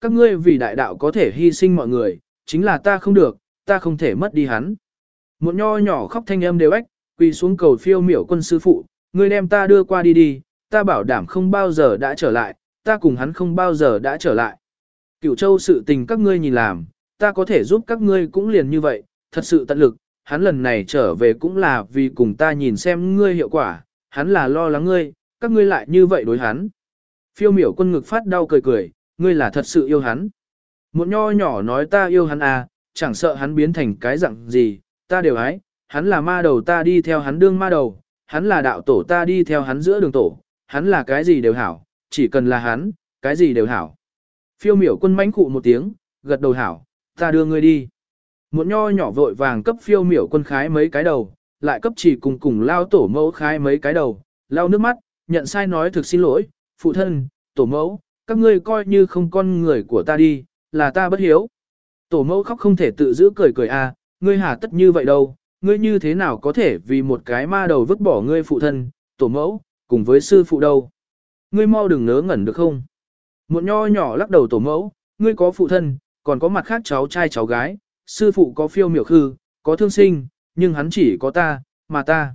các ngươi vì đại đạo có thể hy sinh mọi người, chính là ta không được, ta không thể mất đi hắn. Một nho nhỏ khóc thanh âm đều ếch, quỳ xuống cầu phiêu miểu quân sư phụ, ngươi đem ta đưa qua đi đi, ta bảo đảm không bao giờ đã trở lại, ta cùng hắn không bao giờ đã trở lại. Cửu châu sự tình các ngươi nhìn làm, ta có thể giúp các ngươi cũng liền như vậy, thật sự tận lực, hắn lần này trở về cũng là vì cùng ta nhìn xem ngươi hiệu quả, hắn là lo lắng ngươi, các ngươi lại như vậy đối hắn. Phiêu miểu quân ngực phát đau cười cười, ngươi là thật sự yêu hắn. Một nho nhỏ nói ta yêu hắn à, chẳng sợ hắn biến thành cái dạng gì, ta đều ái, hắn là ma đầu ta đi theo hắn đương ma đầu, hắn là đạo tổ ta đi theo hắn giữa đường tổ, hắn là cái gì đều hảo, chỉ cần là hắn, cái gì đều hảo. Phiêu miểu quân mánh cụ một tiếng, gật đầu hảo, ta đưa ngươi đi. Một nho nhỏ vội vàng cấp phiêu miểu quân khái mấy cái đầu, lại cấp chỉ cùng cùng lao tổ mẫu khái mấy cái đầu, lao nước mắt, nhận sai nói thực xin lỗi, phụ thân, tổ mẫu, các ngươi coi như không con người của ta đi, là ta bất hiếu. Tổ mẫu khóc không thể tự giữ cười cười à, ngươi hà tất như vậy đâu, ngươi như thế nào có thể vì một cái ma đầu vứt bỏ ngươi phụ thân, tổ mẫu, cùng với sư phụ đâu. Ngươi mau đừng nớ ngẩn được không? Một nho nhỏ lắc đầu tổ mẫu, ngươi có phụ thân, còn có mặt khác cháu trai cháu gái, sư phụ có phiêu miểu khư, có thương sinh, nhưng hắn chỉ có ta, mà ta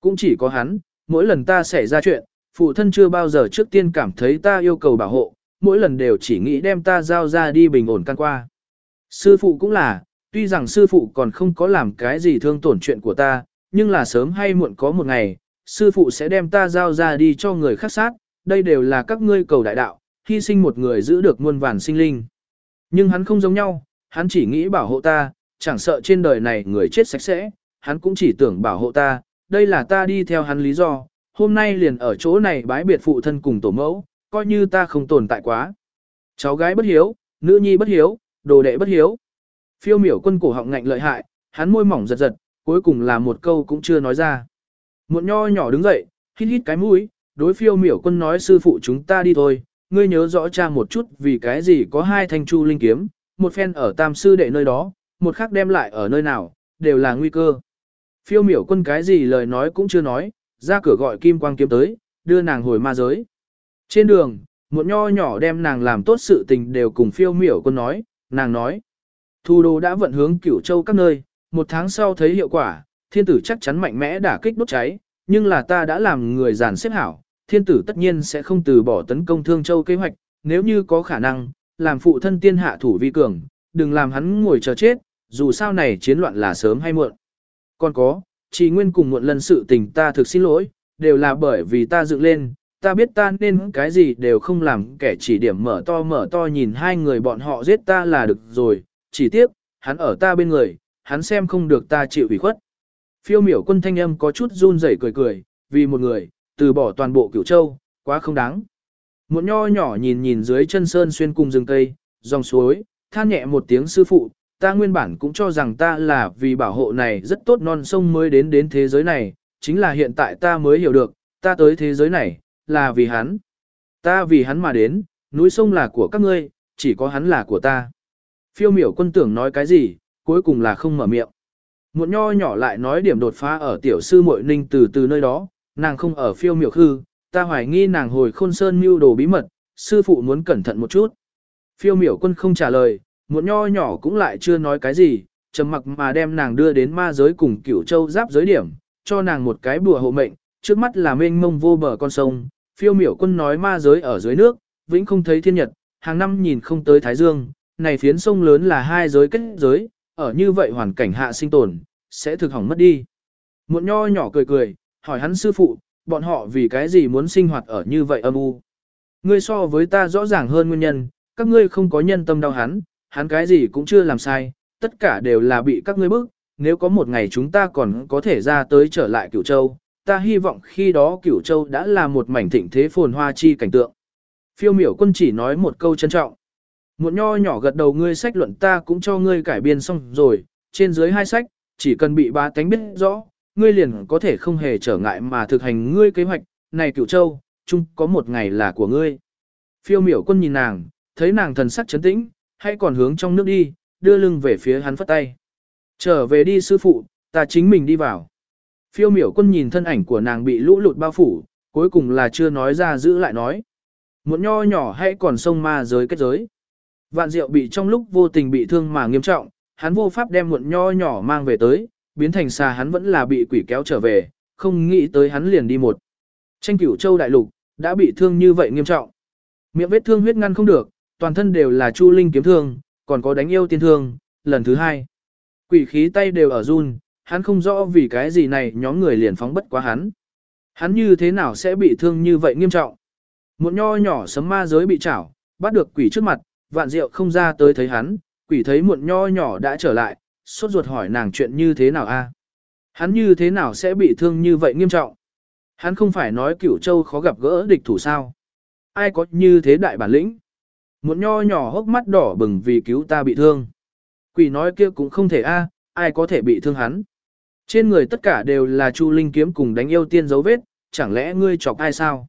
cũng chỉ có hắn, mỗi lần ta xảy ra chuyện, phụ thân chưa bao giờ trước tiên cảm thấy ta yêu cầu bảo hộ, mỗi lần đều chỉ nghĩ đem ta giao ra đi bình ổn căn qua. Sư phụ cũng là, tuy rằng sư phụ còn không có làm cái gì thương tổn chuyện của ta, nhưng là sớm hay muộn có một ngày, sư phụ sẽ đem ta giao ra đi cho người khác sát, đây đều là các ngươi cầu đại đạo, hy sinh một người giữ được muôn vàn sinh linh. Nhưng hắn không giống nhau, hắn chỉ nghĩ bảo hộ ta, chẳng sợ trên đời này người chết sạch sẽ, hắn cũng chỉ tưởng bảo hộ ta, đây là ta đi theo hắn lý do, hôm nay liền ở chỗ này bái biệt phụ thân cùng tổ mẫu, coi như ta không tồn tại quá. Cháu gái bất hiếu, nữ nhi bất hiếu, đồ đệ bất hiếu. Phiêu miểu quân cổ họng ngạnh lợi hại, hắn môi mỏng giật giật, cuối cùng là một câu cũng chưa nói ra. Muộn nho nhỏ đứng dậy, hít hít cái mũi, đối phiêu miểu quân nói sư phụ chúng ta đi thôi, ngươi nhớ rõ cha một chút vì cái gì có hai thanh chu linh kiếm, một phen ở tam sư đệ nơi đó, một khác đem lại ở nơi nào, đều là nguy cơ. Phiêu miểu quân cái gì lời nói cũng chưa nói, ra cửa gọi kim quang kiếm tới, đưa nàng hồi ma giới. Trên đường, một nho nhỏ đem nàng làm tốt sự tình đều cùng phiêu miểu quân nói, nàng nói. Thu đồ đã vận hướng cửu châu các nơi, một tháng sau thấy hiệu quả, thiên tử chắc chắn mạnh mẽ đả kích đốt cháy, nhưng là ta đã làm người giàn xếp hảo, thiên tử tất nhiên sẽ không từ bỏ tấn công thương châu kế hoạch, nếu như có khả năng, làm phụ thân tiên hạ thủ vi cường, đừng làm hắn ngồi chờ chết, dù sao này chiến loạn là sớm hay muộn. Còn có, chỉ nguyên cùng muộn lần sự tình ta thực xin lỗi, đều là bởi vì ta dựng lên, ta biết ta nên cái gì đều không làm kẻ chỉ điểm mở to mở to nhìn hai người bọn họ giết ta là được rồi, chỉ tiếc, hắn ở ta bên người, hắn xem không được ta chịu ủy khuất. Phiêu miểu quân thanh âm có chút run rẩy cười cười, vì một người, từ bỏ toàn bộ cửu châu, quá không đáng. Một nho nhỏ nhìn nhìn dưới chân sơn xuyên cùng rừng cây, dòng suối, than nhẹ một tiếng sư phụ, ta nguyên bản cũng cho rằng ta là vì bảo hộ này rất tốt non sông mới đến đến thế giới này, chính là hiện tại ta mới hiểu được, ta tới thế giới này, là vì hắn. Ta vì hắn mà đến, núi sông là của các ngươi, chỉ có hắn là của ta. Phiêu miểu quân tưởng nói cái gì, cuối cùng là không mở miệng. Một nho nhỏ lại nói điểm đột phá ở tiểu sư muội ninh từ từ nơi đó, nàng không ở phiêu miểu khư, ta hoài nghi nàng hồi khôn sơn mưu đồ bí mật, sư phụ muốn cẩn thận một chút. Phiêu miểu quân không trả lời, muộn nho nhỏ cũng lại chưa nói cái gì, trầm mặc mà đem nàng đưa đến ma giới cùng cửu châu giáp giới điểm, cho nàng một cái bùa hộ mệnh, trước mắt là mênh mông vô bờ con sông, phiêu miểu quân nói ma giới ở dưới nước, vĩnh không thấy thiên nhật, hàng năm nhìn không tới thái dương, này phiến sông lớn là hai giới kết giới, ở như vậy hoàn cảnh hạ sinh tồn, sẽ thực hỏng mất đi. Muộn nho nhỏ cười cười, hỏi hắn sư phụ, bọn họ vì cái gì muốn sinh hoạt ở như vậy âm u. Ngươi so với ta rõ ràng hơn nguyên nhân, các ngươi không có nhân tâm đau hắn, hắn cái gì cũng chưa làm sai, tất cả đều là bị các ngươi bức, nếu có một ngày chúng ta còn có thể ra tới trở lại cửu châu, ta hy vọng khi đó cửu châu đã là một mảnh thịnh thế phồn hoa chi cảnh tượng. Phiêu miểu quân chỉ nói một câu trân trọng. Một nho nhỏ gật đầu ngươi sách luận ta cũng cho ngươi cải biên xong rồi, trên dưới hai sách, chỉ cần bị ba tánh biết rõ, ngươi liền có thể không hề trở ngại mà thực hành ngươi kế hoạch, này cửu châu, chung có một ngày là của ngươi. Phiêu miểu quân nhìn nàng, thấy nàng thần sắc chấn tĩnh, hay còn hướng trong nước đi, đưa lưng về phía hắn phất tay. Trở về đi sư phụ, ta chính mình đi vào. Phiêu miểu quân nhìn thân ảnh của nàng bị lũ lụt bao phủ, cuối cùng là chưa nói ra giữ lại nói. muộn nho nhỏ hay còn sông ma giới kết giới. Vạn Diệu bị trong lúc vô tình bị thương mà nghiêm trọng, hắn vô pháp đem muộn nho nhỏ mang về tới, biến thành xà hắn vẫn là bị quỷ kéo trở về, không nghĩ tới hắn liền đi một. Tranh cửu châu đại lục, đã bị thương như vậy nghiêm trọng. Miệng vết thương huyết ngăn không được, toàn thân đều là chu linh kiếm thương, còn có đánh yêu tiên thương, lần thứ hai. Quỷ khí tay đều ở run, hắn không rõ vì cái gì này nhóm người liền phóng bất quá hắn. Hắn như thế nào sẽ bị thương như vậy nghiêm trọng. Một nho nhỏ sấm ma giới bị chảo, bắt được quỷ trước mặt, vạn diệu không ra tới thấy hắn, quỷ thấy muộn nho nhỏ đã trở lại, sốt ruột hỏi nàng chuyện như thế nào a? Hắn như thế nào sẽ bị thương như vậy nghiêm trọng? Hắn không phải nói cửu châu khó gặp gỡ địch thủ sao? Ai có như thế đại bản lĩnh? Muộn nho nhỏ hốc mắt đỏ bừng vì cứu ta bị thương. Quỷ nói kia cũng không thể a, ai có thể bị thương hắn? Trên người tất cả đều là Chu Linh kiếm cùng đánh yêu tiên dấu vết, chẳng lẽ ngươi chọc ai sao?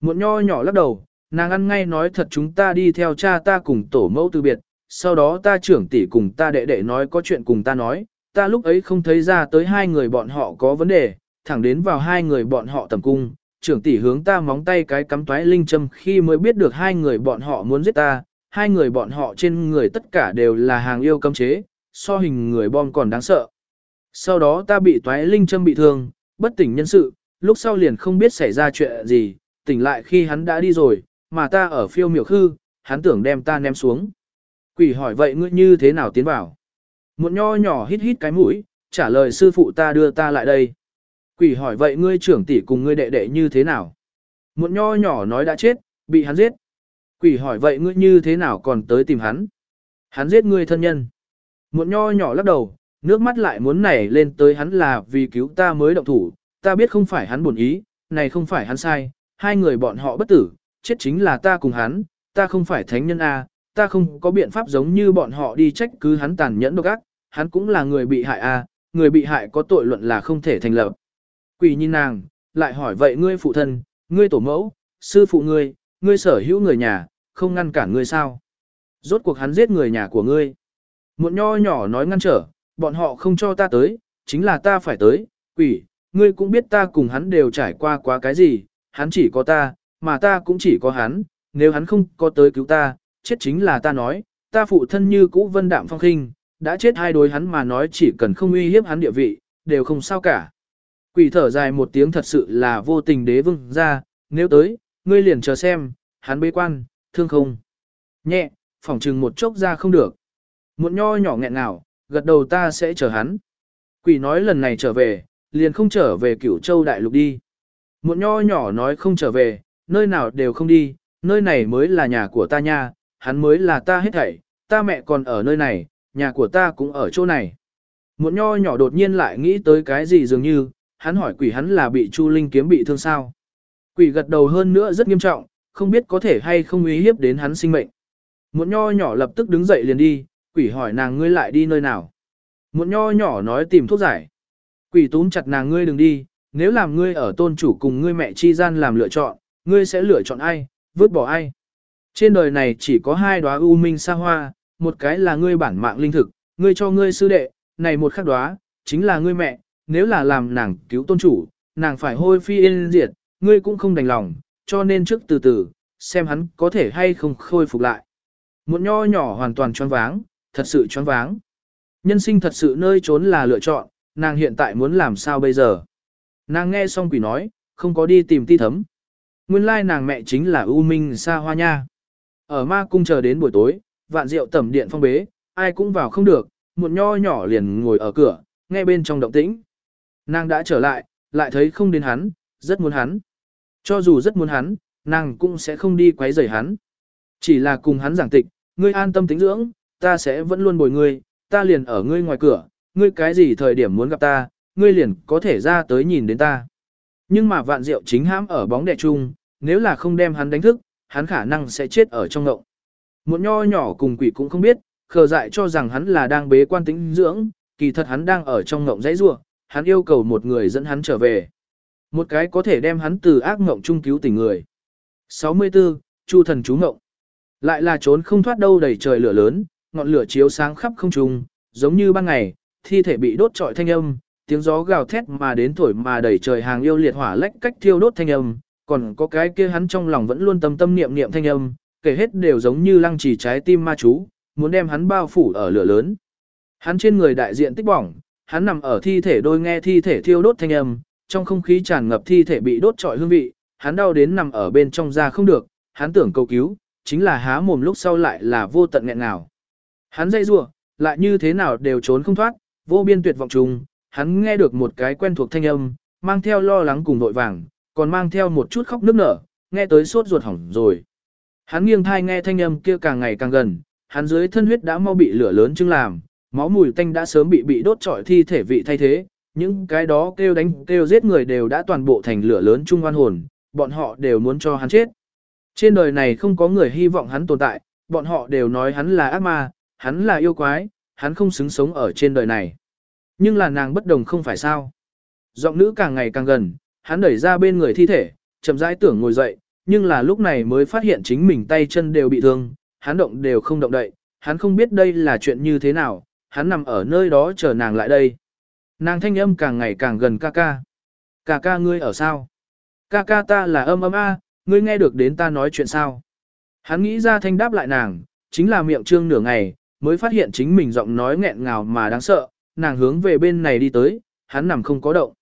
Muộn nho nhỏ lắc đầu, nàng ăn ngay nói thật chúng ta đi theo cha ta cùng tổ mẫu từ biệt, sau đó ta trưởng tỷ cùng ta đệ đệ nói có chuyện cùng ta nói, ta lúc ấy không thấy ra tới hai người bọn họ có vấn đề, thẳng đến vào hai người bọn họ tầm cung, trưởng tỷ hướng ta móng tay cái cắm toái linh châm khi mới biết được hai người bọn họ muốn giết ta, hai người bọn họ trên người tất cả đều là hàng yêu cấm chế, so hình người bom còn đáng sợ. Sau đó ta bị toái linh châm bị thương, bất tỉnh nhân sự, lúc sau liền không biết xảy ra chuyện gì, tỉnh lại khi hắn đã đi rồi, mà ta ở phiêu miểu khư, hắn tưởng đem ta ném xuống. Quỷ hỏi vậy ngươi như thế nào tiến vào? Một nho nhỏ hít hít cái mũi, trả lời sư phụ ta đưa ta lại đây. Quỷ hỏi vậy ngươi trưởng tỷ cùng ngươi đệ đệ như thế nào? Một nho nhỏ nói đã chết, bị hắn giết. Quỷ hỏi vậy ngươi như thế nào còn tới tìm hắn? Hắn giết ngươi thân nhân. Một nho nhỏ lắc đầu, nước mắt lại muốn nảy lên tới hắn là vì cứu ta mới động thủ, ta biết không phải hắn buồn ý, này không phải hắn sai, hai người bọn họ bất tử, chết chính là ta cùng hắn, ta không phải thánh nhân A, ta không có biện pháp giống như bọn họ đi trách cứ hắn tàn nhẫn độc ác, hắn cũng là người bị hại A, người bị hại có tội luận là không thể thành lập. Quỷ nhìn nàng, lại hỏi vậy ngươi phụ thân, ngươi tổ mẫu, sư phụ ngươi, ngươi sở hữu người nhà, không ngăn cản ngươi sao? Rốt cuộc hắn giết người nhà của ngươi. Một nho nhỏ nói ngăn trở, bọn họ không cho ta tới, chính là ta phải tới, quỷ, ngươi cũng biết ta cùng hắn đều trải qua quá cái gì, hắn chỉ có ta, mà ta cũng chỉ có hắn, nếu hắn không có tới cứu ta, chết chính là ta nói, ta phụ thân như cũ vân đạm phong khinh, đã chết hai đối hắn mà nói chỉ cần không uy hiếp hắn địa vị, đều không sao cả. Quỷ thở dài một tiếng thật sự là vô tình đế vương ra, nếu tới, ngươi liền chờ xem, hắn bế quan, thương không. Nhẹ, phỏng trừng một chốc ra không được. Một nho nhỏ nghẹn ngào, gật đầu ta sẽ chờ hắn. Quỷ nói lần này trở về, liền không trở về cửu châu đại lục đi. Một nho nhỏ nói không trở về, nơi nào đều không đi, nơi này mới là nhà của ta nha, hắn mới là ta hết thảy, ta mẹ còn ở nơi này, nhà của ta cũng ở chỗ này. Một nho nhỏ đột nhiên lại nghĩ tới cái gì dường như, hắn hỏi quỷ hắn là bị Chu Linh kiếm bị thương sao. Quỷ gật đầu hơn nữa rất nghiêm trọng, không biết có thể hay không uy hiếp đến hắn sinh mệnh. Muộn nho nhỏ lập tức đứng dậy liền đi, quỷ hỏi nàng ngươi lại đi nơi nào. Muộn nho nhỏ nói tìm thuốc giải. Quỷ túm chặt nàng ngươi đừng đi, nếu làm ngươi ở tôn chủ cùng ngươi mẹ chi gian làm lựa chọn, ngươi sẽ lựa chọn ai, vứt bỏ ai. Trên đời này chỉ có hai đóa u minh xa hoa, một cái là ngươi bản mạng linh thực, ngươi cho ngươi sư đệ, này một khác đóa, chính là ngươi mẹ, nếu là làm nàng cứu tôn chủ, nàng phải hôi phi yên diệt, ngươi cũng không đành lòng, cho nên trước từ từ, xem hắn có thể hay không khôi phục lại. Một nho nhỏ hoàn toàn choáng váng, thật sự choáng váng. Nhân sinh thật sự nơi trốn là lựa chọn, nàng hiện tại muốn làm sao bây giờ. Nàng nghe xong quỷ nói, không có đi tìm ti thấm. Nguyên lai nàng mẹ chính là U Minh Sa Hoa Nha. Ở ma cung chờ đến buổi tối, vạn rượu tẩm điện phong bế, ai cũng vào không được, một nho nhỏ liền ngồi ở cửa, nghe bên trong động tĩnh. Nàng đã trở lại, lại thấy không đến hắn, rất muốn hắn. Cho dù rất muốn hắn, nàng cũng sẽ không đi quấy rầy hắn. Chỉ là cùng hắn giảng tịch, ngươi an tâm tính dưỡng, ta sẽ vẫn luôn bồi ngươi, ta liền ở ngươi ngoài cửa, ngươi cái gì thời điểm muốn gặp ta, ngươi liền có thể ra tới nhìn đến ta. Nhưng mà vạn diệu chính hãm ở bóng đè chung, nếu là không đem hắn đánh thức, hắn khả năng sẽ chết ở trong ngộng. Một nho nhỏ cùng quỷ cũng không biết, khờ dại cho rằng hắn là đang bế quan tĩnh dưỡng, kỳ thật hắn đang ở trong ngộng dãy rua, hắn yêu cầu một người dẫn hắn trở về. Một cái có thể đem hắn từ ác ngộng trung cứu tỉnh người. 64. Chu thần chú ngộng. Lại là trốn không thoát đâu đầy trời lửa lớn, ngọn lửa chiếu sáng khắp không trung, giống như ban ngày, thi thể bị đốt trọi thanh âm, tiếng gió gào thét mà đến thổi mà đầy trời hàng yêu liệt hỏa lách cách thiêu đốt thanh âm, còn có cái kia hắn trong lòng vẫn luôn tâm tâm niệm niệm thanh âm, kể hết đều giống như lăng trì trái tim ma chú, muốn đem hắn bao phủ ở lửa lớn. Hắn trên người đại diện tích bỏng, hắn nằm ở thi thể đôi nghe thi thể thiêu đốt thanh âm, trong không khí tràn ngập thi thể bị đốt trọi hương vị, hắn đau đến nằm ở bên trong ra không được, hắn tưởng cầu cứu, chính là há mồm lúc sau lại là vô tận nghẹn nào. Hắn dây rủa, lại như thế nào đều trốn không thoát, vô biên tuyệt vọng trùng, hắn nghe được một cái quen thuộc thanh âm, mang theo lo lắng cùng vội vàng, còn mang theo một chút khóc nức nở, nghe tới sốt ruột hỏng rồi. Hắn nghiêng thai nghe thanh âm kia càng ngày càng gần, hắn dưới thân huyết đã mau bị lửa lớn chưng làm, máu mùi tanh đã sớm bị bị đốt trọi thi thể vị thay thế, những cái đó kêu đánh kêu giết người đều đã toàn bộ thành lửa lớn trung oan hồn, bọn họ đều muốn cho hắn chết. Trên đời này không có người hy vọng hắn tồn tại, bọn họ đều nói hắn là ác ma, hắn là yêu quái, hắn không xứng sống ở trên đời này. Nhưng là nàng bất đồng không phải sao. Giọng nữ càng ngày càng gần, hắn đẩy ra bên người thi thể, chậm rãi tưởng ngồi dậy, nhưng là lúc này mới phát hiện chính mình tay chân đều bị thương, hắn động đều không động đậy, hắn không biết đây là chuyện như thế nào, hắn nằm ở nơi đó chờ nàng lại đây. Nàng thanh âm càng ngày càng gần ca ca. Ca ca ngươi ở sao? Ca ca ta là âm âm a, ngươi nghe được đến ta nói chuyện sao? Hắn nghĩ ra thanh đáp lại nàng, chính là miệng trương nửa ngày, mới phát hiện chính mình giọng nói nghẹn ngào mà đáng sợ, nàng hướng về bên này đi tới, hắn nằm không có động.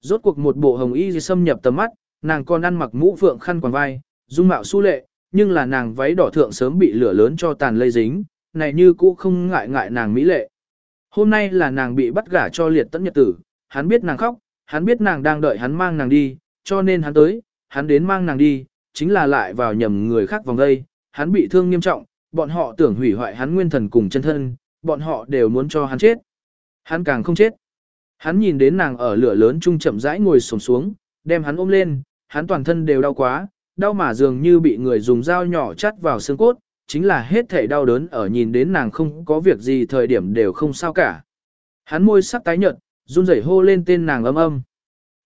Rốt cuộc một bộ hồng y xâm nhập tầm mắt, nàng còn ăn mặc mũ phượng khăn quàng vai, dung mạo su lệ, nhưng là nàng váy đỏ thượng sớm bị lửa lớn cho tàn lây dính, này như cũ không ngại ngại nàng mỹ lệ. Hôm nay là nàng bị bắt gả cho liệt tấn nhật tử, hắn biết nàng khóc, hắn biết nàng đang đợi hắn mang nàng đi, cho nên hắn tới, hắn đến mang nàng đi, chính là lại vào nhầm người khác vòng đây, hắn bị thương nghiêm trọng, bọn họ tưởng hủy hoại hắn nguyên thần cùng chân thân, bọn họ đều muốn cho hắn chết. Hắn càng không chết. Hắn nhìn đến nàng ở lửa lớn trung chậm rãi ngồi xổm xuống, đem hắn ôm lên, hắn toàn thân đều đau quá, đau mà dường như bị người dùng dao nhỏ chắt vào xương cốt, chính là hết thể đau đớn ở nhìn đến nàng không có việc gì thời điểm đều không sao cả. Hắn môi sắc tái nhợt, run rẩy hô lên tên nàng âm âm.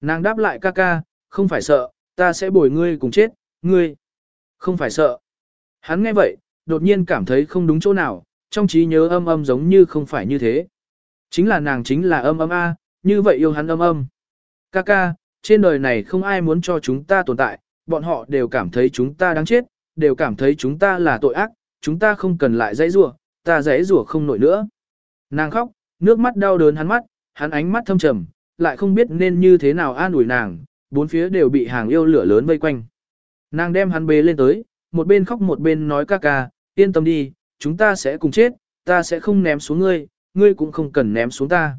Nàng đáp lại ca ca, không phải sợ, ta sẽ bồi ngươi cùng chết, ngươi. Không phải sợ. Hắn nghe vậy, đột nhiên cảm thấy không đúng chỗ nào, trong trí nhớ âm âm giống như không phải như thế. Chính là nàng chính là âm âm A, như vậy yêu hắn âm âm. Ca ca, trên đời này không ai muốn cho chúng ta tồn tại, bọn họ đều cảm thấy chúng ta đáng chết, đều cảm thấy chúng ta là tội ác, chúng ta không cần lại dãy rủa, ta dãy rủa không nổi nữa. Nàng khóc, nước mắt đau đớn hắn mắt, hắn ánh mắt thâm trầm, lại không biết nên như thế nào an ủi nàng, bốn phía đều bị hàng yêu lửa lớn vây quanh. Nàng đem hắn bế lên tới, một bên khóc một bên nói ca ca, yên tâm đi, chúng ta sẽ cùng chết, ta sẽ không ném xuống ngươi, ngươi cũng không cần ném xuống ta.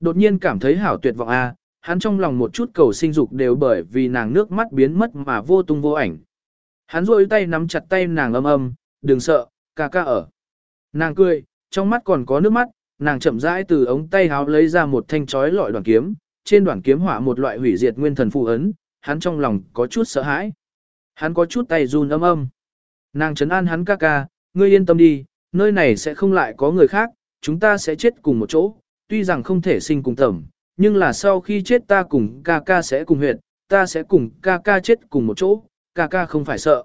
Đột nhiên cảm thấy hảo tuyệt vọng a, hắn trong lòng một chút cầu sinh dục đều bởi vì nàng nước mắt biến mất mà vô tung vô ảnh. Hắn rôi tay nắm chặt tay nàng âm âm, đừng sợ, ca ca ở. Nàng cười, trong mắt còn có nước mắt, nàng chậm rãi từ ống tay háo lấy ra một thanh chói lọi đoàn kiếm, trên đoàn kiếm họa một loại hủy diệt nguyên thần phù ấn, hắn trong lòng có chút sợ hãi. Hắn có chút tay run âm âm. Nàng trấn an hắn ca ca, ngươi yên tâm đi, nơi này sẽ không lại có người khác, chúng ta sẽ chết cùng một chỗ, tuy rằng không thể sinh cùng tẩm, nhưng là sau khi chết ta cùng ca ca sẽ cùng huyệt, ta sẽ cùng ca ca chết cùng một chỗ, ca ca không phải sợ.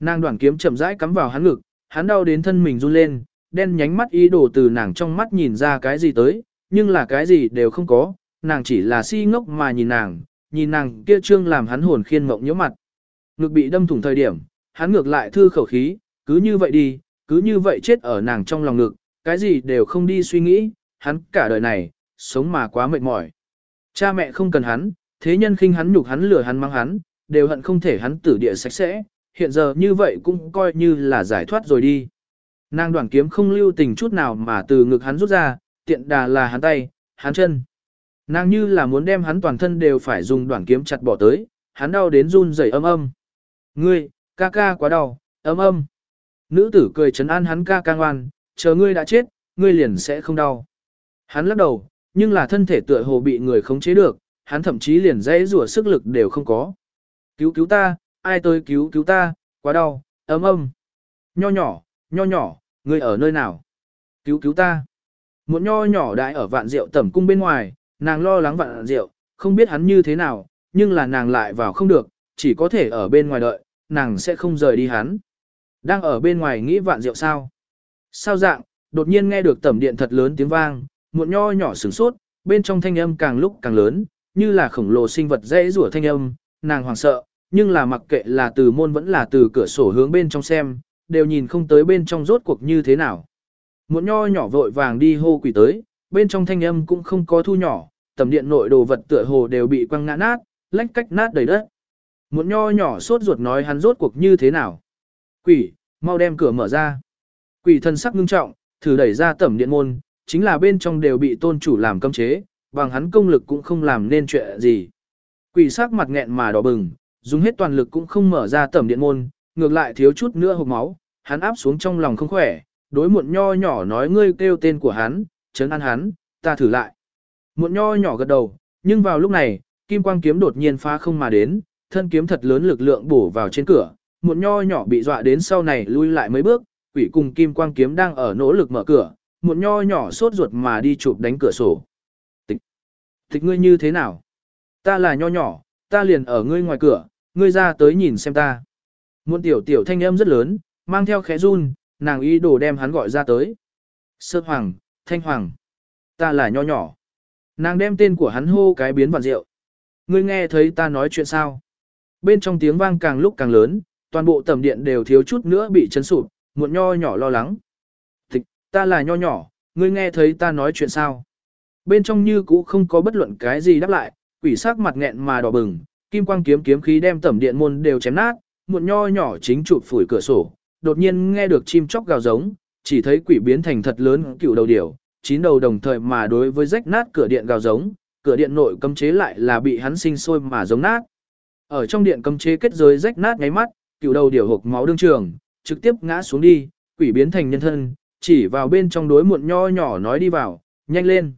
Nàng đoàn kiếm chậm rãi cắm vào hắn ngực, hắn đau đến thân mình run lên, đen nhánh mắt ý đồ từ nàng trong mắt nhìn ra cái gì tới, nhưng là cái gì đều không có, nàng chỉ là si ngốc mà nhìn nàng, nhìn nàng kia trương làm hắn hồn khiên mộng nhớ mặt. Ngực bị đâm thủng thời điểm, hắn ngược lại thư khẩu khí, cứ như vậy đi, cứ như vậy chết ở nàng trong lòng ngực, cái gì đều không đi suy nghĩ, hắn cả đời này, sống mà quá mệt mỏi. Cha mẹ không cần hắn, thế nhân khinh hắn nhục hắn lừa hắn mang hắn, đều hận không thể hắn tử địa sạch sẽ, hiện giờ như vậy cũng coi như là giải thoát rồi đi. Nàng đoàn kiếm không lưu tình chút nào mà từ ngực hắn rút ra, tiện đà là hắn tay, hắn chân. Nàng như là muốn đem hắn toàn thân đều phải dùng đoàn kiếm chặt bỏ tới, hắn đau đến run rẩy âm âm. Ngươi, ca ca quá đau, âm âm. Nữ tử cười trấn an hắn ca ca ngoan, chờ ngươi đã chết, ngươi liền sẽ không đau. Hắn lắc đầu, nhưng là thân thể tựa hồ bị người khống chế được, hắn thậm chí liền dãy rủa sức lực đều không có. Cứu cứu ta, ai tới cứu cứu ta, quá đau, ấm âm. Nho nhỏ, nho nhỏ, ngươi ở nơi nào? Cứu cứu ta. Một nho nhỏ đại ở vạn rượu tẩm cung bên ngoài, nàng lo lắng vạn rượu, không biết hắn như thế nào, nhưng là nàng lại vào không được, chỉ có thể ở bên ngoài đợi, nàng sẽ không rời đi hắn. Đang ở bên ngoài nghĩ vạn rượu sao? Sao dạng, đột nhiên nghe được tẩm điện thật lớn tiếng vang, một nho nhỏ sửng sốt, bên trong thanh âm càng lúc càng lớn, như là khổng lồ sinh vật dễ rủa thanh âm, nàng hoảng sợ, nhưng là mặc kệ là từ môn vẫn là từ cửa sổ hướng bên trong xem, đều nhìn không tới bên trong rốt cuộc như thế nào. Muộn nho nhỏ vội vàng đi hô quỷ tới, bên trong thanh âm cũng không có thu nhỏ, tầm điện nội đồ vật tựa hồ đều bị quăng ngã nát, lách cách nát đầy đất. Muộn nho nhỏ sốt ruột nói hắn rốt cuộc như thế nào. Quỷ, mau đem cửa mở ra. Quỷ thân sắc ngưng trọng, thử đẩy ra tẩm điện môn, chính là bên trong đều bị tôn chủ làm cấm chế, bằng hắn công lực cũng không làm nên chuyện gì. Quỷ sắc mặt nghẹn mà đỏ bừng, dùng hết toàn lực cũng không mở ra tẩm điện môn, ngược lại thiếu chút nữa hộc máu, hắn áp xuống trong lòng không khỏe, đối muộn nho nhỏ nói ngươi kêu tên của hắn, chấn an hắn, ta thử lại. Muộn nho nhỏ gật đầu, nhưng vào lúc này, kim quang kiếm đột nhiên phá không mà đến, thân kiếm thật lớn lực lượng bổ vào trên cửa, muộn nho nhỏ bị dọa đến sau này lui lại mấy bước, quỷ cùng kim quang kiếm đang ở nỗ lực mở cửa, muộn nho nhỏ sốt ruột mà đi chụp đánh cửa sổ. Tịch, tịch ngươi như thế nào? Ta là nho nhỏ, ta liền ở ngươi ngoài cửa, ngươi ra tới nhìn xem ta. Muộn tiểu tiểu thanh âm rất lớn, mang theo khẽ run, nàng ý đồ đem hắn gọi ra tới. Sơ hoàng, thanh hoàng, ta là nho nhỏ. Nàng đem tên của hắn hô cái biến vạn rượu. Ngươi nghe thấy ta nói chuyện sao? Bên trong tiếng vang càng lúc càng lớn, toàn bộ tầm điện đều thiếu chút nữa bị chấn sụp, muộn nho nhỏ lo lắng. Tịch, ta là nho nhỏ, ngươi nghe thấy ta nói chuyện sao? Bên trong như cũ không có bất luận cái gì đáp lại, quỷ sắc mặt nghẹn mà đỏ bừng, kim quang kiếm kiếm khí đem tẩm điện môn đều chém nát, muộn nho nhỏ chính chụp phủi cửa sổ, đột nhiên nghe được chim chóc gào giống, chỉ thấy quỷ biến thành thật lớn cựu đầu điểu, chín đầu đồng thời mà đối với rách nát cửa điện gào giống, cửa điện nội cấm chế lại là bị hắn sinh sôi mà giống nát. Ở trong điện cấm chế kết giới rách nát ngáy mắt, cựu đầu điểu hộc máu đương trường, trực tiếp ngã xuống đi, quỷ biến thành nhân thân, chỉ vào bên trong đối muộn nho nhỏ nói đi vào, nhanh lên.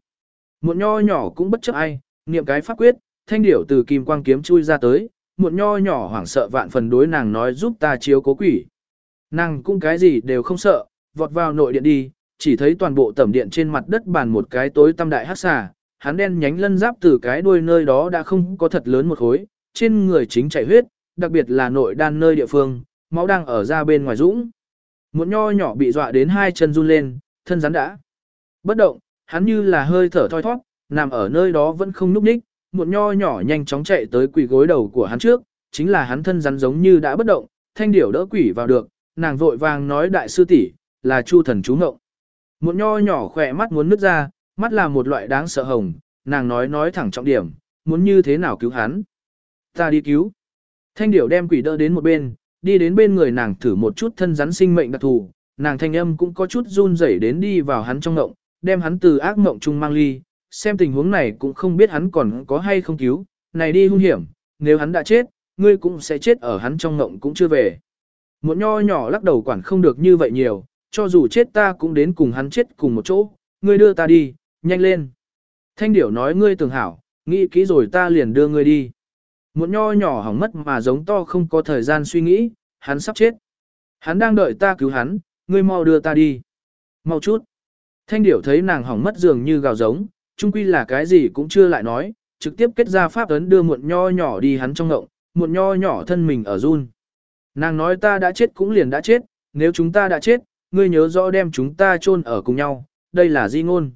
Muộn nho nhỏ cũng bất chấp ai, niệm cái pháp quyết, thanh điểu từ kim quang kiếm chui ra tới, muộn nho nhỏ hoảng sợ vạn phần đối nàng nói giúp ta chiếu cố quỷ. Nàng cũng cái gì đều không sợ, vọt vào nội điện đi, chỉ thấy toàn bộ tẩm điện trên mặt đất bàn một cái tối tăm đại hắc xà, hắn đen nhánh lân giáp từ cái đuôi nơi đó đã không có thật lớn một khối, trên người chính chảy huyết, đặc biệt là nội đan nơi địa phương, máu đang ở ra bên ngoài dũng. Một nho nhỏ bị dọa đến hai chân run lên, thân rắn đã. Bất động, hắn như là hơi thở thoi thoát, nằm ở nơi đó vẫn không núp ních, một nho nhỏ nhanh chóng chạy tới quỷ gối đầu của hắn trước, chính là hắn thân rắn giống như đã bất động, thanh điểu đỡ quỷ vào được, nàng vội vàng nói đại sư tỷ là chu thần chú ngộng. Một nho nhỏ khỏe mắt muốn nứt ra, mắt là một loại đáng sợ hồng, nàng nói nói thẳng trọng điểm, muốn như thế nào cứu hắn. Ta đi cứu. Thanh điểu đem quỷ đỡ đến một bên, đi đến bên người nàng thử một chút thân rắn sinh mệnh đặc thù, nàng thanh âm cũng có chút run rẩy đến đi vào hắn trong ngộng, đem hắn từ ác ngộng chung mang ly, xem tình huống này cũng không biết hắn còn có hay không cứu, này đi hung hiểm, nếu hắn đã chết, ngươi cũng sẽ chết ở hắn trong ngộng cũng chưa về. Một nho nhỏ lắc đầu quản không được như vậy nhiều, cho dù chết ta cũng đến cùng hắn chết cùng một chỗ, ngươi đưa ta đi, nhanh lên. Thanh điểu nói ngươi tưởng hảo, nghĩ kỹ rồi ta liền đưa ngươi đi. Một nho nhỏ hỏng mất mà giống to không có thời gian suy nghĩ, hắn sắp chết. Hắn đang đợi ta cứu hắn, ngươi mau đưa ta đi. Mau chút. Thanh điểu thấy nàng hỏng mất dường như gào giống, Trung quy là cái gì cũng chưa lại nói, trực tiếp kết ra pháp ấn đưa muộn nho nhỏ đi hắn trong ngộng, muộn nho nhỏ thân mình ở run. Nàng nói ta đã chết cũng liền đã chết, nếu chúng ta đã chết, ngươi nhớ rõ đem chúng ta chôn ở cùng nhau, đây là di ngôn.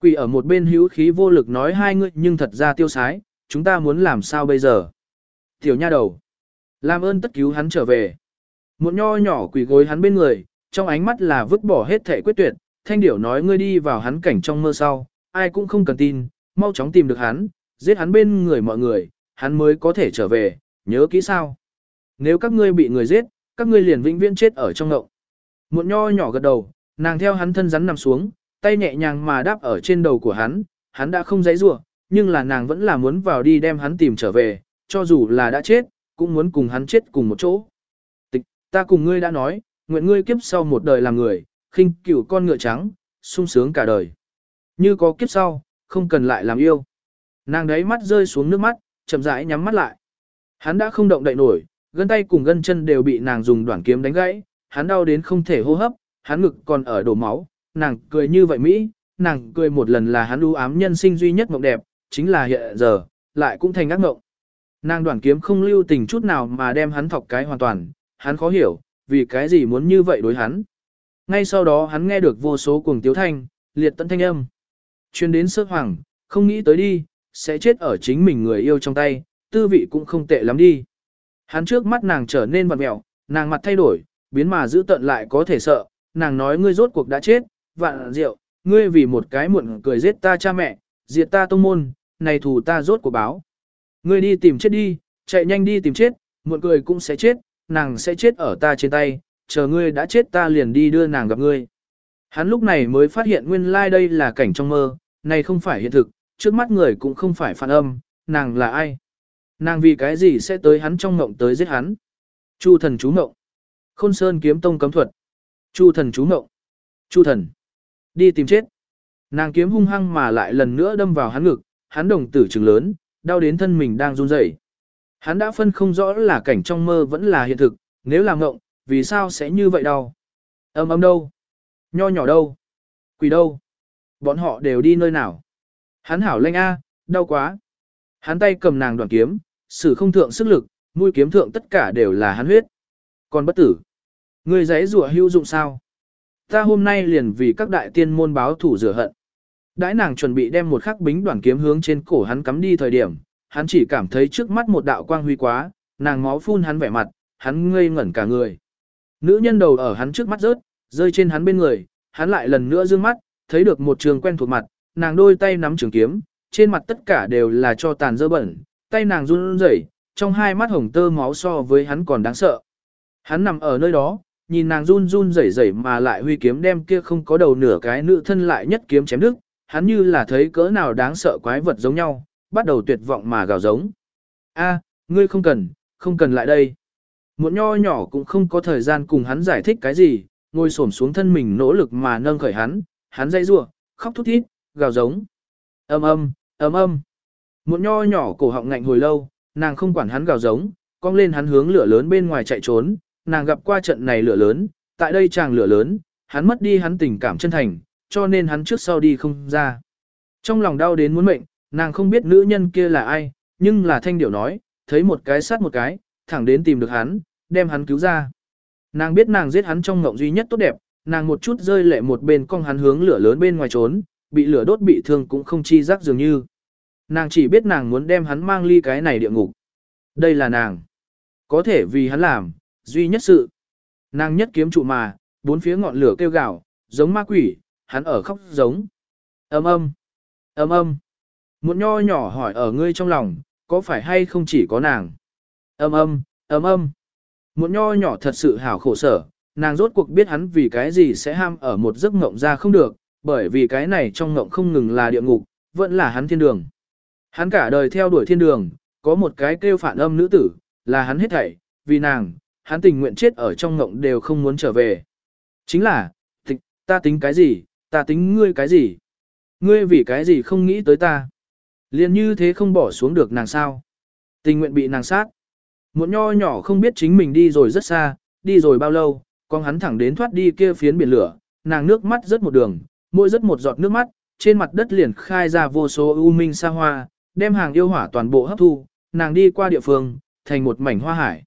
Quỷ ở một bên hữu khí vô lực nói hai ngươi nhưng thật ra tiêu sái, chúng ta muốn làm sao bây giờ? Tiểu nha đầu, làm ơn tất cứu hắn trở về. Muộn nho nhỏ quỷ gối hắn bên người, trong ánh mắt là vứt bỏ hết thể quyết tuyệt, thanh điểu nói ngươi đi vào hắn cảnh trong mơ sau, ai cũng không cần tin, mau chóng tìm được hắn, giết hắn bên người mọi người, hắn mới có thể trở về, nhớ kỹ sao. Nếu các ngươi bị người giết, các ngươi liền vĩnh viễn chết ở trong ngộng. Một nho nhỏ gật đầu, nàng theo hắn thân rắn nằm xuống, tay nhẹ nhàng mà đáp ở trên đầu của hắn, hắn đã không dãy rủa, nhưng là nàng vẫn là muốn vào đi đem hắn tìm trở về, cho dù là đã chết, cũng muốn cùng hắn chết cùng một chỗ. Tịch, ta cùng ngươi đã nói, nguyện ngươi kiếp sau một đời làm người, khinh cửu con ngựa trắng, sung sướng cả đời. Như có kiếp sau, không cần lại làm yêu. Nàng đấy mắt rơi xuống nước mắt, chậm rãi nhắm mắt lại. Hắn đã không động đậy nổi, gân tay cùng gân chân đều bị nàng dùng đoạn kiếm đánh gãy, hắn đau đến không thể hô hấp, hắn ngực còn ở đổ máu, nàng cười như vậy Mỹ, nàng cười một lần là hắn u ám nhân sinh duy nhất mộng đẹp, chính là hiện giờ, lại cũng thành ác mộng. Nàng đoạn kiếm không lưu tình chút nào mà đem hắn thọc cái hoàn toàn, hắn khó hiểu, vì cái gì muốn như vậy đối hắn. Ngay sau đó hắn nghe được vô số cuồng tiếu thanh, liệt tận thanh âm. Chuyên đến sơ hoàng, không nghĩ tới đi, sẽ chết ở chính mình người yêu trong tay, tư vị cũng không tệ lắm đi. Hắn trước mắt nàng trở nên vặn mẹo, nàng mặt thay đổi, biến mà giữ tận lại có thể sợ, nàng nói ngươi rốt cuộc đã chết, vạn rượu, ngươi vì một cái muộn cười giết ta cha mẹ, diệt ta tông môn, này thù ta rốt cuộc báo. Ngươi đi tìm chết đi, chạy nhanh đi tìm chết, muộn cười cũng sẽ chết, nàng sẽ chết ở ta trên tay, chờ ngươi đã chết ta liền đi đưa nàng gặp ngươi. Hắn lúc này mới phát hiện nguyên lai like đây là cảnh trong mơ, này không phải hiện thực, trước mắt người cũng không phải phản âm, nàng là ai? Nàng vì cái gì sẽ tới hắn trong ngộng tới giết hắn? Chu thần chú ngộng. Khôn Sơn kiếm tông cấm thuật. Chu thần chú ngộng. Chu thần. Đi tìm chết. Nàng kiếm hung hăng mà lại lần nữa đâm vào hắn ngực, hắn đồng tử trừng lớn, đau đến thân mình đang run rẩy. Hắn đã phân không rõ là cảnh trong mơ vẫn là hiện thực, nếu là ngộng, vì sao sẽ như vậy đau? Âm âm đâu? Nho nhỏ đâu? Quỷ đâu? Bọn họ đều đi nơi nào? Hắn hảo lanh a, đau quá. Hắn tay cầm nàng đoạn kiếm, sử không thượng sức lực, mũi kiếm thượng tất cả đều là hắn huyết. Còn bất tử. Người giấy rùa hữu dụng sao? Ta hôm nay liền vì các đại tiên môn báo thủ rửa hận. Đãi nàng chuẩn bị đem một khắc bính đoạn kiếm hướng trên cổ hắn cắm đi thời điểm, hắn chỉ cảm thấy trước mắt một đạo quang huy quá, nàng máu phun hắn vẻ mặt, hắn ngây ngẩn cả người. Nữ nhân đầu ở hắn trước mắt rớt, rơi trên hắn bên người, hắn lại lần nữa dương mắt, thấy được một trường quen thuộc mặt, nàng đôi tay nắm trường kiếm, trên mặt tất cả đều là cho tàn dơ bẩn, tay nàng run rẩy, trong hai mắt hồng tơ máu so với hắn còn đáng sợ. Hắn nằm ở nơi đó, nhìn nàng run run rẩy rẩy mà lại huy kiếm đem kia không có đầu nửa cái nữ thân lại nhất kiếm chém đứt, hắn như là thấy cỡ nào đáng sợ quái vật giống nhau, bắt đầu tuyệt vọng mà gào giống. A, ngươi không cần, không cần lại đây. Một nho nhỏ cũng không có thời gian cùng hắn giải thích cái gì, ngồi xổm xuống thân mình nỗ lực mà nâng khởi hắn, hắn dây rủa, khóc thút thít, gào giống. Âm âm, ầm âm. Một nho nhỏ cổ họng ngạnh hồi lâu, nàng không quản hắn gào giống, cong lên hắn hướng lửa lớn bên ngoài chạy trốn, nàng gặp qua trận này lửa lớn, tại đây chàng lửa lớn, hắn mất đi hắn tình cảm chân thành, cho nên hắn trước sau đi không ra. Trong lòng đau đến muốn mệnh, nàng không biết nữ nhân kia là ai, nhưng là thanh điệu nói, thấy một cái sát một cái, thẳng đến tìm được hắn, đem hắn cứu ra. Nàng biết nàng giết hắn trong ngộng duy nhất tốt đẹp, nàng một chút rơi lệ một bên cong hắn hướng lửa lớn bên ngoài trốn, bị lửa đốt bị thương cũng không chi giác dường như. Nàng chỉ biết nàng muốn đem hắn mang ly cái này địa ngục. Đây là nàng. Có thể vì hắn làm, duy nhất sự. Nàng nhất kiếm trụ mà, bốn phía ngọn lửa kêu gào, giống ma quỷ, hắn ở khóc giống. ầm ầm, ầm ầm. Một nho nhỏ hỏi ở ngươi trong lòng, có phải hay không chỉ có nàng? ầm ầm, ầm ầm. Một nho nhỏ thật sự hảo khổ sở, nàng rốt cuộc biết hắn vì cái gì sẽ ham ở một giấc ngộng ra không được, bởi vì cái này trong ngộng không ngừng là địa ngục, vẫn là hắn thiên đường. Hắn cả đời theo đuổi thiên đường, có một cái kêu phản âm nữ tử, là hắn hết thảy, vì nàng, hắn tình nguyện chết ở trong ngộng đều không muốn trở về. Chính là, tịch, ta tính cái gì, ta tính ngươi cái gì? Ngươi vì cái gì không nghĩ tới ta? Liên như thế không bỏ xuống được nàng sao? Tình nguyện bị nàng sát. Một nho nhỏ không biết chính mình đi rồi rất xa, đi rồi bao lâu, con hắn thẳng đến thoát đi kia phiến biển lửa, nàng nước mắt rớt một đường, môi rớt một giọt nước mắt, trên mặt đất liền khai ra vô số u minh sa hoa, đem hàng yêu hỏa toàn bộ hấp thu, nàng đi qua địa phương, thành một mảnh hoa hải.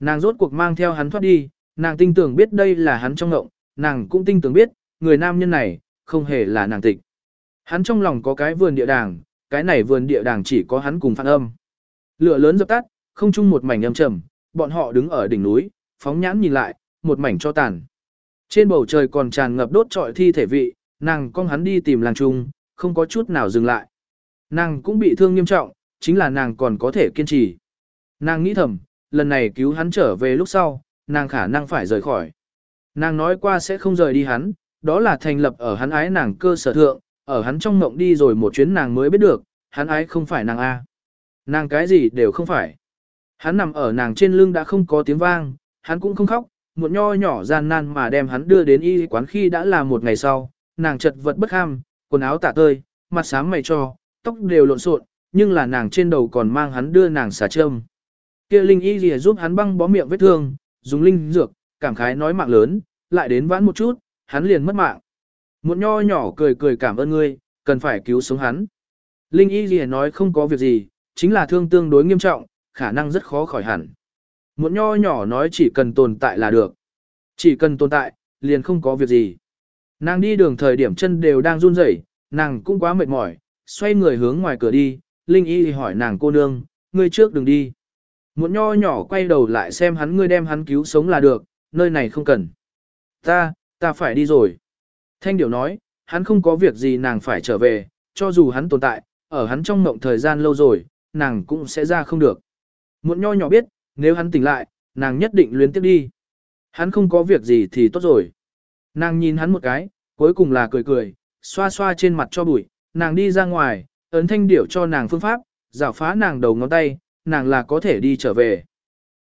Nàng rốt cuộc mang theo hắn thoát đi, nàng tin tưởng biết đây là hắn trong ngộng, nàng cũng tin tưởng biết, người nam nhân này, không hề là nàng tịch. Hắn trong lòng có cái vườn địa đàng, cái này vườn địa đàng chỉ có hắn cùng phản âm. Lửa lớn dập tắt, không chung một mảnh âm trầm, bọn họ đứng ở đỉnh núi, phóng nhãn nhìn lại, một mảnh cho tàn. Trên bầu trời còn tràn ngập đốt trọi thi thể vị, nàng con hắn đi tìm làng trung, không có chút nào dừng lại. Nàng cũng bị thương nghiêm trọng, chính là nàng còn có thể kiên trì. Nàng nghĩ thầm, lần này cứu hắn trở về lúc sau, nàng khả năng phải rời khỏi. Nàng nói qua sẽ không rời đi hắn, đó là thành lập ở hắn ái nàng cơ sở thượng, ở hắn trong mộng đi rồi một chuyến nàng mới biết được, hắn ái không phải nàng A. Nàng cái gì đều không phải. Hắn nằm ở nàng trên lưng đã không có tiếng vang, hắn cũng không khóc, một nho nhỏ gian nan mà đem hắn đưa đến y quán khi đã là một ngày sau, nàng chật vật bất ham, quần áo tả tơi, mặt sáng mày cho, tóc đều lộn xộn, nhưng là nàng trên đầu còn mang hắn đưa nàng xà châm. Kia linh y lìa giúp hắn băng bó miệng vết thương, dùng linh dược, cảm khái nói mạng lớn, lại đến vãn một chút, hắn liền mất mạng. Một nho nhỏ cười cười cảm ơn ngươi, cần phải cứu sống hắn. Linh y lìa nói không có việc gì, chính là thương tương đối nghiêm trọng, khả năng rất khó khỏi hẳn. Muộn nho nhỏ nói chỉ cần tồn tại là được. Chỉ cần tồn tại, liền không có việc gì. Nàng đi đường thời điểm chân đều đang run rẩy, nàng cũng quá mệt mỏi, xoay người hướng ngoài cửa đi, Linh Y hỏi nàng cô nương, ngươi trước đừng đi. Muộn nho nhỏ quay đầu lại xem hắn ngươi đem hắn cứu sống là được, nơi này không cần. Ta, ta phải đi rồi. Thanh điểu nói, hắn không có việc gì nàng phải trở về, cho dù hắn tồn tại, ở hắn trong mộng thời gian lâu rồi, nàng cũng sẽ ra không được. Muộn nho nhỏ biết, nếu hắn tỉnh lại, nàng nhất định luyến tiếp đi. Hắn không có việc gì thì tốt rồi. Nàng nhìn hắn một cái, cuối cùng là cười cười, xoa xoa trên mặt cho bụi, nàng đi ra ngoài, ấn thanh điểu cho nàng phương pháp, rào phá nàng đầu ngón tay, nàng là có thể đi trở về.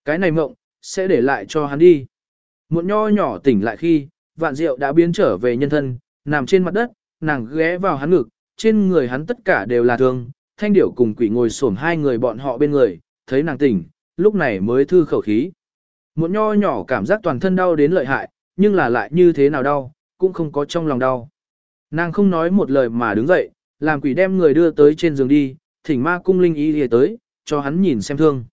Cái này mộng, sẽ để lại cho hắn đi. Muộn nho nhỏ tỉnh lại khi, vạn diệu đã biến trở về nhân thân, nằm trên mặt đất, nàng ghé vào hắn ngực, trên người hắn tất cả đều là thương, thanh điểu cùng quỷ ngồi xổm hai người bọn họ bên người, thấy nàng tỉnh, lúc này mới thư khẩu khí. một nho nhỏ cảm giác toàn thân đau đến lợi hại, nhưng là lại như thế nào đau, cũng không có trong lòng đau. Nàng không nói một lời mà đứng dậy, làm quỷ đem người đưa tới trên giường đi, thỉnh ma cung linh y lìa tới, cho hắn nhìn xem thương.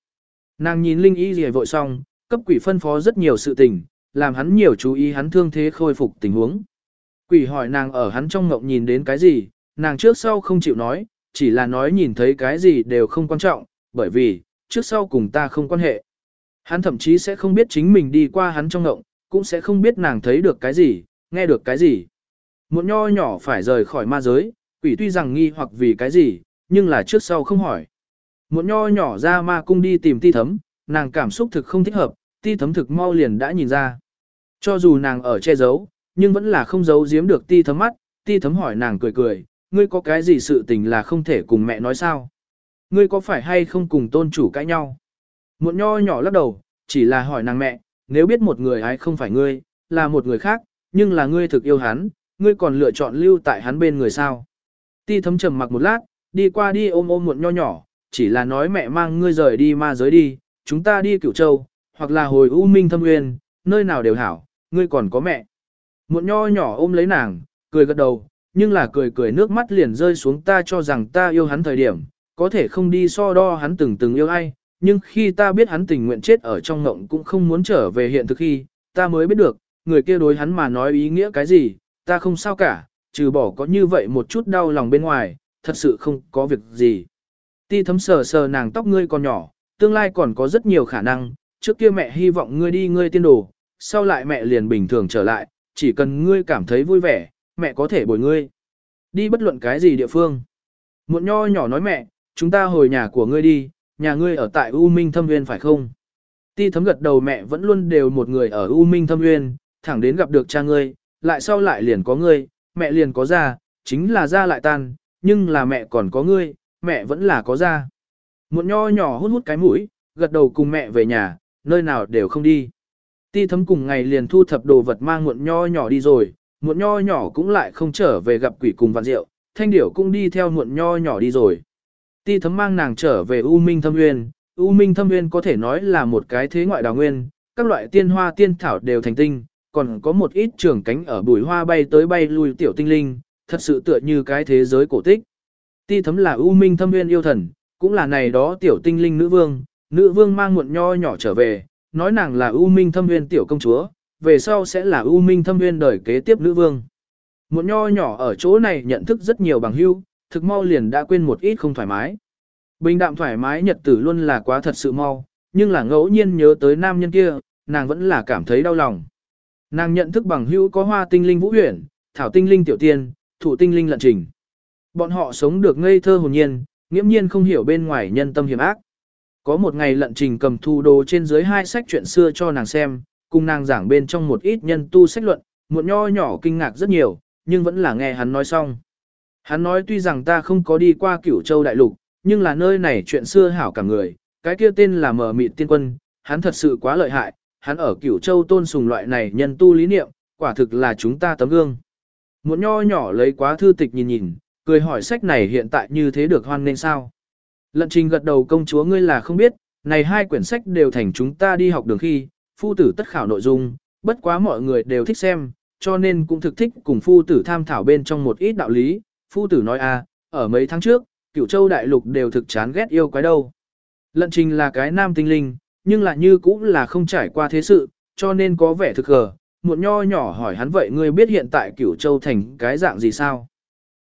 Nàng nhìn linh y lìa vội xong, cấp quỷ phân phó rất nhiều sự tình, làm hắn nhiều chú ý hắn thương thế khôi phục tình huống. Quỷ hỏi nàng ở hắn trong ngộng nhìn đến cái gì, nàng trước sau không chịu nói, chỉ là nói nhìn thấy cái gì đều không quan trọng, bởi vì, trước sau cùng ta không quan hệ. Hắn thậm chí sẽ không biết chính mình đi qua hắn trong ngộng, cũng sẽ không biết nàng thấy được cái gì, nghe được cái gì. Một nho nhỏ phải rời khỏi ma giới, quỷ tuy rằng nghi hoặc vì cái gì, nhưng là trước sau không hỏi. Một nho nhỏ ra ma cung đi tìm ti thấm, nàng cảm xúc thực không thích hợp, ti thấm thực mau liền đã nhìn ra. Cho dù nàng ở che giấu, nhưng vẫn là không giấu giếm được ti thấm mắt, ti thấm hỏi nàng cười cười, ngươi có cái gì sự tình là không thể cùng mẹ nói sao? Ngươi có phải hay không cùng tôn chủ cãi nhau? Muộn nho nhỏ lắc đầu, chỉ là hỏi nàng mẹ, nếu biết một người ai không phải ngươi, là một người khác, nhưng là ngươi thực yêu hắn, ngươi còn lựa chọn lưu tại hắn bên người sao? Ti thấm trầm mặc một lát, đi qua đi ôm ôm muộn nho nhỏ, chỉ là nói mẹ mang ngươi rời đi ma giới đi, chúng ta đi cửu châu, hoặc là hồi U Minh Thâm Nguyên, nơi nào đều hảo, ngươi còn có mẹ. Muộn nho nhỏ ôm lấy nàng, cười gật đầu, nhưng là cười cười nước mắt liền rơi xuống ta cho rằng ta yêu hắn thời điểm, có thể không đi so đo hắn từng từng yêu ai, nhưng khi ta biết hắn tình nguyện chết ở trong ngộng cũng không muốn trở về hiện thực khi, ta mới biết được, người kia đối hắn mà nói ý nghĩa cái gì, ta không sao cả, trừ bỏ có như vậy một chút đau lòng bên ngoài, thật sự không có việc gì. Ti thấm sờ sờ nàng tóc ngươi còn nhỏ, tương lai còn có rất nhiều khả năng, trước kia mẹ hy vọng ngươi đi ngươi tiên đồ, sau lại mẹ liền bình thường trở lại, chỉ cần ngươi cảm thấy vui vẻ, mẹ có thể bồi ngươi. Đi bất luận cái gì địa phương. Muộn nho nhỏ nói mẹ, chúng ta hồi nhà của ngươi đi, nhà ngươi ở tại U Minh Thâm Nguyên phải không? Ti thấm gật đầu mẹ vẫn luôn đều một người ở U Minh Thâm Nguyên, thẳng đến gặp được cha ngươi, lại sau lại liền có ngươi, mẹ liền có ra, chính là ra lại tan, nhưng là mẹ còn có ngươi, mẹ vẫn là có ra. Muộn nho nhỏ hút hút cái mũi, gật đầu cùng mẹ về nhà, nơi nào đều không đi. Ti thấm cùng ngày liền thu thập đồ vật mang muộn nho nhỏ đi rồi, muộn nho nhỏ cũng lại không trở về gặp quỷ cùng vạn rượu, thanh điểu cũng đi theo muộn nho nhỏ đi rồi. Ti thấm mang nàng trở về U Minh Thâm Nguyên, U Minh Thâm Nguyên có thể nói là một cái thế ngoại đào nguyên, các loại tiên hoa tiên thảo đều thành tinh, còn có một ít trường cánh ở bùi hoa bay tới bay lui tiểu tinh linh, thật sự tựa như cái thế giới cổ tích. Ti thấm là U Minh Thâm Nguyên yêu thần, cũng là này đó tiểu tinh linh nữ vương, nữ vương mang muộn nho nhỏ trở về, nói nàng là U Minh Thâm Nguyên tiểu công chúa, về sau sẽ là U Minh Thâm Nguyên đời kế tiếp nữ vương. Muộn nho nhỏ ở chỗ này nhận thức rất nhiều bằng hữu, thực mau liền đã quên một ít không thoải mái. Bình đạm thoải mái nhật tử luôn là quá thật sự mau, nhưng là ngẫu nhiên nhớ tới nam nhân kia, nàng vẫn là cảm thấy đau lòng. Nàng nhận thức bằng hữu có hoa tinh linh vũ huyền, thảo tinh linh tiểu tiên, thủ tinh linh lận trình. Bọn họ sống được ngây thơ hồn nhiên, nghiễm nhiên không hiểu bên ngoài nhân tâm hiểm ác. Có một ngày lận trình cầm thu đồ trên dưới hai sách chuyện xưa cho nàng xem, cùng nàng giảng bên trong một ít nhân tu sách luận, muộn nho nhỏ kinh ngạc rất nhiều, nhưng vẫn là nghe hắn nói xong. Hắn nói tuy rằng ta không có đi qua cửu châu đại lục, nhưng là nơi này chuyện xưa hảo cả người, cái kia tên là mờ mịt tiên quân, hắn thật sự quá lợi hại, hắn ở cửu châu tôn sùng loại này nhân tu lý niệm, quả thực là chúng ta tấm gương. Một nho nhỏ lấy quá thư tịch nhìn nhìn, cười hỏi sách này hiện tại như thế được hoan nên sao? Lận trình gật đầu công chúa ngươi là không biết, này hai quyển sách đều thành chúng ta đi học đường khi, phu tử tất khảo nội dung, bất quá mọi người đều thích xem, cho nên cũng thực thích cùng phu tử tham thảo bên trong một ít đạo lý. Phu tử nói a, à, ở mấy tháng trước, cửu châu đại lục đều thực chán ghét yêu quái đâu. Lận trình là cái nam tinh linh, nhưng lại như cũng là không trải qua thế sự, cho nên có vẻ thực gờ. Muộn nho nhỏ hỏi hắn vậy ngươi biết hiện tại cửu châu thành cái dạng gì sao?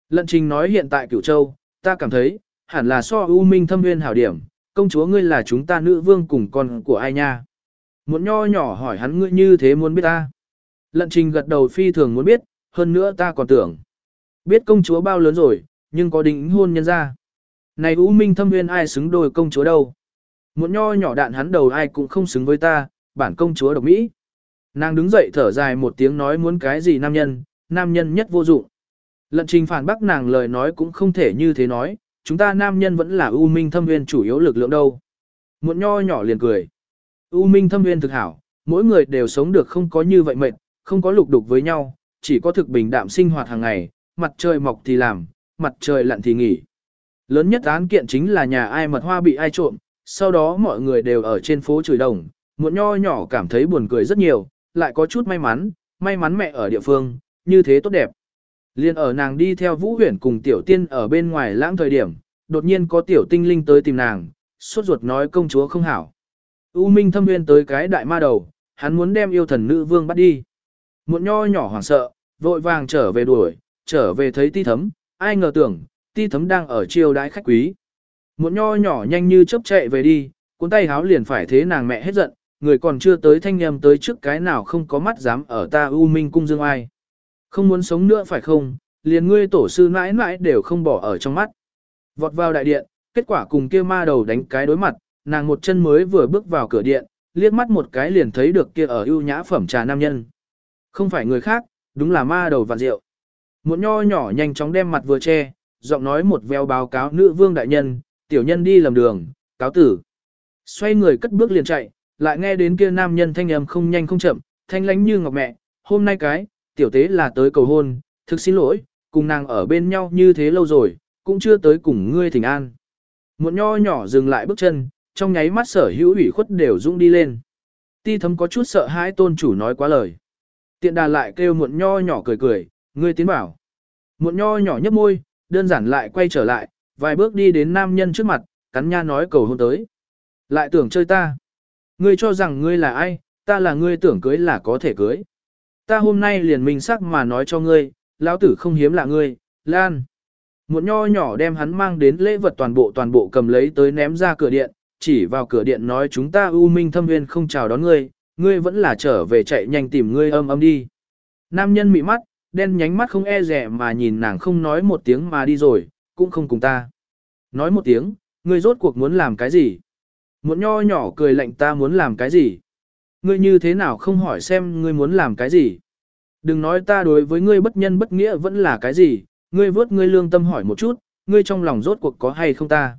Lận trình nói hiện tại cửu châu, ta cảm thấy, hẳn là so ưu Minh thâm nguyên hảo điểm, công chúa ngươi là chúng ta nữ vương cùng con của ai nha? Muộn nho nhỏ hỏi hắn ngươi như thế muốn biết ta. Lận trình gật đầu phi thường muốn biết, hơn nữa ta còn tưởng. Biết công chúa bao lớn rồi, nhưng có định hôn nhân ra. Này U Minh thâm nguyên ai xứng đôi công chúa đâu. Muộn nho nhỏ đạn hắn đầu ai cũng không xứng với ta, bản công chúa độc Mỹ. Nàng đứng dậy thở dài một tiếng nói muốn cái gì nam nhân, nam nhân nhất vô dụng. Lận trình phản bác nàng lời nói cũng không thể như thế nói, chúng ta nam nhân vẫn là U Minh thâm nguyên chủ yếu lực lượng đâu. Muộn nho nhỏ liền cười. U Minh thâm nguyên thực hảo, mỗi người đều sống được không có như vậy mệt, không có lục đục với nhau, chỉ có thực bình đạm sinh hoạt hàng ngày, mặt trời mọc thì làm, mặt trời lặn thì nghỉ. Lớn nhất án kiện chính là nhà ai mật hoa bị ai trộm, sau đó mọi người đều ở trên phố chửi đồng, muộn nho nhỏ cảm thấy buồn cười rất nhiều, lại có chút may mắn, may mắn mẹ ở địa phương, như thế tốt đẹp. Liên ở nàng đi theo Vũ Huyền cùng tiểu tiên ở bên ngoài lãng thời điểm, đột nhiên có tiểu tinh linh tới tìm nàng, suốt ruột nói công chúa không hảo. U Minh thâm huyên tới cái đại ma đầu, hắn muốn đem yêu thần nữ vương bắt đi. Muộn nho nhỏ hoảng sợ, vội vàng trở về đuổi, trở về thấy ti thấm, ai ngờ tưởng, ti thấm đang ở chiêu đãi khách quý. Muộn nho nhỏ nhanh như chớp chạy về đi, cuốn tay háo liền phải thế nàng mẹ hết giận, người còn chưa tới thanh nhầm tới trước cái nào không có mắt dám ở ta U Minh cung dương ai. Không muốn sống nữa phải không, liền ngươi tổ sư mãi mãi đều không bỏ ở trong mắt. Vọt vào đại điện, kết quả cùng kia ma đầu đánh cái đối mặt, nàng một chân mới vừa bước vào cửa điện, liếc mắt một cái liền thấy được kia ở ưu nhã phẩm trà nam nhân. Không phải người khác, đúng là ma đầu vạn rượu. Một nho nhỏ nhanh chóng đem mặt vừa che, giọng nói một veo báo cáo nữ vương đại nhân, tiểu nhân đi lầm đường, cáo tử. Xoay người cất bước liền chạy, lại nghe đến kia nam nhân thanh âm không nhanh không chậm, thanh lánh như ngọc mẹ, hôm nay cái, tiểu tế là tới cầu hôn, thực xin lỗi, cùng nàng ở bên nhau như thế lâu rồi, cũng chưa tới cùng ngươi thỉnh an. Một nho nhỏ dừng lại bước chân, trong nháy mắt sở hữu ủy khuất đều dũng đi lên. Ti thấm có chút sợ hãi tôn chủ nói quá lời. Tiện đà lại kêu muộn nho nhỏ cười cười, ngươi tiến bảo. Muộn nho nhỏ nhấp môi, đơn giản lại quay trở lại, vài bước đi đến nam nhân trước mặt, cắn nha nói cầu hôn tới. Lại tưởng chơi ta. Ngươi cho rằng ngươi là ai, ta là ngươi tưởng cưới là có thể cưới. Ta hôm nay liền mình sắc mà nói cho ngươi, lão tử không hiếm lạ ngươi, Lan. Một nho nhỏ đem hắn mang đến lễ vật toàn bộ toàn bộ cầm lấy tới ném ra cửa điện, chỉ vào cửa điện nói chúng ta ưu minh thâm viên không chào đón ngươi, ngươi vẫn là trở về chạy nhanh tìm ngươi âm âm đi. Nam nhân mị mắt, đen nhánh mắt không e rẻ mà nhìn nàng không nói một tiếng mà đi rồi, cũng không cùng ta. Nói một tiếng, ngươi rốt cuộc muốn làm cái gì? Một nho nhỏ cười lạnh ta muốn làm cái gì? Ngươi như thế nào không hỏi xem ngươi muốn làm cái gì? Đừng nói ta đối với ngươi bất nhân bất nghĩa vẫn là cái gì, ngươi vớt ngươi lương tâm hỏi một chút, ngươi trong lòng rốt cuộc có hay không ta?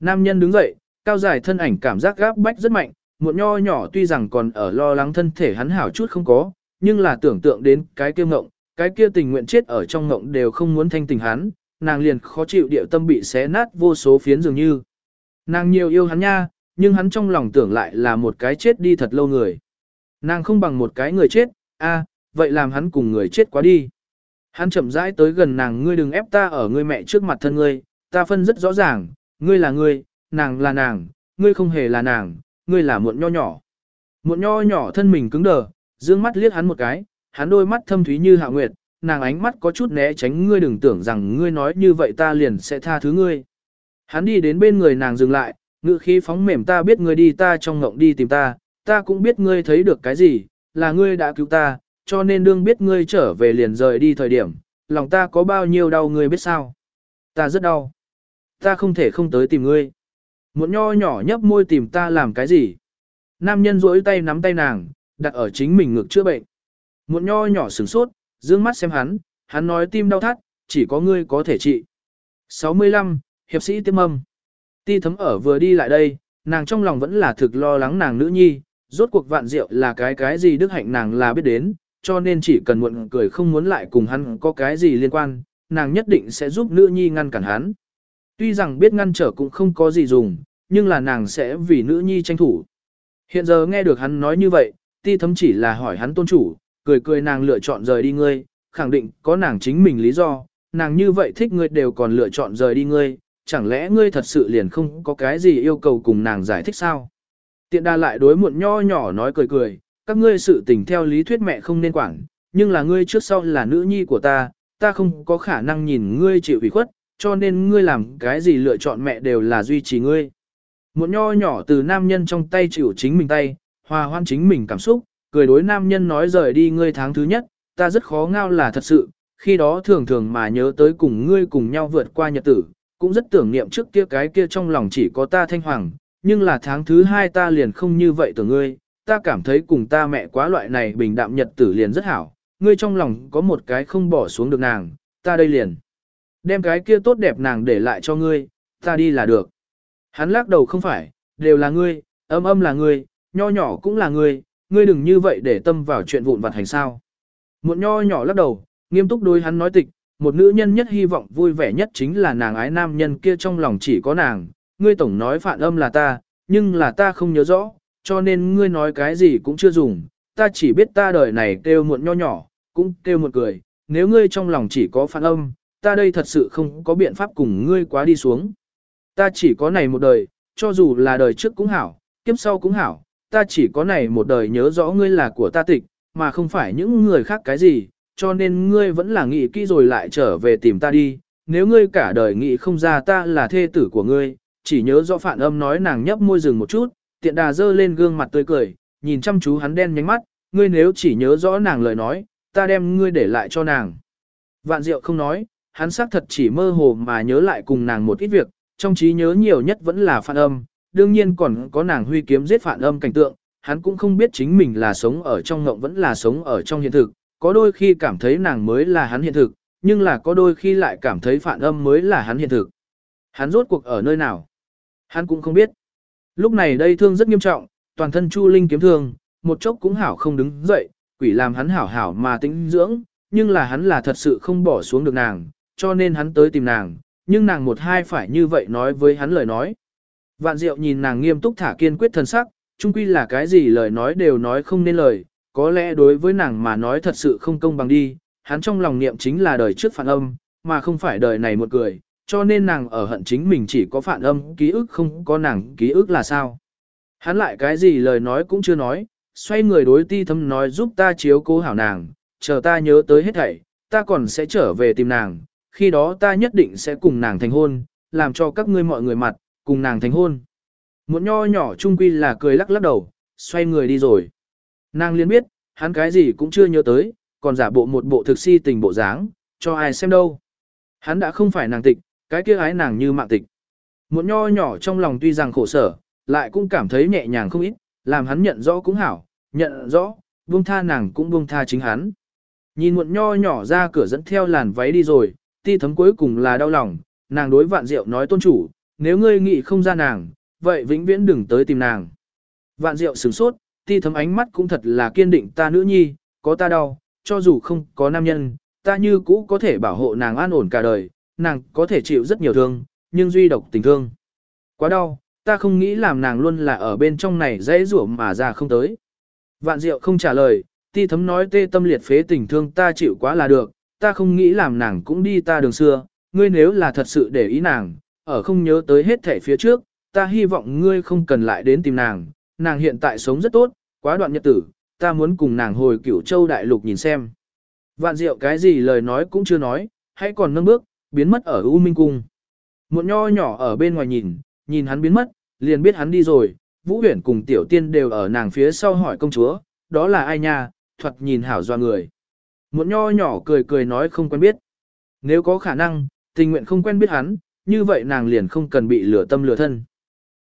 Nam nhân đứng dậy, cao dài thân ảnh cảm giác gáp bách rất mạnh, một nho nhỏ tuy rằng còn ở lo lắng thân thể hắn hảo chút không có, nhưng là tưởng tượng đến cái kia ngộng, cái kia tình nguyện chết ở trong ngộng đều không muốn thanh tình hắn, nàng liền khó chịu điệu tâm bị xé nát vô số phiến dường như. Nàng nhiều yêu hắn nha, nhưng hắn trong lòng tưởng lại là một cái chết đi thật lâu người. Nàng không bằng một cái người chết, a, vậy làm hắn cùng người chết quá đi. Hắn chậm rãi tới gần nàng ngươi đừng ép ta ở ngươi mẹ trước mặt thân ngươi, ta phân rất rõ ràng, ngươi là ngươi, nàng là nàng, ngươi không hề là nàng, ngươi là muộn nho nhỏ. Muộn nho nhỏ thân mình cứng đờ, dương mắt liếc hắn một cái, hắn đôi mắt thâm thúy như hạ nguyệt, nàng ánh mắt có chút né tránh ngươi đừng tưởng rằng ngươi nói như vậy ta liền sẽ tha thứ ngươi. Hắn đi đến bên người nàng dừng lại, ngự khí phóng mềm ta biết ngươi đi ta trong ngộng đi tìm ta, ta cũng biết ngươi thấy được cái gì, là ngươi đã cứu ta, cho nên đương biết ngươi trở về liền rời đi thời điểm, lòng ta có bao nhiêu đau ngươi biết sao. Ta rất đau. Ta không thể không tới tìm ngươi. Một nho nhỏ nhấp môi tìm ta làm cái gì? Nam nhân duỗi tay nắm tay nàng, đặt ở chính mình ngực chữa bệnh. Một nho nhỏ sửng sốt, dương mắt xem hắn, hắn nói tim đau thắt, chỉ có ngươi có thể trị. 65, hiệp sĩ tiêm âm. Ti thấm ở vừa đi lại đây, nàng trong lòng vẫn là thực lo lắng nàng nữ nhi, rốt cuộc vạn rượu là cái cái gì đức hạnh nàng là biết đến, cho nên chỉ cần muộn cười không muốn lại cùng hắn có cái gì liên quan, nàng nhất định sẽ giúp nữ nhi ngăn cản hắn. Tuy rằng biết ngăn trở cũng không có gì dùng, nhưng là nàng sẽ vì nữ nhi tranh thủ. Hiện giờ nghe được hắn nói như vậy, ti thấm chỉ là hỏi hắn tôn chủ, cười cười nàng lựa chọn rời đi ngươi, khẳng định có nàng chính mình lý do, nàng như vậy thích ngươi đều còn lựa chọn rời đi ngươi, chẳng lẽ ngươi thật sự liền không có cái gì yêu cầu cùng nàng giải thích sao? Tiện đa lại đối muộn nho nhỏ nói cười cười, các ngươi sự tình theo lý thuyết mẹ không nên quản, nhưng là ngươi trước sau là nữ nhi của ta, ta không có khả năng nhìn ngươi chịu ủy khuất, cho nên ngươi làm cái gì lựa chọn mẹ đều là duy trì ngươi. muộn nho nhỏ từ nam nhân trong tay chịu chính mình tay, hòa hoan chính mình cảm xúc, cười đối nam nhân nói rời đi ngươi tháng thứ nhất, ta rất khó ngao là thật sự, khi đó thường thường mà nhớ tới cùng ngươi cùng nhau vượt qua nhật tử, cũng rất tưởng niệm trước kia cái kia trong lòng chỉ có ta thanh hoàng, nhưng là tháng thứ hai ta liền không như vậy tưởng ngươi, ta cảm thấy cùng ta mẹ quá loại này bình đạm nhật tử liền rất hảo, ngươi trong lòng có một cái không bỏ xuống được nàng, ta đây liền. Đem cái kia tốt đẹp nàng để lại cho ngươi, ta đi là được. Hắn lắc đầu không phải, đều là ngươi, âm âm là ngươi, nho nhỏ cũng là ngươi, ngươi đừng như vậy để tâm vào chuyện vụn vặt hành sao. Muộn nho nhỏ lắc đầu, nghiêm túc đối hắn nói tịch, một nữ nhân nhất hy vọng vui vẻ nhất chính là nàng ái nam nhân kia trong lòng chỉ có nàng, ngươi tổng nói phản âm là ta, nhưng là ta không nhớ rõ, cho nên ngươi nói cái gì cũng chưa dùng, ta chỉ biết ta đời này kêu muộn nho nhỏ, cũng kêu một cười, nếu ngươi trong lòng chỉ có phản âm, ta đây thật sự không có biện pháp cùng ngươi quá đi xuống. Ta chỉ có này một đời, cho dù là đời trước cũng hảo, kiếp sau cũng hảo, ta chỉ có này một đời nhớ rõ ngươi là của ta tịch, mà không phải những người khác cái gì, cho nên ngươi vẫn là nghĩ kỹ rồi lại trở về tìm ta đi, nếu ngươi cả đời nghĩ không ra ta là thê tử của ngươi, chỉ nhớ rõ phản âm nói nàng nhấp môi rừng một chút, tiện đà dơ lên gương mặt tươi cười, nhìn chăm chú hắn đen nhánh mắt, ngươi nếu chỉ nhớ rõ nàng lời nói, ta đem ngươi để lại cho nàng. Vạn diệu không nói, hắn xác thật chỉ mơ hồ mà nhớ lại cùng nàng một ít việc, trong trí nhớ nhiều nhất vẫn là phản âm, đương nhiên còn có nàng huy kiếm giết phản âm cảnh tượng, hắn cũng không biết chính mình là sống ở trong ngộng vẫn là sống ở trong hiện thực, có đôi khi cảm thấy nàng mới là hắn hiện thực, nhưng là có đôi khi lại cảm thấy phản âm mới là hắn hiện thực. Hắn rốt cuộc ở nơi nào? Hắn cũng không biết. Lúc này đây thương rất nghiêm trọng, toàn thân Chu Linh kiếm thương, một chốc cũng hảo không đứng dậy, quỷ làm hắn hảo hảo mà tĩnh dưỡng, nhưng là hắn là thật sự không bỏ xuống được nàng, cho nên hắn tới tìm nàng, nhưng nàng một hai phải như vậy nói với hắn lời nói. Vạn Diệu nhìn nàng nghiêm túc thả kiên quyết thân sắc, chung quy là cái gì lời nói đều nói không nên lời, có lẽ đối với nàng mà nói thật sự không công bằng đi, hắn trong lòng niệm chính là đời trước phản âm, mà không phải đời này một người, cho nên nàng ở hận chính mình chỉ có phản âm ký ức không có nàng ký ức là sao. Hắn lại cái gì lời nói cũng chưa nói, xoay người đối ti thâm nói giúp ta chiếu cố hảo nàng, chờ ta nhớ tới hết thảy, ta còn sẽ trở về tìm nàng, khi đó ta nhất định sẽ cùng nàng thành hôn, làm cho các ngươi mọi người mặt, cùng nàng thành hôn. muộn nho nhỏ trung quy là cười lắc lắc đầu, xoay người đi rồi. Nàng liên biết, hắn cái gì cũng chưa nhớ tới, còn giả bộ một bộ thực si tình bộ dáng, cho ai xem đâu. Hắn đã không phải nàng tịch, cái kia ái nàng như mạng tịch. muộn nho nhỏ trong lòng tuy rằng khổ sở, lại cũng cảm thấy nhẹ nhàng không ít, làm hắn nhận rõ cũng hảo, nhận rõ, buông tha nàng cũng buông tha chính hắn. Nhìn muộn nho nhỏ ra cửa dẫn theo làn váy đi rồi, ti thấm cuối cùng là đau lòng, nàng đối vạn diệu nói tôn chủ, nếu ngươi nghĩ không ra nàng, vậy vĩnh viễn đừng tới tìm nàng. Vạn diệu sửng sốt, ti thấm ánh mắt cũng thật là kiên định ta nữ nhi, có ta đau, cho dù không có nam nhân, ta như cũ có thể bảo hộ nàng an ổn cả đời, nàng có thể chịu rất nhiều thương, nhưng duy độc tình thương. Quá đau, ta không nghĩ làm nàng luôn là ở bên trong này dễ rủa mà ra không tới. Vạn diệu không trả lời, ti thấm nói tê tâm liệt phế tình thương ta chịu quá là được, ta không nghĩ làm nàng cũng đi ta đường xưa, ngươi nếu là thật sự để ý nàng, ở không nhớ tới hết thể phía trước, ta hy vọng ngươi không cần lại đến tìm nàng, nàng hiện tại sống rất tốt, quá đoạn nhật tử, ta muốn cùng nàng hồi cửu châu đại lục nhìn xem. Vạn diệu cái gì lời nói cũng chưa nói, hãy còn nâng bước, biến mất ở U Minh Cung. Một nho nhỏ ở bên ngoài nhìn, nhìn hắn biến mất, liền biết hắn đi rồi, Vũ Huyển cùng Tiểu Tiên đều ở nàng phía sau hỏi công chúa, đó là ai nha, thuật nhìn hảo doa người. Một nho nhỏ cười cười nói không quen biết. Nếu có khả năng, tình nguyện không quen biết hắn, như vậy nàng liền không cần bị lửa tâm lửa thân.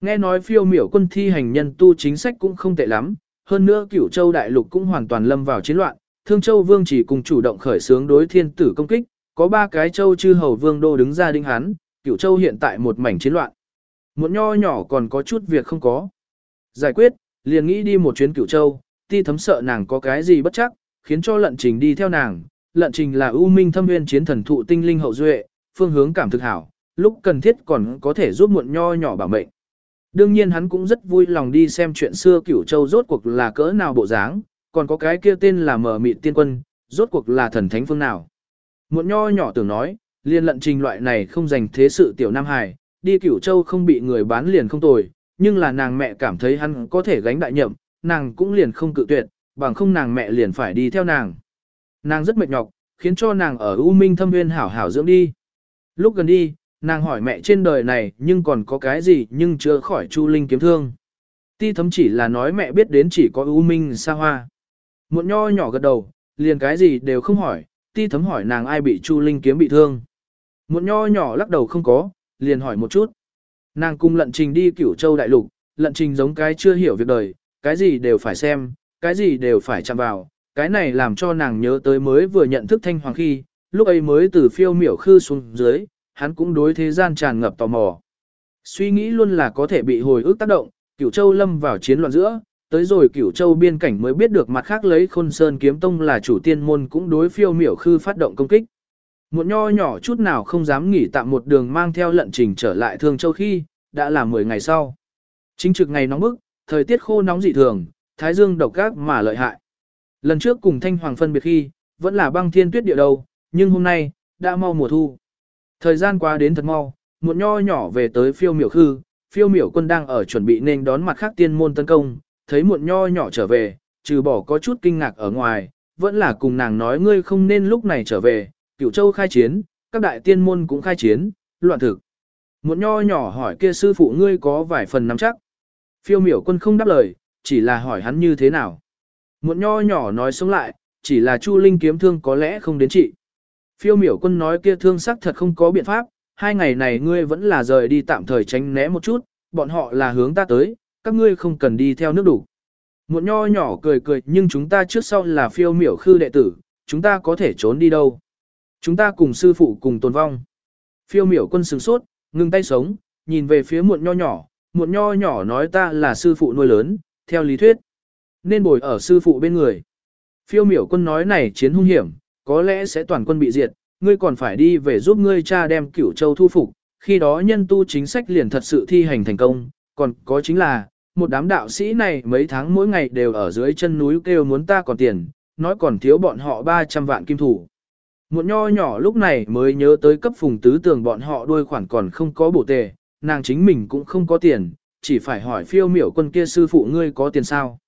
Nghe nói phiêu miểu quân thi hành nhân tu chính sách cũng không tệ lắm, hơn nữa cửu châu đại lục cũng hoàn toàn lâm vào chiến loạn, thương châu vương chỉ cùng chủ động khởi xướng đối thiên tử công kích, có ba cái châu chư hầu vương đô đứng ra đinh hắn, cửu châu hiện tại một mảnh chiến loạn. Một nho nhỏ còn có chút việc không có. Giải quyết, liền nghĩ đi một chuyến cửu châu, ti thấm sợ nàng có cái gì bất chắc, khiến cho lận trình đi theo nàng. Lận trình là ưu minh thâm nguyên chiến thần thụ tinh linh hậu duệ, phương hướng cảm thực hảo, lúc cần thiết còn có thể giúp muộn nho nhỏ bảo mệnh. Đương nhiên hắn cũng rất vui lòng đi xem chuyện xưa cửu châu rốt cuộc là cỡ nào bộ dáng, còn có cái kia tên là mở mịt tiên quân, rốt cuộc là thần thánh phương nào. Muộn nho nhỏ tưởng nói, liên lận trình loại này không dành thế sự tiểu Nam Hải, đi cửu châu không bị người bán liền không tồi, nhưng là nàng mẹ cảm thấy hắn có thể gánh đại nhậm, nàng cũng liền không cự tuyệt, bằng không nàng mẹ liền phải đi theo nàng. Nàng rất mệt nhọc, khiến cho nàng ở U Minh thâm nguyên hảo hảo dưỡng đi. Lúc gần đi, nàng hỏi mẹ trên đời này nhưng còn có cái gì nhưng chưa khỏi Chu Linh kiếm thương. Ti thấm chỉ là nói mẹ biết đến chỉ có U Minh Sa Hoa. Muộn nho nhỏ gật đầu, liền cái gì đều không hỏi, ti thấm hỏi nàng ai bị Chu Linh kiếm bị thương. Muộn nho nhỏ lắc đầu không có, liền hỏi một chút. Nàng cùng lận trình đi cửu châu đại lục, lận trình giống cái chưa hiểu việc đời, cái gì đều phải xem, cái gì đều phải chạm vào, cái này làm cho nàng nhớ tới mới vừa nhận thức thanh hoàng khi, lúc ấy mới từ phiêu miểu khư xuống dưới, hắn cũng đối thế gian tràn ngập tò mò. Suy nghĩ luôn là có thể bị hồi ức tác động, cửu châu lâm vào chiến loạn giữa, tới rồi cửu châu biên cảnh mới biết được mặt khác lấy khôn sơn kiếm tông là chủ tiên môn cũng đối phiêu miểu khư phát động công kích. Một nho nhỏ chút nào không dám nghỉ tạm một đường mang theo lận trình trở lại thương châu khi, đã là 10 ngày sau. Chính trực ngày nóng bức, thời tiết khô nóng dị thường, thái dương độc gác mà lợi hại. Lần trước cùng Thanh Hoàng phân biệt khi, vẫn là băng thiên tuyết địa đầu, nhưng hôm nay, đã mau mùa thu. Thời gian qua đến thật mau, một nho nhỏ về tới phiêu miểu khư, phiêu miểu quân đang ở chuẩn bị nên đón mặt khác tiên môn tấn công, thấy một nho nhỏ trở về, trừ bỏ có chút kinh ngạc ở ngoài, vẫn là cùng nàng nói ngươi không nên lúc này trở về, cửu châu khai chiến, các đại tiên môn cũng khai chiến, loạn thực. Một nho nhỏ hỏi kia sư phụ ngươi có vài phần nắm chắc. Phiêu miểu quân không đáp lời, chỉ là hỏi hắn như thế nào. Một nho nhỏ nói sống lại, chỉ là Chu Linh kiếm thương có lẽ không đến trị. Phiêu miểu quân nói kia thương sắc thật không có biện pháp, hai ngày này ngươi vẫn là rời đi tạm thời tránh né một chút, bọn họ là hướng ta tới, các ngươi không cần đi theo nước đủ. Muộn nho nhỏ cười cười nhưng chúng ta trước sau là phiêu miểu khư đệ tử, chúng ta có thể trốn đi đâu. Chúng ta cùng sư phụ cùng tồn vong. Phiêu miểu quân sừng sốt, ngừng tay sống, nhìn về phía muộn nho nhỏ, muộn nho nhỏ nói ta là sư phụ nuôi lớn, theo lý thuyết. Nên bồi ở sư phụ bên người. Phiêu miểu quân nói này chiến hung hiểm, có lẽ sẽ toàn quân bị diệt, ngươi còn phải đi về giúp ngươi cha đem cửu châu thu phục, khi đó nhân tu chính sách liền thật sự thi hành thành công, còn có chính là, một đám đạo sĩ này mấy tháng mỗi ngày đều ở dưới chân núi kêu muốn ta còn tiền, nói còn thiếu bọn họ 300 vạn kim thủ. Một nho nhỏ lúc này mới nhớ tới cấp phùng tứ tường bọn họ đuôi khoản còn không có bổ tề, nàng chính mình cũng không có tiền, chỉ phải hỏi phiêu miểu quân kia sư phụ ngươi có tiền sao.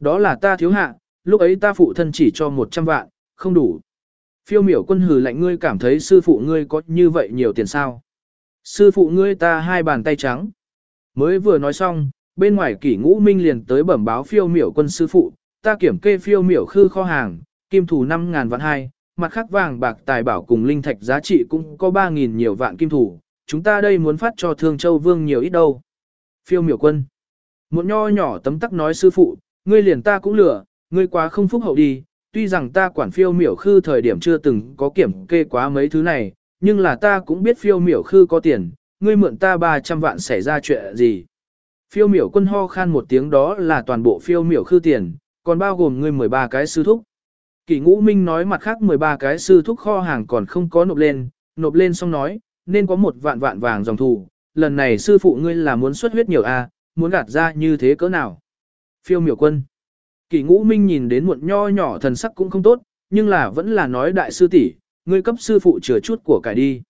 Đó là ta thiếu hạ, lúc ấy ta phụ thân chỉ cho 100 vạn, không đủ. Phiêu miểu quân hừ lạnh ngươi cảm thấy sư phụ ngươi có như vậy nhiều tiền sao. Sư phụ ngươi ta hai bàn tay trắng. Mới vừa nói xong, bên ngoài kỷ ngũ minh liền tới bẩm báo phiêu miểu quân sư phụ, ta kiểm kê phiêu miểu khư kho hàng, kim thủ 5.000 vạn hai, mặt khác vàng bạc tài bảo cùng linh thạch giá trị cũng có 3.000 nhiều vạn kim thủ, chúng ta đây muốn phát cho Thương Châu Vương nhiều ít đâu. Phiêu miểu quân. Một nho nhỏ tấm tắc nói sư phụ, ngươi liền ta cũng lừa, ngươi quá không phúc hậu đi, tuy rằng ta quản phiêu miểu khư thời điểm chưa từng có kiểm kê quá mấy thứ này, nhưng là ta cũng biết phiêu miểu khư có tiền, ngươi mượn ta 300 vạn xảy ra chuyện gì. Phiêu miểu quân ho khan một tiếng đó là toàn bộ phiêu miểu khư tiền, còn bao gồm ngươi 13 cái sư thúc. Kỷ ngũ minh nói mặt khác 13 cái sư thúc kho hàng còn không có nộp lên, nộp lên xong nói, nên có một vạn vạn vàng dòng thù, lần này sư phụ ngươi là muốn xuất huyết nhiều a, muốn gạt ra như thế cỡ nào. Phiêu miểu quân. Kỷ ngũ minh nhìn đến muộn nho nhỏ thần sắc cũng không tốt, nhưng là vẫn là nói đại sư tỷ, ngươi cấp sư phụ chừa chút của cải đi.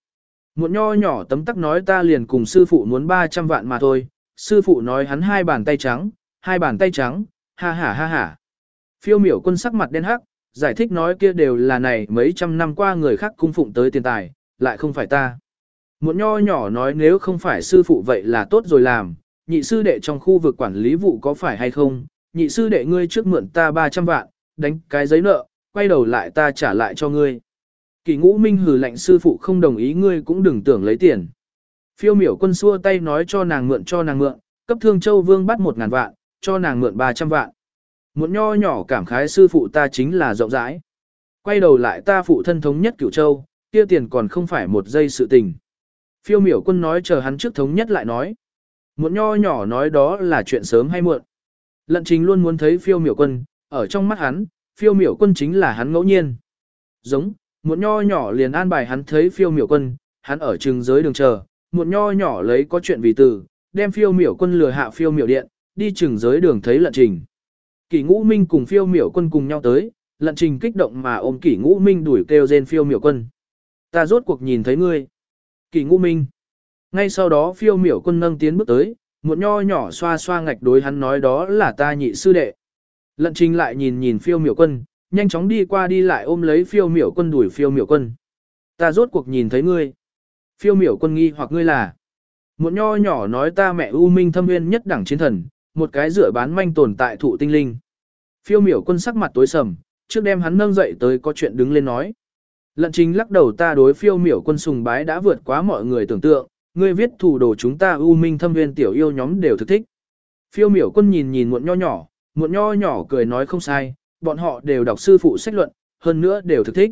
Muộn nho nhỏ tấm tắc nói ta liền cùng sư phụ muốn 300 vạn mà thôi, sư phụ nói hắn hai bàn tay trắng, hai bàn tay trắng, ha ha ha ha. Phiêu miểu quân sắc mặt đen hắc, giải thích nói kia đều là này mấy trăm năm qua người khác cung phụng tới tiền tài, lại không phải ta. Muộn nho nhỏ nói nếu không phải sư phụ vậy là tốt rồi làm, nhị sư đệ trong khu vực quản lý vụ có phải hay không, nhị sư đệ ngươi trước mượn ta 300 vạn, đánh cái giấy nợ, quay đầu lại ta trả lại cho ngươi. Kỳ ngũ minh hừ lạnh sư phụ không đồng ý ngươi cũng đừng tưởng lấy tiền. Phiêu miểu quân xua tay nói cho nàng mượn cho nàng mượn, cấp thương châu vương bắt một ngàn vạn, cho nàng mượn 300 vạn. Muộn nho nhỏ cảm khái sư phụ ta chính là rộng rãi. Quay đầu lại ta phụ thân thống nhất cửu châu, kia tiền còn không phải một giây sự tình. Phiêu miểu quân nói chờ hắn trước thống nhất lại nói. Muộn nho nhỏ nói đó là chuyện sớm hay muộn. Lận trình luôn muốn thấy phiêu miểu quân, ở trong mắt hắn, phiêu miểu quân chính là hắn ngẫu nhiên. Giống, một nho nhỏ liền an bài hắn thấy phiêu miểu quân, hắn ở trường giới đường chờ, một nho nhỏ lấy có chuyện vì từ, đem phiêu miểu quân lừa hạ phiêu miểu điện, đi trường giới đường thấy lận trình. Kỷ ngũ minh cùng phiêu miểu quân cùng nhau tới, lận trình kích động mà ôm kỷ ngũ minh đuổi kêu trên phiêu miểu quân. Ta rốt cuộc nhìn thấy ngươi. Kỷ ngũ minh. Ngay sau đó phiêu miểu quân nâng tiến bước tới, một nho nhỏ xoa xoa ngạch đối hắn nói đó là ta nhị sư đệ. Lận trình lại nhìn nhìn phiêu miểu quân, nhanh chóng đi qua đi lại ôm lấy phiêu miểu quân đuổi phiêu miểu quân. Ta rốt cuộc nhìn thấy ngươi. Phiêu miểu quân nghi hoặc ngươi là. Một nho nhỏ nói ta mẹ U Minh thâm nguyên nhất đẳng chiến thần, một cái rửa bán manh tồn tại thụ tinh linh. Phiêu miểu quân sắc mặt tối sầm, trước đem hắn nâng dậy tới có chuyện đứng lên nói. Lận trình lắc đầu ta đối phiêu miểu quân sùng bái đã vượt quá mọi người tưởng tượng, ngươi viết thủ đồ chúng ta U Minh thâm viên tiểu yêu nhóm đều thực thích. Phiêu miểu quân nhìn nhìn muộn nho nhỏ, muộn nho nhỏ cười nói không sai, bọn họ đều đọc sư phụ sách luận, hơn nữa đều thực thích.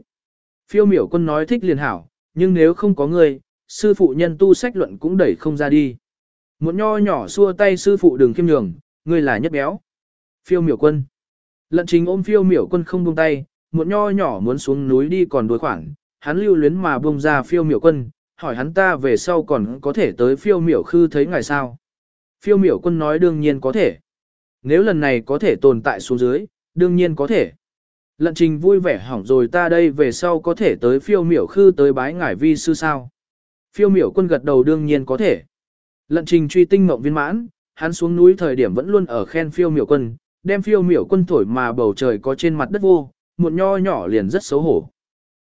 Phiêu miểu quân nói thích liền hảo, nhưng nếu không có ngươi, sư phụ nhân tu sách luận cũng đẩy không ra đi. Muộn nho nhỏ xua tay sư phụ đừng khiêm nhường, ngươi là nhất béo. Phiêu miểu quân. Lận chính ôm phiêu miểu quân không buông tay, muộn nho nhỏ muốn xuống núi đi còn đuối khoảng, hắn lưu luyến mà buông ra phiêu miểu quân, hỏi hắn ta về sau còn có thể tới phiêu miểu khư thấy ngài sao. Phiêu miểu quân nói đương nhiên có thể. Nếu lần này có thể tồn tại xuống dưới, đương nhiên có thể. Lận trình vui vẻ hỏng rồi ta đây về sau có thể tới phiêu miểu khư tới bái ngải vi sư sao. Phiêu miểu quân gật đầu đương nhiên có thể. Lận trình truy tinh mộng viên mãn, hắn xuống núi thời điểm vẫn luôn ở khen phiêu miểu quân, đem phiêu miểu quân thổi mà bầu trời có trên mặt đất vô, một nho nhỏ liền rất xấu hổ.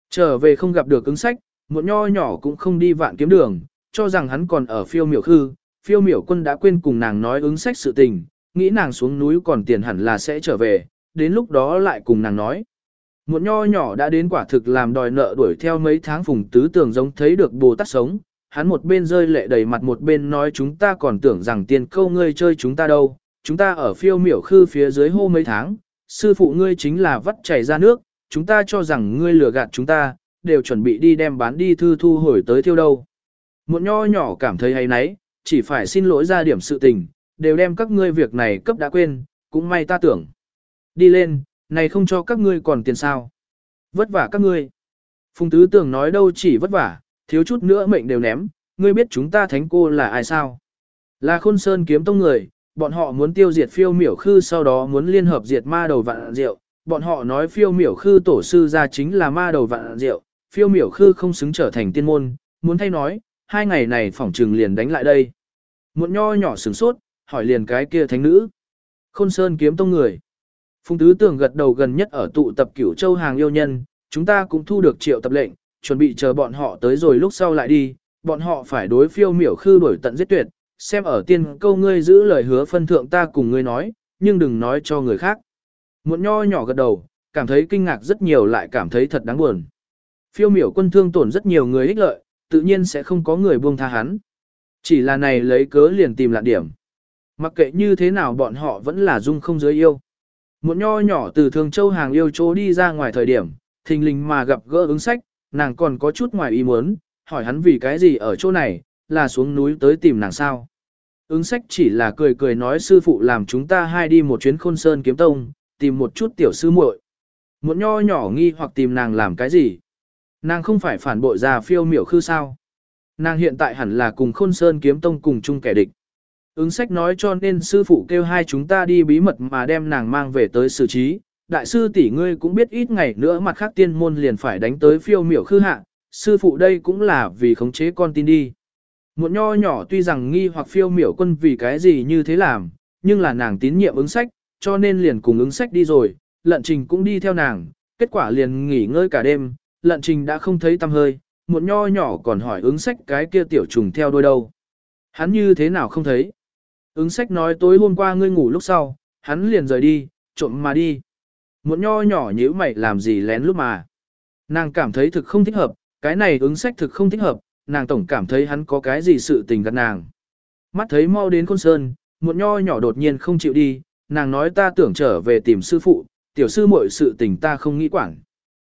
Trở về không gặp được ứng sách, một nho nhỏ cũng không đi vạn kiếm đường, cho rằng hắn còn ở phiêu miểu khư, phiêu miểu quân đã quên cùng nàng nói ứng sách sự tình, nghĩ nàng xuống núi còn tiền hẳn là sẽ trở về, đến lúc đó lại cùng nàng nói. Một nho nhỏ đã đến quả thực làm đòi nợ đuổi theo mấy tháng phùng tứ tưởng giống thấy được bồ tát sống, hắn một bên rơi lệ đầy mặt một bên nói chúng ta còn tưởng rằng tiền câu ngươi chơi chúng ta đâu, chúng ta ở phiêu miểu khư phía dưới hô mấy tháng, sư phụ ngươi chính là vắt chảy ra nước, chúng ta cho rằng ngươi lừa gạt chúng ta, đều chuẩn bị đi đem bán đi thư thu hồi tới thiêu đâu. Một nho nhỏ cảm thấy hay nấy, chỉ phải xin lỗi ra điểm sự tình, đều đem các ngươi việc này cấp đã quên, cũng may ta tưởng. Đi lên, này không cho các ngươi còn tiền sao. Vất vả các ngươi. Phùng tứ tưởng nói đâu chỉ vất vả, thiếu chút nữa mệnh đều ném, ngươi biết chúng ta thánh cô là ai sao? Là khôn sơn kiếm tông người, bọn họ muốn tiêu diệt phiêu miểu khư sau đó muốn liên hợp diệt ma đầu vạn rượu, bọn họ nói phiêu miểu khư tổ sư ra chính là ma đầu vạn rượu, phiêu miểu khư không xứng trở thành tiên môn, muốn thay nói, hai ngày này phỏng trừng liền đánh lại đây. Muộn nho nhỏ sửng sốt, hỏi liền cái kia thánh nữ. Khôn sơn kiếm tông người. Phùng tứ tưởng gật đầu gần nhất ở tụ tập cửu châu hàng yêu nhân, chúng ta cũng thu được triệu tập lệnh, chuẩn bị chờ bọn họ tới rồi lúc sau lại đi, bọn họ phải đối phiêu miểu khư đổi tận giết tuyệt, xem ở tiên câu ngươi giữ lời hứa phân thượng ta cùng ngươi nói, nhưng đừng nói cho người khác. Muộn nho nhỏ gật đầu, cảm thấy kinh ngạc rất nhiều lại cảm thấy thật đáng buồn. Phiêu miểu quân thương tổn rất nhiều người ích lợi, tự nhiên sẽ không có người buông tha hắn. Chỉ là này lấy cớ liền tìm lạc điểm. Mặc kệ như thế nào bọn họ vẫn là dung không dưới yêu. Một nho nhỏ từ thường châu hàng yêu chỗ đi ra ngoài thời điểm, thình lình mà gặp gỡ ứng sách, nàng còn có chút ngoài ý muốn, hỏi hắn vì cái gì ở chỗ này, là xuống núi tới tìm nàng sao. Ứng sách chỉ là cười cười nói sư phụ làm chúng ta hai đi một chuyến khôn sơn kiếm tông, tìm một chút tiểu sư muội. Một nho nhỏ nghi hoặc tìm nàng làm cái gì. Nàng không phải phản bội ra phiêu miểu khư sao. Nàng hiện tại hẳn là cùng khôn sơn kiếm tông cùng chung kẻ địch. Ứng sách nói cho nên sư phụ kêu hai chúng ta đi bí mật mà đem nàng mang về tới xử trí. Đại sư tỷ ngươi cũng biết ít ngày nữa mặt khác tiên môn liền phải đánh tới phiêu miểu khư hạ, sư phụ đây cũng là vì khống chế con tin đi. Một nho nhỏ tuy rằng nghi hoặc phiêu miểu quân vì cái gì như thế làm, nhưng là nàng tín nhiệm ứng sách, cho nên liền cùng ứng sách đi rồi, lận trình cũng đi theo nàng, kết quả liền nghỉ ngơi cả đêm, lận trình đã không thấy tâm hơi, một nho nhỏ còn hỏi ứng sách cái kia tiểu trùng theo đôi đâu. Hắn như thế nào không thấy? Ứng sách nói tối hôm qua ngươi ngủ lúc sau, hắn liền rời đi, trộm mà đi. Một nho nhỏ nhíu mày làm gì lén lúc mà. Nàng cảm thấy thực không thích hợp, cái này ứng sách thực không thích hợp, nàng tổng cảm thấy hắn có cái gì sự tình gắt nàng. Mắt thấy mau đến con sơn, một nho nhỏ đột nhiên không chịu đi, nàng nói ta tưởng trở về tìm sư phụ, tiểu sư muội sự tình ta không nghĩ quản.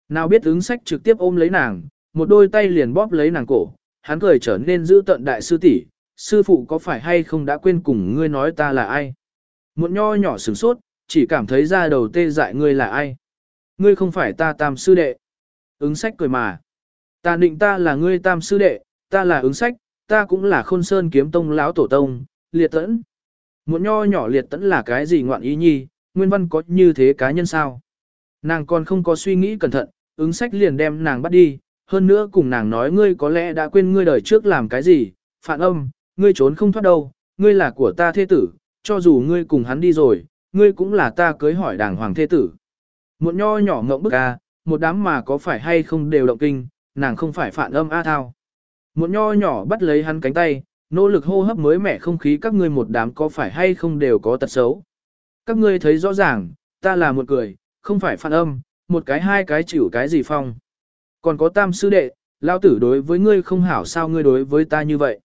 Nào biết ứng sách trực tiếp ôm lấy nàng, một đôi tay liền bóp lấy nàng cổ, hắn cười trở nên giữ tận đại sư tỷ, sư phụ có phải hay không đã quên cùng ngươi nói ta là ai? Một nho nhỏ sửng sốt, chỉ cảm thấy ra đầu tê dại ngươi là ai? Ngươi không phải ta tam sư đệ. Ứng sách cười mà. Ta định ta là ngươi tam sư đệ, ta là ứng sách, ta cũng là khôn sơn kiếm tông lão tổ tông, liệt tẫn. Một nho nhỏ liệt tẫn là cái gì ngoạn ý nhi, nguyên văn có như thế cá nhân sao? Nàng còn không có suy nghĩ cẩn thận, ứng sách liền đem nàng bắt đi, hơn nữa cùng nàng nói ngươi có lẽ đã quên ngươi đời trước làm cái gì, phản âm, ngươi trốn không thoát đâu, ngươi là của ta thế tử, cho dù ngươi cùng hắn đi rồi, ngươi cũng là ta cưới hỏi đàng hoàng thế tử. Một nho nhỏ ngộng bức a, một đám mà có phải hay không đều động kinh, nàng không phải phản âm a thao. Một nho nhỏ bắt lấy hắn cánh tay, nỗ lực hô hấp mới mẻ không khí các ngươi một đám có phải hay không đều có tật xấu. Các ngươi thấy rõ ràng, ta là một cười, không phải phản âm, một cái hai cái chịu cái gì phong. Còn có tam sư đệ, lao tử đối với ngươi không hảo sao ngươi đối với ta như vậy.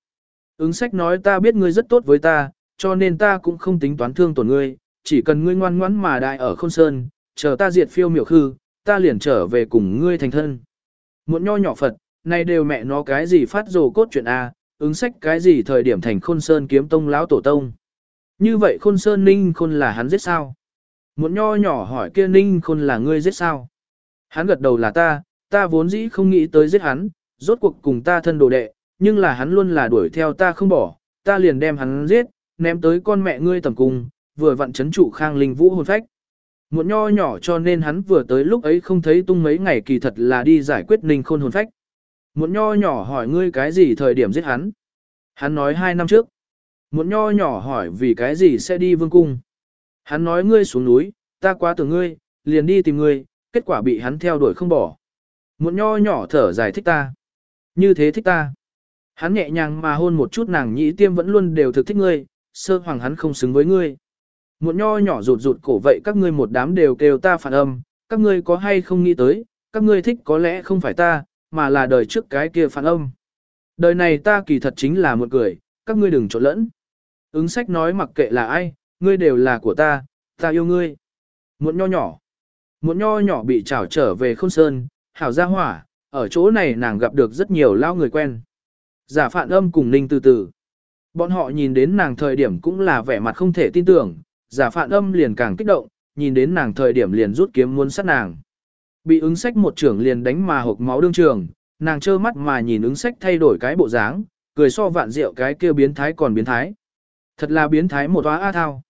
Ứng sách nói ta biết ngươi rất tốt với ta, cho nên ta cũng không tính toán thương tổn ngươi, chỉ cần ngươi ngoan ngoãn mà đại ở khôn sơn, chờ ta diệt phiêu miểu khư, ta liền trở về cùng ngươi thành thân. Muộn nho nhỏ Phật, này đều mẹ nó cái gì phát rồ cốt chuyện A, ứng sách cái gì thời điểm thành khôn sơn kiếm tông lão tổ tông. Như vậy khôn sơn ninh khôn là hắn giết sao? Một nho nhỏ hỏi kia ninh khôn là ngươi giết sao? Hắn gật đầu là ta, ta vốn dĩ không nghĩ tới giết hắn, rốt cuộc cùng ta thân đồ đệ, nhưng là hắn luôn là đuổi theo ta không bỏ, ta liền đem hắn giết, ném tới con mẹ ngươi tầm cung, vừa vặn chấn trụ khang linh vũ hồn phách. Một nho nhỏ cho nên hắn vừa tới lúc ấy không thấy tung mấy ngày kỳ thật là đi giải quyết ninh khôn hồn phách. Một nho nhỏ hỏi ngươi cái gì thời điểm giết hắn. Hắn nói hai năm trước. Một nho nhỏ hỏi vì cái gì sẽ đi vương cung. Hắn nói ngươi xuống núi, ta quá tưởng ngươi, liền đi tìm ngươi, kết quả bị hắn theo đuổi không bỏ. Một nho nhỏ thở dài thích ta. Như thế thích ta. Hắn nhẹ nhàng mà hôn một chút nàng nhĩ tiêm vẫn luôn đều thực thích ngươi, sơ hoàng hắn không xứng với ngươi. Một nho nhỏ rụt rụt cổ vậy các ngươi một đám đều kêu ta phản âm, các ngươi có hay không nghĩ tới, các ngươi thích có lẽ không phải ta, mà là đời trước cái kia phản âm. Đời này ta kỳ thật chính là một người, các ngươi đừng trộn lẫn. Ứng sách nói mặc kệ là ai, ngươi đều là của ta, ta yêu ngươi. Muộn nho nhỏ. muộn nho nhỏ bị trảo trở về khôn sơn, hảo gia hỏa, ở chỗ này nàng gặp được rất nhiều lao người quen. Giả phạn âm cùng ninh từ từ. Bọn họ nhìn đến nàng thời điểm cũng là vẻ mặt không thể tin tưởng, giả phạn âm liền càng kích động, nhìn đến nàng thời điểm liền rút kiếm muốn sát nàng. Bị ứng sách một trưởng liền đánh mà hộp máu đương trường, nàng trơ mắt mà nhìn ứng sách thay đổi cái bộ dáng, cười so vạn rượu cái kia biến thái còn biến thái. Thật là biến thái một hóa a thao.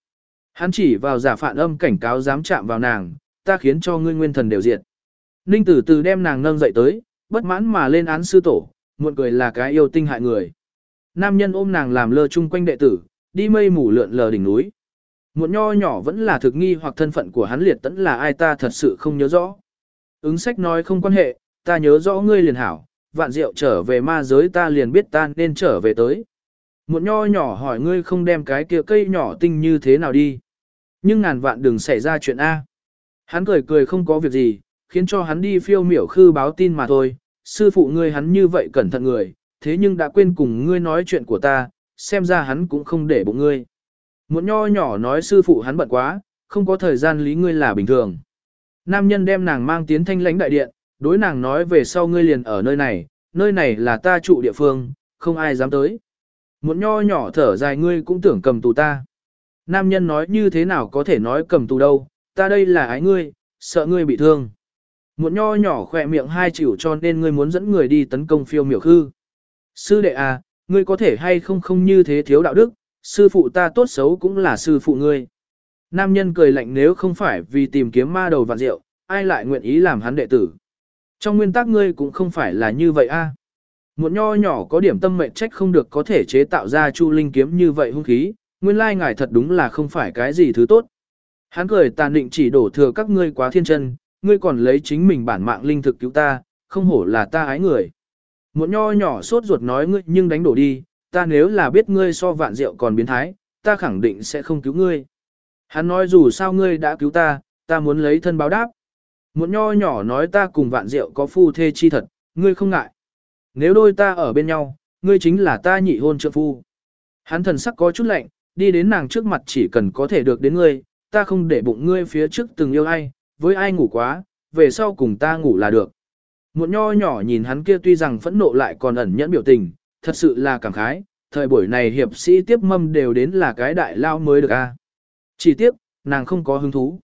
Hắn chỉ vào giả phản âm cảnh cáo dám chạm vào nàng, ta khiến cho ngươi nguyên thần đều diệt. Ninh tử từ đem nàng nâng dậy tới, bất mãn mà lên án sư tổ, muộn cười là cái yêu tinh hại người. Nam nhân ôm nàng làm lơ chung quanh đệ tử, đi mây mù lượn lờ đỉnh núi. muộn nho nhỏ vẫn là thực nghi hoặc thân phận của hắn liệt tẫn là ai ta thật sự không nhớ rõ. Ứng sách nói không quan hệ, ta nhớ rõ ngươi liền hảo, vạn diệu trở về ma giới ta liền biết ta nên trở về tới. muộn nho nhỏ hỏi ngươi không đem cái kia cây nhỏ tinh như thế nào đi. Nhưng ngàn vạn đừng xảy ra chuyện A. Hắn cười cười không có việc gì, khiến cho hắn đi phiêu miểu khư báo tin mà thôi. Sư phụ ngươi hắn như vậy cẩn thận người, thế nhưng đã quên cùng ngươi nói chuyện của ta, xem ra hắn cũng không để bụng ngươi. Một nho nhỏ nói sư phụ hắn bận quá, không có thời gian lý ngươi là bình thường. Nam nhân đem nàng mang tiến thanh lãnh đại điện, đối nàng nói về sau ngươi liền ở nơi này, nơi này là ta trụ địa phương, không ai dám tới. Một nho nhỏ thở dài ngươi cũng tưởng cầm tù ta. Nam nhân nói như thế nào có thể nói cầm tù đâu, ta đây là ái ngươi, sợ ngươi bị thương. Một nho nhỏ khỏe miệng hai chịu cho nên ngươi muốn dẫn người đi tấn công phiêu miểu khư. Sư đệ à, ngươi có thể hay không không như thế thiếu đạo đức, sư phụ ta tốt xấu cũng là sư phụ ngươi. Nam nhân cười lạnh nếu không phải vì tìm kiếm ma đầu vạn rượu, ai lại nguyện ý làm hắn đệ tử. Trong nguyên tắc ngươi cũng không phải là như vậy a. Một nho nhỏ có điểm tâm mệnh trách không được có thể chế tạo ra chu linh kiếm như vậy hung khí, nguyên lai ngài thật đúng là không phải cái gì thứ tốt. Hắn cười tàn định chỉ đổ thừa các ngươi quá thiên chân, ngươi còn lấy chính mình bản mạng linh thực cứu ta, không hổ là ta ái người. Một nho nhỏ sốt ruột nói ngươi nhưng đánh đổ đi, ta nếu là biết ngươi so vạn rượu còn biến thái, ta khẳng định sẽ không cứu ngươi. Hắn nói dù sao ngươi đã cứu ta, ta muốn lấy thân báo đáp. Một nho nhỏ nói ta cùng vạn rượu có phu thê chi thật, ngươi không ngại. Nếu đôi ta ở bên nhau, ngươi chính là ta nhị hôn trợ phu. Hắn thần sắc có chút lạnh, đi đến nàng trước mặt chỉ cần có thể được đến ngươi, ta không để bụng ngươi phía trước từng yêu ai, với ai ngủ quá, về sau cùng ta ngủ là được. Muộn nho nhỏ nhìn hắn kia tuy rằng phẫn nộ lại còn ẩn nhẫn biểu tình, thật sự là cảm khái, thời buổi này hiệp sĩ tiếp mâm đều đến là cái đại lao mới được a. Chỉ tiếc, nàng không có hứng thú.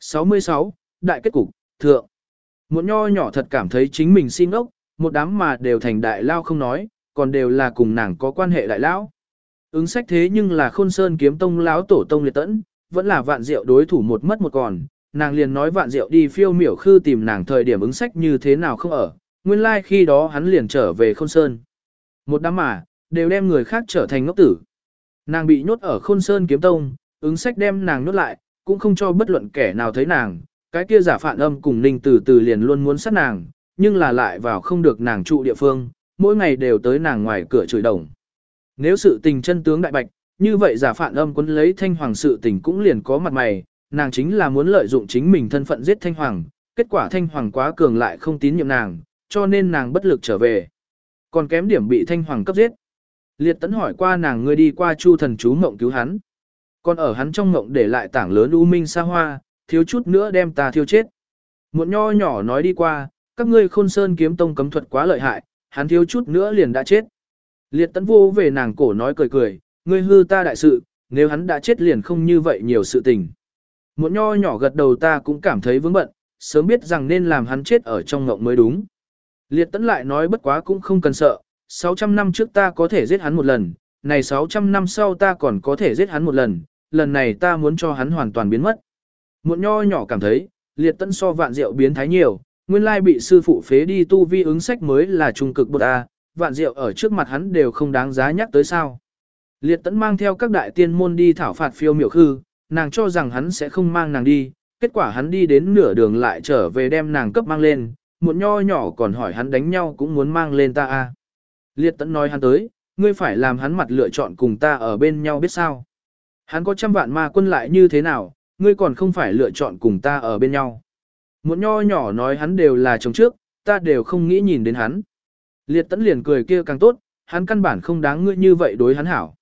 66. Đại kết cục, thượng. Muộn nho nhỏ thật cảm thấy chính mình xin ốc, một đám mà đều thành đại lao không nói, còn đều là cùng nàng có quan hệ đại lao. Ứng sách thế nhưng là khôn sơn kiếm tông lão tổ tông liệt tẫn, vẫn là vạn diệu đối thủ một mất một còn, nàng liền nói vạn diệu đi phiêu miểu khư tìm nàng thời điểm ứng sách như thế nào không ở, nguyên lai like khi đó hắn liền trở về khôn sơn. Một đám mà, đều đem người khác trở thành ngốc tử. Nàng bị nhốt ở khôn sơn kiếm tông, ứng sách đem nàng nhốt lại, cũng không cho bất luận kẻ nào thấy nàng, cái kia giả phản âm cùng ninh từ từ liền luôn muốn sát nàng, nhưng là lại vào không được nàng trụ địa phương, mỗi ngày đều tới nàng ngoài cửa chửi đồng. Nếu sự tình chân tướng đại bạch, như vậy giả phản âm quân lấy thanh hoàng sự tình cũng liền có mặt mày, nàng chính là muốn lợi dụng chính mình thân phận giết thanh hoàng, kết quả thanh hoàng quá cường lại không tín nhiệm nàng, cho nên nàng bất lực trở về. Còn kém điểm bị thanh hoàng cấp giết. Liệt tấn hỏi qua nàng ngươi đi qua chu thần chú mộng cứu hắn. Còn ở hắn trong mộng để lại tảng lớn u minh xa hoa, thiếu chút nữa đem ta thiêu chết. Một nho nhỏ nói đi qua, các ngươi khôn sơn kiếm tông cấm thuật quá lợi hại, hắn thiếu chút nữa liền đã chết. Liệt tấn vô về nàng cổ nói cười cười, ngươi hư ta đại sự, nếu hắn đã chết liền không như vậy nhiều sự tình. Muộn nho nhỏ gật đầu ta cũng cảm thấy vướng bận, sớm biết rằng nên làm hắn chết ở trong ngộng mới đúng. Liệt tấn lại nói bất quá cũng không cần sợ, 600 năm trước ta có thể giết hắn một lần, này 600 năm sau ta còn có thể giết hắn một lần, lần này ta muốn cho hắn hoàn toàn biến mất. Muộn nho nhỏ cảm thấy, liệt tấn so vạn diệu biến thái nhiều, nguyên lai bị sư phụ phế đi tu vi ứng sách mới là trung cực bột A, vạn diệu ở trước mặt hắn đều không đáng giá nhắc tới sao. Liệt Tẫn mang theo các đại tiên môn đi thảo phạt phiêu miểu khư, nàng cho rằng hắn sẽ không mang nàng đi, kết quả hắn đi đến nửa đường lại trở về đem nàng cấp mang lên, một nho nhỏ còn hỏi hắn đánh nhau cũng muốn mang lên ta a. Liệt Tẫn nói hắn tới, ngươi phải làm hắn mặt lựa chọn cùng ta ở bên nhau biết sao. Hắn có trăm vạn ma quân lại như thế nào, ngươi còn không phải lựa chọn cùng ta ở bên nhau. Một nho nhỏ nói hắn đều là chồng trước, ta đều không nghĩ nhìn đến hắn. Liệt tấn liền cười kia càng tốt, hắn căn bản không đáng ngươi như vậy đối hắn hảo.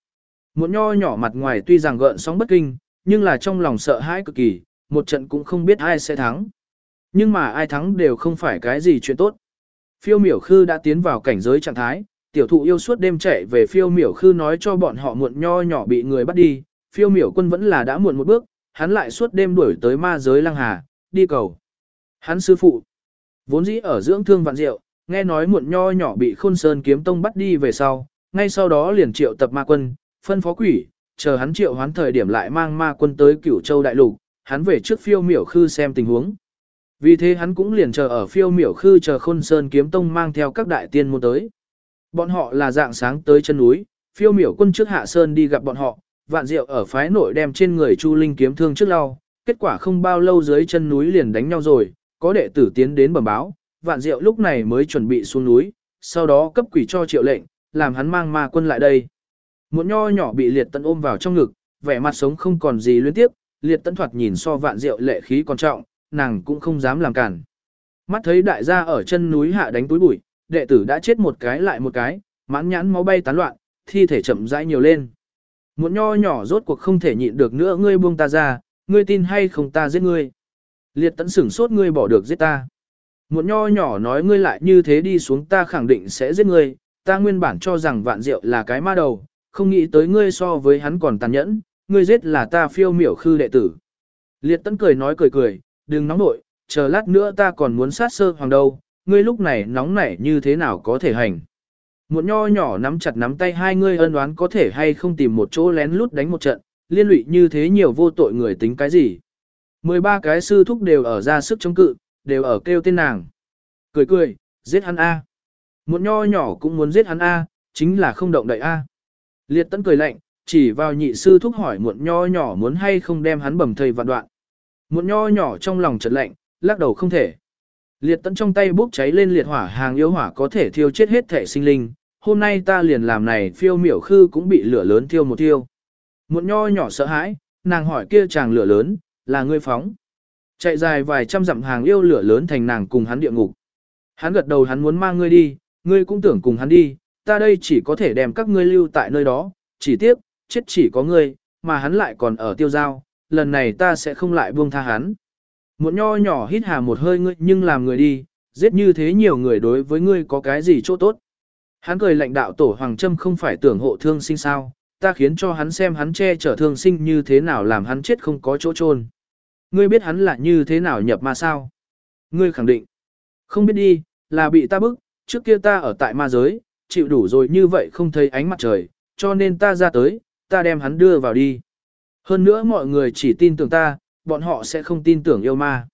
Một nho nhỏ mặt ngoài tuy rằng gợn sóng bất kinh, nhưng là trong lòng sợ hãi cực kỳ, một trận cũng không biết ai sẽ thắng. Nhưng mà ai thắng đều không phải cái gì chuyện tốt. Phiêu miểu khư đã tiến vào cảnh giới trạng thái, tiểu thụ yêu suốt đêm chạy về phiêu miểu khư nói cho bọn họ muộn nho nhỏ bị người bắt đi, phiêu miểu quân vẫn là đã muộn một bước, hắn lại suốt đêm đuổi tới ma giới lăng hà, đi cầu. Hắn sư phụ, vốn dĩ ở dưỡng thương vạn diệu, nghe nói muộn nho nhỏ bị khôn sơn kiếm tông bắt đi về sau, ngay sau đó liền triệu tập ma quân, phân phó quỷ, chờ hắn triệu hoán thời điểm lại mang ma quân tới cửu châu đại lục, hắn về trước phiêu miểu khư xem tình huống. Vì thế hắn cũng liền chờ ở phiêu miểu khư chờ khôn sơn kiếm tông mang theo các đại tiên môn tới. Bọn họ là dạng sáng tới chân núi, phiêu miểu quân trước hạ sơn đi gặp bọn họ, vạn diệu ở phái nội đem trên người chu linh kiếm thương trước lao, kết quả không bao lâu dưới chân núi liền đánh nhau rồi, có đệ tử tiến đến bẩm báo, vạn diệu lúc này mới chuẩn bị xuống núi, sau đó cấp quỷ cho triệu lệnh, làm hắn mang ma quân lại đây. Một nho nhỏ bị liệt tận ôm vào trong ngực, vẻ mặt sống không còn gì luyến tiếp, liệt tận thoạt nhìn so vạn diệu lệ khí còn trọng, nàng cũng không dám làm cản. Mắt thấy đại gia ở chân núi hạ đánh túi bụi, đệ tử đã chết một cái lại một cái, mãn nhãn máu bay tán loạn, thi thể chậm rãi nhiều lên. Một nho nhỏ rốt cuộc không thể nhịn được nữa ngươi buông ta ra, ngươi tin hay không ta giết ngươi. Liệt tận sửng sốt ngươi bỏ được giết ta. Một nho nhỏ nói ngươi lại như thế đi xuống ta khẳng định sẽ giết ngươi, ta nguyên bản cho rằng vạn diệu là cái ma đầu, không nghĩ tới ngươi so với hắn còn tàn nhẫn, ngươi giết là ta phiêu miểu khư đệ tử. Liệt tấn cười nói cười cười, đừng nóng nội, chờ lát nữa ta còn muốn sát sơ hoàng đâu, ngươi lúc này nóng nảy như thế nào có thể hành. Một nho nhỏ nắm chặt nắm tay hai ngươi ân đoán có thể hay không tìm một chỗ lén lút đánh một trận, liên lụy như thế nhiều vô tội người tính cái gì. 13 cái sư thúc đều ở ra sức chống cự, đều ở kêu tên nàng. Cười cười, giết hắn A. Một nho nhỏ cũng muốn giết hắn A, chính là không động đậy A. Liệt tấn cười lạnh, chỉ vào nhị sư thúc hỏi muộn nho nhỏ muốn hay không đem hắn bầm thầy vạn đoạn. Muộn nho nhỏ trong lòng chợt lạnh, lắc đầu không thể. Liệt tấn trong tay bốc cháy lên liệt hỏa hàng yếu hỏa có thể thiêu chết hết thể sinh linh. Hôm nay ta liền làm này phiêu miểu khư cũng bị lửa lớn thiêu một thiêu. Muộn nho nhỏ sợ hãi, nàng hỏi kia chàng lửa lớn, là ngươi phóng. Chạy dài vài trăm dặm hàng yêu lửa lớn thành nàng cùng hắn địa ngục. Hắn gật đầu hắn muốn mang ngươi đi, ngươi cũng tưởng cùng hắn đi, ta đây chỉ có thể đem các ngươi lưu tại nơi đó, chỉ tiếc, chết chỉ có ngươi, mà hắn lại còn ở tiêu giao, lần này ta sẽ không lại buông tha hắn. Một nho nhỏ hít hà một hơi ngươi nhưng làm người đi, giết như thế nhiều người đối với ngươi có cái gì chỗ tốt. Hắn cười lạnh đạo tổ Hoàng Trâm không phải tưởng hộ thương sinh sao, ta khiến cho hắn xem hắn che chở thương sinh như thế nào làm hắn chết không có chỗ chôn. Ngươi biết hắn là như thế nào nhập ma sao? Ngươi khẳng định. Không biết đi, là bị ta bức, trước kia ta ở tại ma giới, chịu đủ rồi như vậy không thấy ánh mặt trời, cho nên ta ra tới, ta đem hắn đưa vào đi. Hơn nữa mọi người chỉ tin tưởng ta, bọn họ sẽ không tin tưởng yêu ma.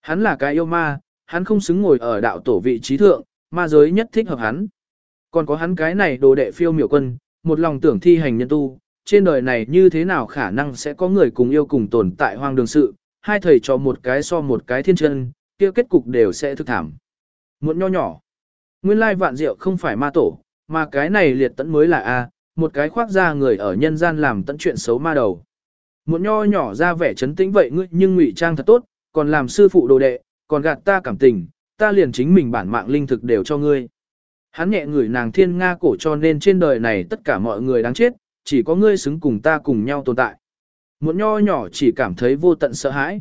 Hắn là cái yêu ma, hắn không xứng ngồi ở đạo tổ vị trí thượng, ma giới nhất thích hợp hắn. Còn có hắn cái này đồ đệ phiêu miểu quân, một lòng tưởng thi hành nhân tu, trên đời này như thế nào khả năng sẽ có người cùng yêu cùng tồn tại hoang đường sự, hai thầy cho một cái so một cái thiên chân, kia kết cục đều sẽ thực thảm. Muộn nho nhỏ. Nguyên lai vạn diệu không phải ma tổ, mà cái này liệt tẫn mới là A, một cái khoác ra người ở nhân gian làm tận chuyện xấu ma đầu. Muộn nho nhỏ ra vẻ chấn tĩnh vậy ngươi nhưng ngụy trang thật tốt, còn làm sư phụ đồ đệ, còn gạt ta cảm tình, ta liền chính mình bản mạng linh thực đều cho ngươi. Hắn nhẹ người nàng thiên nga cổ cho nên trên đời này tất cả mọi người đáng chết, chỉ có ngươi xứng cùng ta cùng nhau tồn tại. Muộn nho nhỏ chỉ cảm thấy vô tận sợ hãi.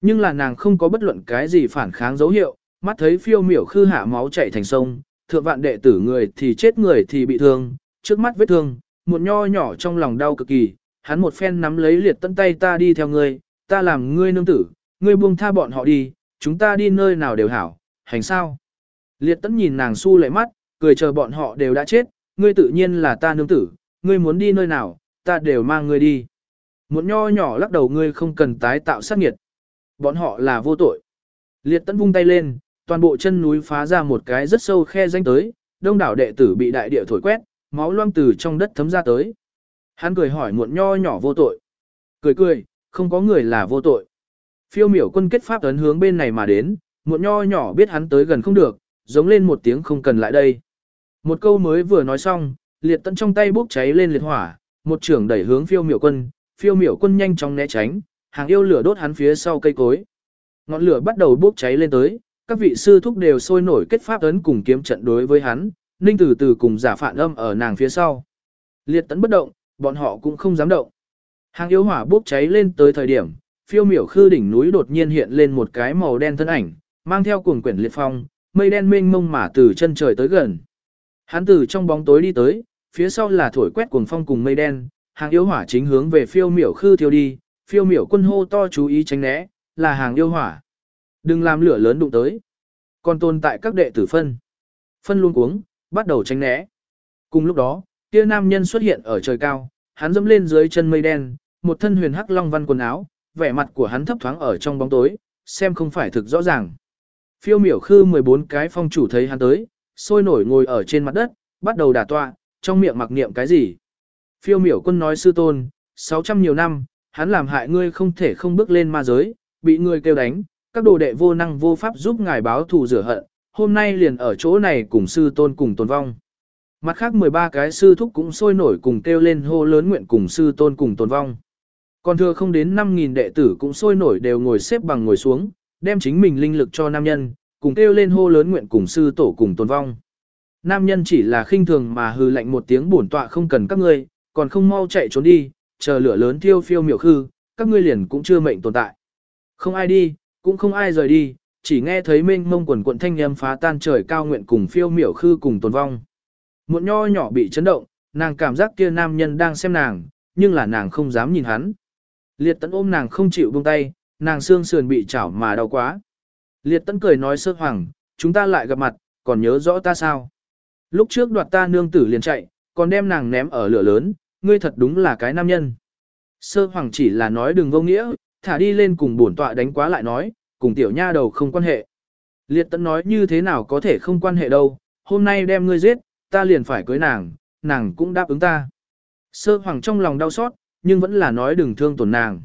Nhưng là nàng không có bất luận cái gì phản kháng dấu hiệu, mắt thấy phiêu miểu khư hạ máu chảy thành sông, thượng vạn đệ tử người thì chết người thì bị thương, trước mắt vết thương, muộn nho nhỏ trong lòng đau cực kỳ, hắn một phen nắm lấy liệt tận tay ta đi theo ngươi, ta làm ngươi nương tử, ngươi buông tha bọn họ đi, chúng ta đi nơi nào đều hảo, hành sao. Liệt tẫn nhìn nàng su lệ mắt, cười chờ bọn họ đều đã chết, ngươi tự nhiên là ta nương tử, ngươi muốn đi nơi nào, ta đều mang ngươi đi. Muộn nho nhỏ lắc đầu ngươi không cần tái tạo sát nghiệt. Bọn họ là vô tội. Liệt tẫn vung tay lên, toàn bộ chân núi phá ra một cái rất sâu khe danh tới, đông đảo đệ tử bị đại địa thổi quét, máu loang từ trong đất thấm ra tới. Hắn cười hỏi muộn nho nhỏ vô tội. Cười cười, không có người là vô tội. Phiêu miểu quân kết pháp ấn hướng bên này mà đến, muộn nho nhỏ biết hắn tới gần không được, giống lên một tiếng không cần lại đây. Một câu mới vừa nói xong, liệt tận trong tay bốc cháy lên liệt hỏa, một trưởng đẩy hướng phiêu miểu quân, phiêu miểu quân nhanh chóng né tránh, hàng yêu lửa đốt hắn phía sau cây cối. Ngọn lửa bắt đầu bốc cháy lên tới, các vị sư thúc đều sôi nổi kết pháp ấn cùng kiếm trận đối với hắn, ninh từ từ cùng giả phản âm ở nàng phía sau. Liệt tấn bất động, bọn họ cũng không dám động. Hàng yêu hỏa bốc cháy lên tới thời điểm, phiêu miểu khư đỉnh núi đột nhiên hiện lên một cái màu đen thân ảnh, mang theo cuồng quyển liệt phong, mây đen mênh mông mà từ chân trời tới gần. Hắn từ trong bóng tối đi tới, phía sau là thổi quét cuồng phong cùng mây đen, hàng yêu hỏa chính hướng về phiêu miểu khư thiêu đi, phiêu miểu quân hô to chú ý tránh né, là hàng yêu hỏa. Đừng làm lửa lớn đụng tới. Còn tồn tại các đệ tử phân. Phân luôn cuống, bắt đầu tránh né. Cùng lúc đó, kia nam nhân xuất hiện ở trời cao, hắn dẫm lên dưới chân mây đen, một thân huyền hắc long văn quần áo, vẻ mặt của hắn thấp thoáng ở trong bóng tối, xem không phải thực rõ ràng. Phiêu miểu khư 14 cái phong chủ thấy hắn tới, sôi nổi ngồi ở trên mặt đất, bắt đầu đả tọa, trong miệng mặc niệm cái gì. Phiêu miểu quân nói sư tôn, 600 nhiều năm, hắn làm hại ngươi không thể không bước lên ma giới, bị ngươi kêu đánh, các đồ đệ vô năng vô pháp giúp ngài báo thù rửa hận, hôm nay liền ở chỗ này cùng sư tôn cùng tồn vong. Mặt khác 13 cái sư thúc cũng sôi nổi cùng kêu lên hô lớn nguyện cùng sư tôn cùng tồn vong. Còn thừa không đến 5.000 đệ tử cũng sôi nổi đều ngồi xếp bằng ngồi xuống, đem chính mình linh lực cho nam nhân, cùng kêu lên hô lớn nguyện cùng sư tổ cùng tồn vong. Nam nhân chỉ là khinh thường mà hư lạnh một tiếng bổn tọa không cần các ngươi, còn không mau chạy trốn đi, chờ lửa lớn thiêu phiêu miểu khư, các ngươi liền cũng chưa mệnh tồn tại. Không ai đi, cũng không ai rời đi, chỉ nghe thấy mênh mông quần quận thanh âm phá tan trời cao nguyện cùng phiêu miểu khư cùng tồn vong. Một nho nhỏ bị chấn động, nàng cảm giác kia nam nhân đang xem nàng, nhưng là nàng không dám nhìn hắn. Liệt tấn ôm nàng không chịu buông tay, nàng xương sườn bị chảo mà đau quá. Liệt tấn cười nói sơ hoàng, chúng ta lại gặp mặt, còn nhớ rõ ta sao? Lúc trước đoạt ta nương tử liền chạy, còn đem nàng ném ở lửa lớn, ngươi thật đúng là cái nam nhân. Sơ hoàng chỉ là nói đừng vô nghĩa, thả đi lên cùng bổn tọa đánh quá lại nói, cùng tiểu nha đầu không quan hệ. Liệt tấn nói như thế nào có thể không quan hệ đâu, hôm nay đem ngươi giết, ta liền phải cưới nàng, nàng cũng đáp ứng ta. Sơ hoàng trong lòng đau xót, nhưng vẫn là nói đừng thương tổn nàng.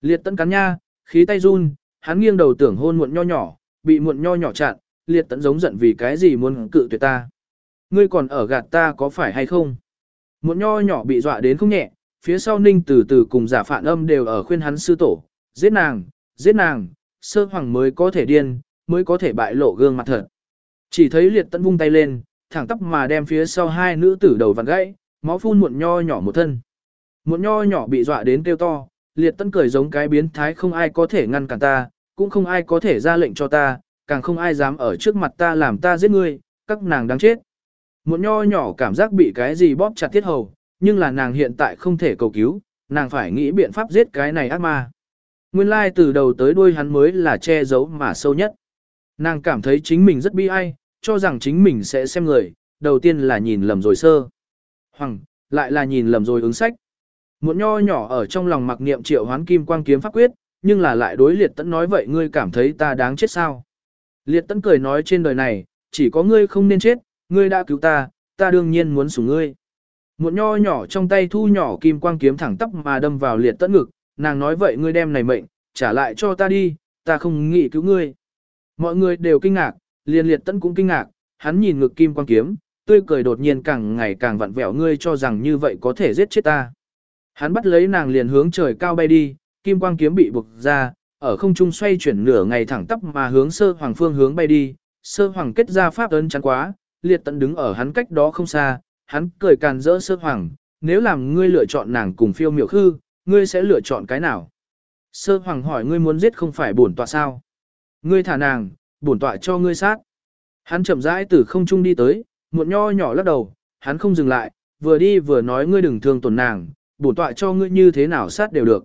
Liệt tấn cắn nha, khí tay run, hắn nghiêng đầu tưởng hôn muộn nho nhỏ, bị muộn nho nhỏ chặn, liệt tấn giống giận vì cái gì muốn cự tuyệt ta. Ngươi còn ở gạt ta có phải hay không? Một nho nhỏ bị dọa đến không nhẹ, phía sau ninh từ từ cùng giả phản âm đều ở khuyên hắn sư tổ, giết nàng, giết nàng, sơ hoàng mới có thể điên, mới có thể bại lộ gương mặt thật. Chỉ thấy liệt tấn vung tay lên, thẳng tắp mà đem phía sau hai nữ tử đầu vặn gãy, máu phun muộn nho nhỏ một thân. Muộn nho nhỏ bị dọa đến kêu to, liệt tấn cười giống cái biến thái không ai có thể ngăn cản ta, cũng không ai có thể ra lệnh cho ta, càng không ai dám ở trước mặt ta làm ta giết ngươi, các nàng đáng chết. Một nho nhỏ cảm giác bị cái gì bóp chặt thiết hầu, nhưng là nàng hiện tại không thể cầu cứu, nàng phải nghĩ biện pháp giết cái này ác ma. Nguyên lai từ đầu tới đuôi hắn mới là che giấu mà sâu nhất. Nàng cảm thấy chính mình rất bi ai, cho rằng chính mình sẽ xem người, đầu tiên là nhìn lầm rồi sơ. Hoàng, lại là nhìn lầm rồi ứng sách. Một nho nhỏ ở trong lòng mặc niệm triệu hoán kim quang kiếm pháp quyết, nhưng là lại đối liệt tẫn nói vậy ngươi cảm thấy ta đáng chết sao. Liệt tẫn cười nói trên đời này, chỉ có ngươi không nên chết, ngươi đã cứu ta, ta đương nhiên muốn sủng ngươi. Một nho nhỏ trong tay thu nhỏ kim quang kiếm thẳng tắp mà đâm vào liệt tận ngực, nàng nói vậy ngươi đem này mệnh, trả lại cho ta đi, ta không nghĩ cứu ngươi. Mọi người đều kinh ngạc, liền liệt tận cũng kinh ngạc, hắn nhìn ngực kim quang kiếm, tươi cười đột nhiên càng ngày càng vặn vẹo ngươi cho rằng như vậy có thể giết chết ta. Hắn bắt lấy nàng liền hướng trời cao bay đi, kim quang kiếm bị buộc ra, ở không trung xoay chuyển nửa ngày thẳng tắp mà hướng sơ hoàng phương hướng bay đi, sơ hoàng kết ra pháp ấn chắn quá, liệt tận đứng ở hắn cách đó không xa, hắn cười càn rỡ sơ hoàng, nếu làm ngươi lựa chọn nàng cùng phiêu miểu khư, ngươi sẽ lựa chọn cái nào? Sơ hoàng hỏi ngươi muốn giết không phải bổn tọa sao? Ngươi thả nàng, bổn tọa cho ngươi sát. Hắn chậm rãi từ không trung đi tới, muộn nho nhỏ lắc đầu, hắn không dừng lại, vừa đi vừa nói ngươi đừng thương tổn nàng, bổn tọa cho ngươi như thế nào sát đều được.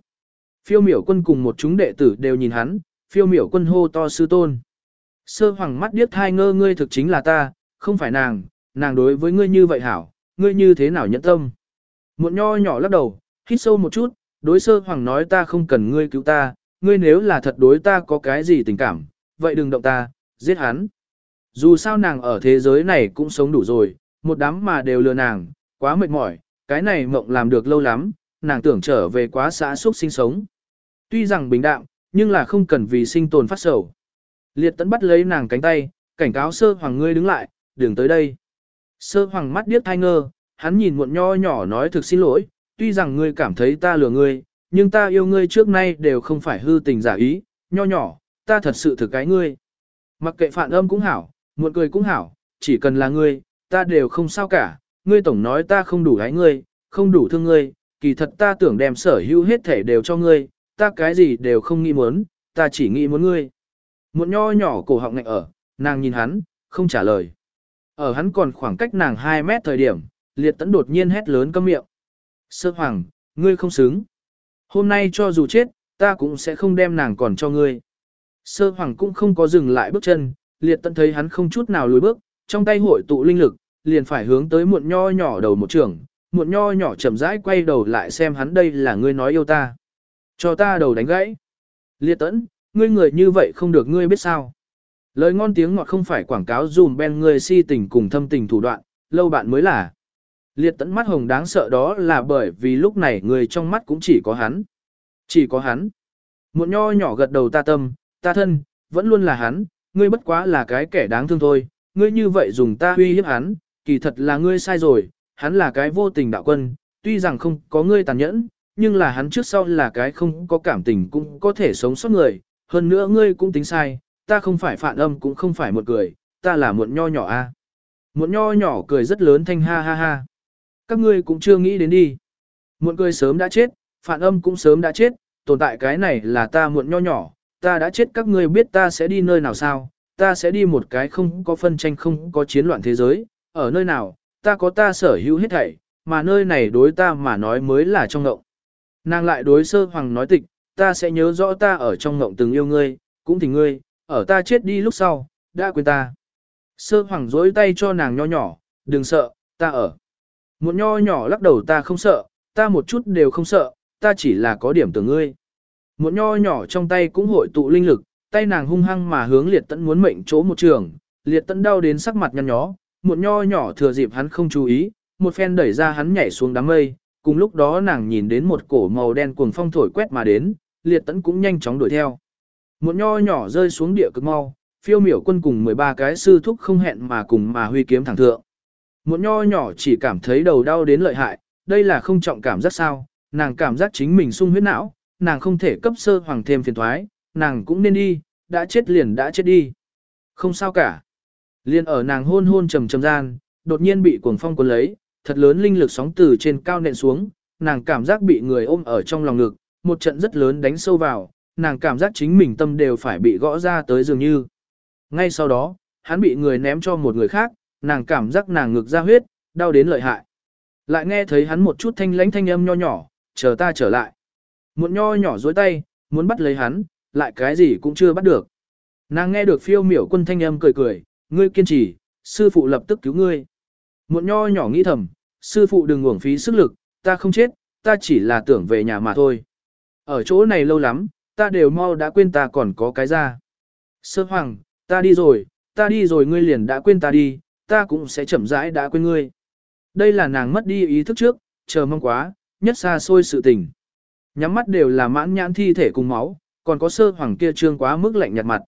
Phiêu miểu quân cùng một chúng đệ tử đều nhìn hắn, phiêu miểu quân hô to sư tôn. Sơ hoàng mắt điếc thai ngơ ngươi thực chính là ta, không phải nàng, nàng đối với ngươi như vậy hảo, ngươi như thế nào nhẫn tâm. Muộn nho nhỏ lắc đầu, hít sâu một chút, đối sơ hoàng nói ta không cần ngươi cứu ta, ngươi nếu là thật đối ta có cái gì tình cảm, vậy đừng động ta, giết hắn. Dù sao nàng ở thế giới này cũng sống đủ rồi, một đám mà đều lừa nàng, quá mệt mỏi, cái này mộng làm được lâu lắm, nàng tưởng trở về quá xã suốt sinh sống. Tuy rằng bình đạm, nhưng là không cần vì sinh tồn phát sầu. Liệt tấn bắt lấy nàng cánh tay, cảnh cáo sơ hoàng ngươi đứng lại, đừng tới đây. Sơ hoàng mắt điếc thai ngơ, hắn nhìn muộn nho nhỏ nói thực xin lỗi, tuy rằng ngươi cảm thấy ta lừa ngươi, nhưng ta yêu ngươi trước nay đều không phải hư tình giả ý, nho nhỏ, ta thật sự thực cái ngươi. Mặc kệ phản âm cũng hảo, muộn cười cũng hảo, chỉ cần là ngươi, ta đều không sao cả, ngươi tổng nói ta không đủ gái ngươi, không đủ thương ngươi, kỳ thật ta tưởng đem sở hữu hết thể đều cho ngươi, ta cái gì đều không nghĩ muốn, ta chỉ nghĩ muốn ngươi. Muộn nho nhỏ cổ họng ngạnh ở, nàng nhìn hắn, không trả lời. Ở hắn còn khoảng cách nàng 2 mét thời điểm, liệt tấn đột nhiên hét lớn câm miệng. Sơ hoàng, ngươi không xứng. Hôm nay cho dù chết, ta cũng sẽ không đem nàng còn cho ngươi. Sơ hoàng cũng không có dừng lại bước chân, liệt tận thấy hắn không chút nào lùi bước, trong tay hội tụ linh lực, liền phải hướng tới muộn nho nhỏ đầu một trường, muộn nho nhỏ chậm rãi quay đầu lại xem hắn đây là ngươi nói yêu ta. Cho ta đầu đánh gãy. Liệt tẫn, ngươi người như vậy không được ngươi biết sao. Lời ngon tiếng ngọt không phải quảng cáo dùm ben người si tình cùng thâm tình thủ đoạn, lâu bạn mới là. Liệt tẫn mắt hồng đáng sợ đó là bởi vì lúc này người trong mắt cũng chỉ có hắn. Chỉ có hắn. Muộn nho nhỏ gật đầu ta tâm, ta thân, vẫn luôn là hắn, ngươi bất quá là cái kẻ đáng thương thôi, ngươi như vậy dùng ta uy hiếp hắn, kỳ thật là ngươi sai rồi, hắn là cái vô tình đạo quân, tuy rằng không có ngươi tàn nhẫn, nhưng là hắn trước sau là cái không có cảm tình cũng có thể sống sót người, hơn nữa ngươi cũng tính sai, ta không phải phản âm cũng không phải một người, ta là muộn nho nhỏ a. À. Muộn nho nhỏ cười rất lớn thanh ha ha ha. Các ngươi cũng chưa nghĩ đến đi. Muộn cười sớm đã chết, phản âm cũng sớm đã chết, tồn tại cái này là ta muộn nho nhỏ, ta đã chết các ngươi biết ta sẽ đi nơi nào sao, ta sẽ đi một cái không có phân tranh không có chiến loạn thế giới, ở nơi nào, ta có ta sở hữu hết thảy, mà nơi này đối ta mà nói mới là trong ngộng. Nàng lại đối sơ hoàng nói tịch, ta sẽ nhớ rõ ta ở trong ngộng từng yêu ngươi, cũng tình ngươi, ở ta chết đi lúc sau, đã quên ta. Sơ hoàng dối tay cho nàng nho nhỏ, đừng sợ, ta ở. Một nho nhỏ lắc đầu ta không sợ, ta một chút đều không sợ, ta chỉ là có điểm tưởng ngươi. Một nho nhỏ trong tay cũng hội tụ linh lực, tay nàng hung hăng mà hướng liệt tẫn muốn mệnh chỗ một trường, liệt tẫn đau đến sắc mặt nhăn nhó, một nho nhỏ thừa dịp hắn không chú ý, một phen đẩy ra hắn nhảy xuống đám mây, cùng lúc đó nàng nhìn đến một cổ màu đen cuồng phong thổi quét mà đến, liệt tẫn cũng nhanh chóng đuổi theo. Một nho nhỏ rơi xuống địa cực mau, phiêu miểu quân cùng 13 cái sư thúc không hẹn mà cùng mà huy kiếm thẳng thượng. Một nho nhỏ chỉ cảm thấy đầu đau đến lợi hại, đây là không trọng cảm giác sao, nàng cảm giác chính mình sung huyết não, nàng không thể cấp sơ hoàng thêm phiền thoái, nàng cũng nên đi, đã chết liền đã chết đi. Không sao cả. Liên ở nàng hôn hôn trầm trầm gian, đột nhiên bị cuồng phong cuốn lấy, thật lớn linh lực sóng từ trên cao nện xuống, nàng cảm giác bị người ôm ở trong lòng ngực, một trận rất lớn đánh sâu vào, nàng cảm giác chính mình tâm đều phải bị gõ ra tới dường như. Ngay sau đó, hắn bị người ném cho một người khác, nàng cảm giác nàng ngực ra huyết, đau đến lợi hại. Lại nghe thấy hắn một chút thanh lãnh thanh âm nho nhỏ, chờ ta trở lại. Một nho nhỏ dối tay, muốn bắt lấy hắn, lại cái gì cũng chưa bắt được. Nàng nghe được phiêu miểu quân thanh âm cười cười, ngươi kiên trì, sư phụ lập tức cứu ngươi. Một nho nhỏ nghĩ thầm, sư phụ đừng uổng phí sức lực, ta không chết, ta chỉ là tưởng về nhà mà thôi. Ở chỗ này lâu lắm, ta đều mau đã quên ta còn có cái ra. Sơ hoàng, ta đi rồi, ta đi rồi ngươi liền đã quên ta đi, ta cũng sẽ chậm rãi đã quên ngươi. Đây là nàng mất đi ý thức trước, chờ mong quá, nhất xa xôi sự tình. Nhắm mắt đều là mãn nhãn thi thể cùng máu, còn có sơ hoàng kia trương quá mức lạnh nhạt mặt.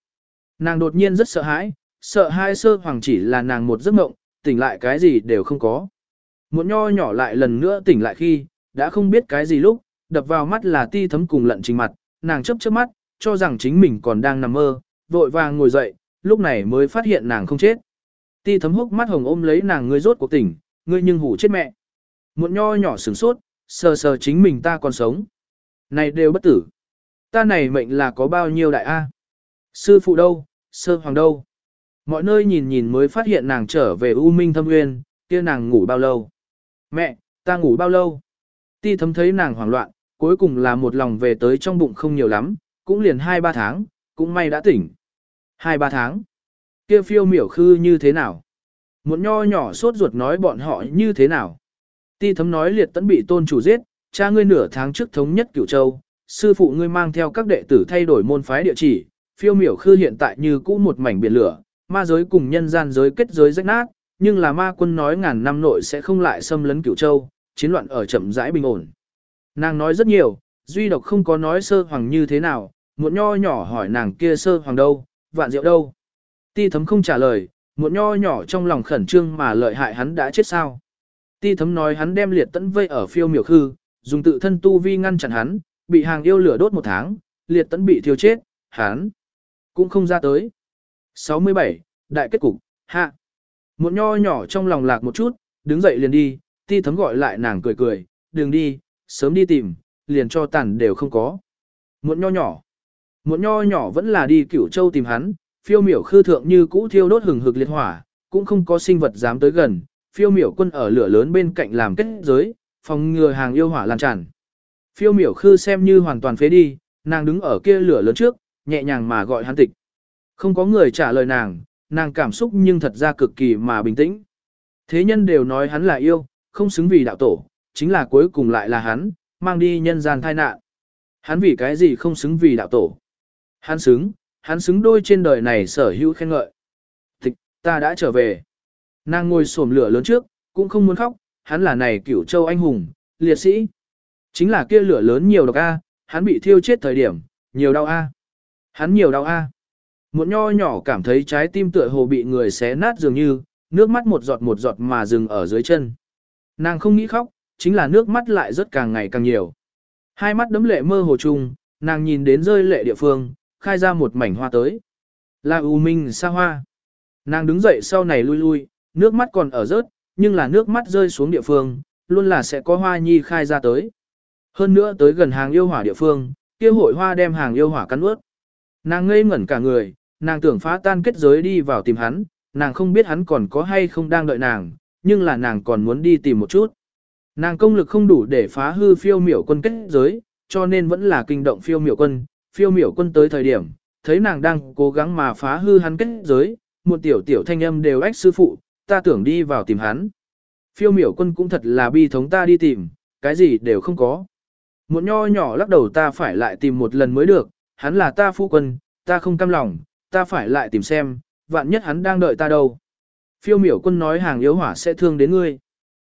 Nàng đột nhiên rất sợ hãi, sợ hai sơ hoàng chỉ là nàng một giấc mộng, tỉnh lại cái gì đều không có. Một nho nhỏ lại lần nữa tỉnh lại khi, đã không biết cái gì lúc, đập vào mắt là ti thấm cùng lận trình mặt, nàng chấp chớp mắt, cho rằng chính mình còn đang nằm mơ, vội vàng ngồi dậy, lúc này mới phát hiện nàng không chết. Ti thấm hốc mắt hồng ôm lấy nàng ngươi rốt cuộc tỉnh, ngươi nhưng hủ chết mẹ. Một nho nhỏ sửng sốt, sờ sờ chính mình ta còn sống. Này đều bất tử. Ta này mệnh là có bao nhiêu đại A. Sư phụ đâu, sơ hoàng đâu. Mọi nơi nhìn nhìn mới phát hiện nàng trở về U Minh Thâm Nguyên, kia nàng ngủ bao lâu. Mẹ, ta ngủ bao lâu. Ti thấm thấy nàng hoảng loạn, cuối cùng là một lòng về tới trong bụng không nhiều lắm, cũng liền 2-3 tháng, cũng may đã tỉnh. 2-3 tháng. Kia phiêu miểu khư như thế nào? Một nho nhỏ sốt ruột nói bọn họ như thế nào? Ti thấm nói liệt tấn bị tôn chủ giết, cha ngươi nửa tháng trước thống nhất cửu châu, sư phụ ngươi mang theo các đệ tử thay đổi môn phái địa chỉ, phiêu miểu khư hiện tại như cũ một mảnh biển lửa, ma giới cùng nhân gian giới kết giới rách nát, nhưng là ma quân nói ngàn năm nội sẽ không lại xâm lấn cửu châu, chiến loạn ở chậm rãi bình ổn. Nàng nói rất nhiều, duy độc không có nói sơ hoàng như thế nào, một nho nhỏ hỏi nàng kia sơ hoàng đâu, vạn diệu đâu. Ti thấm không trả lời, một nho nhỏ trong lòng khẩn trương mà lợi hại hắn đã chết sao. Ti thấm nói hắn đem liệt tấn vây ở phiêu miểu khư, dùng tự thân tu vi ngăn chặn hắn, bị hàng yêu lửa đốt một tháng, liệt tấn bị thiêu chết, hắn cũng không ra tới. 67. Đại kết cục, hạ. Một nho nhỏ trong lòng lạc một chút, đứng dậy liền đi, ti thấm gọi lại nàng cười cười, đừng đi, sớm đi tìm, liền cho tàn đều không có. Muộn nho nhỏ. muộn nho nhỏ vẫn là đi cửu châu tìm hắn, phiêu miểu khư thượng như cũ thiêu đốt hừng hực liệt hỏa, cũng không có sinh vật dám tới gần, phiêu miểu quân ở lửa lớn bên cạnh làm kết giới, phòng ngừa hàng yêu hỏa lan tràn. Phiêu miểu khư xem như hoàn toàn phế đi, nàng đứng ở kia lửa lớn trước, nhẹ nhàng mà gọi hắn tịch. Không có người trả lời nàng, nàng cảm xúc nhưng thật ra cực kỳ mà bình tĩnh. Thế nhân đều nói hắn là yêu, không xứng vì đạo tổ, chính là cuối cùng lại là hắn, mang đi nhân gian thai nạn. Hắn vì cái gì không xứng vì đạo tổ? Hắn xứng, hắn xứng đôi trên đời này sở hữu khen ngợi. Tịch, ta đã trở về. Nàng ngồi xổm lửa lớn trước, cũng không muốn khóc, hắn là này cửu châu anh hùng, liệt sĩ. Chính là kia lửa lớn nhiều độc A, hắn bị thiêu chết thời điểm, nhiều đau A. Hắn nhiều đau A. Một nho nhỏ cảm thấy trái tim tựa hồ bị người xé nát dường như, nước mắt một giọt một giọt mà dừng ở dưới chân. Nàng không nghĩ khóc, chính là nước mắt lại rất càng ngày càng nhiều. Hai mắt đấm lệ mơ hồ chung, nàng nhìn đến rơi lệ địa phương, khai ra một mảnh hoa tới. Là U Minh xa hoa. Nàng đứng dậy sau này lui lui, nước mắt còn ở rớt, nhưng là nước mắt rơi xuống địa phương, luôn là sẽ có hoa nhi khai ra tới. Hơn nữa tới gần hàng yêu hỏa địa phương, kia hội hoa đem hàng yêu hỏa cắn ướt. Nàng ngây ngẩn cả người, nàng tưởng phá tan kết giới đi vào tìm hắn, nàng không biết hắn còn có hay không đang đợi nàng, nhưng là nàng còn muốn đi tìm một chút. Nàng công lực không đủ để phá hư phiêu miểu quân kết giới, cho nên vẫn là kinh động phiêu miểu quân, phiêu miểu quân tới thời điểm, thấy nàng đang cố gắng mà phá hư hắn kết giới, một tiểu tiểu thanh âm đều ách sư phụ, ta tưởng đi vào tìm hắn. Phiêu miểu quân cũng thật là bi thống ta đi tìm, cái gì đều không có. Một nho nhỏ lắc đầu ta phải lại tìm một lần mới được, hắn là ta phu quân, ta không cam lòng, ta phải lại tìm xem, vạn nhất hắn đang đợi ta đâu. Phiêu miểu quân nói hàng yếu hỏa sẽ thương đến ngươi.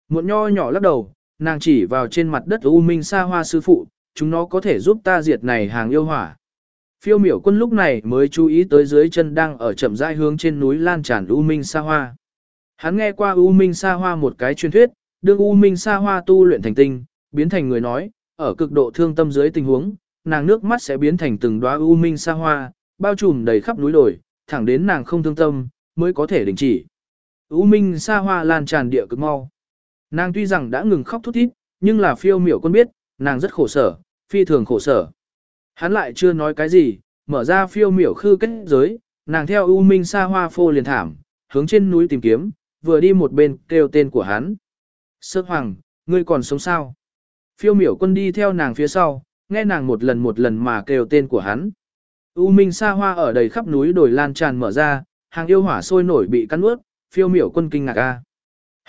Một nho nhỏ lắc đầu, nàng chỉ vào trên mặt đất U Minh Sa Hoa sư phụ, chúng nó có thể giúp ta diệt này hàng yêu hỏa. Phiêu miểu quân lúc này mới chú ý tới dưới chân đang ở chậm rãi hướng trên núi lan tràn U Minh Sa Hoa. Hắn nghe qua U Minh Sa Hoa một cái truyền thuyết, đương U Minh Sa Hoa tu luyện thành tinh, biến thành người nói, ở cực độ thương tâm dưới tình huống, nàng nước mắt sẽ biến thành từng đóa U Minh Sa Hoa, bao trùm đầy khắp núi đồi, thẳng đến nàng không thương tâm, mới có thể đình chỉ. U Minh Sa Hoa lan tràn địa cực mau. Nàng tuy rằng đã ngừng khóc thút thít, nhưng là phiêu miểu quân biết, nàng rất khổ sở, phi thường khổ sở. Hắn lại chưa nói cái gì, mở ra phiêu miểu khư kết giới, nàng theo U Minh Sa Hoa phô liền thảm, hướng trên núi tìm kiếm, vừa đi một bên kêu tên của hắn. Sơ Hoàng, ngươi còn sống sao? Phiêu miểu quân đi theo nàng phía sau, nghe nàng một lần một lần mà kêu tên của hắn. U Minh Sa Hoa ở đầy khắp núi đồi lan tràn mở ra, hàng yêu hỏa sôi nổi bị cắn ướt, phiêu miểu quân kinh ngạc a.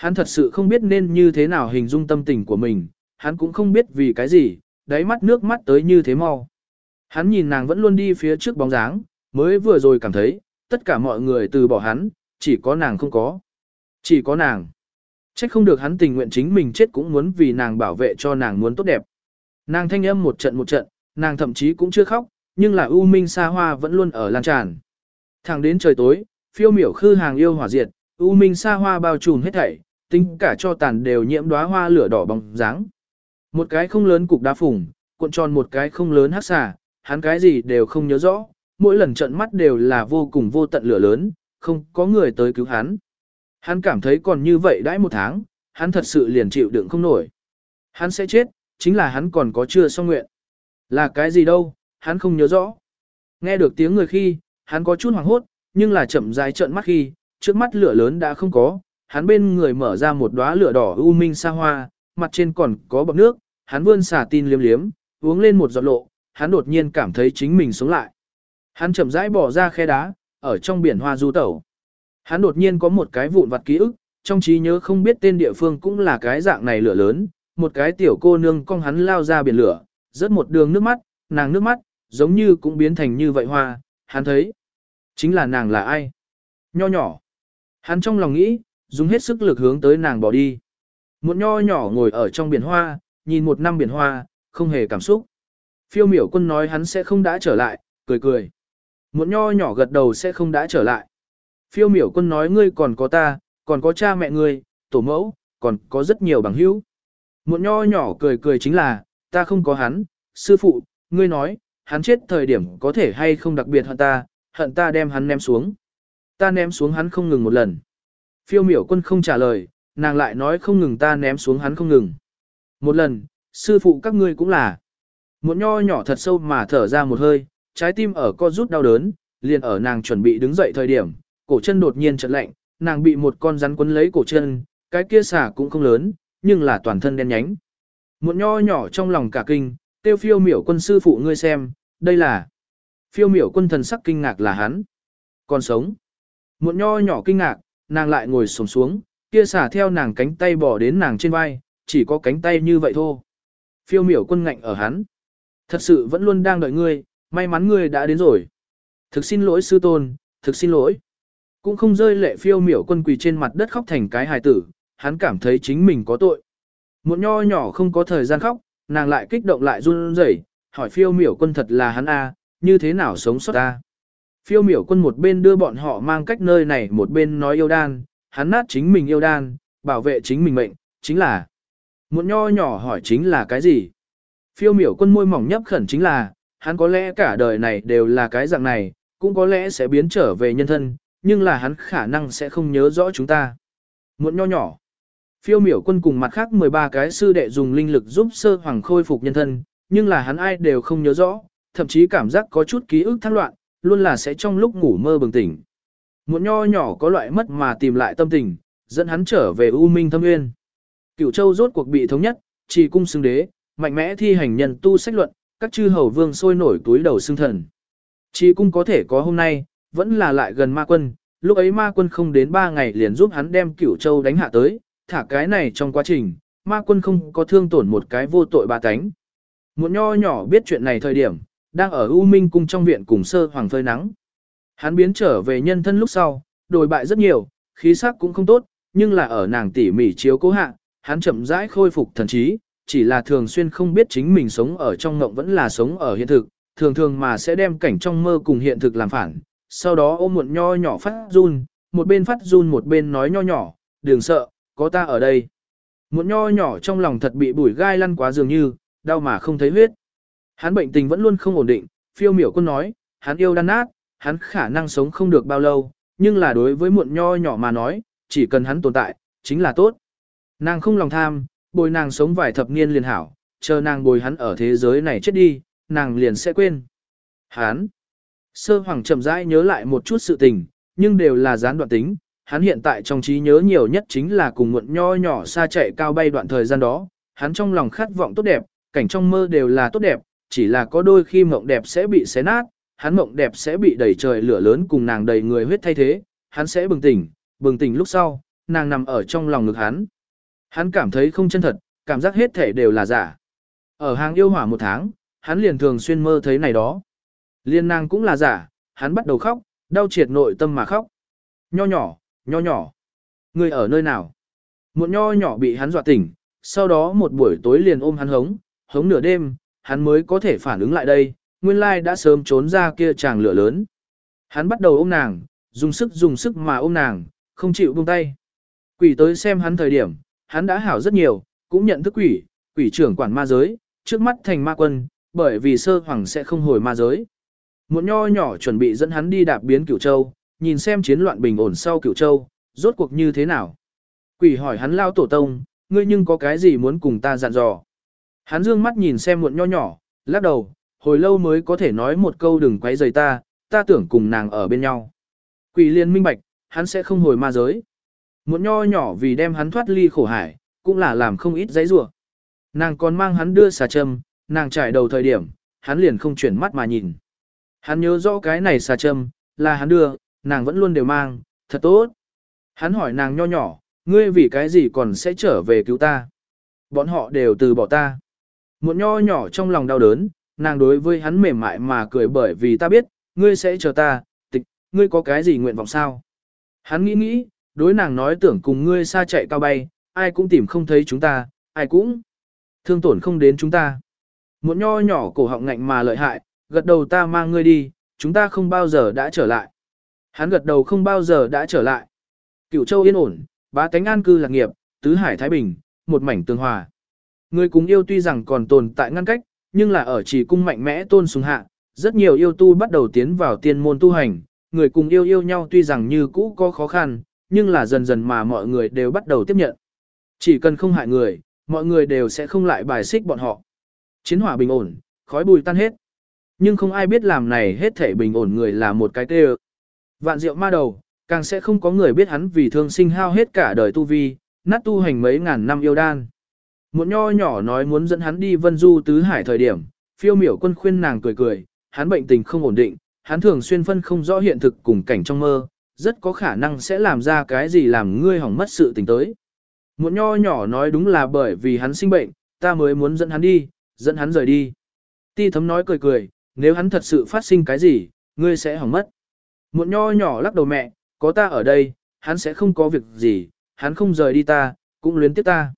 Hắn thật sự không biết nên như thế nào hình dung tâm tình của mình, hắn cũng không biết vì cái gì, đáy mắt nước mắt tới như thế mau. Hắn nhìn nàng vẫn luôn đi phía trước bóng dáng, mới vừa rồi cảm thấy, tất cả mọi người từ bỏ hắn, chỉ có nàng không có. Chỉ có nàng. Trách không được hắn tình nguyện chính mình chết cũng muốn vì nàng bảo vệ cho nàng muốn tốt đẹp. Nàng thanh âm một trận một trận, nàng thậm chí cũng chưa khóc, nhưng là U Minh xa hoa vẫn luôn ở lan tràn. Thẳng đến trời tối, phiêu miểu khư hàng yêu hỏa diệt, u minh xa hoa bao trùm hết thảy, tính cả cho tàn đều nhiễm đóa hoa lửa đỏ bóng dáng. Một cái không lớn cục đá phủng, cuộn tròn một cái không lớn hắc xà, hắn cái gì đều không nhớ rõ, mỗi lần trận mắt đều là vô cùng vô tận lửa lớn, không có người tới cứu hắn. Hắn cảm thấy còn như vậy đãi một tháng, hắn thật sự liền chịu đựng không nổi. Hắn sẽ chết, chính là hắn còn có chưa xong nguyện. Là cái gì đâu, hắn không nhớ rõ. Nghe được tiếng người khi, hắn có chút hoảng hốt, nhưng là chậm rãi trợn mắt khi, trước mắt lửa lớn đã không có, hắn bên người mở ra một đóa lửa đỏ u minh xa hoa, mặt trên còn có bọt nước, hắn vươn xả tin liếm liếm, uống lên một giọt lộ, hắn đột nhiên cảm thấy chính mình sống lại. Hắn chậm rãi bỏ ra khe đá, ở trong biển hoa du tẩu. Hắn đột nhiên có một cái vụn vặt ký ức, trong trí nhớ không biết tên địa phương cũng là cái dạng này lửa lớn, một cái tiểu cô nương con hắn lao ra biển lửa, rớt một đường nước mắt, nàng nước mắt, giống như cũng biến thành như vậy hoa, hắn thấy. Chính là nàng là ai? Nho nhỏ. Hắn trong lòng nghĩ, dùng hết sức lực hướng tới nàng bỏ đi. Một nho nhỏ ngồi ở trong biển hoa, nhìn một năm biển hoa, không hề cảm xúc. Phiêu miểu quân nói hắn sẽ không đã trở lại, cười cười. Một nho nhỏ gật đầu sẽ không đã trở lại. Phiêu miểu quân nói ngươi còn có ta, còn có cha mẹ ngươi, tổ mẫu, còn có rất nhiều bằng hữu. Một nho nhỏ cười cười chính là, ta không có hắn, sư phụ, ngươi nói, hắn chết thời điểm có thể hay không đặc biệt hận ta, hận ta đem hắn ném xuống. Ta ném xuống hắn không ngừng một lần. Phiêu miểu quân không trả lời, nàng lại nói không ngừng ta ném xuống hắn không ngừng. Một lần, sư phụ các ngươi cũng là. Một nho nhỏ thật sâu mà thở ra một hơi, trái tim ở co rút đau đớn, liền ở nàng chuẩn bị đứng dậy thời điểm, cổ chân đột nhiên chợt lạnh, nàng bị một con rắn quấn lấy cổ chân, cái kia xả cũng không lớn, nhưng là toàn thân đen nhánh. Một nho nhỏ trong lòng cả kinh, tiêu phiêu miểu quân sư phụ ngươi xem, đây là. Phiêu miểu quân thần sắc kinh ngạc là hắn. Còn sống. Một nho nhỏ kinh ngạc, nàng lại ngồi sổng xuống, kia xả theo nàng cánh tay bỏ đến nàng trên vai, chỉ có cánh tay như vậy thôi. Phiêu miểu quân ngạnh ở hắn. Thật sự vẫn luôn đang đợi ngươi, may mắn ngươi đã đến rồi. Thực xin lỗi sư tôn, thực xin lỗi. Cũng không rơi lệ phiêu miểu quân quỳ trên mặt đất khóc thành cái hài tử, hắn cảm thấy chính mình có tội. Một nho nhỏ không có thời gian khóc, nàng lại kích động lại run rẩy, hỏi phiêu miểu quân thật là hắn a, như thế nào sống sót ta. Phiêu miểu quân một bên đưa bọn họ mang cách nơi này một bên nói yêu đan, hắn nát chính mình yêu đan, bảo vệ chính mình mệnh, chính là. Một nho nhỏ hỏi chính là cái gì? Phiêu miểu quân môi mỏng nhấp khẩn chính là, hắn có lẽ cả đời này đều là cái dạng này, cũng có lẽ sẽ biến trở về nhân thân, nhưng là hắn khả năng sẽ không nhớ rõ chúng ta. Muộn nho nhỏ. Phiêu miểu quân cùng mặt khác 13 cái sư đệ dùng linh lực giúp sơ hoàng khôi phục nhân thân, nhưng là hắn ai đều không nhớ rõ, thậm chí cảm giác có chút ký ức thác loạn, luôn là sẽ trong lúc ngủ mơ bừng tỉnh. Một nho nhỏ có loại mất mà tìm lại tâm tình, dẫn hắn trở về U Minh Thâm Nguyên. Cửu Châu rốt cuộc bị thống nhất, chỉ cung xưng đế, mạnh mẽ thi hành nhân tu sách luận, các chư hầu vương sôi nổi túi đầu xưng thần. Chỉ cung có thể có hôm nay, vẫn là lại gần ma quân, lúc ấy ma quân không đến 3 ngày liền giúp hắn đem Cửu Châu đánh hạ tới, thả cái này trong quá trình, ma quân không có thương tổn một cái vô tội ba tánh. Một nho nhỏ biết chuyện này thời điểm, đang ở U Minh cung trong viện cùng sơ hoàng phơi nắng. Hắn biến trở về nhân thân lúc sau, đổi bại rất nhiều, khí sắc cũng không tốt, nhưng là ở nàng tỉ mỉ chiếu cố hạ, hắn chậm rãi khôi phục thần trí, chỉ là thường xuyên không biết chính mình sống ở trong ngộng vẫn là sống ở hiện thực, thường thường mà sẽ đem cảnh trong mơ cùng hiện thực làm phản, sau đó ôm muộn nho nhỏ phát run, một bên phát run một bên nói nho nhỏ, đừng sợ, có ta ở đây. Muộn nho nhỏ trong lòng thật bị bùi gai lăn quá dường như, đau mà không thấy huyết. Hắn bệnh tình vẫn luôn không ổn định, phiêu miểu quân nói, hắn yêu đan nát, hắn khả năng sống không được bao lâu, nhưng là đối với muộn nho nhỏ mà nói, chỉ cần hắn tồn tại, chính là tốt. Nàng không lòng tham, bồi nàng sống vài thập niên liền hảo, chờ nàng bồi hắn ở thế giới này chết đi, nàng liền sẽ quên. Hắn. Sơ hoàng chậm rãi nhớ lại một chút sự tình, nhưng đều là gián đoạn tính. Hắn hiện tại trong trí nhớ nhiều nhất chính là cùng muộn nho nhỏ xa chạy cao bay đoạn thời gian đó. Hắn trong lòng khát vọng tốt đẹp, cảnh trong mơ đều là tốt đẹp, chỉ là có đôi khi mộng đẹp sẽ bị xé nát, hắn mộng đẹp sẽ bị đẩy trời lửa lớn cùng nàng đầy người huyết thay thế, hắn sẽ bừng tỉnh, bừng tỉnh lúc sau, nàng nằm ở trong lòng ngực hắn. Hắn cảm thấy không chân thật, cảm giác hết thể đều là giả. Ở hàng yêu hỏa một tháng, hắn liền thường xuyên mơ thấy này đó. Liên nàng cũng là giả, hắn bắt đầu khóc, đau triệt nội tâm mà khóc. Nho nhỏ, nho nhỏ. Người ở nơi nào? Một nho nhỏ bị hắn dọa tỉnh, sau đó một buổi tối liền ôm hắn hống, hống nửa đêm, hắn mới có thể phản ứng lại đây, nguyên lai đã sớm trốn ra kia chàng lửa lớn. Hắn bắt đầu ôm nàng, dùng sức dùng sức mà ôm nàng, không chịu buông tay. Quỷ tới xem hắn thời điểm, hắn đã hảo rất nhiều, cũng nhận thức quỷ, quỷ trưởng quản ma giới, trước mắt thành ma quân, bởi vì sơ hoàng sẽ không hồi ma giới. Một nho nhỏ chuẩn bị dẫn hắn đi đạp biến cửu châu, nhìn xem chiến loạn bình ổn sau cửu châu, rốt cuộc như thế nào. Quỷ hỏi hắn lao tổ tông, ngươi nhưng có cái gì muốn cùng ta dặn dò. Hắn dương mắt nhìn xem muộn nho nhỏ, lắc đầu, hồi lâu mới có thể nói một câu đừng quấy rầy ta, ta tưởng cùng nàng ở bên nhau. Quỷ liên minh bạch, hắn sẽ không hồi ma giới. Muộn nho nhỏ vì đem hắn thoát ly khổ hải, cũng là làm không ít giấy rủa. Nàng còn mang hắn đưa xà châm, nàng trải đầu thời điểm, hắn liền không chuyển mắt mà nhìn. Hắn nhớ rõ cái này xà châm, là hắn đưa, nàng vẫn luôn đều mang, thật tốt. Hắn hỏi nàng nho nhỏ, ngươi vì cái gì còn sẽ trở về cứu ta? Bọn họ đều từ bỏ ta. Một nho nhỏ trong lòng đau đớn, nàng đối với hắn mềm mại mà cười bởi vì ta biết, ngươi sẽ chờ ta, tịch, ngươi có cái gì nguyện vọng sao? Hắn nghĩ nghĩ, đối nàng nói tưởng cùng ngươi xa chạy cao bay, ai cũng tìm không thấy chúng ta, ai cũng thương tổn không đến chúng ta. Một nho nhỏ cổ họng ngạnh mà lợi hại, gật đầu ta mang ngươi đi, chúng ta không bao giờ đã trở lại. Hắn gật đầu không bao giờ đã trở lại. Cửu châu yên ổn, bá tánh an cư lạc nghiệp, tứ hải thái bình, một mảnh tương hòa. Người cùng yêu tuy rằng còn tồn tại ngăn cách, nhưng là ở chỉ cung mạnh mẽ tôn sùng hạ, rất nhiều yêu tu bắt đầu tiến vào tiên môn tu hành, người cùng yêu yêu nhau tuy rằng như cũ có khó khăn, nhưng là dần dần mà mọi người đều bắt đầu tiếp nhận. Chỉ cần không hại người, mọi người đều sẽ không lại bài xích bọn họ. Chiến hỏa bình ổn, khói bùi tan hết. Nhưng không ai biết làm này hết thể bình ổn người là một cái tê Vạn diệu ma đầu, càng sẽ không có người biết hắn vì thương sinh hao hết cả đời tu vi, nát tu hành mấy ngàn năm yêu đan. Một nho nhỏ nói muốn dẫn hắn đi vân du tứ hải thời điểm, phiêu miểu quân khuyên nàng cười cười, hắn bệnh tình không ổn định, hắn thường xuyên phân không rõ hiện thực cùng cảnh trong mơ, rất có khả năng sẽ làm ra cái gì làm ngươi hỏng mất sự tình tới. Một nho nhỏ nói đúng là bởi vì hắn sinh bệnh, ta mới muốn dẫn hắn đi, dẫn hắn rời đi. Ti thấm nói cười cười, nếu hắn thật sự phát sinh cái gì, ngươi sẽ hỏng mất. Một nho nhỏ lắc đầu mẹ, có ta ở đây, hắn sẽ không có việc gì, hắn không rời đi ta, cũng luyến tiếc ta.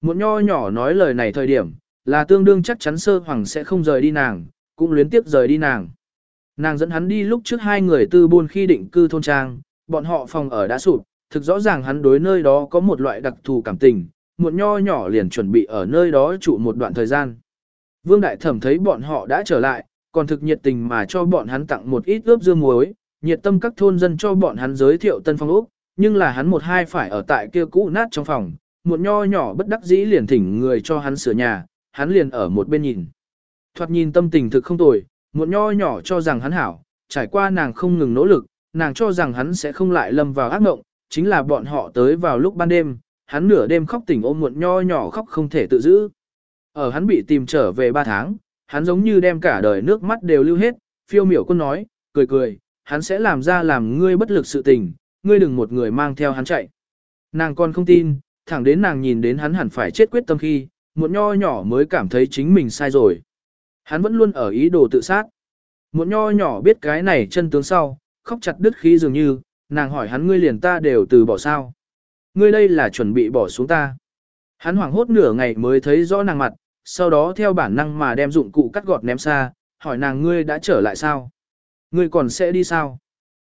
Một nho nhỏ nói lời này thời điểm, là tương đương chắc chắn sơ hoàng sẽ không rời đi nàng, cũng luyến tiếp rời đi nàng. Nàng dẫn hắn đi lúc trước hai người tư buôn khi định cư thôn trang, bọn họ phòng ở đã sụp, thực rõ ràng hắn đối nơi đó có một loại đặc thù cảm tình, một nho nhỏ liền chuẩn bị ở nơi đó trụ một đoạn thời gian. Vương Đại Thẩm thấy bọn họ đã trở lại, còn thực nhiệt tình mà cho bọn hắn tặng một ít ướp dưa muối, nhiệt tâm các thôn dân cho bọn hắn giới thiệu tân phong ốc, nhưng là hắn một hai phải ở tại kia cũ nát trong phòng, một nho nhỏ bất đắc dĩ liền thỉnh người cho hắn sửa nhà, hắn liền ở một bên nhìn. Thoạt nhìn tâm tình thực không tồi, một nho nhỏ cho rằng hắn hảo, trải qua nàng không ngừng nỗ lực, nàng cho rằng hắn sẽ không lại lâm vào ác mộng, chính là bọn họ tới vào lúc ban đêm, hắn nửa đêm khóc tỉnh ôm muộn nho nhỏ khóc không thể tự giữ. Ở hắn bị tìm trở về 3 tháng, hắn giống như đem cả đời nước mắt đều lưu hết, phiêu miểu quân nói, cười cười, hắn sẽ làm ra làm ngươi bất lực sự tình, ngươi đừng một người mang theo hắn chạy. Nàng còn không tin, thẳng đến nàng nhìn đến hắn hẳn phải chết quyết tâm khi, muộn nho nhỏ mới cảm thấy chính mình sai rồi. Hắn vẫn luôn ở ý đồ tự sát. muộn nho nhỏ biết cái này chân tướng sau, khóc chặt đứt khí dường như, nàng hỏi hắn ngươi liền ta đều từ bỏ sao. Ngươi đây là chuẩn bị bỏ xuống ta. Hắn hoảng hốt nửa ngày mới thấy rõ nàng mặt, sau đó theo bản năng mà đem dụng cụ cắt gọt ném xa, hỏi nàng ngươi đã trở lại sao? Ngươi còn sẽ đi sao?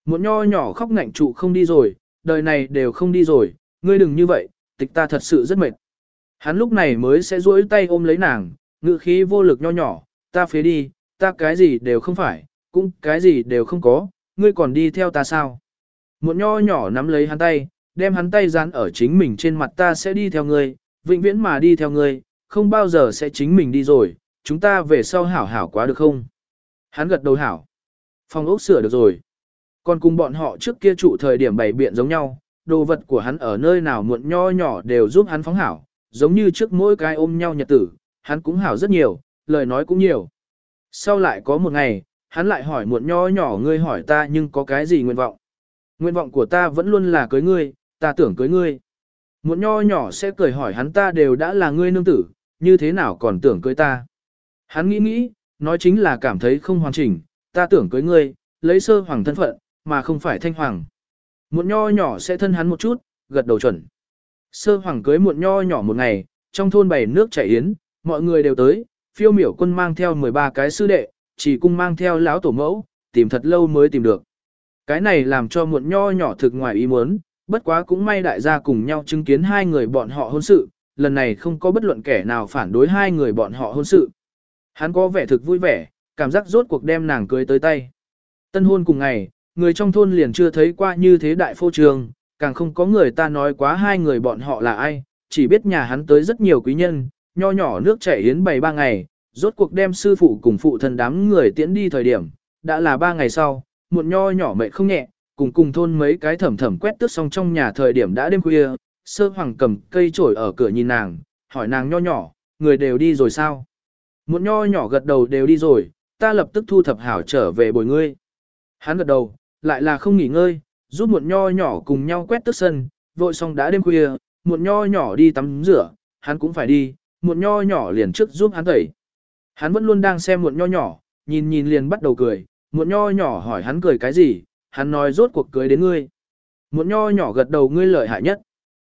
muộn nho nhỏ khóc ngạnh trụ không đi rồi, đời này đều không đi rồi, ngươi đừng như vậy, tịch ta thật sự rất mệt. Hắn lúc này mới sẽ duỗi tay ôm lấy nàng, ngự khí vô lực nho nhỏ, ta phế đi, ta cái gì đều không phải, cũng cái gì đều không có, ngươi còn đi theo ta sao? Một nho nhỏ nắm lấy hắn tay, đem hắn tay dán ở chính mình trên mặt ta sẽ đi theo ngươi, vĩnh viễn mà đi theo ngươi, không bao giờ sẽ chính mình đi rồi, chúng ta về sau hảo hảo quá được không? Hắn gật đầu hảo. Phòng ốc sửa được rồi. Còn cùng bọn họ trước kia trụ thời điểm bày biện giống nhau, đồ vật của hắn ở nơi nào muộn nho nhỏ đều giúp hắn phóng hảo, giống như trước mỗi cái ôm nhau nhật tử, hắn cũng hảo rất nhiều, lời nói cũng nhiều. Sau lại có một ngày, hắn lại hỏi muộn nho nhỏ ngươi hỏi ta nhưng có cái gì nguyện vọng. Nguyện vọng của ta vẫn luôn là cưới ngươi, ta tưởng cưới ngươi. Muộn nho nhỏ sẽ cười hỏi hắn ta đều đã là ngươi nương tử, như thế nào còn tưởng cưới ta. Hắn nghĩ nghĩ, nói chính là cảm thấy không hoàn chỉnh, ta tưởng cưới ngươi, lấy sơ hoàng thân phận, mà không phải thanh hoàng. Muộn nho nhỏ sẽ thân hắn một chút, gật đầu chuẩn. Sơ hoàng cưới muộn nho nhỏ một ngày, trong thôn bày nước chảy yến, mọi người đều tới, phiêu miểu quân mang theo 13 cái sư đệ, chỉ cung mang theo lão tổ mẫu, tìm thật lâu mới tìm được. Cái này làm cho muộn nho nhỏ thực ngoài ý muốn, bất quá cũng may đại gia cùng nhau chứng kiến hai người bọn họ hôn sự, lần này không có bất luận kẻ nào phản đối hai người bọn họ hôn sự. Hắn có vẻ thực vui vẻ, cảm giác rốt cuộc đem nàng cưới tới tay. Tân hôn cùng ngày, người trong thôn liền chưa thấy qua như thế đại phô trường, càng không có người ta nói quá hai người bọn họ là ai, chỉ biết nhà hắn tới rất nhiều quý nhân, nho nhỏ nước chảy hiến bảy ba ngày, rốt cuộc đem sư phụ cùng phụ thân đám người tiễn đi thời điểm, đã là ba ngày sau, muộn nho nhỏ mệt không nhẹ, cùng cùng thôn mấy cái thẩm thẩm quét tước xong trong nhà thời điểm đã đêm khuya, sơ hoàng cầm cây trổi ở cửa nhìn nàng, hỏi nàng nho nhỏ, người đều đi rồi sao? Muộn nho nhỏ gật đầu đều đi rồi, ta lập tức thu thập hảo trở về bồi ngươi. Hắn gật đầu, lại là không nghỉ ngơi, giúp muộn nho nhỏ cùng nhau quét tức sân, vội xong đã đêm khuya, muộn nho nhỏ đi tắm rửa, hắn cũng phải đi, muộn nho nhỏ liền trước giúp hắn tẩy. Hắn vẫn luôn đang xem muộn nho nhỏ, nhìn nhìn liền bắt đầu cười, muộn nho nhỏ hỏi hắn cười cái gì, hắn nói rốt cuộc cưới đến ngươi. Muộn nho nhỏ gật đầu ngươi lợi hại nhất.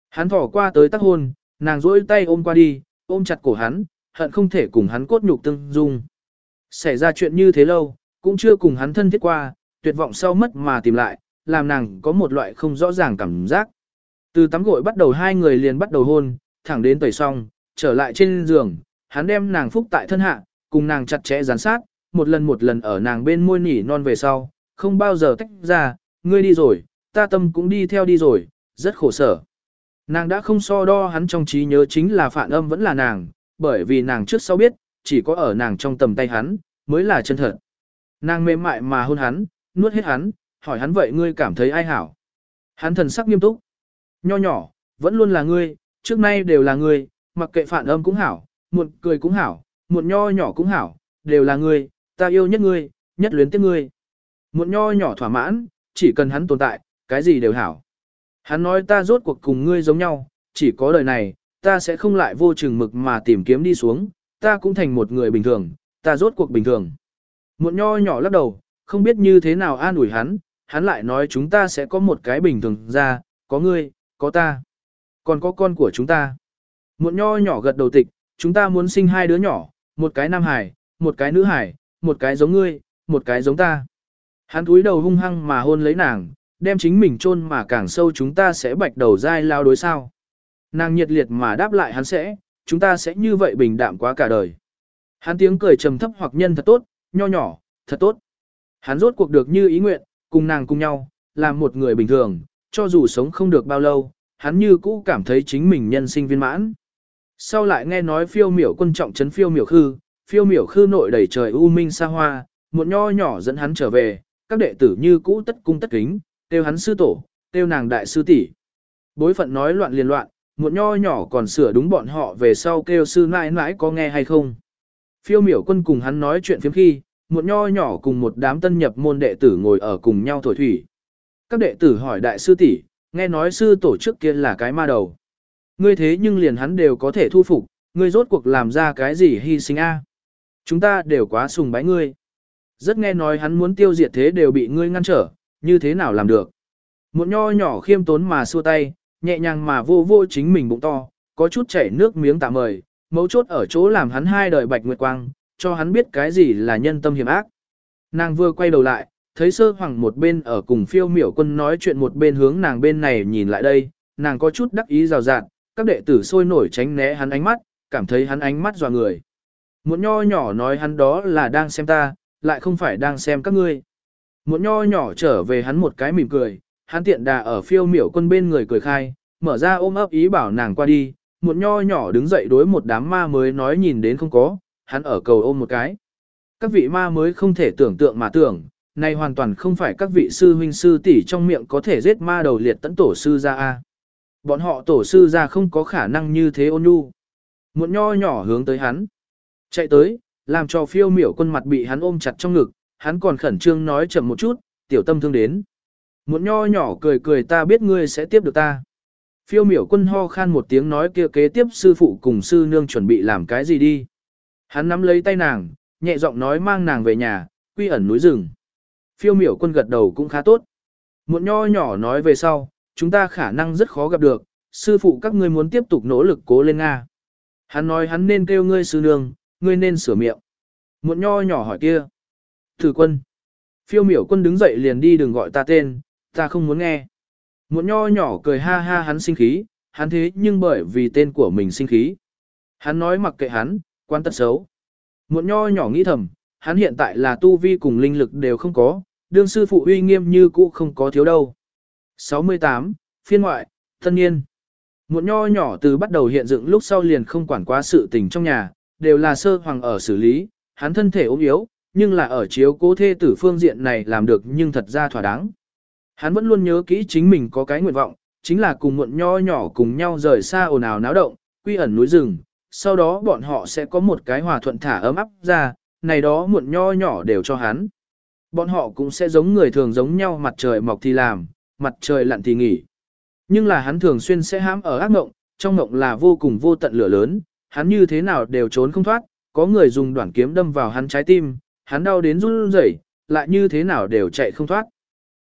Hắn thỏ qua tới tác hôn, nàng duỗi tay ôm qua đi, ôm chặt cổ hắn, hận không thể cùng hắn cốt nhục tương dung. Xảy ra chuyện như thế lâu, cũng chưa cùng hắn thân thiết qua, tuyệt vọng sau mất mà tìm lại, làm nàng có một loại không rõ ràng cảm giác. Từ tắm gội bắt đầu hai người liền bắt đầu hôn, thẳng đến tẩy xong, trở lại trên giường, hắn đem nàng phúc tại thân hạ, cùng nàng chặt chẽ gián sát, một lần một lần ở nàng bên môi nỉ non về sau, không bao giờ tách ra, ngươi đi rồi, ta tâm cũng đi theo đi rồi, rất khổ sở. Nàng đã không so đo hắn trong trí nhớ chính là phản âm vẫn là nàng, bởi vì nàng trước sau biết, chỉ có ở nàng trong tầm tay hắn, mới là chân thật. Nàng mềm mại mà hôn hắn, nuốt hết hắn, hỏi hắn vậy ngươi cảm thấy ai hảo. Hắn thần sắc nghiêm túc. Nho nhỏ, vẫn luôn là ngươi, trước nay đều là ngươi, mặc kệ phản âm cũng hảo, muộn cười cũng hảo, muộn nho nhỏ cũng hảo, đều là ngươi, ta yêu nhất ngươi, nhất luyến tiếc ngươi. Muộn nho nhỏ thỏa mãn, chỉ cần hắn tồn tại, cái gì đều hảo. Hắn nói ta rốt cuộc cùng ngươi giống nhau, chỉ có đời này, ta sẽ không lại vô chừng mực mà tìm kiếm đi xuống, ta cũng thành một người bình thường, ta rốt cuộc bình thường. Muộn nho nhỏ lắc đầu, không biết như thế nào an ủi hắn, hắn lại nói chúng ta sẽ có một cái bình thường ra, có ngươi, có ta, còn có con của chúng ta. Muộn nho nhỏ gật đầu tịch, chúng ta muốn sinh hai đứa nhỏ, một cái nam hải, một cái nữ hải, một cái giống ngươi, một cái giống ta. Hắn túi đầu hung hăng mà hôn lấy nàng, đem chính mình chôn mà càng sâu chúng ta sẽ bạch đầu dai lao đối sao. Nàng nhiệt liệt mà đáp lại hắn sẽ, chúng ta sẽ như vậy bình đạm quá cả đời. Hắn tiếng cười trầm thấp hoặc nhân thật tốt, nho nhỏ, thật tốt. Hắn rốt cuộc được như ý nguyện, cùng nàng cùng nhau, làm một người bình thường, cho dù sống không được bao lâu, hắn như cũ cảm thấy chính mình nhân sinh viên mãn. Sau lại nghe nói phiêu miểu quân trọng trấn phiêu miểu khư, phiêu miểu khư nội đầy trời u minh xa hoa, một nho nhỏ dẫn hắn trở về, các đệ tử như cũ tất cung tất kính, tiêu hắn sư tổ, tiêu nàng đại sư tỷ. Bối phận nói loạn liền loạn, một nho nhỏ còn sửa đúng bọn họ về sau kêu sư nãi nãi có nghe hay không. Phiêu miểu quân cùng hắn nói chuyện phiếm khi, một nho nhỏ cùng một đám tân nhập môn đệ tử ngồi ở cùng nhau thổi thủy. Các đệ tử hỏi đại sư tỷ, nghe nói sư tổ trước kia là cái ma đầu. Ngươi thế nhưng liền hắn đều có thể thu phục, ngươi rốt cuộc làm ra cái gì hy sinh a? À? Chúng ta đều quá sùng bái ngươi. Rất nghe nói hắn muốn tiêu diệt thế đều bị ngươi ngăn trở, như thế nào làm được. Một nho nhỏ khiêm tốn mà xua tay, nhẹ nhàng mà vô vô chính mình bụng to, có chút chảy nước miếng tạm mời, mấu chốt ở chỗ làm hắn hai đời bạch nguyệt quang, cho hắn biết cái gì là nhân tâm hiểm ác. Nàng vừa quay đầu lại, thấy sơ hoàng một bên ở cùng phiêu miểu quân nói chuyện một bên hướng nàng bên này nhìn lại đây, nàng có chút đắc ý rào rạt, các đệ tử sôi nổi tránh né hắn ánh mắt, cảm thấy hắn ánh mắt dò người. Một nho nhỏ nói hắn đó là đang xem ta, lại không phải đang xem các ngươi. Một nho nhỏ trở về hắn một cái mỉm cười, hắn tiện đà ở phiêu miểu quân bên người cười khai, mở ra ôm ấp ý bảo nàng qua đi, một nho nhỏ đứng dậy đối một đám ma mới nói nhìn đến không có, hắn ở cầu ôm một cái. Các vị ma mới không thể tưởng tượng mà tưởng, này hoàn toàn không phải các vị sư huynh sư tỷ trong miệng có thể giết ma đầu liệt tấn tổ sư ra a. Bọn họ tổ sư ra không có khả năng như thế ôn nhu. Muộn nho nhỏ hướng tới hắn. Chạy tới, làm cho phiêu miểu quân mặt bị hắn ôm chặt trong ngực, hắn còn khẩn trương nói chậm một chút, tiểu tâm thương đến. Muộn nho nhỏ cười cười ta biết ngươi sẽ tiếp được ta. Phiêu miểu quân ho khan một tiếng nói kia kế tiếp sư phụ cùng sư nương chuẩn bị làm cái gì đi. Hắn nắm lấy tay nàng, nhẹ giọng nói mang nàng về nhà, quy ẩn núi rừng. Phiêu miểu quân gật đầu cũng khá tốt. Một nho nhỏ nói về sau, chúng ta khả năng rất khó gặp được, sư phụ các ngươi muốn tiếp tục nỗ lực cố lên Nga. Hắn nói hắn nên kêu ngươi sư nương, ngươi nên sửa miệng. Một nho nhỏ hỏi kia. Thử quân. Phiêu miểu quân đứng dậy liền đi đừng gọi ta tên, ta không muốn nghe. Muộn nho nhỏ cười ha ha hắn sinh khí, hắn thế nhưng bởi vì tên của mình sinh khí. Hắn nói mặc kệ hắn, quan tật xấu. Muộn nho nhỏ nghĩ thầm, hắn hiện tại là tu vi cùng linh lực đều không có, đương sư phụ uy nghiêm như cũ không có thiếu đâu. 68. Phiên ngoại, thân nhiên. Muộn nho nhỏ từ bắt đầu hiện dựng lúc sau liền không quản quá sự tình trong nhà, đều là sơ hoàng ở xử lý, hắn thân thể ốm yếu, nhưng là ở chiếu cố thê tử phương diện này làm được nhưng thật ra thỏa đáng. Hắn vẫn luôn nhớ kỹ chính mình có cái nguyện vọng, chính là cùng muộn nho nhỏ cùng nhau rời xa ồn ào náo động, quy ẩn núi rừng, sau đó bọn họ sẽ có một cái hòa thuận thả ấm áp ra, này đó muộn nho nhỏ đều cho hắn. Bọn họ cũng sẽ giống người thường giống nhau mặt trời mọc thì làm, mặt trời lặn thì nghỉ. Nhưng là hắn thường xuyên sẽ hãm ở ác mộng, trong mộng là vô cùng vô tận lửa lớn, hắn như thế nào đều trốn không thoát, có người dùng đoạn kiếm đâm vào hắn trái tim, hắn đau đến run rẩy, lại như thế nào đều chạy không thoát.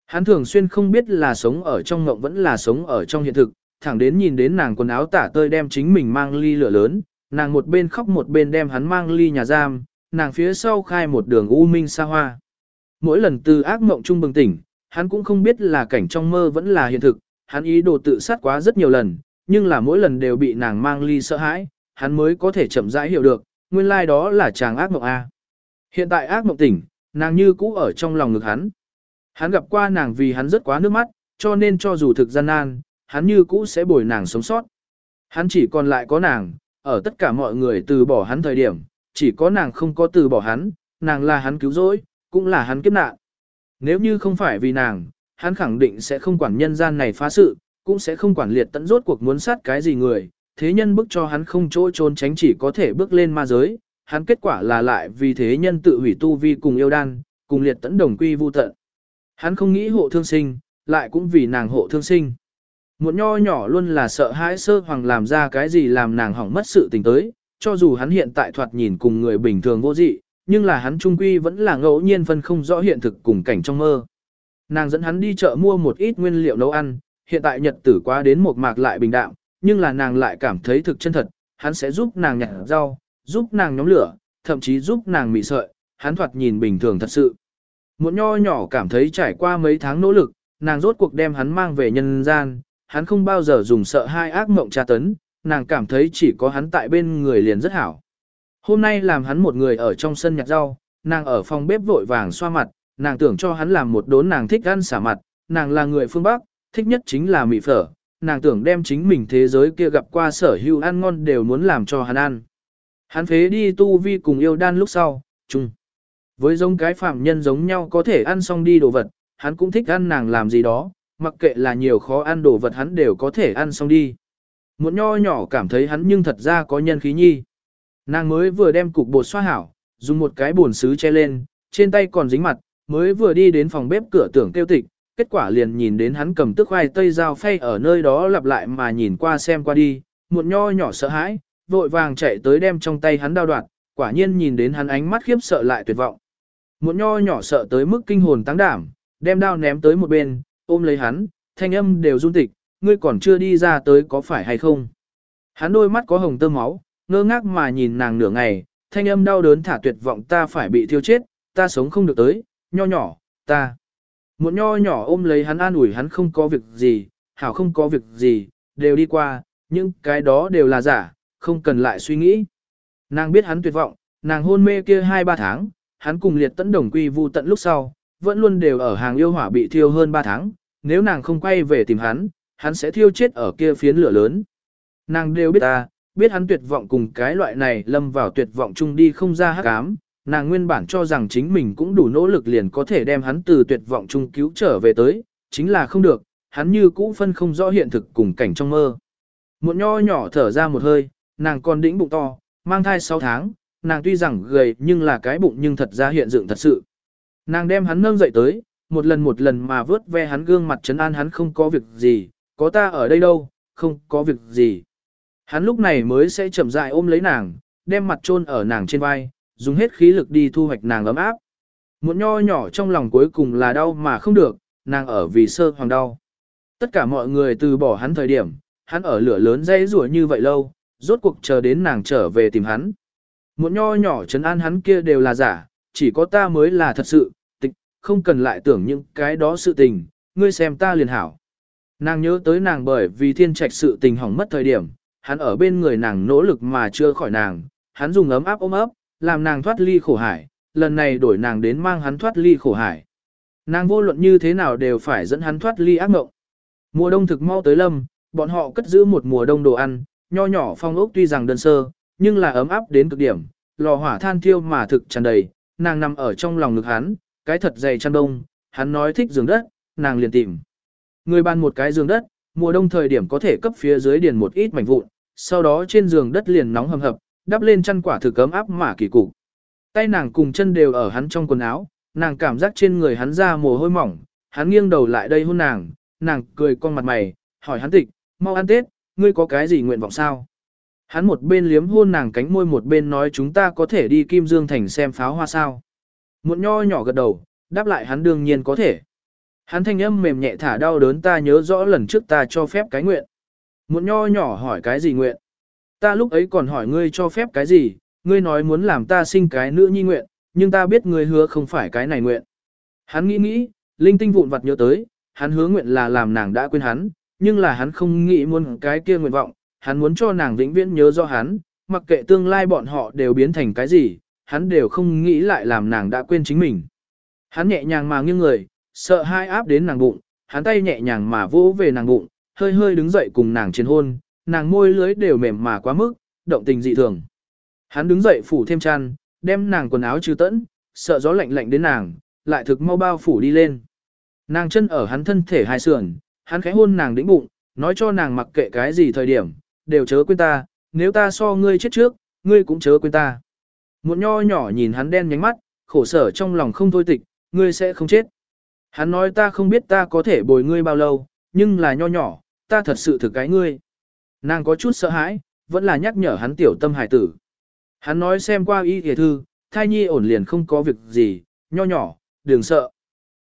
Hắn thường xuyên không biết là sống ở trong mộng vẫn là sống ở trong hiện thực, thẳng đến nhìn đến nàng quần áo tả tơi đem chính mình mang ly lửa lớn, nàng một bên khóc một bên đem hắn mang ly nhà giam, nàng phía sau khai một đường u minh xa hoa. Mỗi lần từ ác mộng trung bừng tỉnh, hắn cũng không biết là cảnh trong mơ vẫn là hiện thực, hắn ý đồ tự sát quá rất nhiều lần, nhưng là mỗi lần đều bị nàng mang ly sợ hãi, hắn mới có thể chậm rãi hiểu được, nguyên lai like đó là chàng ác mộng A. Hiện tại ác mộng tỉnh, nàng như cũ ở trong lòng ngực hắn. Hắn gặp qua nàng vì hắn rất quá nước mắt, cho nên cho dù thực gian nan, hắn như cũ sẽ bồi nàng sống sót. Hắn chỉ còn lại có nàng, ở tất cả mọi người từ bỏ hắn thời điểm, chỉ có nàng không có từ bỏ hắn, nàng là hắn cứu rỗi, cũng là hắn kiếp nạn. Nếu như không phải vì nàng, hắn khẳng định sẽ không quản nhân gian này phá sự, cũng sẽ không quản liệt tận rốt cuộc muốn sát cái gì người, thế nhân bức cho hắn không chỗ trốn tránh chỉ có thể bước lên ma giới, hắn kết quả là lại vì thế nhân tự hủy tu vi cùng yêu đan, cùng liệt tận đồng quy vu tận. Hắn không nghĩ hộ thương sinh, lại cũng vì nàng hộ thương sinh. Một nho nhỏ luôn là sợ hãi sơ hoàng làm ra cái gì làm nàng hỏng mất sự tình tới, cho dù hắn hiện tại thoạt nhìn cùng người bình thường vô dị, nhưng là hắn trung quy vẫn là ngẫu nhiên phân không rõ hiện thực cùng cảnh trong mơ. Nàng dẫn hắn đi chợ mua một ít nguyên liệu nấu ăn, hiện tại nhật tử quá đến một mạc lại bình đạm, nhưng là nàng lại cảm thấy thực chân thật, hắn sẽ giúp nàng nhặt rau, giúp nàng nhóm lửa, thậm chí giúp nàng mị sợi, hắn thoạt nhìn bình thường thật sự. Một nho nhỏ cảm thấy trải qua mấy tháng nỗ lực, nàng rốt cuộc đem hắn mang về nhân gian, hắn không bao giờ dùng sợ hai ác mộng tra tấn, nàng cảm thấy chỉ có hắn tại bên người liền rất hảo. Hôm nay làm hắn một người ở trong sân nhặt rau, nàng ở phòng bếp vội vàng xoa mặt, nàng tưởng cho hắn làm một đốn nàng thích ăn xả mặt, nàng là người phương Bắc, thích nhất chính là mì phở, nàng tưởng đem chính mình thế giới kia gặp qua sở hữu ăn ngon đều muốn làm cho hắn ăn. Hắn phế đi tu vi cùng yêu đan lúc sau, chung. Với giống cái phạm nhân giống nhau có thể ăn xong đi đồ vật, hắn cũng thích ăn nàng làm gì đó, mặc kệ là nhiều khó ăn đồ vật hắn đều có thể ăn xong đi. Một nho nhỏ cảm thấy hắn nhưng thật ra có nhân khí nhi. Nàng mới vừa đem cục bột xoa hảo, dùng một cái bồn xứ che lên, trên tay còn dính mặt, mới vừa đi đến phòng bếp cửa tưởng tiêu tịch, kết quả liền nhìn đến hắn cầm tức khoai tây dao phay ở nơi đó lặp lại mà nhìn qua xem qua đi, một nho nhỏ sợ hãi, vội vàng chạy tới đem trong tay hắn đao đoạn, quả nhiên nhìn đến hắn ánh mắt khiếp sợ lại tuyệt vọng. Một nho nhỏ sợ tới mức kinh hồn tăng đảm, đem đao ném tới một bên, ôm lấy hắn, thanh âm đều run tịch, ngươi còn chưa đi ra tới có phải hay không. Hắn đôi mắt có hồng tơ máu, ngơ ngác mà nhìn nàng nửa ngày, thanh âm đau đớn thả tuyệt vọng ta phải bị thiêu chết, ta sống không được tới, nho nhỏ, ta. Một nho nhỏ ôm lấy hắn an ủi hắn không có việc gì, hảo không có việc gì, đều đi qua, nhưng cái đó đều là giả, không cần lại suy nghĩ. Nàng biết hắn tuyệt vọng, nàng hôn mê kia 2-3 tháng, hắn cùng liệt tấn đồng quy vu tận lúc sau, vẫn luôn đều ở hàng yêu hỏa bị thiêu hơn 3 tháng, nếu nàng không quay về tìm hắn, hắn sẽ thiêu chết ở kia phiến lửa lớn. Nàng đều biết ta, biết hắn tuyệt vọng cùng cái loại này lâm vào tuyệt vọng chung đi không ra hắc ám, nàng nguyên bản cho rằng chính mình cũng đủ nỗ lực liền có thể đem hắn từ tuyệt vọng chung cứu trở về tới, chính là không được, hắn như cũ phân không rõ hiện thực cùng cảnh trong mơ. Một nho nhỏ thở ra một hơi, nàng còn đĩnh bụng to, mang thai 6 tháng, nàng tuy rằng gầy nhưng là cái bụng nhưng thật ra hiện dựng thật sự. Nàng đem hắn nâng dậy tới, một lần một lần mà vớt ve hắn gương mặt trấn an hắn không có việc gì, có ta ở đây đâu, không có việc gì. Hắn lúc này mới sẽ chậm rãi ôm lấy nàng, đem mặt chôn ở nàng trên vai, dùng hết khí lực đi thu hoạch nàng ấm áp. Một nho nhỏ trong lòng cuối cùng là đau mà không được, nàng ở vì sơ hoàng đau. Tất cả mọi người từ bỏ hắn thời điểm, hắn ở lửa lớn dây rủa như vậy lâu, rốt cuộc chờ đến nàng trở về tìm hắn. Một nho nhỏ trấn an hắn kia đều là giả, chỉ có ta mới là thật sự, tịch, không cần lại tưởng những cái đó sự tình, ngươi xem ta liền hảo. Nàng nhớ tới nàng bởi vì thiên trạch sự tình hỏng mất thời điểm, hắn ở bên người nàng nỗ lực mà chưa khỏi nàng, hắn dùng ấm áp ôm ấp, làm nàng thoát ly khổ hải, lần này đổi nàng đến mang hắn thoát ly khổ hải. Nàng vô luận như thế nào đều phải dẫn hắn thoát ly ác mộng. Mùa đông thực mau tới lâm, bọn họ cất giữ một mùa đông đồ ăn, nho nhỏ phong ốc tuy rằng đơn sơ, nhưng là ấm áp đến cực điểm, lò hỏa than thiêu mà thực tràn đầy, nàng nằm ở trong lòng ngực hắn, cái thật dày chăn đông, hắn nói thích giường đất, nàng liền tìm. Người ban một cái giường đất, mùa đông thời điểm có thể cấp phía dưới điền một ít mảnh vụn, sau đó trên giường đất liền nóng hầm hập, đắp lên chăn quả thực cấm áp mà kỳ cục. Tay nàng cùng chân đều ở hắn trong quần áo, nàng cảm giác trên người hắn ra mồ hôi mỏng, hắn nghiêng đầu lại đây hôn nàng, nàng cười con mặt mày, hỏi hắn tịch, mau ăn tết, ngươi có cái gì nguyện vọng sao? Hắn một bên liếm hôn nàng cánh môi một bên nói chúng ta có thể đi Kim Dương Thành xem pháo hoa sao. Một nho nhỏ gật đầu, đáp lại hắn đương nhiên có thể. Hắn thanh âm mềm nhẹ thả đau đớn ta nhớ rõ lần trước ta cho phép cái nguyện. Một nho nhỏ hỏi cái gì nguyện? Ta lúc ấy còn hỏi ngươi cho phép cái gì, ngươi nói muốn làm ta sinh cái nữ nhi nguyện, nhưng ta biết ngươi hứa không phải cái này nguyện. Hắn nghĩ nghĩ, linh tinh vụn vặt nhớ tới, hắn hứa nguyện là làm nàng đã quên hắn, nhưng là hắn không nghĩ muốn cái kia nguyện vọng, hắn muốn cho nàng vĩnh viễn nhớ do hắn, mặc kệ tương lai bọn họ đều biến thành cái gì, hắn đều không nghĩ lại làm nàng đã quên chính mình. Hắn nhẹ nhàng mà nghiêng người, sợ hai áp đến nàng bụng, hắn tay nhẹ nhàng mà vỗ về nàng bụng, hơi hơi đứng dậy cùng nàng chiến hôn, nàng môi lưới đều mềm mà quá mức, động tình dị thường. Hắn đứng dậy phủ thêm chăn, đem nàng quần áo trừ tẫn, sợ gió lạnh lạnh đến nàng, lại thực mau bao phủ đi lên. Nàng chân ở hắn thân thể hai sườn, hắn khẽ hôn nàng đĩnh bụng, nói cho nàng mặc kệ cái gì thời điểm, đều chớ quên ta, nếu ta so ngươi chết trước, ngươi cũng chớ quên ta. Một nho nhỏ nhìn hắn đen nhánh mắt, khổ sở trong lòng không thôi tịch, ngươi sẽ không chết. Hắn nói ta không biết ta có thể bồi ngươi bao lâu, nhưng là nho nhỏ, ta thật sự thực cái ngươi. Nàng có chút sợ hãi, vẫn là nhắc nhở hắn tiểu tâm hải tử. Hắn nói xem qua y thề thư, thai nhi ổn liền không có việc gì, nho nhỏ, đừng sợ.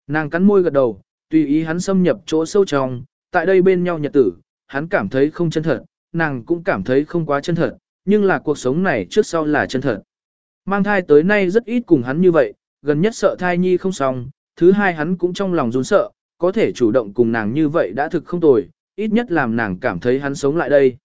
Nàng cắn môi gật đầu, tùy ý hắn xâm nhập chỗ sâu trong, tại đây bên nhau nhật tử, hắn cảm thấy không chân thật, nàng cũng cảm thấy không quá chân thật, nhưng là cuộc sống này trước sau là chân thật. Mang thai tới nay rất ít cùng hắn như vậy, gần nhất sợ thai nhi không xong, thứ hai hắn cũng trong lòng run sợ, có thể chủ động cùng nàng như vậy đã thực không tồi, ít nhất làm nàng cảm thấy hắn sống lại đây.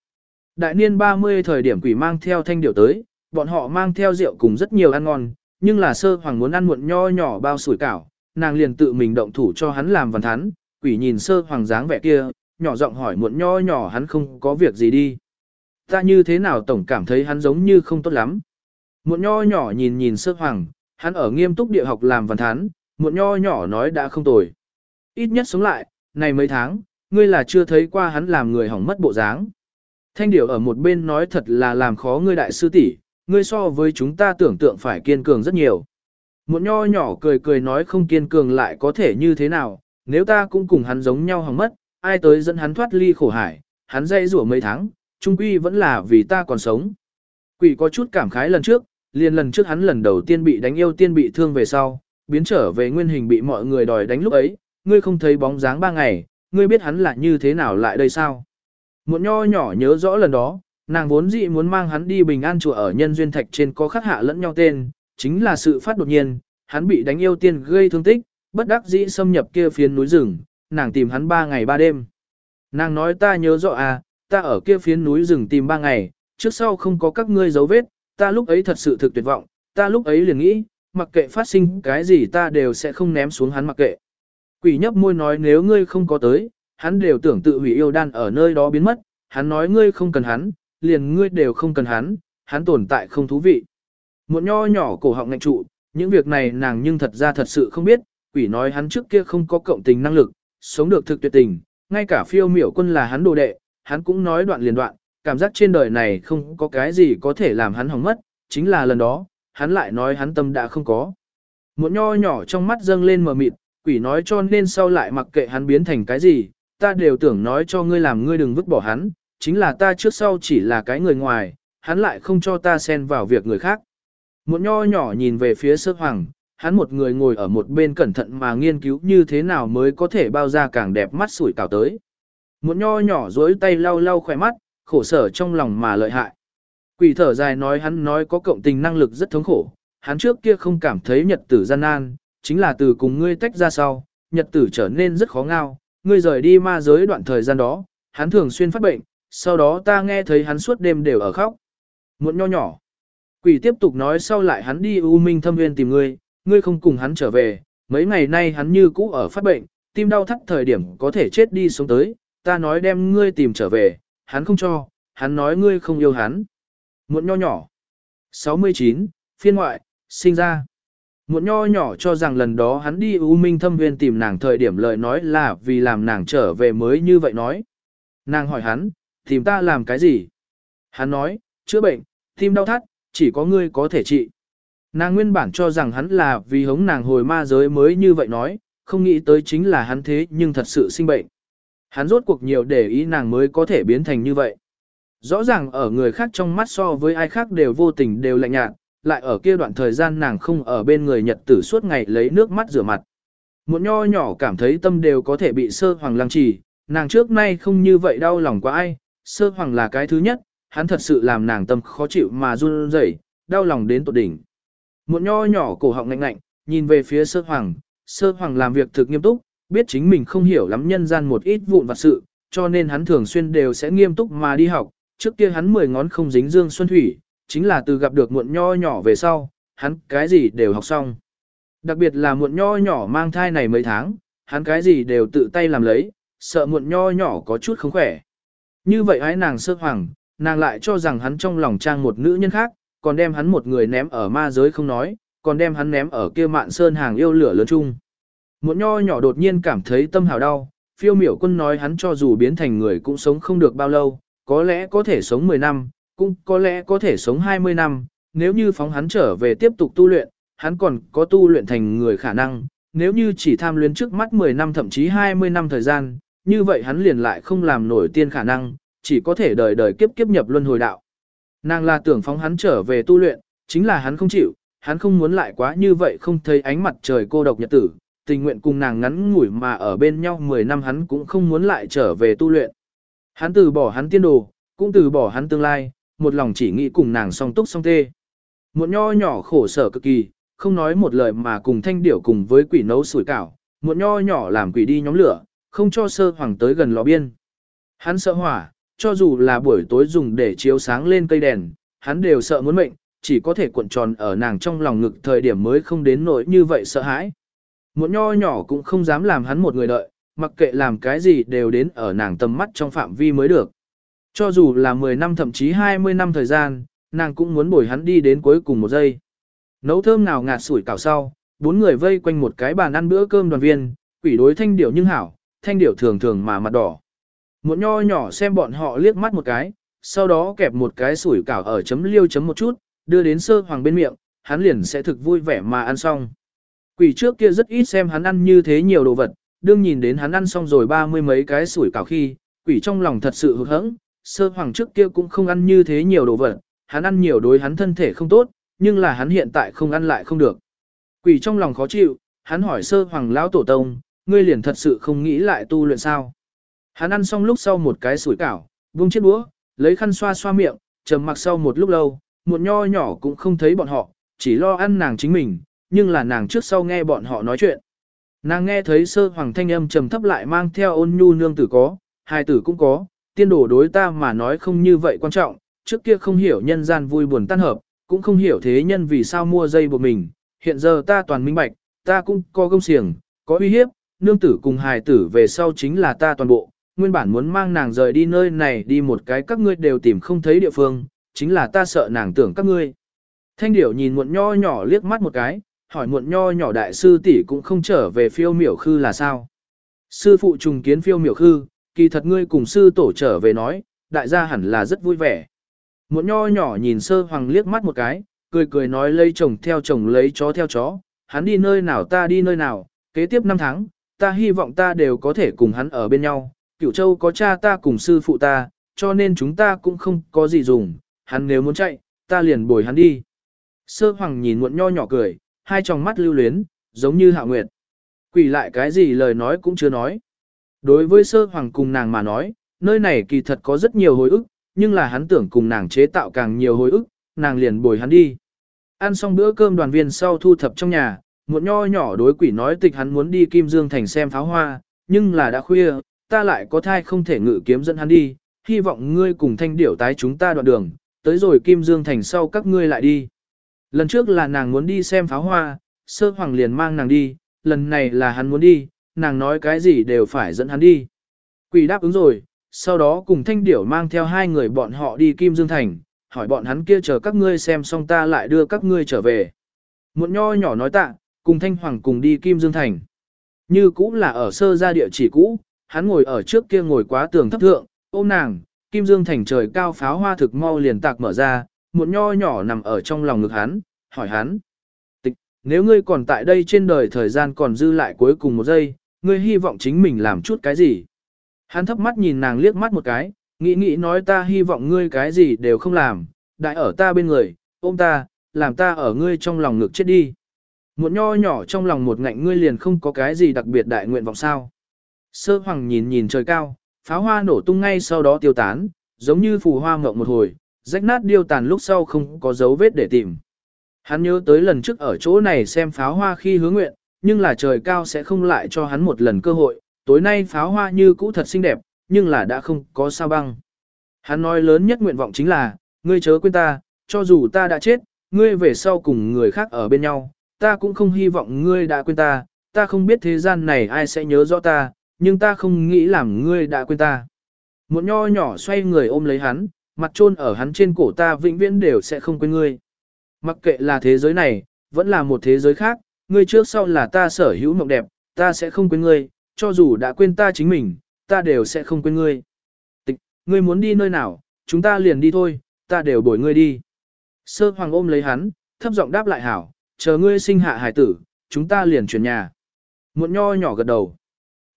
Đại niên 30 thời điểm quỷ mang theo thanh điệu tới, bọn họ mang theo rượu cùng rất nhiều ăn ngon, nhưng là sơ hoàng muốn ăn muộn nho nhỏ bao sủi cảo, nàng liền tự mình động thủ cho hắn làm văn thắn, quỷ nhìn sơ hoàng dáng vẻ kia, nhỏ giọng hỏi muộn nho nhỏ hắn không có việc gì đi. Ta như thế nào tổng cảm thấy hắn giống như không tốt lắm. Muộn nho nhỏ nhìn nhìn sơ hoàng, hắn ở nghiêm túc địa học làm văn thán, muộn nho nhỏ nói đã không tồi. Ít nhất sống lại, này mấy tháng, ngươi là chưa thấy qua hắn làm người hỏng mất bộ dáng. Thanh điểu ở một bên nói thật là làm khó ngươi đại sư tỷ, ngươi so với chúng ta tưởng tượng phải kiên cường rất nhiều. muộn nho nhỏ cười cười nói không kiên cường lại có thể như thế nào, nếu ta cũng cùng hắn giống nhau hỏng mất, ai tới dẫn hắn thoát ly khổ hải, hắn dây rủa mấy tháng, trung quy vẫn là vì ta còn sống. Quỷ có chút cảm khái lần trước, liền lần trước hắn lần đầu tiên bị đánh yêu tiên bị thương về sau, biến trở về nguyên hình bị mọi người đòi đánh lúc ấy, ngươi không thấy bóng dáng ba ngày, ngươi biết hắn là như thế nào lại đây sao? Muộn nho nhỏ nhớ rõ lần đó, nàng vốn dị muốn mang hắn đi bình an chùa ở nhân duyên thạch trên có khắc hạ lẫn nhau tên, chính là sự phát đột nhiên, hắn bị đánh yêu tiên gây thương tích, bất đắc dĩ xâm nhập kia phiến núi rừng, nàng tìm hắn ba ngày ba đêm. Nàng nói ta nhớ rõ à, ta ở kia phiến núi rừng tìm ba ngày, trước sau không có các ngươi dấu vết, ta lúc ấy thật sự thực tuyệt vọng, ta lúc ấy liền nghĩ, mặc kệ phát sinh cái gì ta đều sẽ không ném xuống hắn mặc kệ. Quỷ nhấp môi nói nếu ngươi không có tới, hắn đều tưởng tự hủy yêu đan ở nơi đó biến mất, hắn nói ngươi không cần hắn, liền ngươi đều không cần hắn, hắn tồn tại không thú vị. Một nho nhỏ cổ họng ngạnh trụ, những việc này nàng nhưng thật ra thật sự không biết, quỷ nói hắn trước kia không có cộng tình năng lực, sống được thực tuyệt tình, ngay cả phiêu miểu quân là hắn đồ đệ, hắn cũng nói đoạn liền đoạn, cảm giác trên đời này không có cái gì có thể làm hắn hỏng mất, chính là lần đó, hắn lại nói hắn tâm đã không có. Một nho nhỏ trong mắt dâng lên mờ mịt, quỷ nói cho nên sau lại mặc kệ hắn biến thành cái gì, ta đều tưởng nói cho ngươi làm ngươi đừng vứt bỏ hắn, chính là ta trước sau chỉ là cái người ngoài, hắn lại không cho ta xen vào việc người khác. Một nho nhỏ nhìn về phía sơ hoàng, hắn một người ngồi ở một bên cẩn thận mà nghiên cứu như thế nào mới có thể bao ra càng đẹp mắt sủi cảo tới. Một nho nhỏ dối tay lau lau khỏe mắt, khổ sở trong lòng mà lợi hại. Quỷ thở dài nói hắn nói có cộng tình năng lực rất thống khổ, hắn trước kia không cảm thấy nhật tử gian nan, chính là từ cùng ngươi tách ra sau, nhật tử trở nên rất khó ngao, ngươi rời đi ma giới đoạn thời gian đó, hắn thường xuyên phát bệnh, sau đó ta nghe thấy hắn suốt đêm đều ở khóc. Muộn nho nhỏ. Quỷ tiếp tục nói sau lại hắn đi U Minh thâm nguyên tìm ngươi, ngươi không cùng hắn trở về, mấy ngày nay hắn như cũ ở phát bệnh, tim đau thắt thời điểm có thể chết đi sống tới, ta nói đem ngươi tìm trở về, hắn không cho, hắn nói ngươi không yêu hắn. Muộn nho nhỏ. 69, phiên ngoại, sinh ra. Muộn nho nhỏ cho rằng lần đó hắn đi U Minh thâm viên tìm nàng thời điểm lời nói là vì làm nàng trở về mới như vậy nói. Nàng hỏi hắn, tìm ta làm cái gì? Hắn nói, chữa bệnh, tim đau thắt, chỉ có ngươi có thể trị. Nàng nguyên bản cho rằng hắn là vì hống nàng hồi ma giới mới như vậy nói, không nghĩ tới chính là hắn thế nhưng thật sự sinh bệnh. Hắn rốt cuộc nhiều để ý nàng mới có thể biến thành như vậy. Rõ ràng ở người khác trong mắt so với ai khác đều vô tình đều lạnh nhạt, lại ở kia đoạn thời gian nàng không ở bên người nhật tử suốt ngày lấy nước mắt rửa mặt. Một nho nhỏ cảm thấy tâm đều có thể bị sơ hoàng lăng trì, nàng trước nay không như vậy đau lòng quá ai, sơ hoàng là cái thứ nhất, hắn thật sự làm nàng tâm khó chịu mà run rẩy, đau lòng đến tột đỉnh. Muộn nho nhỏ cổ họng ngạnh ngạnh, nhìn về phía sơ hoàng, sơ hoàng làm việc thực nghiêm túc, biết chính mình không hiểu lắm nhân gian một ít vụn vặt sự, cho nên hắn thường xuyên đều sẽ nghiêm túc mà đi học, trước kia hắn mười ngón không dính dương xuân thủy, chính là từ gặp được muộn nho nhỏ về sau, hắn cái gì đều học xong. Đặc biệt là muộn nho nhỏ mang thai này mấy tháng, hắn cái gì đều tự tay làm lấy, sợ muộn nho nhỏ có chút không khỏe. Như vậy ái nàng sơ hoàng, nàng lại cho rằng hắn trong lòng trang một nữ nhân khác, còn đem hắn một người ném ở ma giới không nói, còn đem hắn ném ở kia mạn sơn hàng yêu lửa lớn chung. Một nho nhỏ đột nhiên cảm thấy tâm hào đau, phiêu miểu quân nói hắn cho dù biến thành người cũng sống không được bao lâu, có lẽ có thể sống 10 năm, cũng có lẽ có thể sống 20 năm, nếu như phóng hắn trở về tiếp tục tu luyện, hắn còn có tu luyện thành người khả năng, nếu như chỉ tham luyến trước mắt 10 năm thậm chí 20 năm thời gian, như vậy hắn liền lại không làm nổi tiên khả năng, chỉ có thể đời đời kiếp kiếp nhập luân hồi đạo. Nàng là tưởng phóng hắn trở về tu luyện, chính là hắn không chịu, hắn không muốn lại quá như vậy không thấy ánh mặt trời cô độc nhật tử, tình nguyện cùng nàng ngắn ngủi mà ở bên nhau 10 năm hắn cũng không muốn lại trở về tu luyện. Hắn từ bỏ hắn tiên đồ, cũng từ bỏ hắn tương lai, một lòng chỉ nghĩ cùng nàng song túc song tê. Một nho nhỏ khổ sở cực kỳ, không nói một lời mà cùng thanh điểu cùng với quỷ nấu sủi cảo, một nho nhỏ làm quỷ đi nhóm lửa, không cho sơ hoàng tới gần lò biên. Hắn sợ hỏa, cho dù là buổi tối dùng để chiếu sáng lên cây đèn, hắn đều sợ muốn mệnh, chỉ có thể cuộn tròn ở nàng trong lòng ngực thời điểm mới không đến nỗi như vậy sợ hãi. Một nho nhỏ cũng không dám làm hắn một người đợi, mặc kệ làm cái gì đều đến ở nàng tầm mắt trong phạm vi mới được. Cho dù là 10 năm thậm chí 20 năm thời gian, nàng cũng muốn bồi hắn đi đến cuối cùng một giây. Nấu thơm nào ngạt sủi cảo sau, bốn người vây quanh một cái bàn ăn bữa cơm đoàn viên, quỷ đối thanh điểu nhưng hảo, thanh điểu thường thường mà mặt đỏ. Một nho nhỏ xem bọn họ liếc mắt một cái, sau đó kẹp một cái sủi cảo ở chấm liêu chấm một chút, đưa đến sơ hoàng bên miệng, hắn liền sẽ thực vui vẻ mà ăn xong. Quỷ trước kia rất ít xem hắn ăn như thế nhiều đồ vật, đương nhìn đến hắn ăn xong rồi ba mươi mấy cái sủi cảo khi, quỷ trong lòng thật sự hụt hẫng, sơ hoàng trước kia cũng không ăn như thế nhiều đồ vật, hắn ăn nhiều đối hắn thân thể không tốt, nhưng là hắn hiện tại không ăn lại không được. Quỷ trong lòng khó chịu, hắn hỏi sơ hoàng lão tổ tông, ngươi liền thật sự không nghĩ lại tu luyện sao. Hắn ăn xong lúc sau một cái sủi cảo, buông chiếc đũa, lấy khăn xoa xoa miệng, trầm mặc sau một lúc lâu, một nho nhỏ cũng không thấy bọn họ, chỉ lo ăn nàng chính mình, nhưng là nàng trước sau nghe bọn họ nói chuyện. Nàng nghe thấy sơ hoàng thanh âm trầm thấp lại mang theo ôn nhu nương tử có, hai tử cũng có, tiên đồ đối ta mà nói không như vậy quan trọng, trước kia không hiểu nhân gian vui buồn tan hợp, cũng không hiểu thế nhân vì sao mua dây buộc mình, hiện giờ ta toàn minh bạch, ta cũng có công xiềng, có uy hiếp, nương tử cùng hài tử về sau chính là ta toàn bộ, nguyên bản muốn mang nàng rời đi nơi này đi một cái các ngươi đều tìm không thấy địa phương, chính là ta sợ nàng tưởng các ngươi. Thanh điểu nhìn muộn nho nhỏ liếc mắt một cái, hỏi muộn nho nhỏ đại sư tỷ cũng không trở về phiêu miểu khư là sao. Sư phụ trùng kiến phiêu miểu khư, kỳ thật ngươi cùng sư tổ trở về nói, đại gia hẳn là rất vui vẻ. Muộn nho nhỏ nhìn sơ hoàng liếc mắt một cái, cười cười nói lấy chồng theo chồng lấy chó theo chó, hắn đi nơi nào ta đi nơi nào, kế tiếp năm tháng, ta hy vọng ta đều có thể cùng hắn ở bên nhau, cửu châu có cha ta cùng sư phụ ta, cho nên chúng ta cũng không có gì dùng, hắn nếu muốn chạy, ta liền bồi hắn đi. Sơ hoàng nhìn muộn nho nhỏ cười, hai tròng mắt lưu luyến, giống như hạ nguyệt. Quỷ lại cái gì lời nói cũng chưa nói. Đối với sơ hoàng cùng nàng mà nói, nơi này kỳ thật có rất nhiều hồi ức, nhưng là hắn tưởng cùng nàng chế tạo càng nhiều hồi ức, nàng liền bồi hắn đi. Ăn xong bữa cơm đoàn viên sau thu thập trong nhà, Muộn nho nhỏ đối quỷ nói tịch hắn muốn đi Kim Dương Thành xem pháo hoa, nhưng là đã khuya, ta lại có thai không thể ngự kiếm dẫn hắn đi, hy vọng ngươi cùng thanh điểu tái chúng ta đoạn đường, tới rồi Kim Dương Thành sau các ngươi lại đi. Lần trước là nàng muốn đi xem pháo hoa, sơ hoàng liền mang nàng đi, lần này là hắn muốn đi, nàng nói cái gì đều phải dẫn hắn đi. Quỷ đáp ứng rồi, sau đó cùng thanh điểu mang theo hai người bọn họ đi Kim Dương Thành, hỏi bọn hắn kia chờ các ngươi xem xong ta lại đưa các ngươi trở về. Muộn nho nhỏ nói tạ, cùng thanh hoàng cùng đi Kim Dương Thành. Như cũ là ở sơ gia địa chỉ cũ, hắn ngồi ở trước kia ngồi quá tường thấp thượng, ôm nàng, Kim Dương Thành trời cao pháo hoa thực mau liền tạc mở ra, một nho nhỏ nằm ở trong lòng ngực hắn, hỏi hắn. Tịch, nếu ngươi còn tại đây trên đời thời gian còn dư lại cuối cùng một giây, ngươi hy vọng chính mình làm chút cái gì? Hắn thấp mắt nhìn nàng liếc mắt một cái, nghĩ nghĩ nói ta hy vọng ngươi cái gì đều không làm, đại ở ta bên người, ôm ta, làm ta ở ngươi trong lòng ngực chết đi. Một nho nhỏ trong lòng một ngạnh ngươi liền không có cái gì đặc biệt đại nguyện vọng sao. Sơ hoàng nhìn nhìn trời cao, pháo hoa nổ tung ngay sau đó tiêu tán, giống như phù hoa ngộng một hồi, rách nát điêu tàn lúc sau không có dấu vết để tìm. Hắn nhớ tới lần trước ở chỗ này xem pháo hoa khi hứa nguyện, nhưng là trời cao sẽ không lại cho hắn một lần cơ hội, tối nay pháo hoa như cũ thật xinh đẹp, nhưng là đã không có sao băng. Hắn nói lớn nhất nguyện vọng chính là, ngươi chớ quên ta, cho dù ta đã chết, ngươi về sau cùng người khác ở bên nhau, ta cũng không hy vọng ngươi đã quên ta, ta không biết thế gian này ai sẽ nhớ rõ ta, nhưng ta không nghĩ làm ngươi đã quên ta. Một nho nhỏ xoay người ôm lấy hắn, mặt trôn ở hắn trên cổ ta vĩnh viễn đều sẽ không quên ngươi. Mặc kệ là thế giới này, vẫn là một thế giới khác, ngươi trước sau là ta sở hữu mộng đẹp, ta sẽ không quên ngươi, cho dù đã quên ta chính mình, ta đều sẽ không quên ngươi. Tịch, ngươi muốn đi nơi nào, chúng ta liền đi thôi, ta đều bồi ngươi đi. Sơ hoàng ôm lấy hắn, thấp giọng đáp lại hảo, chờ ngươi sinh hạ hải tử, chúng ta liền chuyển nhà. Muộn nho nhỏ gật đầu.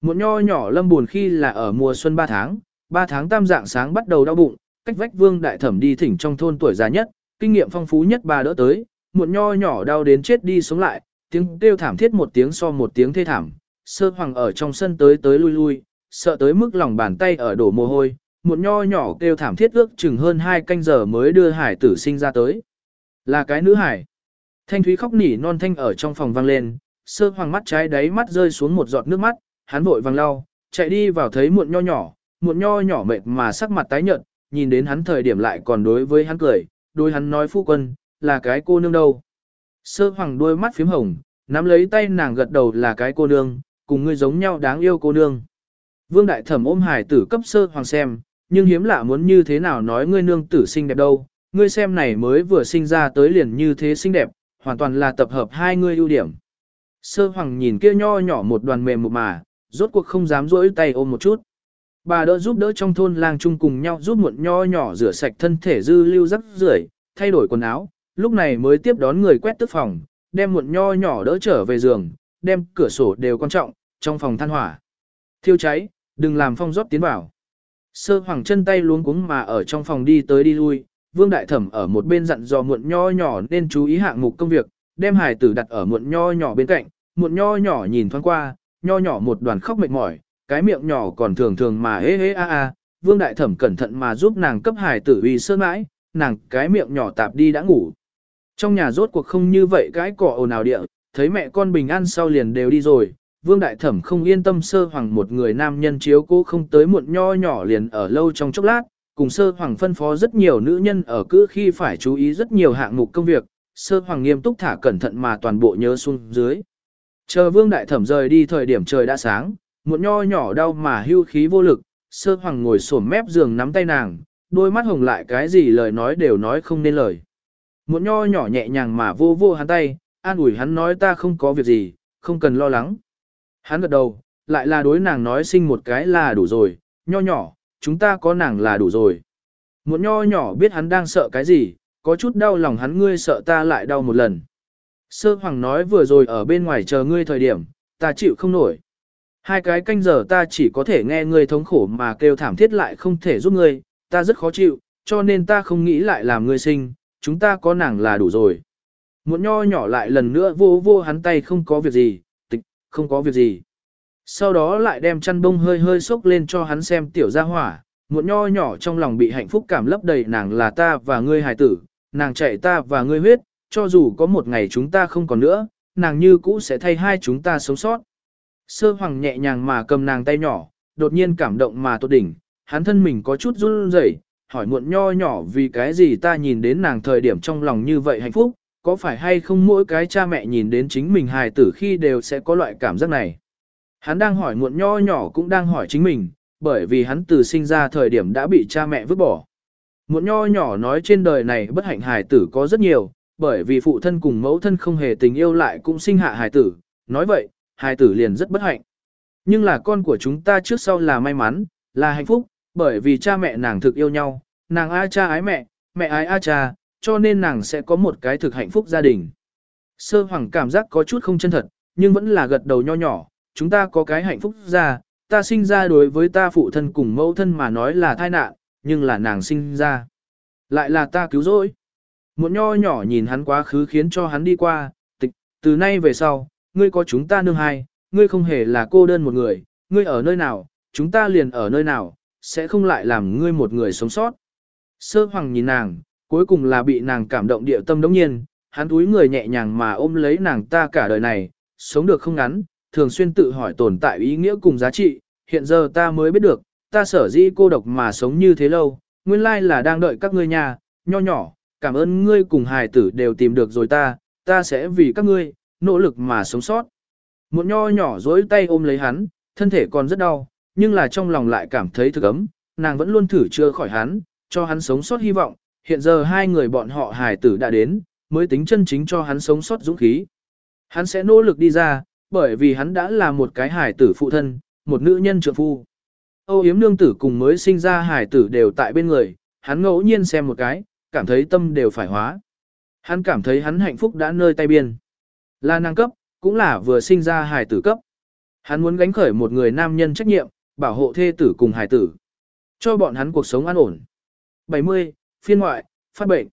Muộn nho nhỏ lâm buồn khi là ở mùa xuân 3 tháng, 3 tháng tam dạng sáng bắt đầu đau bụng, cách vách vương đại thẩm đi thỉnh trong thôn tuổi già nhất, kinh nghiệm phong phú nhất bà đỡ tới, muộn nho nhỏ đau đến chết đi sống lại, tiếng kêu thảm thiết một tiếng so một tiếng thê thảm, sơ hoàng ở trong sân tới tới lui lui, sợ tới mức lòng bàn tay ở đổ mồ hôi, một nho nhỏ kêu thảm thiết ước chừng hơn hai canh giờ mới đưa hải tử sinh ra tới. Là cái nữ hải. Thanh thúy khóc nỉ non thanh ở trong phòng vang lên, sơ hoàng mắt trái đáy mắt rơi xuống một giọt nước mắt, hắn vội vàng lau, chạy đi vào thấy muộn nho nhỏ, muộn nho nhỏ mệt mà sắc mặt tái nhợt, nhìn đến hắn thời điểm lại còn đối với hắn cười, đối hắn nói phu quân, là cái cô nương đâu. Sơ hoàng đôi mắt phím hồng, nắm lấy tay nàng gật đầu là cái cô nương, cùng ngươi giống nhau đáng yêu cô nương. Vương đại thẩm ôm hải tử cấp sơ hoàng xem, nhưng hiếm lạ muốn như thế nào nói ngươi nương tử xinh đẹp đâu, ngươi xem này mới vừa sinh ra tới liền như thế xinh đẹp, hoàn toàn là tập hợp hai ngươi ưu điểm. Sơ hoàng nhìn kia nho nhỏ một đoàn mềm một mà, rốt cuộc không dám rỗi tay ôm một chút. Bà đỡ giúp đỡ trong thôn làng chung cùng nhau giúp muộn nho nhỏ rửa sạch thân thể dư lưu rắc rưởi, thay đổi quần áo, lúc này mới tiếp đón người quét tức phòng, đem muộn nho nhỏ đỡ trở về giường, đem cửa sổ đều quan trọng, trong phòng than hỏa. Thiêu cháy, đừng làm phong rót tiến vào. Sơ hoàng chân tay luống cuống mà ở trong phòng đi tới đi lui, vương đại thẩm ở một bên dặn dò muộn nho nhỏ nên chú ý hạng mục công việc, đem hài tử đặt ở muộn nho nhỏ bên cạnh, muộn nho nhỏ nhìn thoáng qua, nho nhỏ một đoàn khóc mệt mỏi, cái miệng nhỏ còn thường thường mà hế hế a a, vương đại thẩm cẩn thận mà giúp nàng cấp hài tử uy sơn mãi, nàng cái miệng nhỏ tạp đi đã ngủ. Trong nhà rốt cuộc không như vậy cái cỏ ồn ào địa, thấy mẹ con bình an sau liền đều đi rồi, Vương Đại Thẩm không yên tâm sơ hoàng một người nam nhân chiếu cố không tới muộn nho nhỏ liền ở lâu trong chốc lát, cùng sơ hoàng phân phó rất nhiều nữ nhân ở cứ khi phải chú ý rất nhiều hạng mục công việc, sơ hoàng nghiêm túc thả cẩn thận mà toàn bộ nhớ xuống dưới. Chờ Vương Đại Thẩm rời đi thời điểm trời đã sáng, muộn nho nhỏ đau mà hưu khí vô lực, sơ hoàng ngồi xổm mép giường nắm tay nàng, đôi mắt hồng lại cái gì lời nói đều nói không nên lời. Muộn nho nhỏ nhẹ nhàng mà vô vô hắn tay, an ủi hắn nói ta không có việc gì, không cần lo lắng. Hắn gật đầu, lại là đối nàng nói sinh một cái là đủ rồi, nho nhỏ, chúng ta có nàng là đủ rồi. Một nho nhỏ biết hắn đang sợ cái gì, có chút đau lòng hắn ngươi sợ ta lại đau một lần. Sơ hoàng nói vừa rồi ở bên ngoài chờ ngươi thời điểm, ta chịu không nổi. Hai cái canh giờ ta chỉ có thể nghe ngươi thống khổ mà kêu thảm thiết lại không thể giúp ngươi, ta rất khó chịu, cho nên ta không nghĩ lại làm ngươi sinh, chúng ta có nàng là đủ rồi. Muộn nho nhỏ lại lần nữa vô vô hắn tay không có việc gì, tịch, không có việc gì. Sau đó lại đem chăn bông hơi hơi sốc lên cho hắn xem tiểu gia hỏa, muộn nho nhỏ trong lòng bị hạnh phúc cảm lấp đầy nàng là ta và ngươi hài tử, nàng chạy ta và ngươi huyết, cho dù có một ngày chúng ta không còn nữa, nàng như cũ sẽ thay hai chúng ta sống sót. Sơ hoàng nhẹ nhàng mà cầm nàng tay nhỏ, đột nhiên cảm động mà tốt đỉnh, hắn thân mình có chút run rẩy, hỏi muộn nho nhỏ vì cái gì ta nhìn đến nàng thời điểm trong lòng như vậy hạnh phúc, có phải hay không mỗi cái cha mẹ nhìn đến chính mình hài tử khi đều sẽ có loại cảm giác này. Hắn đang hỏi muộn nho nhỏ cũng đang hỏi chính mình, bởi vì hắn từ sinh ra thời điểm đã bị cha mẹ vứt bỏ. Muộn nho nhỏ nói trên đời này bất hạnh hài tử có rất nhiều, bởi vì phụ thân cùng mẫu thân không hề tình yêu lại cũng sinh hạ hài tử, nói vậy, hài tử liền rất bất hạnh. Nhưng là con của chúng ta trước sau là may mắn, là hạnh phúc, bởi vì cha mẹ nàng thực yêu nhau, nàng ai cha ái mẹ, mẹ ái a cha, cho nên nàng sẽ có một cái thực hạnh phúc gia đình. Sơ hoàng cảm giác có chút không chân thật, nhưng vẫn là gật đầu nho nhỏ, chúng ta có cái hạnh phúc ra, ta sinh ra đối với ta phụ thân cùng mẫu thân mà nói là tai nạn, nhưng là nàng sinh ra. Lại là ta cứu rỗi. Một nho nhỏ nhìn hắn quá khứ khiến cho hắn đi qua, tịch, từ nay về sau, ngươi có chúng ta nương hai, ngươi không hề là cô đơn một người, ngươi ở nơi nào, chúng ta liền ở nơi nào, sẽ không lại làm ngươi một người sống sót. Sơ hoàng nhìn nàng, cuối cùng là bị nàng cảm động địa tâm đống nhiên, hắn túi người nhẹ nhàng mà ôm lấy nàng ta cả đời này, sống được không ngắn, thường xuyên tự hỏi tồn tại ý nghĩa cùng giá trị, hiện giờ ta mới biết được, ta sở dĩ cô độc mà sống như thế lâu, nguyên lai là đang đợi các ngươi nhà, nho nhỏ, cảm ơn ngươi cùng hài tử đều tìm được rồi ta, ta sẽ vì các ngươi, nỗ lực mà sống sót. Một nho nhỏ dối tay ôm lấy hắn, thân thể còn rất đau, nhưng là trong lòng lại cảm thấy thực ấm, nàng vẫn luôn thử chưa khỏi hắn, cho hắn sống sót hy vọng, hiện giờ hai người bọn họ hài tử đã đến, mới tính chân chính cho hắn sống sót dũng khí. Hắn sẽ nỗ lực đi ra, bởi vì hắn đã là một cái hài tử phụ thân, một nữ nhân trượng phu. Âu yếm nương tử cùng mới sinh ra hài tử đều tại bên người, hắn ngẫu nhiên xem một cái, cảm thấy tâm đều phải hóa. Hắn cảm thấy hắn hạnh phúc đã nơi tay biên. Là năng cấp, cũng là vừa sinh ra hài tử cấp. Hắn muốn gánh khởi một người nam nhân trách nhiệm, bảo hộ thê tử cùng hài tử. Cho bọn hắn cuộc sống an ổn. 70. Phiên ngoại, phát bệnh.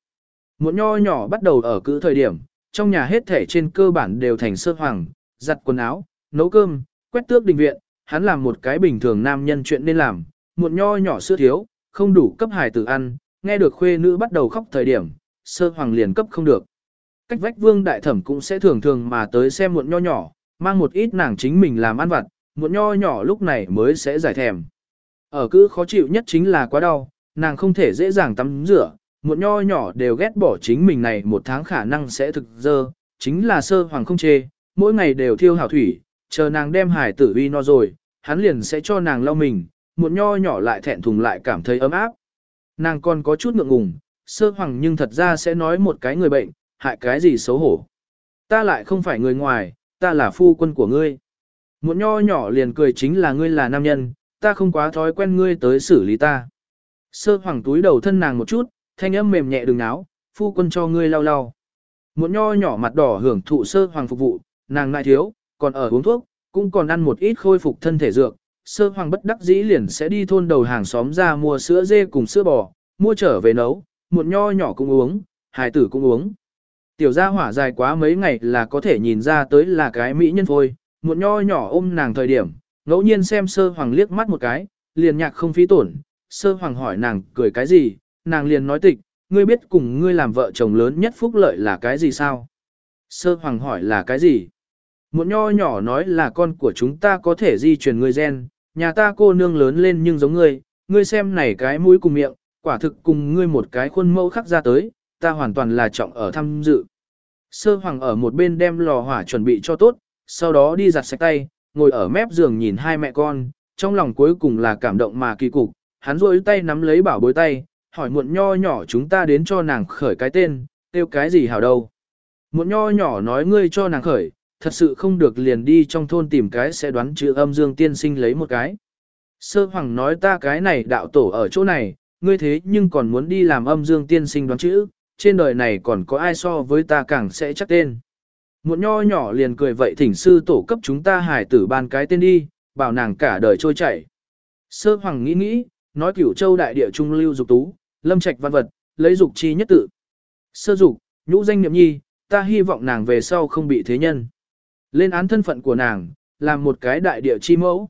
Một nho nhỏ bắt đầu ở cữ thời điểm, trong nhà hết thể trên cơ bản đều thành sơ hoàng, giặt quần áo, nấu cơm, quét tước đình viện, hắn làm một cái bình thường nam nhân chuyện nên làm, một nho nhỏ sữa thiếu, không đủ cấp hài tử ăn, nghe được khuê nữ bắt đầu khóc thời điểm, sơ hoàng liền cấp không được. Cách vách vương đại thẩm cũng sẽ thường thường mà tới xem muộn nho nhỏ, mang một ít nàng chính mình làm ăn vặt, muộn nho nhỏ lúc này mới sẽ giải thèm. Ở cứ khó chịu nhất chính là quá đau, nàng không thể dễ dàng tắm rửa, muộn nho nhỏ đều ghét bỏ chính mình này một tháng khả năng sẽ thực dơ, chính là sơ hoàng không chê, mỗi ngày đều thiêu hảo thủy, chờ nàng đem hải tử uy no rồi, hắn liền sẽ cho nàng lau mình, muộn nho nhỏ lại thẹn thùng lại cảm thấy ấm áp. Nàng còn có chút ngượng ngùng, sơ hoàng nhưng thật ra sẽ nói một cái người bệnh, hại cái gì xấu hổ. Ta lại không phải người ngoài, ta là phu quân của ngươi. Muộn nho nhỏ liền cười chính là ngươi là nam nhân, ta không quá thói quen ngươi tới xử lý ta. Sơ hoàng túi đầu thân nàng một chút, thanh âm mềm nhẹ đừng náo, phu quân cho ngươi lau lau. Muộn nho nhỏ mặt đỏ hưởng thụ sơ hoàng phục vụ, nàng lại thiếu, còn ở uống thuốc, cũng còn ăn một ít khôi phục thân thể dược. Sơ hoàng bất đắc dĩ liền sẽ đi thôn đầu hàng xóm ra mua sữa dê cùng sữa bò, mua trở về nấu, một nho nhỏ cũng uống, hài tử cũng uống. Tiểu gia hỏa dài quá mấy ngày là có thể nhìn ra tới là cái mỹ nhân thôi, một nho nhỏ ôm nàng thời điểm, ngẫu nhiên xem sơ hoàng liếc mắt một cái, liền nhạc không phí tổn, sơ hoàng hỏi nàng cười cái gì, nàng liền nói tịch, ngươi biết cùng ngươi làm vợ chồng lớn nhất phúc lợi là cái gì sao? Sơ hoàng hỏi là cái gì? Một nho nhỏ nói là con của chúng ta có thể di truyền ngươi gen, nhà ta cô nương lớn lên nhưng giống ngươi, ngươi xem này cái mũi cùng miệng, quả thực cùng ngươi một cái khuôn mẫu khắc ra tới, ta hoàn toàn là trọng ở tham dự. Sơ hoàng ở một bên đem lò hỏa chuẩn bị cho tốt, sau đó đi giặt sạch tay, ngồi ở mép giường nhìn hai mẹ con, trong lòng cuối cùng là cảm động mà kỳ cục, hắn rôi tay nắm lấy bảo bối tay, hỏi muộn nho nhỏ chúng ta đến cho nàng khởi cái tên, tiêu cái gì hảo đâu. Muộn nho nhỏ nói ngươi cho nàng khởi, thật sự không được liền đi trong thôn tìm cái sẽ đoán chữ âm dương tiên sinh lấy một cái. Sơ hoàng nói ta cái này đạo tổ ở chỗ này, ngươi thế nhưng còn muốn đi làm âm dương tiên sinh đoán chữ, trên đời này còn có ai so với ta càng sẽ chắc tên. Một nho nhỏ liền cười vậy thỉnh sư tổ cấp chúng ta hải tử ban cái tên đi, bảo nàng cả đời trôi chảy. Sơ hoàng nghĩ nghĩ, nói cửu châu đại địa trung lưu dục tú, lâm trạch văn vật, lấy dục chi nhất tự. Sơ dục, nhũ danh niệm nhi, ta hy vọng nàng về sau không bị thế nhân. Lên án thân phận của nàng, làm một cái đại địa chi mẫu.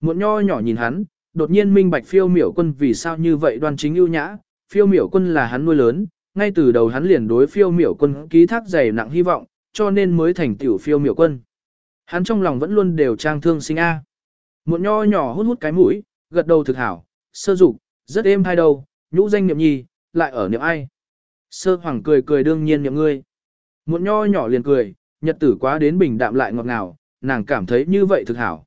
Một nho nhỏ nhìn hắn, đột nhiên minh bạch phiêu miểu quân vì sao như vậy đoan chính ưu nhã, phiêu miểu quân là hắn nuôi lớn, ngay từ đầu hắn liền đối phiêu miểu quân ký thác dày nặng hy vọng, cho nên mới thành tiểu phiêu miểu quân. Hắn trong lòng vẫn luôn đều trang thương sinh A. Muộn nho nhỏ hút hút cái mũi, gật đầu thực hảo, sơ dục, rất êm hai đầu, nhũ danh niệm nhi, lại ở niệm ai. Sơ hoàng cười cười đương nhiên niệm ngươi. Muộn nho nhỏ liền cười, nhật tử quá đến bình đạm lại ngọt ngào, nàng cảm thấy như vậy thực hảo.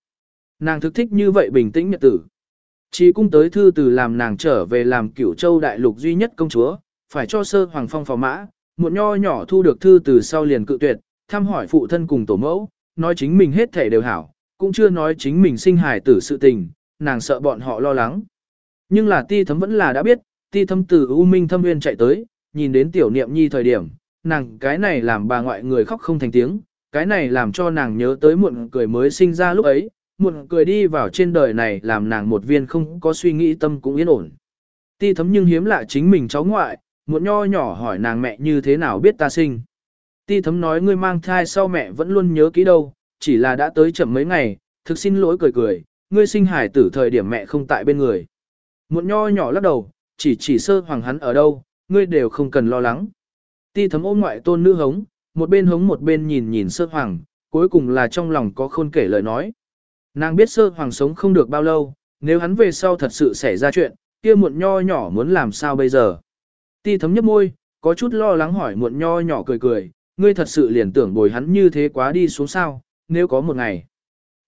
Nàng thực thích như vậy bình tĩnh nhật tử. Chỉ cung tới thư từ làm nàng trở về làm cửu châu đại lục duy nhất công chúa, phải cho sơ hoàng phong phò mã, một nho nhỏ thu được thư từ sau liền cự tuyệt, thăm hỏi phụ thân cùng tổ mẫu, nói chính mình hết thể đều hảo, cũng chưa nói chính mình sinh hài tử sự tình, nàng sợ bọn họ lo lắng. Nhưng là ti thấm vẫn là đã biết, ti thấm từ U Minh thâm nguyên chạy tới, nhìn đến tiểu niệm nhi thời điểm, nàng cái này làm bà ngoại người khóc không thành tiếng, cái này làm cho nàng nhớ tới muộn cười mới sinh ra lúc ấy, muộn cười đi vào trên đời này làm nàng một viên không có suy nghĩ tâm cũng yên ổn. Ti thấm nhưng hiếm lạ chính mình cháu ngoại, muộn nho nhỏ hỏi nàng mẹ như thế nào biết ta sinh. Ti thấm nói ngươi mang thai sau mẹ vẫn luôn nhớ kỹ đâu, chỉ là đã tới chậm mấy ngày, thực xin lỗi cười cười, ngươi sinh hải tử thời điểm mẹ không tại bên người. Muộn nho nhỏ lắc đầu, chỉ chỉ sơ hoàng hắn ở đâu, ngươi đều không cần lo lắng. Ti thấm ôm ngoại tôn nữ hống, một bên hống một bên nhìn nhìn sơ hoàng, cuối cùng là trong lòng có khôn kể lời nói. Nàng biết sơ hoàng sống không được bao lâu, nếu hắn về sau thật sự xảy ra chuyện, kia muộn nho nhỏ muốn làm sao bây giờ. Ti thấm nhấp môi, có chút lo lắng hỏi muộn nho nhỏ cười cười, ngươi thật sự liền tưởng bồi hắn như thế quá đi xuống sao, nếu có một ngày.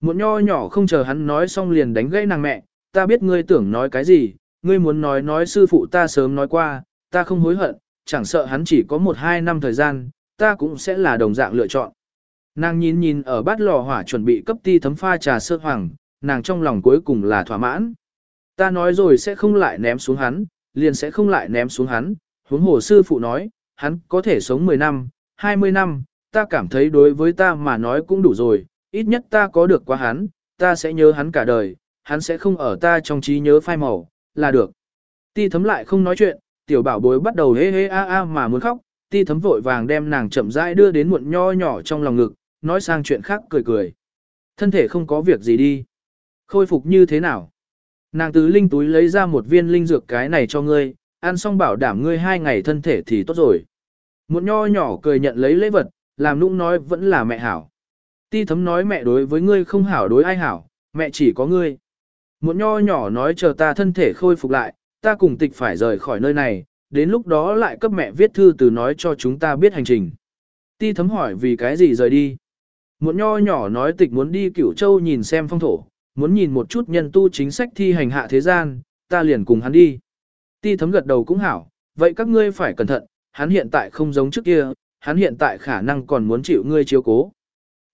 Muộn nho nhỏ không chờ hắn nói xong liền đánh gãy nàng mẹ, ta biết ngươi tưởng nói cái gì, ngươi muốn nói nói sư phụ ta sớm nói qua, ta không hối hận, chẳng sợ hắn chỉ có một hai năm thời gian, ta cũng sẽ là đồng dạng lựa chọn. Nàng nhìn nhìn ở bát lò hỏa chuẩn bị cấp ti thấm pha trà sơ hoàng, nàng trong lòng cuối cùng là thỏa mãn. Ta nói rồi sẽ không lại ném xuống hắn, liền sẽ không lại ném xuống hắn, huống hồ sư phụ nói, hắn có thể sống 10 năm, 20 năm, ta cảm thấy đối với ta mà nói cũng đủ rồi, ít nhất ta có được qua hắn, ta sẽ nhớ hắn cả đời, hắn sẽ không ở ta trong trí nhớ phai màu, là được. Ti thấm lại không nói chuyện, tiểu bảo bối bắt đầu hê hê a a mà muốn khóc, ti thấm vội vàng đem nàng chậm rãi đưa đến muộn nho nhỏ trong lòng ngực, nói sang chuyện khác cười cười. Thân thể không có việc gì đi. Khôi phục như thế nào? Nàng từ linh túi lấy ra một viên linh dược cái này cho ngươi, ăn xong bảo đảm ngươi hai ngày thân thể thì tốt rồi. Muộn nho nhỏ cười nhận lấy lễ vật, làm nũng nói vẫn là mẹ hảo. Ti thấm nói mẹ đối với ngươi không hảo đối ai hảo, mẹ chỉ có ngươi. Muộn nho nhỏ nói chờ ta thân thể khôi phục lại, ta cùng tịch phải rời khỏi nơi này, đến lúc đó lại cấp mẹ viết thư từ nói cho chúng ta biết hành trình. Ti thấm hỏi vì cái gì rời đi. Một nho nhỏ nói tịch muốn đi cửu châu nhìn xem phong thổ, muốn nhìn một chút nhân tu chính sách thi hành hạ thế gian, ta liền cùng hắn đi. Ti thấm gật đầu cũng hảo, vậy các ngươi phải cẩn thận, hắn hiện tại không giống trước kia, hắn hiện tại khả năng còn muốn chịu ngươi chiếu cố.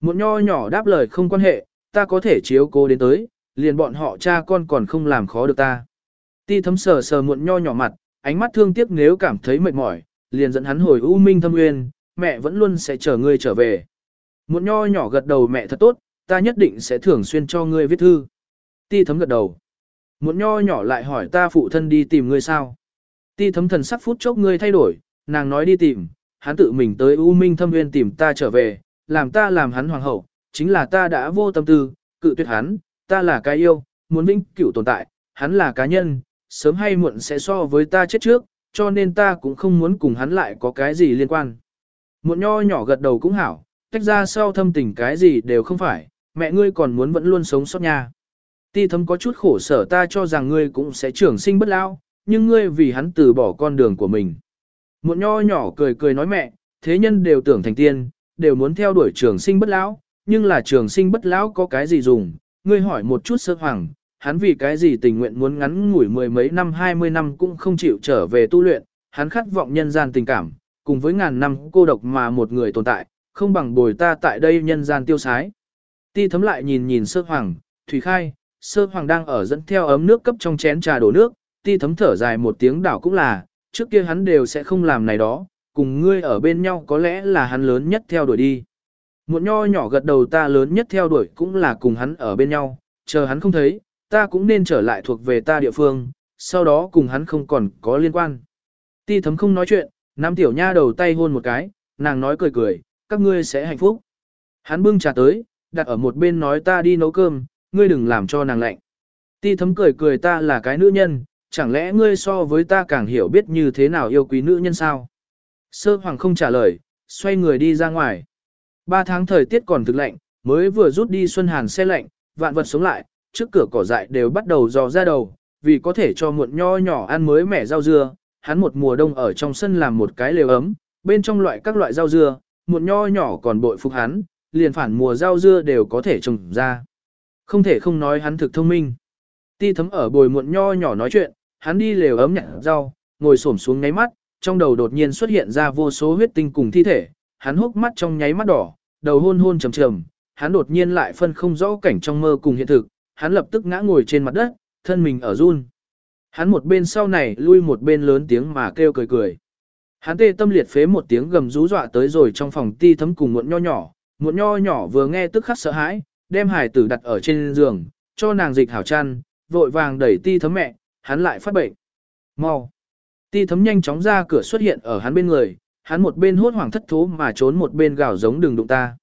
Một nho nhỏ đáp lời không quan hệ, ta có thể chiếu cố đến tới, liền bọn họ cha con còn không làm khó được ta. Ti thấm sờ sờ muộn nho nhỏ mặt, ánh mắt thương tiếc nếu cảm thấy mệt mỏi, liền dẫn hắn hồi U Minh Thâm Nguyên, mẹ vẫn luôn sẽ chờ ngươi trở về. Muộn nho nhỏ gật đầu mẹ thật tốt, ta nhất định sẽ thường xuyên cho ngươi viết thư. Ti thấm gật đầu. Muộn nho nhỏ lại hỏi ta phụ thân đi tìm ngươi sao. Ti thấm thần sắc phút chốc ngươi thay đổi, nàng nói đi tìm, hắn tự mình tới U Minh Thâm Nguyên tìm ta trở về, làm ta làm hắn hoàng hậu, chính là ta đã vô tâm tư, cự tuyệt hắn, ta là cái yêu, muốn vĩnh cửu tồn tại, hắn là cá nhân, sớm hay muộn sẽ so với ta chết trước, cho nên ta cũng không muốn cùng hắn lại có cái gì liên quan. Muộn nho nhỏ gật đầu cũng hảo, tách ra sau thâm tình cái gì đều không phải, mẹ ngươi còn muốn vẫn luôn sống sót nha. Ti thấm có chút khổ sở ta cho rằng ngươi cũng sẽ trưởng sinh bất lao, nhưng ngươi vì hắn từ bỏ con đường của mình. Muộn nho nhỏ cười cười nói mẹ, thế nhân đều tưởng thành tiên, đều muốn theo đuổi trường sinh bất lão, nhưng là trường sinh bất lão có cái gì dùng, ngươi hỏi một chút sơ hoàng, hắn vì cái gì tình nguyện muốn ngắn ngủi mười mấy năm hai mươi năm cũng không chịu trở về tu luyện, hắn khát vọng nhân gian tình cảm, cùng với ngàn năm cô độc mà một người tồn tại, không bằng bồi ta tại đây nhân gian tiêu sái. Ti thấm lại nhìn nhìn sơ hoàng, thủy khai, sơ hoàng đang ở dẫn theo ấm nước cấp trong chén trà đổ nước, ti thấm thở dài một tiếng đảo cũng là, trước kia hắn đều sẽ không làm này đó, cùng ngươi ở bên nhau có lẽ là hắn lớn nhất theo đuổi đi. Một nho nhỏ gật đầu ta lớn nhất theo đuổi cũng là cùng hắn ở bên nhau, chờ hắn không thấy, ta cũng nên trở lại thuộc về ta địa phương, sau đó cùng hắn không còn có liên quan. Ti thấm không nói chuyện, nam tiểu nha đầu tay hôn một cái, nàng nói cười cười, các ngươi sẽ hạnh phúc. Hắn bưng trà tới, đặt ở một bên nói ta đi nấu cơm, ngươi đừng làm cho nàng lạnh. Ti thấm cười cười ta là cái nữ nhân, chẳng lẽ ngươi so với ta càng hiểu biết như thế nào yêu quý nữ nhân sao? Sơ hoàng không trả lời, xoay người đi ra ngoài. Ba tháng thời tiết còn thực lạnh, mới vừa rút đi xuân hàn xe lạnh, vạn vật sống lại, trước cửa cỏ dại đều bắt đầu dò ra đầu, vì có thể cho muộn nho nhỏ ăn mới mẻ rau dưa, hắn một mùa đông ở trong sân làm một cái lều ấm, bên trong loại các loại rau dưa, muộn nho nhỏ còn bội phục hắn, liền phản mùa rau dưa đều có thể trồng ra. Không thể không nói hắn thực thông minh. Ti thấm ở bồi muộn nho nhỏ nói chuyện, hắn đi lều ấm nhặt rau, ngồi xổm xuống ngáy mắt, trong đầu đột nhiên xuất hiện ra vô số huyết tinh cùng thi thể, hắn hốc mắt trong nháy mắt đỏ, đầu hôn hôn trầm trầm, hắn đột nhiên lại phân không rõ cảnh trong mơ cùng hiện thực, hắn lập tức ngã ngồi trên mặt đất, thân mình ở run. Hắn một bên sau này lui một bên lớn tiếng mà kêu cười cười. Hắn tê tâm liệt phế một tiếng gầm rú dọa tới rồi trong phòng ti thấm cùng muộn nho nhỏ, muộn nho nhỏ vừa nghe tức khắc sợ hãi, đem hải tử đặt ở trên giường, cho nàng dịch hảo chăn, vội vàng đẩy ti thấm mẹ, hắn lại phát bệnh. Mau! Ti thấm nhanh chóng ra cửa xuất hiện ở hắn bên người, hắn một bên hốt hoảng thất thố mà trốn một bên gào giống đừng đụng ta.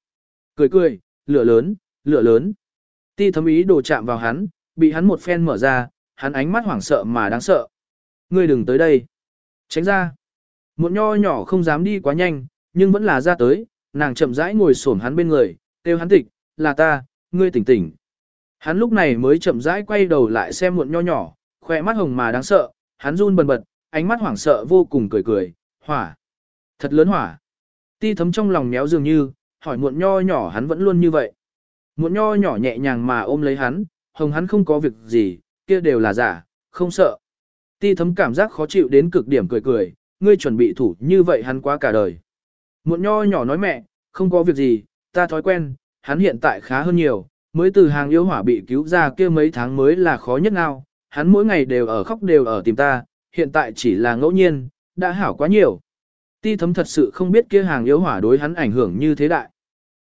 Cười cười, lửa lớn, lửa lớn. Ti thấm ý đồ chạm vào hắn, bị hắn một phen mở ra, hắn ánh mắt hoảng sợ mà đáng sợ. Ngươi đừng tới đây. Tránh ra. Một nho nhỏ không dám đi quá nhanh, nhưng vẫn là ra tới, nàng chậm rãi ngồi xổm hắn bên người, kêu hắn tịch, là ta, ngươi tỉnh tỉnh. Hắn lúc này mới chậm rãi quay đầu lại xem muộn nho nhỏ, khỏe mắt hồng mà đáng sợ, hắn run bần bật, ánh mắt hoảng sợ vô cùng cười cười, hỏa. Thật lớn hỏa. Ti thấm trong lòng méo dường như, hỏi muộn nho nhỏ hắn vẫn luôn như vậy. Muộn nho nhỏ nhẹ nhàng mà ôm lấy hắn, hồng hắn không có việc gì, kia đều là giả, không sợ. Ti thấm cảm giác khó chịu đến cực điểm cười cười, ngươi chuẩn bị thủ như vậy hắn quá cả đời. Muộn nho nhỏ nói mẹ, không có việc gì, ta thói quen, hắn hiện tại khá hơn nhiều, mới từ hàng yêu hỏa bị cứu ra kia mấy tháng mới là khó nhất nào, hắn mỗi ngày đều ở khóc đều ở tìm ta, hiện tại chỉ là ngẫu nhiên, đã hảo quá nhiều. Ti thấm thật sự không biết kia hàng yếu hỏa đối hắn ảnh hưởng như thế đại.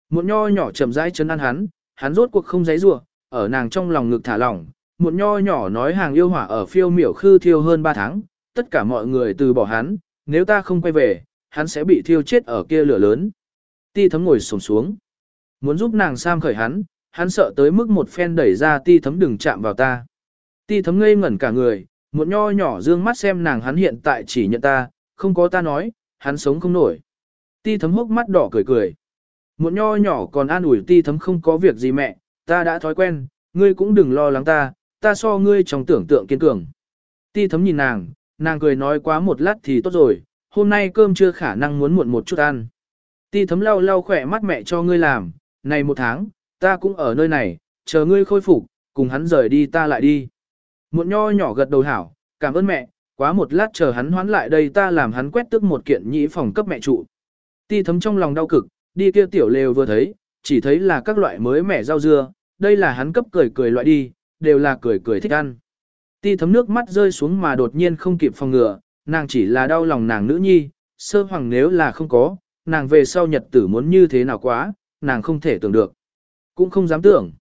Muộn nho nhỏ chậm rãi chân ăn hắn, hắn rốt cuộc không giấy rủa ở nàng trong lòng ngực thả lỏng. Một nho nhỏ nói hàng yêu hỏa ở phiêu miểu khư thiêu hơn 3 tháng, tất cả mọi người từ bỏ hắn, nếu ta không quay về, hắn sẽ bị thiêu chết ở kia lửa lớn. Ti thấm ngồi sổng xuống. Muốn giúp nàng sam khởi hắn, hắn sợ tới mức một phen đẩy ra ti thấm đừng chạm vào ta. Ti thấm ngây ngẩn cả người, một nho nhỏ dương mắt xem nàng hắn hiện tại chỉ nhận ta, không có ta nói, hắn sống không nổi. Ti thấm hốc mắt đỏ cười cười. Một nho nhỏ còn an ủi ti thấm không có việc gì mẹ, ta đã thói quen, ngươi cũng đừng lo lắng ta, ta so ngươi trong tưởng tượng kiên cường. Ti thấm nhìn nàng, nàng cười nói quá một lát thì tốt rồi, hôm nay cơm chưa khả năng muốn muộn một chút ăn. Ti thấm lau lau khỏe mắt mẹ cho ngươi làm, này một tháng, ta cũng ở nơi này, chờ ngươi khôi phục, cùng hắn rời đi ta lại đi. Muộn nho nhỏ gật đầu hảo, cảm ơn mẹ, quá một lát chờ hắn hoán lại đây ta làm hắn quét tức một kiện nhĩ phòng cấp mẹ trụ. Ti thấm trong lòng đau cực, đi kia tiểu lều vừa thấy, chỉ thấy là các loại mới mẻ rau dưa, đây là hắn cấp cười cười loại đi, đều là cười cười thích ăn. Ti thấm nước mắt rơi xuống mà đột nhiên không kịp phòng ngừa, nàng chỉ là đau lòng nàng nữ nhi, sơ hoàng nếu là không có, nàng về sau nhật tử muốn như thế nào quá, nàng không thể tưởng được. Cũng không dám tưởng.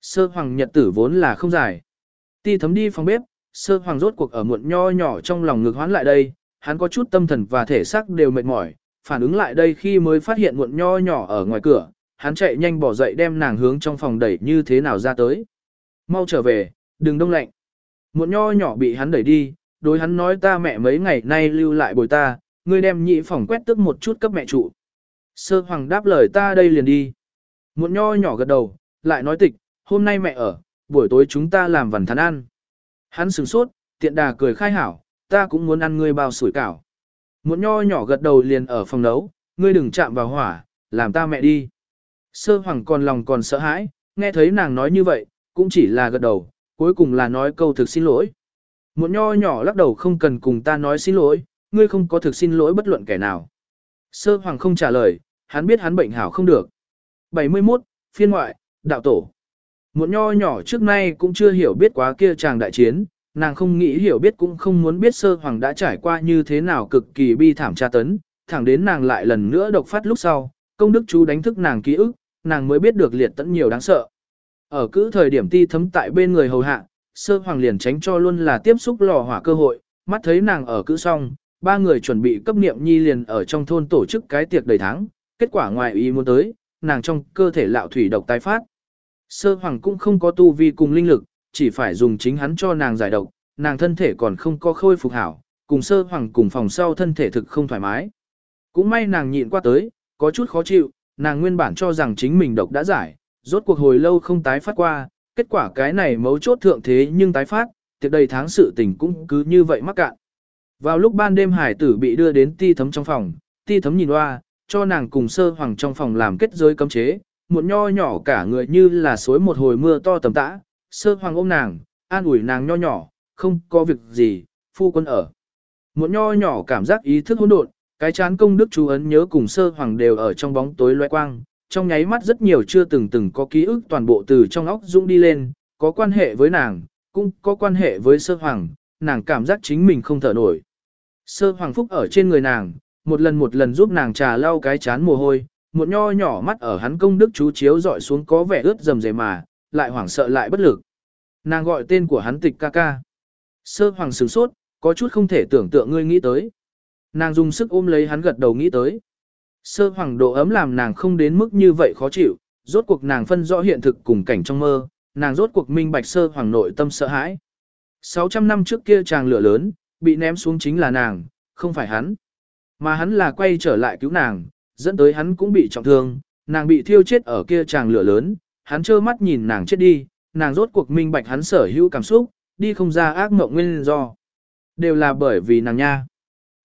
Sơ hoàng nhật tử vốn là không dài. Ti thấm đi phòng bếp, sơ hoàng rốt cuộc ở muộn nho nhỏ trong lòng ngực hoán lại đây, hắn có chút tâm thần và thể xác đều mệt mỏi, phản ứng lại đây khi mới phát hiện muộn nho nhỏ ở ngoài cửa, hắn chạy nhanh bỏ dậy đem nàng hướng trong phòng đẩy như thế nào ra tới. Mau trở về, đừng đông lạnh. Muộn nho nhỏ bị hắn đẩy đi, đối hắn nói ta mẹ mấy ngày nay lưu lại bồi ta, ngươi đem nhị phòng quét tức một chút cấp mẹ trụ. Sơ hoàng đáp lời ta đây liền đi. Muộn nho nhỏ gật đầu, lại nói tịch, hôm nay mẹ ở, buổi tối chúng ta làm vần thắn ăn. Hắn sửng sốt, tiện đà cười khai hảo, ta cũng muốn ăn ngươi bao sủi cảo. Một nho nhỏ gật đầu liền ở phòng nấu, ngươi đừng chạm vào hỏa, làm ta mẹ đi. Sơ hoàng còn lòng còn sợ hãi, nghe thấy nàng nói như vậy, cũng chỉ là gật đầu, cuối cùng là nói câu thực xin lỗi. Một nho nhỏ lắc đầu không cần cùng ta nói xin lỗi, ngươi không có thực xin lỗi bất luận kẻ nào. Sơ hoàng không trả lời, hắn biết hắn bệnh hảo không được. 71, phiên ngoại, đạo tổ. Một nho nhỏ trước nay cũng chưa hiểu biết quá kia chàng đại chiến, nàng không nghĩ hiểu biết cũng không muốn biết sơ hoàng đã trải qua như thế nào cực kỳ bi thảm tra tấn, thẳng đến nàng lại lần nữa độc phát lúc sau, công đức chú đánh thức nàng ký ức, nàng mới biết được liệt tẫn nhiều đáng sợ. Ở cứ thời điểm ti thấm tại bên người hầu hạ, sơ hoàng liền tránh cho luôn là tiếp xúc lò hỏa cơ hội, mắt thấy nàng ở cữ xong, ba người chuẩn bị cấp niệm nhi liền ở trong thôn tổ chức cái tiệc đầy tháng, kết quả ngoài ý muốn tới, nàng trong cơ thể lạo thủy độc tái phát. Sơ hoàng cũng không có tu vi cùng linh lực, chỉ phải dùng chính hắn cho nàng giải độc, nàng thân thể còn không có khôi phục hảo, cùng sơ hoàng cùng phòng sau thân thể thực không thoải mái. Cũng may nàng nhịn qua tới, có chút khó chịu, nàng nguyên bản cho rằng chính mình độc đã giải, rốt cuộc hồi lâu không tái phát qua, kết quả cái này mấu chốt thượng thế nhưng tái phát, tiệc đầy tháng sự tình cũng cứ như vậy mắc cạn. Vào lúc ban đêm hải tử bị đưa đến ti thấm trong phòng, ti thấm nhìn qua, cho nàng cùng sơ hoàng trong phòng làm kết giới cấm chế, một nho nhỏ cả người như là suối một hồi mưa to tầm tã, sơ hoàng ôm nàng, an ủi nàng nho nhỏ, không có việc gì, phu quân ở. Một nho nhỏ cảm giác ý thức hỗn độn, cái chán công đức chú ấn nhớ cùng sơ hoàng đều ở trong bóng tối loe quang, trong nháy mắt rất nhiều chưa từng từng có ký ức toàn bộ từ trong óc dũng đi lên, có quan hệ với nàng, cũng có quan hệ với sơ hoàng, nàng cảm giác chính mình không thở nổi. Sơ hoàng phúc ở trên người nàng, một lần một lần giúp nàng trà lau cái chán mồ hôi, một nho nhỏ mắt ở hắn công đức chú chiếu dọi xuống có vẻ ướt dầm dề mà, lại hoảng sợ lại bất lực. Nàng gọi tên của hắn tịch ca ca. Sơ hoàng sửng sốt, có chút không thể tưởng tượng ngươi nghĩ tới. Nàng dùng sức ôm lấy hắn gật đầu nghĩ tới. Sơ hoàng độ ấm làm nàng không đến mức như vậy khó chịu, rốt cuộc nàng phân rõ hiện thực cùng cảnh trong mơ, nàng rốt cuộc minh bạch sơ hoàng nội tâm sợ hãi. 600 năm trước kia chàng lửa lớn, bị ném xuống chính là nàng, không phải hắn. Mà hắn là quay trở lại cứu nàng, dẫn tới hắn cũng bị trọng thương, nàng bị thiêu chết ở kia chàng lửa lớn, hắn trơ mắt nhìn nàng chết đi, nàng rốt cuộc minh bạch hắn sở hữu cảm xúc, đi không ra ác mộng nguyên do. Đều là bởi vì nàng nha.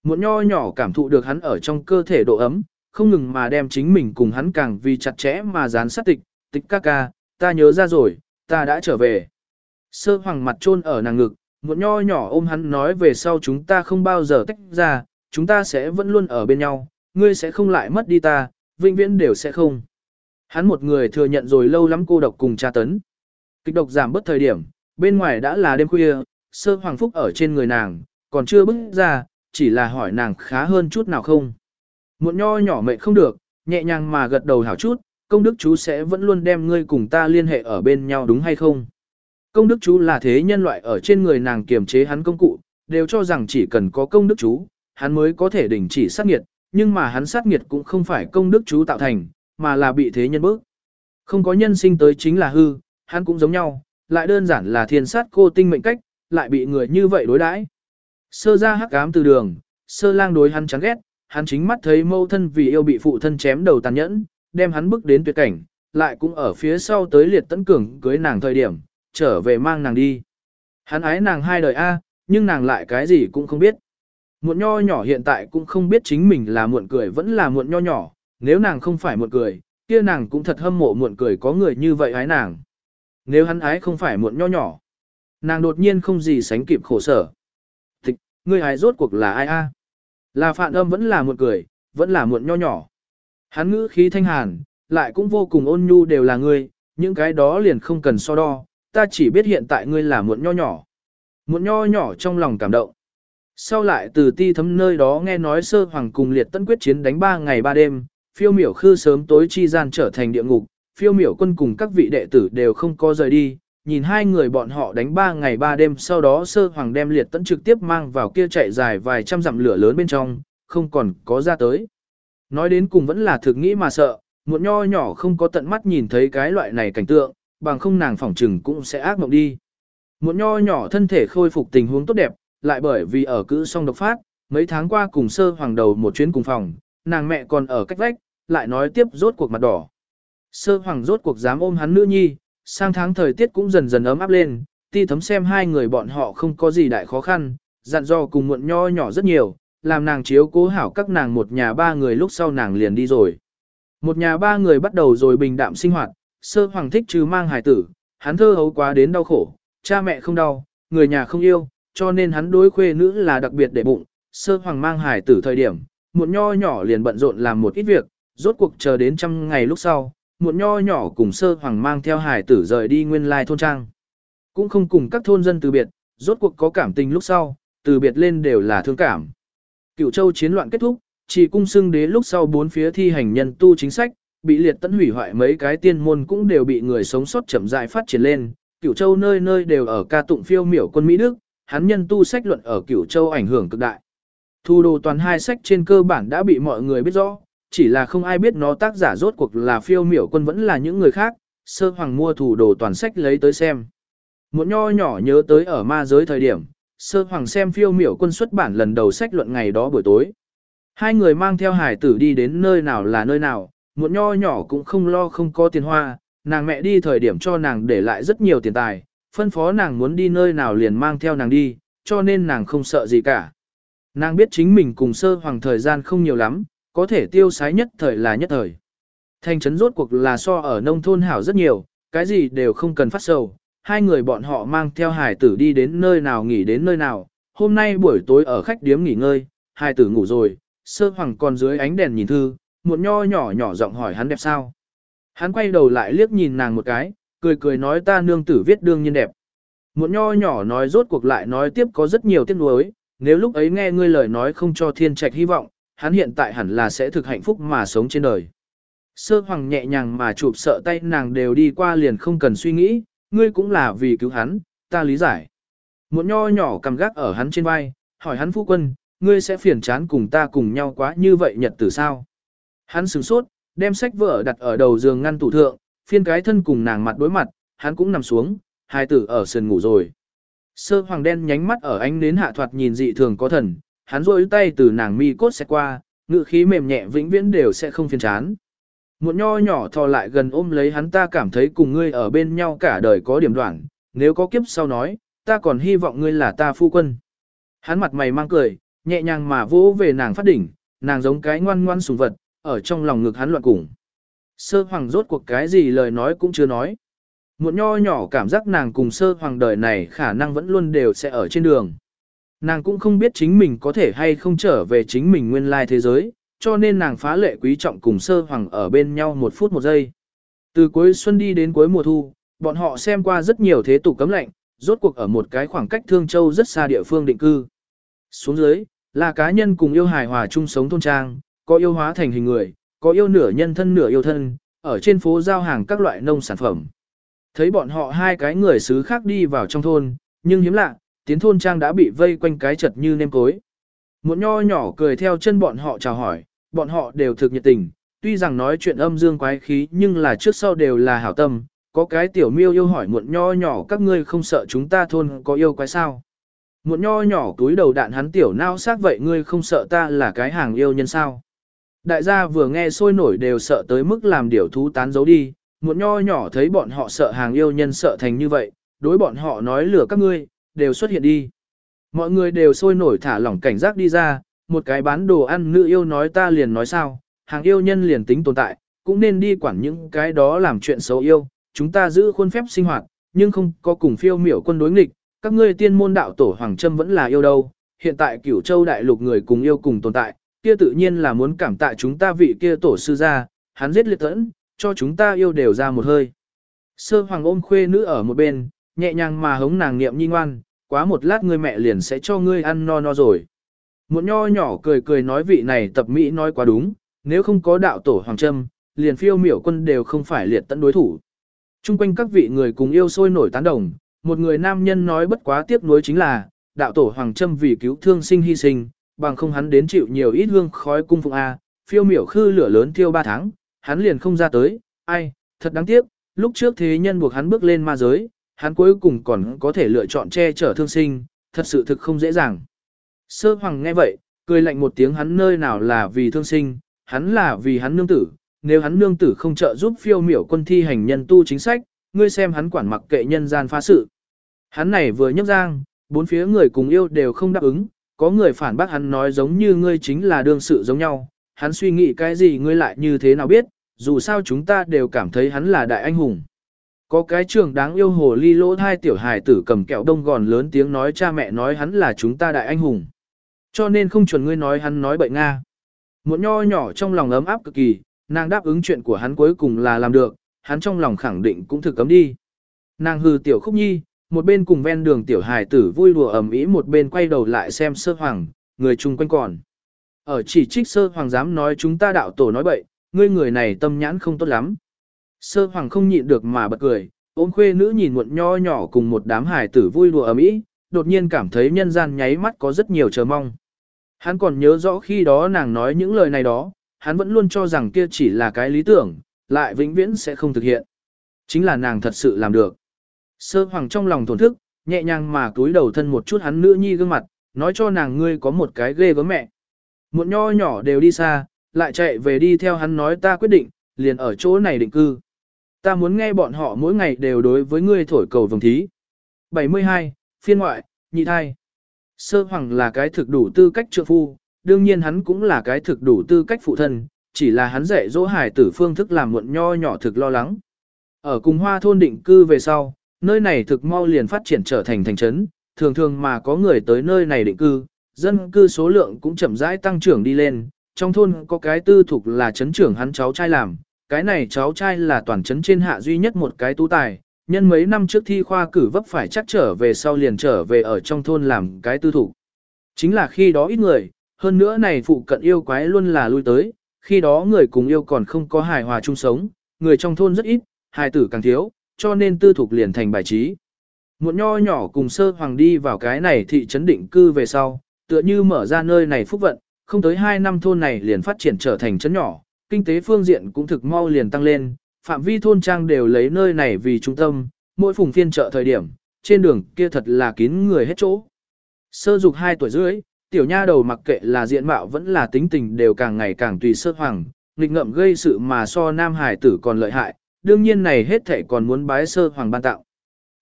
Một nho nhỏ cảm thụ được hắn ở trong cơ thể độ ấm, không ngừng mà đem chính mình cùng hắn càng vì chặt chẽ mà dán sát tịch, tịch ca ca, ta nhớ ra rồi, ta đã trở về. Sơ hoàng mặt trôn ở nàng ngực, một nho nhỏ ôm hắn nói về sau chúng ta không bao giờ tách ra, chúng ta sẽ vẫn luôn ở bên nhau, ngươi sẽ không lại mất đi ta, vĩnh viễn đều sẽ không. Hắn một người thừa nhận rồi lâu lắm cô độc cùng tra tấn. Kịch độc giảm bớt thời điểm, bên ngoài đã là đêm khuya, sơ hoàng phúc ở trên người nàng, còn chưa bước ra, chỉ là hỏi nàng khá hơn chút nào không. Muộn nho nhỏ mệt không được, nhẹ nhàng mà gật đầu hảo chút, công đức chú sẽ vẫn luôn đem ngươi cùng ta liên hệ ở bên nhau đúng hay không? Công đức chú là thế nhân loại ở trên người nàng kiềm chế hắn công cụ, đều cho rằng chỉ cần có công đức chú, hắn mới có thể đình chỉ sát nghiệt, nhưng mà hắn sát nghiệt cũng không phải công đức chú tạo thành, mà là bị thế nhân bức. Không có nhân sinh tới chính là hư, hắn cũng giống nhau, lại đơn giản là thiên sát cô tinh mệnh cách, lại bị người như vậy đối đãi. Sơ ra hắc ám từ đường, sơ lang đối hắn chán ghét, hắn chính mắt thấy mâu thân vì yêu bị phụ thân chém đầu tàn nhẫn, đem hắn bước đến tuyệt cảnh, lại cũng ở phía sau tới liệt tấn cường cưới nàng thời điểm, trở về mang nàng đi. Hắn ái nàng hai đời A, nhưng nàng lại cái gì cũng không biết. Muộn nho nhỏ hiện tại cũng không biết chính mình là muộn cười vẫn là muộn nho nhỏ, nếu nàng không phải muộn cười, kia nàng cũng thật hâm mộ muộn cười có người như vậy ái nàng. Nếu hắn ái không phải muộn nho nhỏ, nàng đột nhiên không gì sánh kịp khổ sở. Thịch, ngươi ái rốt cuộc là ai a? Là phạn âm vẫn là muộn cười, vẫn là muộn nho nhỏ. Hắn ngữ khí thanh hàn, lại cũng vô cùng ôn nhu đều là ngươi, những cái đó liền không cần so đo, ta chỉ biết hiện tại ngươi là muộn nho nhỏ. Muộn nho nhỏ trong lòng cảm động. Sau lại từ ti thấm nơi đó nghe nói sơ hoàng cùng liệt tân quyết chiến đánh ba ngày ba đêm, phiêu miểu khư sớm tối chi gian trở thành địa ngục, phiêu miểu quân cùng các vị đệ tử đều không có rời đi, nhìn hai người bọn họ đánh ba ngày ba đêm sau đó sơ hoàng đem liệt tẫn trực tiếp mang vào kia chạy dài vài trăm dặm lửa lớn bên trong, không còn có ra tới. Nói đến cùng vẫn là thực nghĩ mà sợ, một nho nhỏ không có tận mắt nhìn thấy cái loại này cảnh tượng, bằng không nàng phỏng trừng cũng sẽ ác mộng đi. Một nho nhỏ thân thể khôi phục tình huống tốt đẹp, lại bởi vì ở cữ song độc phát, mấy tháng qua cùng sơ hoàng đầu một chuyến cùng phòng, nàng mẹ còn ở cách vách, lại nói tiếp rốt cuộc mặt đỏ. Sơ hoàng rốt cuộc dám ôm hắn nữ nhi, sang tháng thời tiết cũng dần dần ấm áp lên, ti thấm xem hai người bọn họ không có gì đại khó khăn, dặn dò cùng muộn nho nhỏ rất nhiều, làm nàng chiếu cố hảo các nàng một nhà ba người lúc sau nàng liền đi rồi. Một nhà ba người bắt đầu rồi bình đạm sinh hoạt, sơ hoàng thích trừ mang hài tử, hắn thơ hấu quá đến đau khổ, cha mẹ không đau, người nhà không yêu, cho nên hắn đối khuê nữ là đặc biệt để bụng, sơ hoàng mang hài tử thời điểm, muộn nho nhỏ liền bận rộn làm một ít việc, rốt cuộc chờ đến trăm ngày lúc sau, muộn nho nhỏ cùng sơ hoàng mang theo hải tử rời đi nguyên lai thôn trang. Cũng không cùng các thôn dân từ biệt, rốt cuộc có cảm tình lúc sau, từ biệt lên đều là thương cảm. Cựu châu chiến loạn kết thúc, chỉ cung xưng đế lúc sau bốn phía thi hành nhân tu chính sách, bị liệt tấn hủy hoại mấy cái tiên môn cũng đều bị người sống sót chậm rãi phát triển lên. Cửu châu nơi nơi đều ở ca tụng phiêu miểu quân Mỹ Đức, hắn nhân tu sách luận ở Cửu châu ảnh hưởng cực đại. Thu đồ toàn hai sách trên cơ bản đã bị mọi người biết rõ, chỉ là không ai biết nó tác giả rốt cuộc là phiêu miểu quân vẫn là những người khác, sơ hoàng mua thủ đồ toàn sách lấy tới xem. Một nho nhỏ nhớ tới ở ma giới thời điểm, sơ hoàng xem phiêu miểu quân xuất bản lần đầu sách luận ngày đó buổi tối. Hai người mang theo hải tử đi đến nơi nào là nơi nào, một nho nhỏ cũng không lo không có tiền hoa, nàng mẹ đi thời điểm cho nàng để lại rất nhiều tiền tài, phân phó nàng muốn đi nơi nào liền mang theo nàng đi, cho nên nàng không sợ gì cả. Nàng biết chính mình cùng sơ hoàng thời gian không nhiều lắm, có thể tiêu sái nhất thời là nhất thời. Thành trấn rốt cuộc là so ở nông thôn hảo rất nhiều, cái gì đều không cần phát sầu. Hai người bọn họ mang theo hải tử đi đến nơi nào nghỉ đến nơi nào. Hôm nay buổi tối ở khách điếm nghỉ ngơi, hải tử ngủ rồi, sơ hoàng còn dưới ánh đèn nhìn thư, một nho nhỏ nhỏ giọng hỏi hắn đẹp sao. Hắn quay đầu lại liếc nhìn nàng một cái, cười cười nói ta nương tử viết đương nhiên đẹp. Một nho nhỏ nói rốt cuộc lại nói tiếp có rất nhiều tiếc nuối, nếu lúc ấy nghe ngươi lời nói không cho thiên trạch hy vọng, hắn hiện tại hẳn là sẽ thực hạnh phúc mà sống trên đời. Sơ hoàng nhẹ nhàng mà chụp sợ tay nàng đều đi qua liền không cần suy nghĩ, ngươi cũng là vì cứu hắn, ta lý giải. Một nho nhỏ cầm gác ở hắn trên vai, hỏi hắn phu quân, ngươi sẽ phiền chán cùng ta cùng nhau quá như vậy nhật tử sao? Hắn sửng sốt, đem sách vở đặt ở đầu giường ngăn tủ thượng, phiên cái thân cùng nàng mặt đối mặt, hắn cũng nằm xuống, hai tử ở sườn ngủ rồi. Sơ hoàng đen nhánh mắt ở ánh nến hạ thoạt nhìn dị thường có thần, hắn rôi tay từ nàng mi cốt sẽ qua, ngự khí mềm nhẹ vĩnh viễn đều sẽ không phiền chán. Một nho nhỏ thò lại gần ôm lấy hắn ta cảm thấy cùng ngươi ở bên nhau cả đời có điểm đoạn, nếu có kiếp sau nói, ta còn hy vọng ngươi là ta phu quân. Hắn mặt mày mang cười, nhẹ nhàng mà vỗ về nàng phát đỉnh, nàng giống cái ngoan ngoan sùng vật, ở trong lòng ngực hắn loạn cùng. Sơ hoàng rốt cuộc cái gì lời nói cũng chưa nói. Một nho nhỏ cảm giác nàng cùng sơ hoàng đời này khả năng vẫn luôn đều sẽ ở trên đường. Nàng cũng không biết chính mình có thể hay không trở về chính mình nguyên lai thế giới, cho nên nàng phá lệ quý trọng cùng sơ hoàng ở bên nhau một phút một giây. Từ cuối xuân đi đến cuối mùa thu, bọn họ xem qua rất nhiều thế tục cấm lệnh, rốt cuộc ở một cái khoảng cách Thương Châu rất xa địa phương định cư. Xuống dưới, là cá nhân cùng yêu hài hòa chung sống thôn trang, có yêu hóa thành hình người, có yêu nửa nhân thân nửa yêu thân, ở trên phố giao hàng các loại nông sản phẩm. Thấy bọn họ hai cái người xứ khác đi vào trong thôn, nhưng hiếm lạ, tiến thôn trang đã bị vây quanh cái chật như nêm cối. Một nho nhỏ cười theo chân bọn họ chào hỏi, bọn họ đều thực nhiệt tình, tuy rằng nói chuyện âm dương quái khí nhưng là trước sau đều là hảo tâm, có cái tiểu miêu yêu hỏi muộn nho nhỏ các ngươi không sợ chúng ta thôn có yêu quái sao. Muộn nho nhỏ túi đầu đạn hắn tiểu nao xác vậy ngươi không sợ ta là cái hàng yêu nhân sao. Đại gia vừa nghe sôi nổi đều sợ tới mức làm điều thú tán giấu đi, muộn nho nhỏ thấy bọn họ sợ hàng yêu nhân sợ thành như vậy, đối bọn họ nói lừa các ngươi, đều xuất hiện đi. Mọi người đều sôi nổi thả lỏng cảnh giác đi ra, một cái bán đồ ăn nữ yêu nói ta liền nói sao, hàng yêu nhân liền tính tồn tại, cũng nên đi quản những cái đó làm chuyện xấu yêu, chúng ta giữ khuôn phép sinh hoạt, nhưng không có cùng phiêu miểu quân đối nghịch, các ngươi tiên môn đạo tổ Hoàng Trâm vẫn là yêu đâu, hiện tại cửu châu đại lục người cùng yêu cùng tồn tại, kia tự nhiên là muốn cảm tạ chúng ta vị kia tổ sư ra, hắn giết liệt tẫn, cho chúng ta yêu đều ra một hơi. Sơ hoàng ôm khuê nữ ở một bên, nhẹ nhàng mà hống nàng niệm nhi ngoan, quá một lát ngươi mẹ liền sẽ cho ngươi ăn no no rồi. Một nho nhỏ cười cười nói vị này tập Mỹ nói quá đúng, nếu không có đạo tổ Hoàng Trâm, liền phiêu miểu quân đều không phải liệt tận đối thủ. Trung quanh các vị người cùng yêu sôi nổi tán đồng, một người nam nhân nói bất quá tiếc nuối chính là, đạo tổ Hoàng Trâm vì cứu thương sinh hy sinh, bằng không hắn đến chịu nhiều ít hương khói cung phụng A, phiêu miểu khư lửa lớn thiêu ba tháng, hắn liền không ra tới, ai, thật đáng tiếc, lúc trước thế nhân buộc hắn bước lên ma giới, hắn cuối cùng còn có thể lựa chọn che chở thương sinh, thật sự thực không dễ dàng. Sơ hoàng nghe vậy, cười lạnh một tiếng hắn nơi nào là vì thương sinh, hắn là vì hắn nương tử, nếu hắn nương tử không trợ giúp phiêu miểu quân thi hành nhân tu chính sách, ngươi xem hắn quản mặc kệ nhân gian phá sự. Hắn này vừa nhấc giang, bốn phía người cùng yêu đều không đáp ứng, có người phản bác hắn nói giống như ngươi chính là đương sự giống nhau, hắn suy nghĩ cái gì ngươi lại như thế nào biết, dù sao chúng ta đều cảm thấy hắn là đại anh hùng. Có cái trường đáng yêu hồ ly lỗ hai tiểu hài tử cầm kẹo đông gòn lớn tiếng nói cha mẹ nói hắn là chúng ta đại anh hùng. Cho nên không chuẩn ngươi nói hắn nói bệnh Nga. Một nho nhỏ trong lòng ấm áp cực kỳ, nàng đáp ứng chuyện của hắn cuối cùng là làm được, hắn trong lòng khẳng định cũng thực cấm đi. Nàng hư tiểu khúc nhi, một bên cùng ven đường tiểu hài tử vui đùa ầm ĩ một bên quay đầu lại xem sơ hoàng, người chung quanh còn. Ở chỉ trích sơ hoàng dám nói chúng ta đạo tổ nói bậy, ngươi người này tâm nhãn không tốt lắm. Sơ hoàng không nhịn được mà bật cười, ôm khuê nữ nhìn muộn nho nhỏ cùng một đám hài tử vui đùa ầm ĩ, đột nhiên cảm thấy nhân gian nháy mắt có rất nhiều chờ mong. Hắn còn nhớ rõ khi đó nàng nói những lời này đó, hắn vẫn luôn cho rằng kia chỉ là cái lý tưởng, lại vĩnh viễn sẽ không thực hiện. Chính là nàng thật sự làm được. Sơ hoàng trong lòng thổn thức, nhẹ nhàng mà cúi đầu thân một chút hắn nữ nhi gương mặt, nói cho nàng ngươi có một cái ghê với mẹ. Một nho nhỏ đều đi xa, lại chạy về đi theo hắn nói ta quyết định, liền ở chỗ này định cư. Ta muốn nghe bọn họ mỗi ngày đều đối với ngươi thổi cầu vồng thí. 72. Phiên ngoại, nhị thai. Sơ hoàng là cái thực đủ tư cách trượng phu, đương nhiên hắn cũng là cái thực đủ tư cách phụ thân, chỉ là hắn dạy dỗ hải tử phương thức làm muộn nho nhỏ thực lo lắng. Ở cùng hoa thôn định cư về sau, nơi này thực mau liền phát triển trở thành thành trấn, thường thường mà có người tới nơi này định cư, dân cư số lượng cũng chậm rãi tăng trưởng đi lên, trong thôn có cái tư thục là chấn trưởng hắn cháu trai làm, cái này cháu trai là toàn chấn trên hạ duy nhất một cái tú tài, nhân mấy năm trước thi khoa cử vấp phải chắc trở về sau liền trở về ở trong thôn làm cái tư thục. Chính là khi đó ít người, hơn nữa này phụ cận yêu quái luôn là lui tới, khi đó người cùng yêu còn không có hài hòa chung sống, người trong thôn rất ít, hài tử càng thiếu, cho nên tư thục liền thành bài trí. Một nho nhỏ cùng sơ hoàng đi vào cái này thị trấn định cư về sau, tựa như mở ra nơi này phúc vận, không tới 2 năm thôn này liền phát triển trở thành trấn nhỏ, kinh tế phương diện cũng thực mau liền tăng lên, phạm vi thôn trang đều lấy nơi này vì trung tâm, mỗi phùng phiên chợ thời điểm, trên đường kia thật là kín người hết chỗ. Sơ dục 2 tuổi rưỡi, tiểu nha đầu mặc kệ là diện mạo vẫn là tính tình đều càng ngày càng tùy sơ hoàng, nghịch ngậm gây sự mà so nam hải tử còn lợi hại, đương nhiên này hết thể còn muốn bái sơ hoàng ban tạo.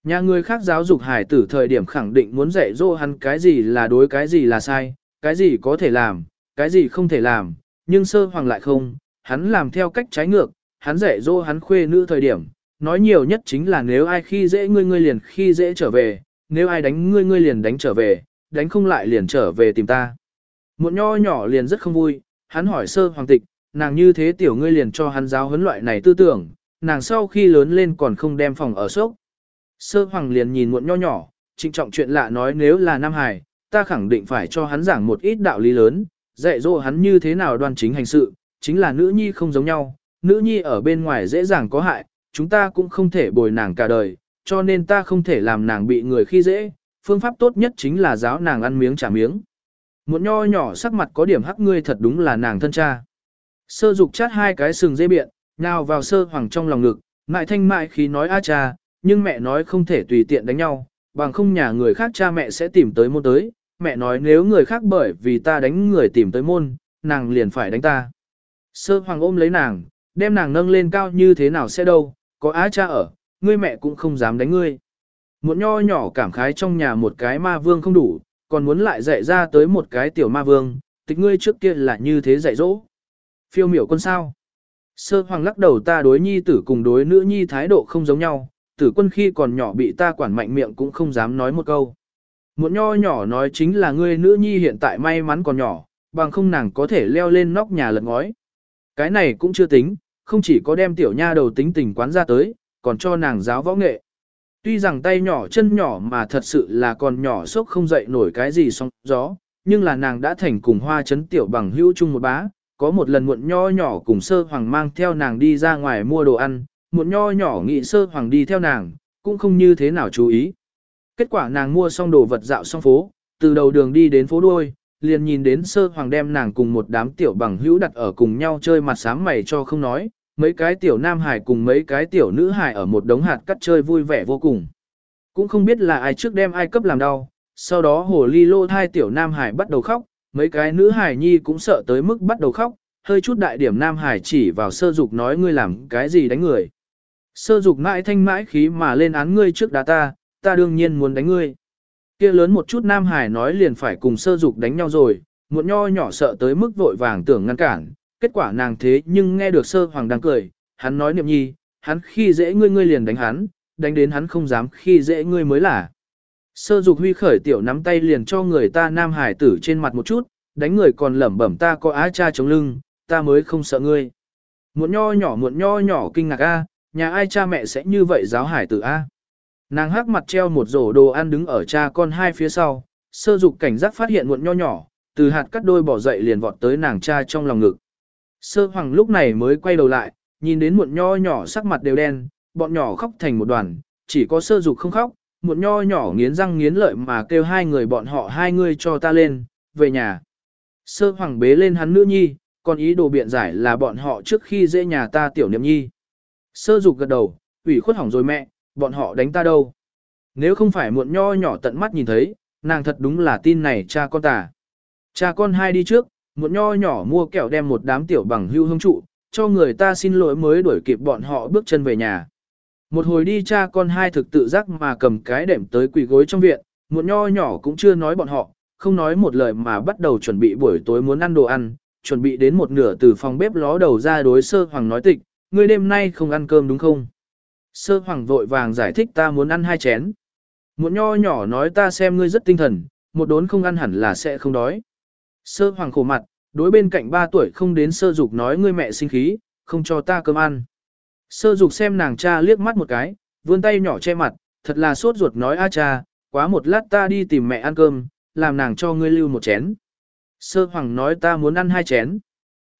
Nhà người khác giáo dục hải tử thời điểm khẳng định muốn dạy dỗ hắn cái gì là đối cái gì là sai, cái gì có thể làm, cái gì không thể làm, nhưng sơ hoàng lại không, hắn làm theo cách trái ngược, hắn dạy dỗ hắn khuê nữ thời điểm, nói nhiều nhất chính là nếu ai khi dễ ngươi ngươi liền khi dễ trở về, nếu ai đánh ngươi ngươi liền đánh trở về, đánh không lại liền trở về tìm ta. Một nho nhỏ liền rất không vui, hắn hỏi sơ hoàng tịch, nàng như thế tiểu ngươi liền cho hắn giáo huấn loại này tư tưởng, nàng sau khi lớn lên còn không đem phòng ở sốc. Sơ hoàng liền nhìn muộn nho nhỏ, trịnh trọng chuyện lạ nói nếu là Nam Hải, ta khẳng định phải cho hắn giảng một ít đạo lý lớn, dạy dỗ hắn như thế nào đoan chính hành sự, chính là nữ nhi không giống nhau, nữ nhi ở bên ngoài dễ dàng có hại, chúng ta cũng không thể bồi nàng cả đời, cho nên ta không thể làm nàng bị người khi dễ, phương pháp tốt nhất chính là giáo nàng ăn miếng trả miếng. Một nho nhỏ sắc mặt có điểm hắc ngươi thật đúng là nàng thân cha. Sơ dục chát hai cái sừng dây biện, nào vào sơ hoàng trong lòng ngực, mại thanh mại khí nói a cha, nhưng mẹ nói không thể tùy tiện đánh nhau, bằng không nhà người khác cha mẹ sẽ tìm tới môn tới, mẹ nói nếu người khác bởi vì ta đánh người tìm tới môn, nàng liền phải đánh ta. Sơ hoàng ôm lấy nàng, đem nàng nâng lên cao như thế nào sẽ đâu, có á cha ở, ngươi mẹ cũng không dám đánh ngươi. Một nho nhỏ cảm khái trong nhà một cái ma vương không đủ, còn muốn lại dạy ra tới một cái tiểu ma vương, tịch ngươi trước kia là như thế dạy dỗ. Phiêu miểu quân sao? Sơ hoàng lắc đầu ta đối nhi tử cùng đối nữ nhi thái độ không giống nhau, tử quân khi còn nhỏ bị ta quản mạnh miệng cũng không dám nói một câu. Một nho nhỏ nói chính là ngươi nữ nhi hiện tại may mắn còn nhỏ, bằng không nàng có thể leo lên nóc nhà lật ngói. Cái này cũng chưa tính, không chỉ có đem tiểu nha đầu tính tình quán ra tới, còn cho nàng giáo võ nghệ. Tuy rằng tay nhỏ chân nhỏ mà thật sự là còn nhỏ sốc không dậy nổi cái gì song gió, nhưng là nàng đã thành cùng hoa chấn tiểu bằng hữu chung một bá. Có một lần muộn nho nhỏ cùng sơ hoàng mang theo nàng đi ra ngoài mua đồ ăn, muộn nho nhỏ nghị sơ hoàng đi theo nàng, cũng không như thế nào chú ý. Kết quả nàng mua xong đồ vật dạo xong phố, từ đầu đường đi đến phố đuôi, liền nhìn đến sơ hoàng đem nàng cùng một đám tiểu bằng hữu đặt ở cùng nhau chơi mặt sáng mày cho không nói, mấy cái tiểu nam hải cùng mấy cái tiểu nữ hải ở một đống hạt cắt chơi vui vẻ vô cùng. Cũng không biết là ai trước đem ai cấp làm đau, sau đó hồ ly lô hai tiểu nam hải bắt đầu khóc, mấy cái nữ hải nhi cũng sợ tới mức bắt đầu khóc, hơi chút đại điểm nam hải chỉ vào sơ dục nói ngươi làm cái gì đánh người. Sơ dục mãi thanh mãi khí mà lên án ngươi trước đá ta, ta đương nhiên muốn đánh ngươi. Kia lớn một chút nam hải nói liền phải cùng sơ dục đánh nhau rồi, Muộn nho nhỏ sợ tới mức vội vàng tưởng ngăn cản, kết quả nàng thế nhưng nghe được sơ hoàng đang cười, hắn nói niệm nhi, hắn khi dễ ngươi ngươi liền đánh hắn, đánh đến hắn không dám khi dễ ngươi mới là. Sơ dục huy khởi tiểu nắm tay liền cho người ta nam hải tử trên mặt một chút, đánh người còn lẩm bẩm ta có á cha chống lưng, ta mới không sợ ngươi. Muộn nho nhỏ muộn nho nhỏ kinh ngạc a, nhà ai cha mẹ sẽ như vậy giáo hải tử a. Nàng hắc mặt treo một rổ đồ ăn đứng ở cha con hai phía sau, sơ dục cảnh giác phát hiện muộn nho nhỏ, từ hạt cắt đôi bỏ dậy liền vọt tới nàng cha trong lòng ngực. Sơ hoàng lúc này mới quay đầu lại, nhìn đến muộn nho nhỏ sắc mặt đều đen, bọn nhỏ khóc thành một đoàn, chỉ có sơ dục không khóc, muộn nho nhỏ nghiến răng nghiến lợi mà kêu hai người bọn họ hai người cho ta lên, về nhà. Sơ hoàng bế lên hắn nữ nhi, còn ý đồ biện giải là bọn họ trước khi dễ nhà ta tiểu niệm nhi. Sơ dục gật đầu, ủy khuất hỏng rồi mẹ, bọn họ đánh ta đâu. Nếu không phải muộn nho nhỏ tận mắt nhìn thấy, nàng thật đúng là tin này cha con ta. Cha con hai đi trước, muộn nho nhỏ mua kẹo đem một đám tiểu bằng hưu hương trụ, cho người ta xin lỗi mới đuổi kịp bọn họ bước chân về nhà. Một hồi đi cha con hai thực tự giác mà cầm cái đệm tới quỳ gối trong viện, muộn nho nhỏ cũng chưa nói bọn họ, không nói một lời mà bắt đầu chuẩn bị buổi tối muốn ăn đồ ăn, chuẩn bị đến một nửa từ phòng bếp ló đầu ra đối sơ hoàng nói tịch, ngươi đêm nay không ăn cơm đúng không? Sơ hoàng vội vàng giải thích ta muốn ăn hai chén. Một nho nhỏ nói ta xem ngươi rất tinh thần, một đốn không ăn hẳn là sẽ không đói. Sơ hoàng khổ mặt, đối bên cạnh ba tuổi không đến sơ dục nói ngươi mẹ sinh khí, không cho ta cơm ăn. Sơ dục xem nàng cha liếc mắt một cái, vươn tay nhỏ che mặt, thật là sốt ruột nói a cha, quá một lát ta đi tìm mẹ ăn cơm, làm nàng cho ngươi lưu một chén. Sơ hoàng nói ta muốn ăn hai chén.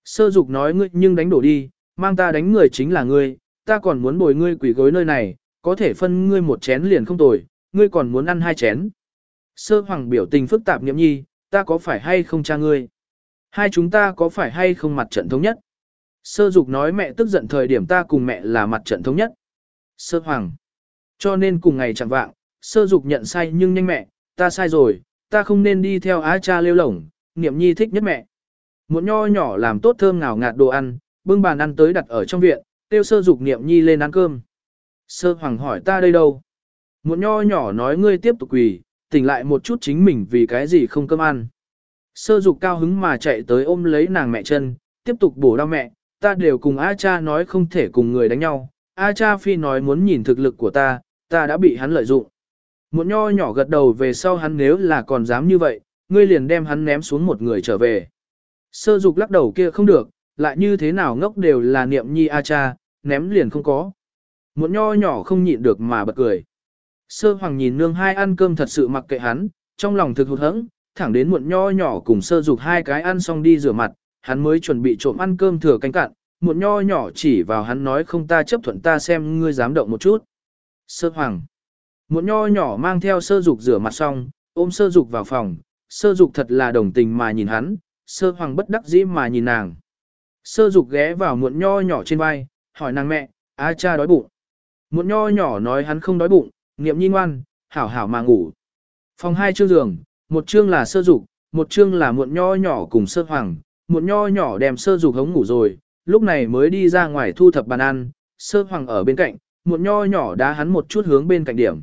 Sơ dục nói ngươi nhưng đánh đổ đi, mang ta đánh người chính là ngươi, ta còn muốn bồi ngươi quỷ gối nơi này, có thể phân ngươi một chén liền không tồi, ngươi còn muốn ăn hai chén. Sơ hoàng biểu tình phức tạp nhậm nhi, ta có phải hay không cha ngươi? Hai chúng ta có phải hay không mặt trận thống nhất? Sơ dục nói mẹ tức giận thời điểm ta cùng mẹ là mặt trận thống nhất. Sơ hoàng. Cho nên cùng ngày chẳng vạng, sơ dục nhận sai nhưng nhanh mẹ, ta sai rồi, ta không nên đi theo á cha lêu lổng, niệm nhi thích nhất mẹ. Một nho nhỏ làm tốt thơm ngào ngạt đồ ăn, bưng bàn ăn tới đặt ở trong viện, tiêu sơ dục niệm nhi lên ăn cơm. Sơ hoàng hỏi ta đây đâu? Một nho nhỏ nói ngươi tiếp tục quỳ, tỉnh lại một chút chính mình vì cái gì không cơm ăn. Sơ dục cao hứng mà chạy tới ôm lấy nàng mẹ chân, tiếp tục bổ đau mẹ, ta đều cùng A cha nói không thể cùng người đánh nhau. A cha phi nói muốn nhìn thực lực của ta, ta đã bị hắn lợi dụng. Một nho nhỏ gật đầu về sau hắn nếu là còn dám như vậy, ngươi liền đem hắn ném xuống một người trở về. Sơ dục lắc đầu kia không được, lại như thế nào ngốc đều là niệm nhi A cha, ném liền không có. muộn nho nhỏ không nhịn được mà bật cười. Sơ hoàng nhìn nương hai ăn cơm thật sự mặc kệ hắn, trong lòng thực hụt hẫng, thẳng đến muộn nho nhỏ cùng sơ dục hai cái ăn xong đi rửa mặt, hắn mới chuẩn bị trộm ăn cơm thừa canh cạn, muộn nho nhỏ chỉ vào hắn nói không ta chấp thuận ta xem ngươi dám động một chút. Sơ hoàng. Muộn nho nhỏ mang theo sơ dục rửa mặt xong, ôm sơ dục vào phòng, sơ dục thật là đồng tình mà nhìn hắn, sơ hoàng bất đắc dĩ mà nhìn nàng. Sơ dục ghé vào muộn nho nhỏ trên vai, hỏi nàng mẹ, a cha đói bụng. Muộn nho nhỏ nói hắn không đói bụng, niệm nhi ngoan, hảo hảo mà ngủ. Phòng hai chương giường, một chương là sơ dục, một chương là muộn nho nhỏ cùng sơ hoàng, muộn nho nhỏ đem sơ dục hống ngủ rồi, lúc này mới đi ra ngoài thu thập bàn ăn, sơ hoàng ở bên cạnh, muộn nho nhỏ đá hắn một chút hướng bên cạnh điểm.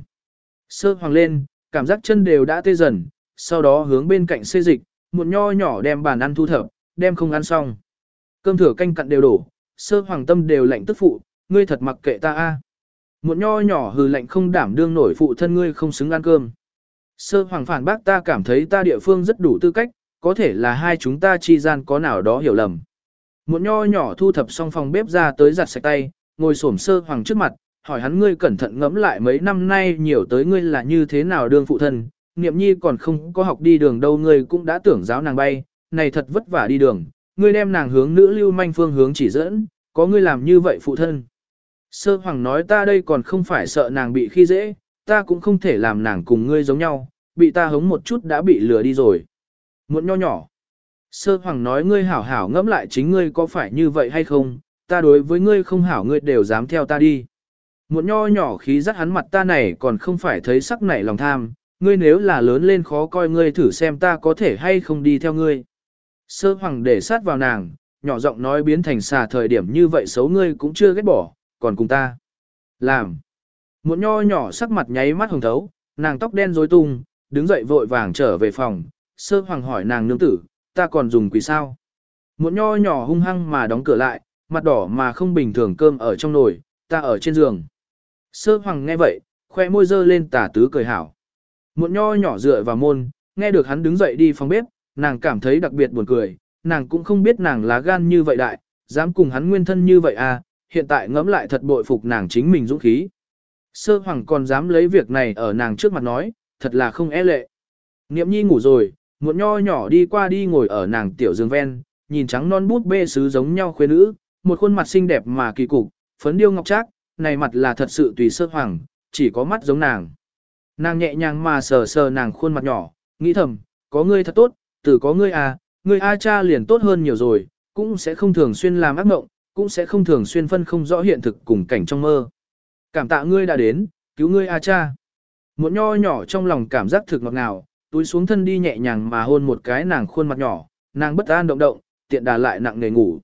Sơ hoàng lên, cảm giác chân đều đã tê dần, sau đó hướng bên cạnh xê dịch, muộn nho nhỏ đem bàn ăn thu thập, đem không ăn xong. Cơm thừa canh cặn đều đổ, sơ hoàng tâm đều lạnh tức phụ, ngươi thật mặc kệ ta a. Một nho nhỏ hừ lạnh không đảm đương nổi phụ thân ngươi không xứng ăn cơm. Sơ hoàng phản bác ta cảm thấy ta địa phương rất đủ tư cách, có thể là hai chúng ta chi gian có nào đó hiểu lầm. Một nho nhỏ thu thập xong phòng bếp ra tới giặt sạch tay, ngồi xổm sơ hoàng trước mặt, hỏi hắn ngươi cẩn thận ngẫm lại mấy năm nay nhiều tới ngươi là như thế nào đương phụ thân, niệm nhi còn không có học đi đường đâu ngươi cũng đã tưởng giáo nàng bay, này thật vất vả đi đường, ngươi đem nàng hướng nữ lưu manh phương hướng chỉ dẫn, có ngươi làm như vậy phụ thân. Sơ hoàng nói ta đây còn không phải sợ nàng bị khi dễ, ta cũng không thể làm nàng cùng ngươi giống nhau, bị ta hống một chút đã bị lừa đi rồi. Muộn nho nhỏ. Sơ hoàng nói ngươi hảo hảo ngẫm lại chính ngươi có phải như vậy hay không, ta đối với ngươi không hảo ngươi đều dám theo ta đi. Muộn nho nhỏ khí rắc hắn mặt ta này còn không phải thấy sắc nảy lòng tham, ngươi nếu là lớn lên khó coi ngươi thử xem ta có thể hay không đi theo ngươi. Sơ hoàng để sát vào nàng, nhỏ giọng nói biến thành xà thời điểm như vậy xấu ngươi cũng chưa ghét bỏ, còn cùng ta. Làm. Muộn nho nhỏ sắc mặt nháy mắt hồng thấu, nàng tóc đen rối tung, đứng dậy vội vàng trở về phòng, sơ hoàng hỏi nàng nương tử, ta còn dùng quỷ sao. Muộn nho nhỏ hung hăng mà đóng cửa lại, mặt đỏ mà không bình thường cơm ở trong nồi, ta ở trên giường. Sơ hoàng nghe vậy, khoe môi dơ lên tả tứ cười hảo. Muộn nho nhỏ dựa vào môn, nghe được hắn đứng dậy đi phòng bếp, nàng cảm thấy đặc biệt buồn cười, nàng cũng không biết nàng lá gan như vậy đại, dám cùng hắn nguyên thân như vậy à, hiện tại ngẫm lại thật bội phục nàng chính mình dũng khí. Sơ hoàng còn dám lấy việc này ở nàng trước mặt nói, thật là không e lệ. Niệm nhi ngủ rồi, một nho nhỏ đi qua đi ngồi ở nàng tiểu giường ven, nhìn trắng non bút bê sứ giống nhau khuê nữ, một khuôn mặt xinh đẹp mà kỳ cục, phấn điêu ngọc trác, này mặt là thật sự tùy sơ hoàng, chỉ có mắt giống nàng. Nàng nhẹ nhàng mà sờ sờ nàng khuôn mặt nhỏ, nghĩ thầm, có ngươi thật tốt, từ có ngươi à, ngươi A cha liền tốt hơn nhiều rồi, cũng sẽ không thường xuyên làm ác mộng, cũng sẽ không thường xuyên phân không rõ hiện thực cùng cảnh trong mơ. Cảm tạ ngươi đã đến, cứu ngươi A cha. Một nho nhỏ trong lòng cảm giác thực ngọt ngào, túi xuống thân đi nhẹ nhàng mà hôn một cái nàng khuôn mặt nhỏ, nàng bất an động động, tiện đà lại nặng nề ngủ.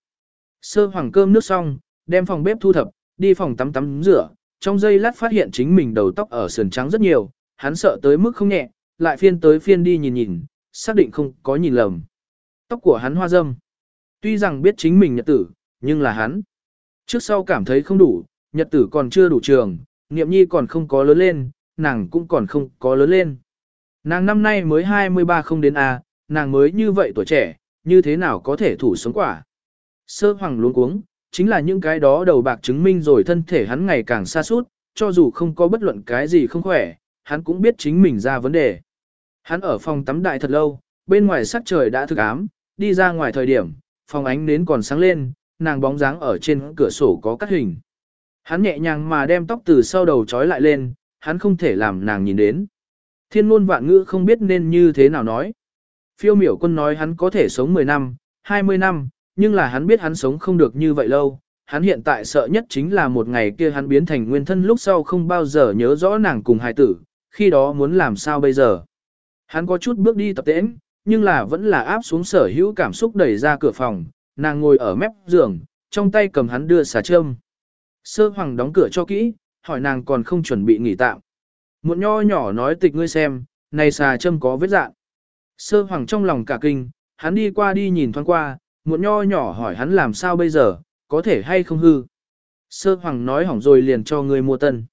Sơ hoàng cơm nước xong, đem phòng bếp thu thập, đi phòng tắm tắm rửa, trong giây lát phát hiện chính mình đầu tóc ở sườn trắng rất nhiều, hắn sợ tới mức không nhẹ, lại phiên tới phiên đi nhìn nhìn, xác định không có nhìn lầm. Tóc của hắn hoa dâm. Tuy rằng biết chính mình nhật tử, nhưng là hắn. Trước sau cảm thấy không đủ, nhật tử còn chưa đủ trường, niệm nhi còn không có lớn lên, nàng cũng còn không có lớn lên. Nàng năm nay mới 23 không đến A, nàng mới như vậy tuổi trẻ, như thế nào có thể thủ sống quả. Sơ hoàng luống cuống, chính là những cái đó đầu bạc chứng minh rồi thân thể hắn ngày càng xa suốt, cho dù không có bất luận cái gì không khỏe, hắn cũng biết chính mình ra vấn đề. Hắn ở phòng tắm đại thật lâu, bên ngoài sắc trời đã thực ám, đi ra ngoài thời điểm, phòng ánh nến còn sáng lên, nàng bóng dáng ở trên cửa sổ có cắt hình. Hắn nhẹ nhàng mà đem tóc từ sau đầu trói lại lên, hắn không thể làm nàng nhìn đến. Thiên ngôn vạn ngữ không biết nên như thế nào nói. Phiêu miểu quân nói hắn có thể sống 10 năm, 20 năm, nhưng là hắn biết hắn sống không được như vậy lâu. Hắn hiện tại sợ nhất chính là một ngày kia hắn biến thành nguyên thân lúc sau không bao giờ nhớ rõ nàng cùng hài tử, khi đó muốn làm sao bây giờ. Hắn có chút bước đi tập tễnh, nhưng là vẫn là áp xuống sở hữu cảm xúc đẩy ra cửa phòng, nàng ngồi ở mép giường, trong tay cầm hắn đưa xà châm. Sơ hoàng đóng cửa cho kỹ, hỏi nàng còn không chuẩn bị nghỉ tạm. Một nho nhỏ nói tịch ngươi xem, này xà châm có vết dạng. Sơ hoàng trong lòng cả kinh, hắn đi qua đi nhìn thoáng qua, một nho nhỏ hỏi hắn làm sao bây giờ, có thể hay không hư. Sơ hoàng nói hỏng rồi liền cho ngươi mua tân.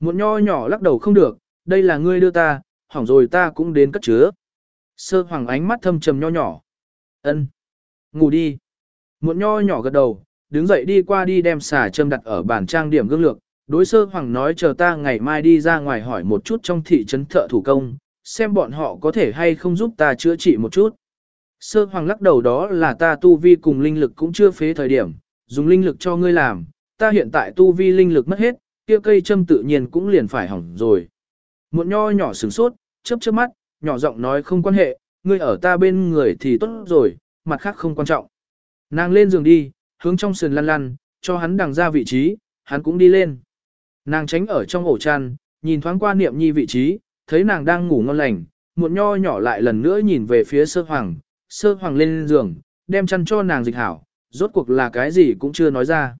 Một nho nhỏ lắc đầu không được, đây là ngươi đưa ta, hỏng rồi ta cũng đến cất chứa. Sơ hoàng ánh mắt thâm trầm nho nhỏ. ân, Ngủ đi. Một nho nhỏ gật đầu, đứng dậy đi qua đi đem xà châm đặt ở bàn trang điểm gương lược. Đối sơ hoàng nói chờ ta ngày mai đi ra ngoài hỏi một chút trong thị trấn thợ thủ công, xem bọn họ có thể hay không giúp ta chữa trị một chút. Sơ hoàng lắc đầu đó là ta tu vi cùng linh lực cũng chưa phế thời điểm, dùng linh lực cho ngươi làm, ta hiện tại tu vi linh lực mất hết, kia cây châm tự nhiên cũng liền phải hỏng rồi. Một nho nhỏ sửng sốt, chớp chớp mắt, nhỏ giọng nói không quan hệ, ngươi ở ta bên người thì tốt rồi, mặt khác không quan trọng. Nàng lên giường đi, hướng trong sườn lăn lăn, cho hắn đằng ra vị trí, hắn cũng đi lên. Nàng tránh ở trong ổ chăn, nhìn thoáng qua niệm nhi vị trí, thấy nàng đang ngủ ngon lành, một nho nhỏ lại lần nữa nhìn về phía sơ hoàng, sơ hoàng lên giường, đem chăn cho nàng dịch hảo, rốt cuộc là cái gì cũng chưa nói ra.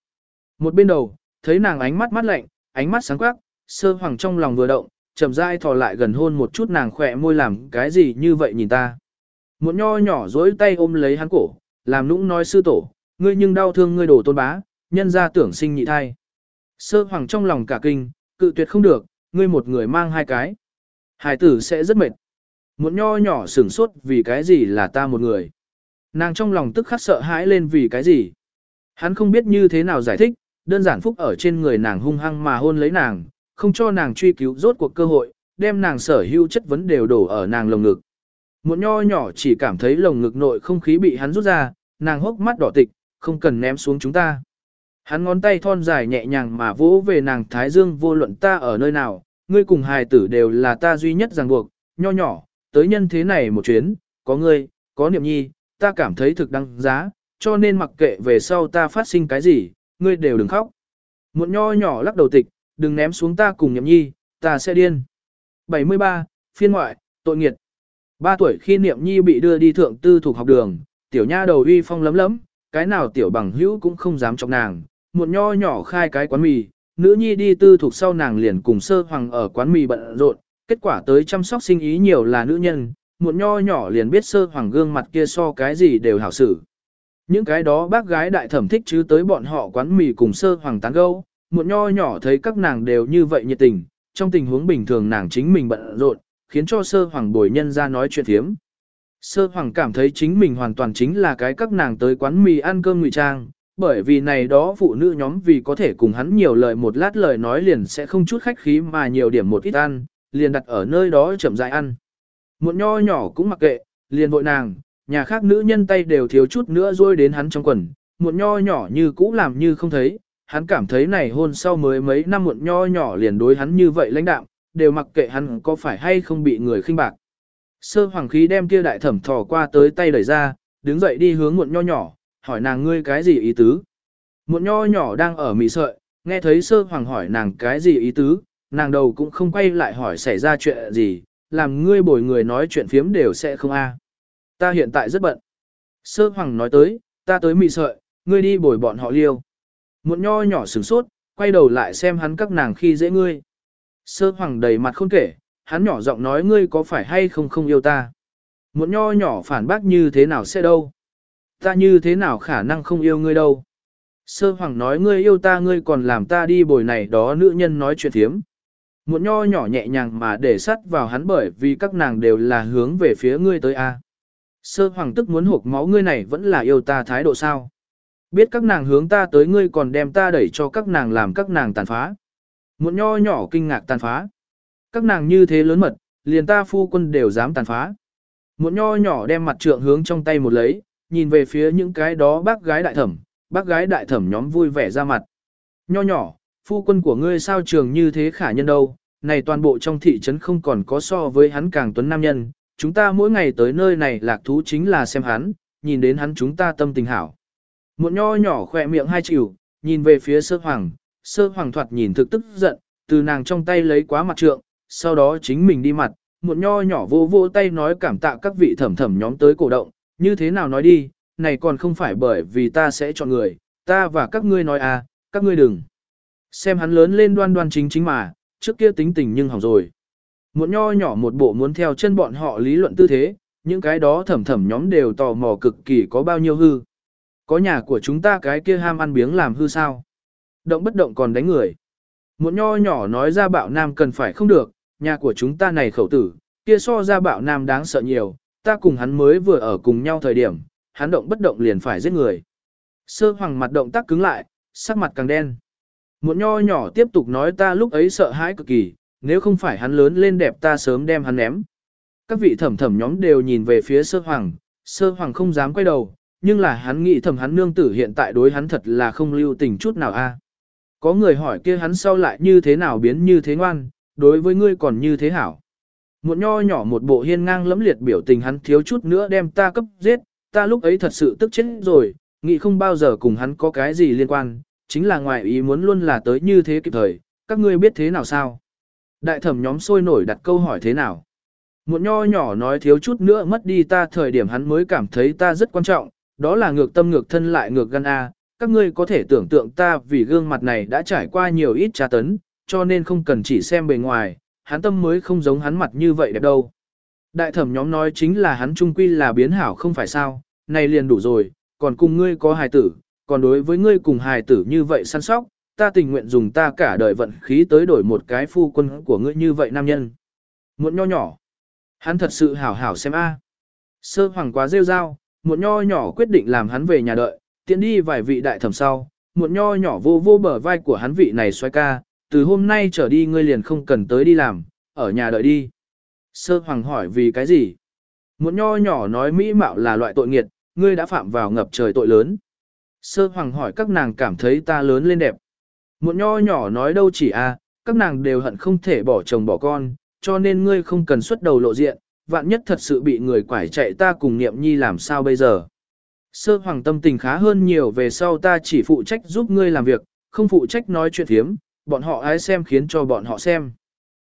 Một bên đầu, thấy nàng ánh mắt mắt lạnh, ánh mắt sáng quắc, sơ hoàng trong lòng vừa động, chậm rãi thò lại gần hôn một chút nàng khỏe môi làm cái gì như vậy nhìn ta. Một nho nhỏ dối tay ôm lấy hắn cổ, làm nũng nói sư tổ, ngươi nhưng đau thương ngươi đổ tôn bá, nhân ra tưởng sinh nhị thai. Sơ hoàng trong lòng cả kinh, cự tuyệt không được, ngươi một người mang hai cái. Hải tử sẽ rất mệt. Một nho nhỏ sửng sốt vì cái gì là ta một người. Nàng trong lòng tức khắc sợ hãi lên vì cái gì. Hắn không biết như thế nào giải thích, đơn giản phúc ở trên người nàng hung hăng mà hôn lấy nàng, không cho nàng truy cứu rốt cuộc cơ hội, đem nàng sở hữu chất vấn đều đổ ở nàng lồng ngực. Một nho nhỏ chỉ cảm thấy lồng ngực nội không khí bị hắn rút ra, nàng hốc mắt đỏ tịch, không cần ném xuống chúng ta. Hắn ngón tay thon dài nhẹ nhàng mà vỗ về nàng thái dương vô luận ta ở nơi nào, ngươi cùng hài tử đều là ta duy nhất ràng buộc, nho nhỏ, tới nhân thế này một chuyến, có ngươi, có niệm nhi, ta cảm thấy thực đăng giá, cho nên mặc kệ về sau ta phát sinh cái gì, ngươi đều đừng khóc. Một nho nhỏ lắc đầu tịch, đừng ném xuống ta cùng niệm nhi, ta sẽ điên. 73. Phiên ngoại, tội nghiệt. Ba tuổi khi niệm nhi bị đưa đi thượng tư thuộc học đường, tiểu nha đầu uy phong lấm lấm, cái nào tiểu bằng hữu cũng không dám chọc nàng, một nho nhỏ khai cái quán mì, nữ nhi đi tư thuộc sau nàng liền cùng sơ hoàng ở quán mì bận rộn, kết quả tới chăm sóc sinh ý nhiều là nữ nhân, một nho nhỏ liền biết sơ hoàng gương mặt kia so cái gì đều hảo xử. Những cái đó bác gái đại thẩm thích chứ tới bọn họ quán mì cùng sơ hoàng tán gâu, Muộn nho nhỏ thấy các nàng đều như vậy nhiệt tình, trong tình huống bình thường nàng chính mình bận rộn, khiến cho sơ hoàng bồi nhân ra nói chuyện thiếm. Sơ hoàng cảm thấy chính mình hoàn toàn chính là cái các nàng tới quán mì ăn cơm ngụy trang, bởi vì này đó phụ nữ nhóm vì có thể cùng hắn nhiều lời một lát lời nói liền sẽ không chút khách khí mà nhiều điểm một ít ăn, liền đặt ở nơi đó chậm rãi ăn. Muộn nho nhỏ cũng mặc kệ, liền vội nàng, nhà khác nữ nhân tay đều thiếu chút nữa rôi đến hắn trong quần, Muộn nho nhỏ như cũ làm như không thấy, hắn cảm thấy này hôn sau mới mấy năm muộn nho nhỏ liền đối hắn như vậy lãnh đạm, đều mặc kệ hắn có phải hay không bị người khinh bạc. Sơ hoàng khí đem kia đại thẩm thò qua tới tay đẩy ra, đứng dậy đi hướng muộn nho nhỏ, hỏi nàng ngươi cái gì ý tứ. Muộn nho nhỏ đang ở mì sợi, nghe thấy sơ hoàng hỏi nàng cái gì ý tứ, nàng đầu cũng không quay lại hỏi xảy ra chuyện gì, làm ngươi bồi người nói chuyện phiếm đều sẽ không a. Ta hiện tại rất bận. Sơ hoàng nói tới, ta tới mì sợi, ngươi đi bồi bọn họ liêu. Muộn nho nhỏ sửng sốt, quay đầu lại xem hắn các nàng khi dễ ngươi. Sơ hoàng đầy mặt không kể, hắn nhỏ giọng nói ngươi có phải hay không không yêu ta. Muộn nho nhỏ phản bác như thế nào sẽ đâu. Ta như thế nào khả năng không yêu ngươi đâu. Sơ hoàng nói ngươi yêu ta ngươi còn làm ta đi bồi này đó nữ nhân nói chuyện thiếm. Muộn nho nhỏ nhẹ nhàng mà để sắt vào hắn bởi vì các nàng đều là hướng về phía ngươi tới A. Sơ hoàng tức muốn hộp máu ngươi này vẫn là yêu ta thái độ sao. Biết các nàng hướng ta tới ngươi còn đem ta đẩy cho các nàng làm các nàng tàn phá. Muộn nho nhỏ kinh ngạc tàn phá. Các nàng như thế lớn mật, liền ta phu quân đều dám tàn phá. Muộn nho nhỏ đem mặt trượng hướng trong tay một lấy, nhìn về phía những cái đó bác gái đại thẩm, bác gái đại thẩm nhóm vui vẻ ra mặt. Nho nhỏ, phu quân của ngươi sao trường như thế khả nhân đâu, này toàn bộ trong thị trấn không còn có so với hắn càng tuấn nam nhân, chúng ta mỗi ngày tới nơi này lạc thú chính là xem hắn, nhìn đến hắn chúng ta tâm tình hảo. Một nho nhỏ khỏe miệng hai chịu, nhìn về phía sơ hoàng, sơ hoàng thoạt nhìn thực tức giận, từ nàng trong tay lấy quá mặt trượng, sau đó chính mình đi mặt, một nho nhỏ vô vô tay nói cảm tạ các vị thẩm thẩm nhóm tới cổ động, như thế nào nói đi, này còn không phải bởi vì ta sẽ chọn người, ta và các ngươi nói à, các ngươi đừng. Xem hắn lớn lên đoan đoan chính chính mà, trước kia tính tình nhưng hỏng rồi. Một nho nhỏ một bộ muốn theo chân bọn họ lý luận tư thế, những cái đó thẩm thẩm nhóm đều tò mò cực kỳ có bao nhiêu hư. Có nhà của chúng ta cái kia ham ăn biếng làm hư sao. Động bất động còn đánh người. Một nho nhỏ nói ra bạo nam cần phải không được, nhà của chúng ta này khẩu tử, kia so ra bạo nam đáng sợ nhiều, ta cùng hắn mới vừa ở cùng nhau thời điểm, hắn động bất động liền phải giết người. Sơ hoàng mặt động tác cứng lại, sắc mặt càng đen. Một nho nhỏ tiếp tục nói ta lúc ấy sợ hãi cực kỳ, nếu không phải hắn lớn lên đẹp ta sớm đem hắn ném. Các vị thẩm thẩm nhóm đều nhìn về phía sơ hoàng, sơ hoàng không dám quay đầu, nhưng là hắn nghĩ thẩm hắn nương tử hiện tại đối hắn thật là không lưu tình chút nào a. À. Có người hỏi kia hắn sau lại như thế nào biến như thế ngoan, đối với ngươi còn như thế hảo. Một nho nhỏ một bộ hiên ngang lẫm liệt biểu tình hắn thiếu chút nữa đem ta cấp giết, ta lúc ấy thật sự tức chết rồi, nghĩ không bao giờ cùng hắn có cái gì liên quan, chính là ngoài ý muốn luôn là tới như thế kịp thời, các ngươi biết thế nào sao? Đại thẩm nhóm sôi nổi đặt câu hỏi thế nào? Một nho nhỏ nói thiếu chút nữa mất đi ta thời điểm hắn mới cảm thấy ta rất quan trọng, đó là ngược tâm ngược thân lại ngược gan A, các ngươi có thể tưởng tượng ta vì gương mặt này đã trải qua nhiều ít tra tấn, cho nên không cần chỉ xem bề ngoài, hắn tâm mới không giống hắn mặt như vậy đẹp đâu. Đại thẩm nhóm nói chính là hắn trung quy là biến hảo không phải sao, này liền đủ rồi, còn cùng ngươi có hài tử, còn đối với ngươi cùng hài tử như vậy săn sóc, ta tình nguyện dùng ta cả đời vận khí tới đổi một cái phu quân của ngươi như vậy nam nhân. Muộn nho nhỏ. Hắn thật sự hảo hảo xem a. Sơ hoàng quá rêu rao, muộn nho nhỏ quyết định làm hắn về nhà đợi, tiện đi vài vị đại thẩm sau. Muộn nho nhỏ vô vô bờ vai của hắn vị này xoay ca, từ hôm nay trở đi ngươi liền không cần tới đi làm, ở nhà đợi đi. Sơ hoàng hỏi vì cái gì? Muộn nho nhỏ nói mỹ mạo là loại tội nghiệt, ngươi đã phạm vào ngập trời tội lớn. Sơ hoàng hỏi các nàng cảm thấy ta lớn lên đẹp. Một nho nhỏ nói đâu chỉ a, các nàng đều hận không thể bỏ chồng bỏ con, cho nên ngươi không cần xuất đầu lộ diện, vạn nhất thật sự bị người quải chạy ta cùng niệm nhi làm sao bây giờ. Sơ hoàng tâm tình khá hơn nhiều về sau ta chỉ phụ trách giúp ngươi làm việc, không phụ trách nói chuyện thiếm, bọn họ ai xem khiến cho bọn họ xem.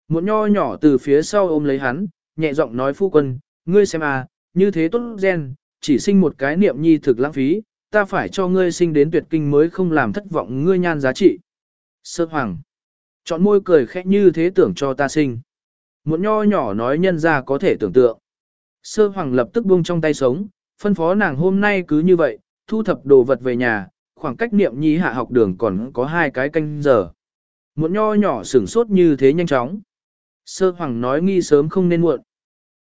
Một nho nhỏ từ phía sau ôm lấy hắn, nhẹ giọng nói phu quân, ngươi xem à, như thế tốt gen, chỉ sinh một cái niệm nhi thực lãng phí, ta phải cho ngươi sinh đến tuyệt kinh mới không làm thất vọng ngươi nhan giá trị. Sơ hoàng. Chọn môi cười khẽ như thế tưởng cho ta sinh. Một nho nhỏ nói nhân ra có thể tưởng tượng. Sơ hoàng lập tức buông trong tay sống, phân phó nàng hôm nay cứ như vậy, thu thập đồ vật về nhà, khoảng cách niệm nhi hạ học đường còn có hai cái canh giờ. Một nho nhỏ sửng sốt như thế nhanh chóng. Sơ hoàng nói nghi sớm không nên muộn.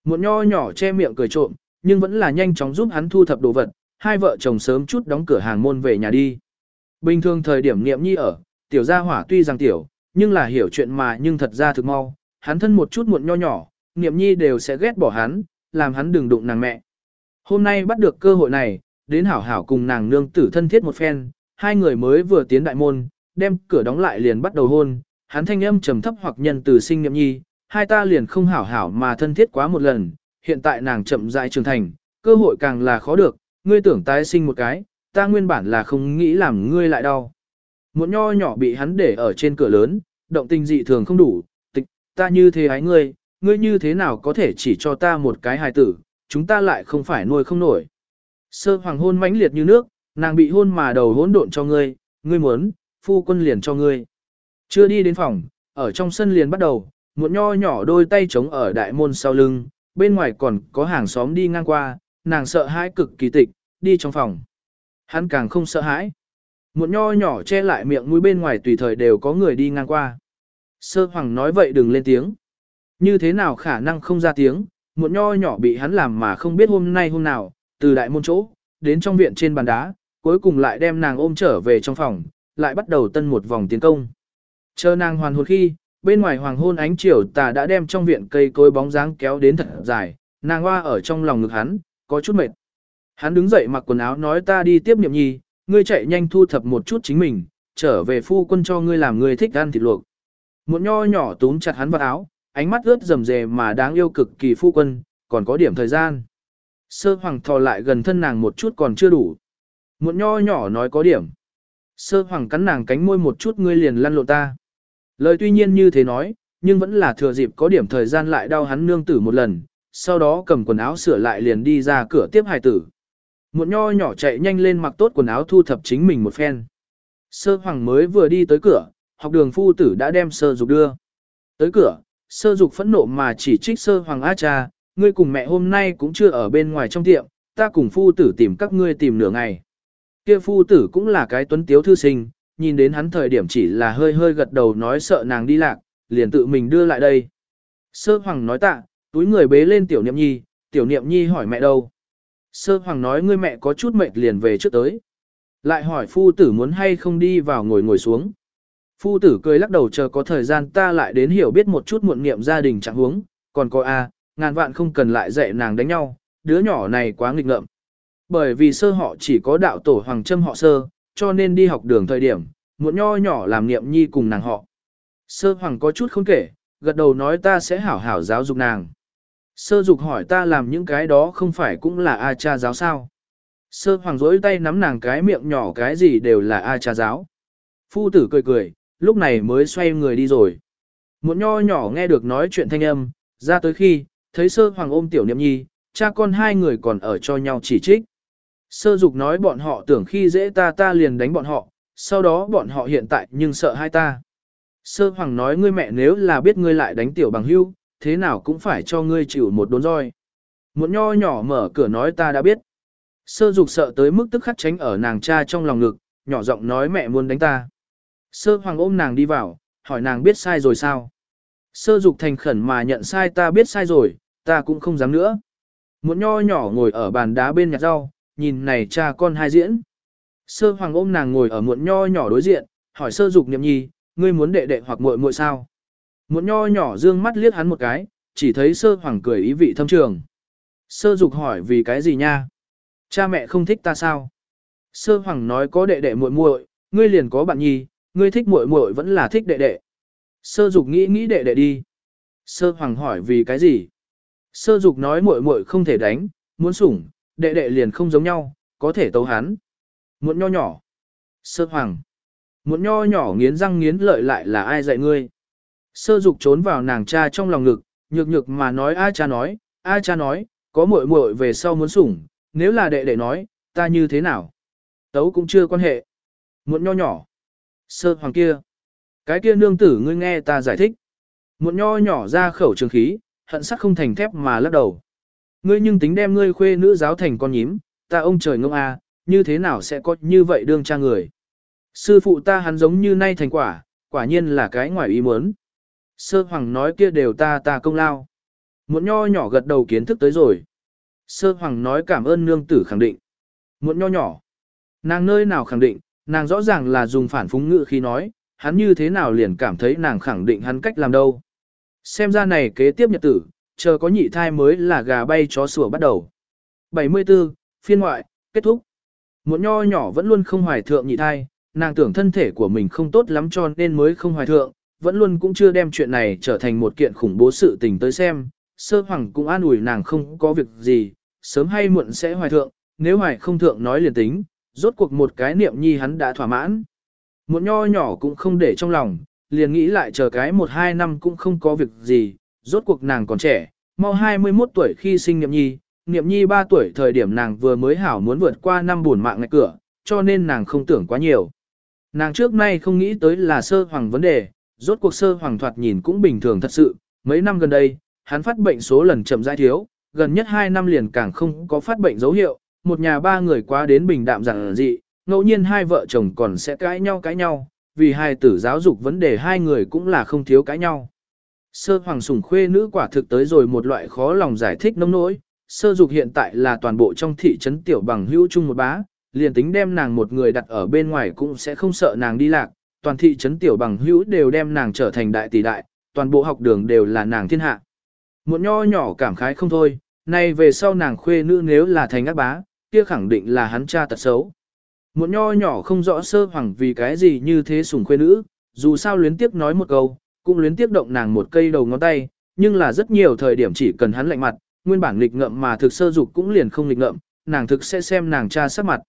Một nho nhỏ che miệng cười trộm, nhưng vẫn là nhanh chóng giúp hắn thu thập đồ vật, hai vợ chồng sớm chút đóng cửa hàng môn về nhà đi. Bình thường thời điểm niệm nhi ở, tiểu gia hỏa tuy rằng tiểu, nhưng là hiểu chuyện mà nhưng thật ra thực mau, hắn thân một chút muộn nho nhỏ, niệm nhi đều sẽ ghét bỏ hắn, làm hắn đừng đụng nàng mẹ. Hôm nay bắt được cơ hội này, đến hảo hảo cùng nàng nương tử thân thiết một phen, hai người mới vừa tiến đại môn, đem cửa đóng lại liền bắt đầu hôn, hắn thanh âm trầm thấp hoặc nhân từ sinh niệm nhi, hai ta liền không hảo hảo mà thân thiết quá một lần, hiện tại nàng chậm rãi trưởng thành, cơ hội càng là khó được, ngươi tưởng tái sinh một cái, ta nguyên bản là không nghĩ làm ngươi lại đau. Một nho nhỏ bị hắn để ở trên cửa lớn, động tình dị thường không đủ, ta như thế ái ngươi, ngươi như thế nào có thể chỉ cho ta một cái hài tử, chúng ta lại không phải nuôi không nổi. Sơ hoàng hôn mãnh liệt như nước, Nàng bị hôn mà đầu hỗn độn cho ngươi, ngươi muốn, phu quân liền cho ngươi. Chưa đi đến phòng, ở trong sân liền bắt đầu, một nho nhỏ đôi tay trống ở đại môn sau lưng, bên ngoài còn có hàng xóm đi ngang qua, nàng sợ hãi cực kỳ tịch, đi trong phòng. Hắn càng không sợ hãi. Một nho nhỏ che lại miệng mũi bên ngoài tùy thời đều có người đi ngang qua. Sơ hoàng nói vậy đừng lên tiếng. Như thế nào khả năng không ra tiếng, một nho nhỏ bị hắn làm mà không biết hôm nay hôm nào, từ đại môn chỗ, đến trong viện trên bàn đá, cuối cùng lại đem nàng ôm trở về trong phòng, lại bắt đầu tân một vòng tiến công. Chờ nàng hoàn hồn khi, bên ngoài hoàng hôn ánh chiều tà đã đem trong viện cây cối bóng dáng kéo đến thật dài, nàng hoa ở trong lòng ngực hắn, có chút mệt. Hắn đứng dậy mặc quần áo nói ta đi tiếp niệm nhi, ngươi chạy nhanh thu thập một chút chính mình, trở về phu quân cho ngươi làm ngươi thích ăn thịt luộc. Muộn nho nhỏ túm chặt hắn vào áo, ánh mắt ướt rầm rề mà đáng yêu cực kỳ phu quân, còn có điểm thời gian. Sơ hoàng thò lại gần thân nàng một chút còn chưa đủ. muộn nho nhỏ nói có điểm. Sơ hoàng cắn nàng cánh môi một chút ngươi liền lăn lộn ta. Lời tuy nhiên như thế nói, nhưng vẫn là thừa dịp có điểm thời gian lại đau hắn nương tử một lần, sau đó cầm quần áo sửa lại liền đi ra cửa tiếp hài tử. Muộn nho nhỏ chạy nhanh lên mặc tốt quần áo thu thập chính mình một phen. Sơ hoàng mới vừa đi tới cửa, học đường phu tử đã đem sơ dục đưa. Tới cửa, sơ dục phẫn nộ mà chỉ trích sơ hoàng á cha, ngươi cùng mẹ hôm nay cũng chưa ở bên ngoài trong tiệm, ta cùng phu tử tìm các ngươi tìm nửa ngày. Kia phu tử cũng là cái tuấn tiếu thư sinh, nhìn đến hắn thời điểm chỉ là hơi hơi gật đầu nói sợ nàng đi lạc, liền tự mình đưa lại đây. Sơ hoàng nói tạ, túi người bế lên tiểu niệm nhi, tiểu niệm nhi hỏi mẹ đâu. Sơ hoàng nói ngươi mẹ có chút mệt liền về trước tới. Lại hỏi phu tử muốn hay không đi vào ngồi ngồi xuống. Phu tử cười lắc đầu chờ có thời gian ta lại đến hiểu biết một chút muộn niệm gia đình trạng huống, còn có a, ngàn vạn không cần lại dạy nàng đánh nhau, đứa nhỏ này quá nghịch ngợm. Bởi vì sơ họ chỉ có đạo tổ hoàng châm họ sơ, cho nên đi học đường thời điểm, muộn nho nhỏ làm niệm nhi cùng nàng họ. Sơ hoàng có chút không kể, gật đầu nói ta sẽ hảo hảo giáo dục nàng. Sơ dục hỏi ta làm những cái đó không phải cũng là A cha giáo sao. Sơ hoàng rỗi tay nắm nàng cái miệng nhỏ cái gì đều là A cha giáo. Phu tử cười cười, lúc này mới xoay người đi rồi. Một nho nhỏ nghe được nói chuyện thanh âm, ra tới khi, thấy sơ hoàng ôm tiểu niệm nhi, cha con hai người còn ở cho nhau chỉ trích. Sơ dục nói bọn họ tưởng khi dễ ta ta liền đánh bọn họ, sau đó bọn họ hiện tại nhưng sợ hai ta. Sơ hoàng nói ngươi mẹ nếu là biết ngươi lại đánh tiểu bằng hưu, thế nào cũng phải cho ngươi chịu một đốn roi. Một nho nhỏ mở cửa nói ta đã biết. Sơ dục sợ tới mức tức khắc tránh ở nàng cha trong lòng ngực, nhỏ giọng nói mẹ muốn đánh ta. Sơ hoàng ôm nàng đi vào, hỏi nàng biết sai rồi sao. Sơ dục thành khẩn mà nhận sai ta biết sai rồi, ta cũng không dám nữa. Một nho nhỏ ngồi ở bàn đá bên nhặt rau, nhìn này cha con hai diễn. Sơ hoàng ôm nàng ngồi ở muộn nho nhỏ đối diện, hỏi sơ dục niệm nhi, ngươi muốn đệ đệ hoặc muội muội sao? Muộn nho nhỏ dương mắt liếc hắn một cái, chỉ thấy sơ hoàng cười ý vị thâm trường. Sơ dục hỏi vì cái gì nha? Cha mẹ không thích ta sao? Sơ hoàng nói có đệ đệ muội muội, ngươi liền có bạn nhi, ngươi thích muội muội vẫn là thích đệ đệ. Sơ dục nghĩ nghĩ đệ đệ đi. Sơ hoàng hỏi vì cái gì? Sơ dục nói muội muội không thể đánh, muốn sủng, đệ đệ liền không giống nhau, có thể tấu hắn. Muộn nho nhỏ. Sơ hoàng. Muộn nho nhỏ nghiến răng nghiến lợi lại là ai dạy ngươi. Sơ dục trốn vào nàng cha trong lòng ngực, nhược nhược mà nói a cha nói, a cha nói, có muội muội về sau muốn sủng, nếu là đệ đệ nói, ta như thế nào? Tấu cũng chưa quan hệ. Muộn nho nhỏ. Sơ hoàng kia. Cái kia nương tử ngươi nghe ta giải thích. Muộn nho nhỏ ra khẩu trường khí, hận sắc không thành thép mà lắc đầu. Ngươi nhưng tính đem ngươi khuê nữ giáo thành con nhím, ta ông trời ngông a, như thế nào sẽ có như vậy đương cha người. Sư phụ ta hắn giống như nay thành quả, quả nhiên là cái ngoài ý muốn. Sơ hoàng nói kia đều ta ta công lao. Muộn nho nhỏ gật đầu kiến thức tới rồi. Sơ hoàng nói cảm ơn nương tử khẳng định. Muộn nho nhỏ. Nàng nơi nào khẳng định, nàng rõ ràng là dùng phản phúng ngữ khi nói, hắn như thế nào liền cảm thấy nàng khẳng định hắn cách làm đâu. Xem ra này kế tiếp nhật tử, chờ có nhị thai mới là gà bay chó sủa bắt đầu. 74, phiên ngoại, kết thúc. Một nho nhỏ vẫn luôn không hoài thượng nhị thai, nàng tưởng thân thể của mình không tốt lắm cho nên mới không hoài thượng, vẫn luôn cũng chưa đem chuyện này trở thành một kiện khủng bố sự tình tới xem. Sơ hoàng cũng an ủi nàng không có việc gì, sớm hay muộn sẽ hoài thượng, nếu hoài không thượng nói liền tính, rốt cuộc một cái niệm nhi hắn đã thỏa mãn. Một nho nhỏ cũng không để trong lòng, liền nghĩ lại chờ cái một hai năm cũng không có việc gì, rốt cuộc nàng còn trẻ, mau 21 tuổi khi sinh niệm nhi, niệm nhi 3 tuổi thời điểm nàng vừa mới hảo muốn vượt qua năm buồn mạng ngạch cửa, cho nên nàng không tưởng quá nhiều. Nàng trước nay không nghĩ tới là sơ hoàng vấn đề, rốt cuộc sơ hoàng thoạt nhìn cũng bình thường thật sự, mấy năm gần đây, hắn phát bệnh số lần chậm rãi thiếu, gần nhất 2 năm liền càng không có phát bệnh dấu hiệu, một nhà ba người quá đến bình đạm rằng dị, ngẫu nhiên hai vợ chồng còn sẽ cãi nhau cãi nhau, vì hai tử giáo dục vấn đề hai người cũng là không thiếu cãi nhau. Sơ hoàng sủng khuê nữ quả thực tới rồi một loại khó lòng giải thích nông nỗi, sơ dục hiện tại là toàn bộ trong thị trấn tiểu bằng hữu chung một bá, liền tính đem nàng một người đặt ở bên ngoài cũng sẽ không sợ nàng đi lạc, toàn thị trấn tiểu bằng hữu đều đem nàng trở thành đại tỷ đại, toàn bộ học đường đều là nàng thiên hạ. Một nho nhỏ cảm khái không thôi, nay về sau nàng khuê nữ nếu là thành ác bá, kia khẳng định là hắn cha tật xấu. Một nho nhỏ không rõ sơ hoàng vì cái gì như thế sủng khuê nữ, dù sao luyến tiếp nói một câu, cũng luyến tiếp động nàng một cây đầu ngón tay, nhưng là rất nhiều thời điểm chỉ cần hắn lạnh mặt, nguyên bản nghịch ngợm mà thực sơ dục cũng liền không nghịch ngợm, nàng thực sẽ xem nàng cha sắc mặt.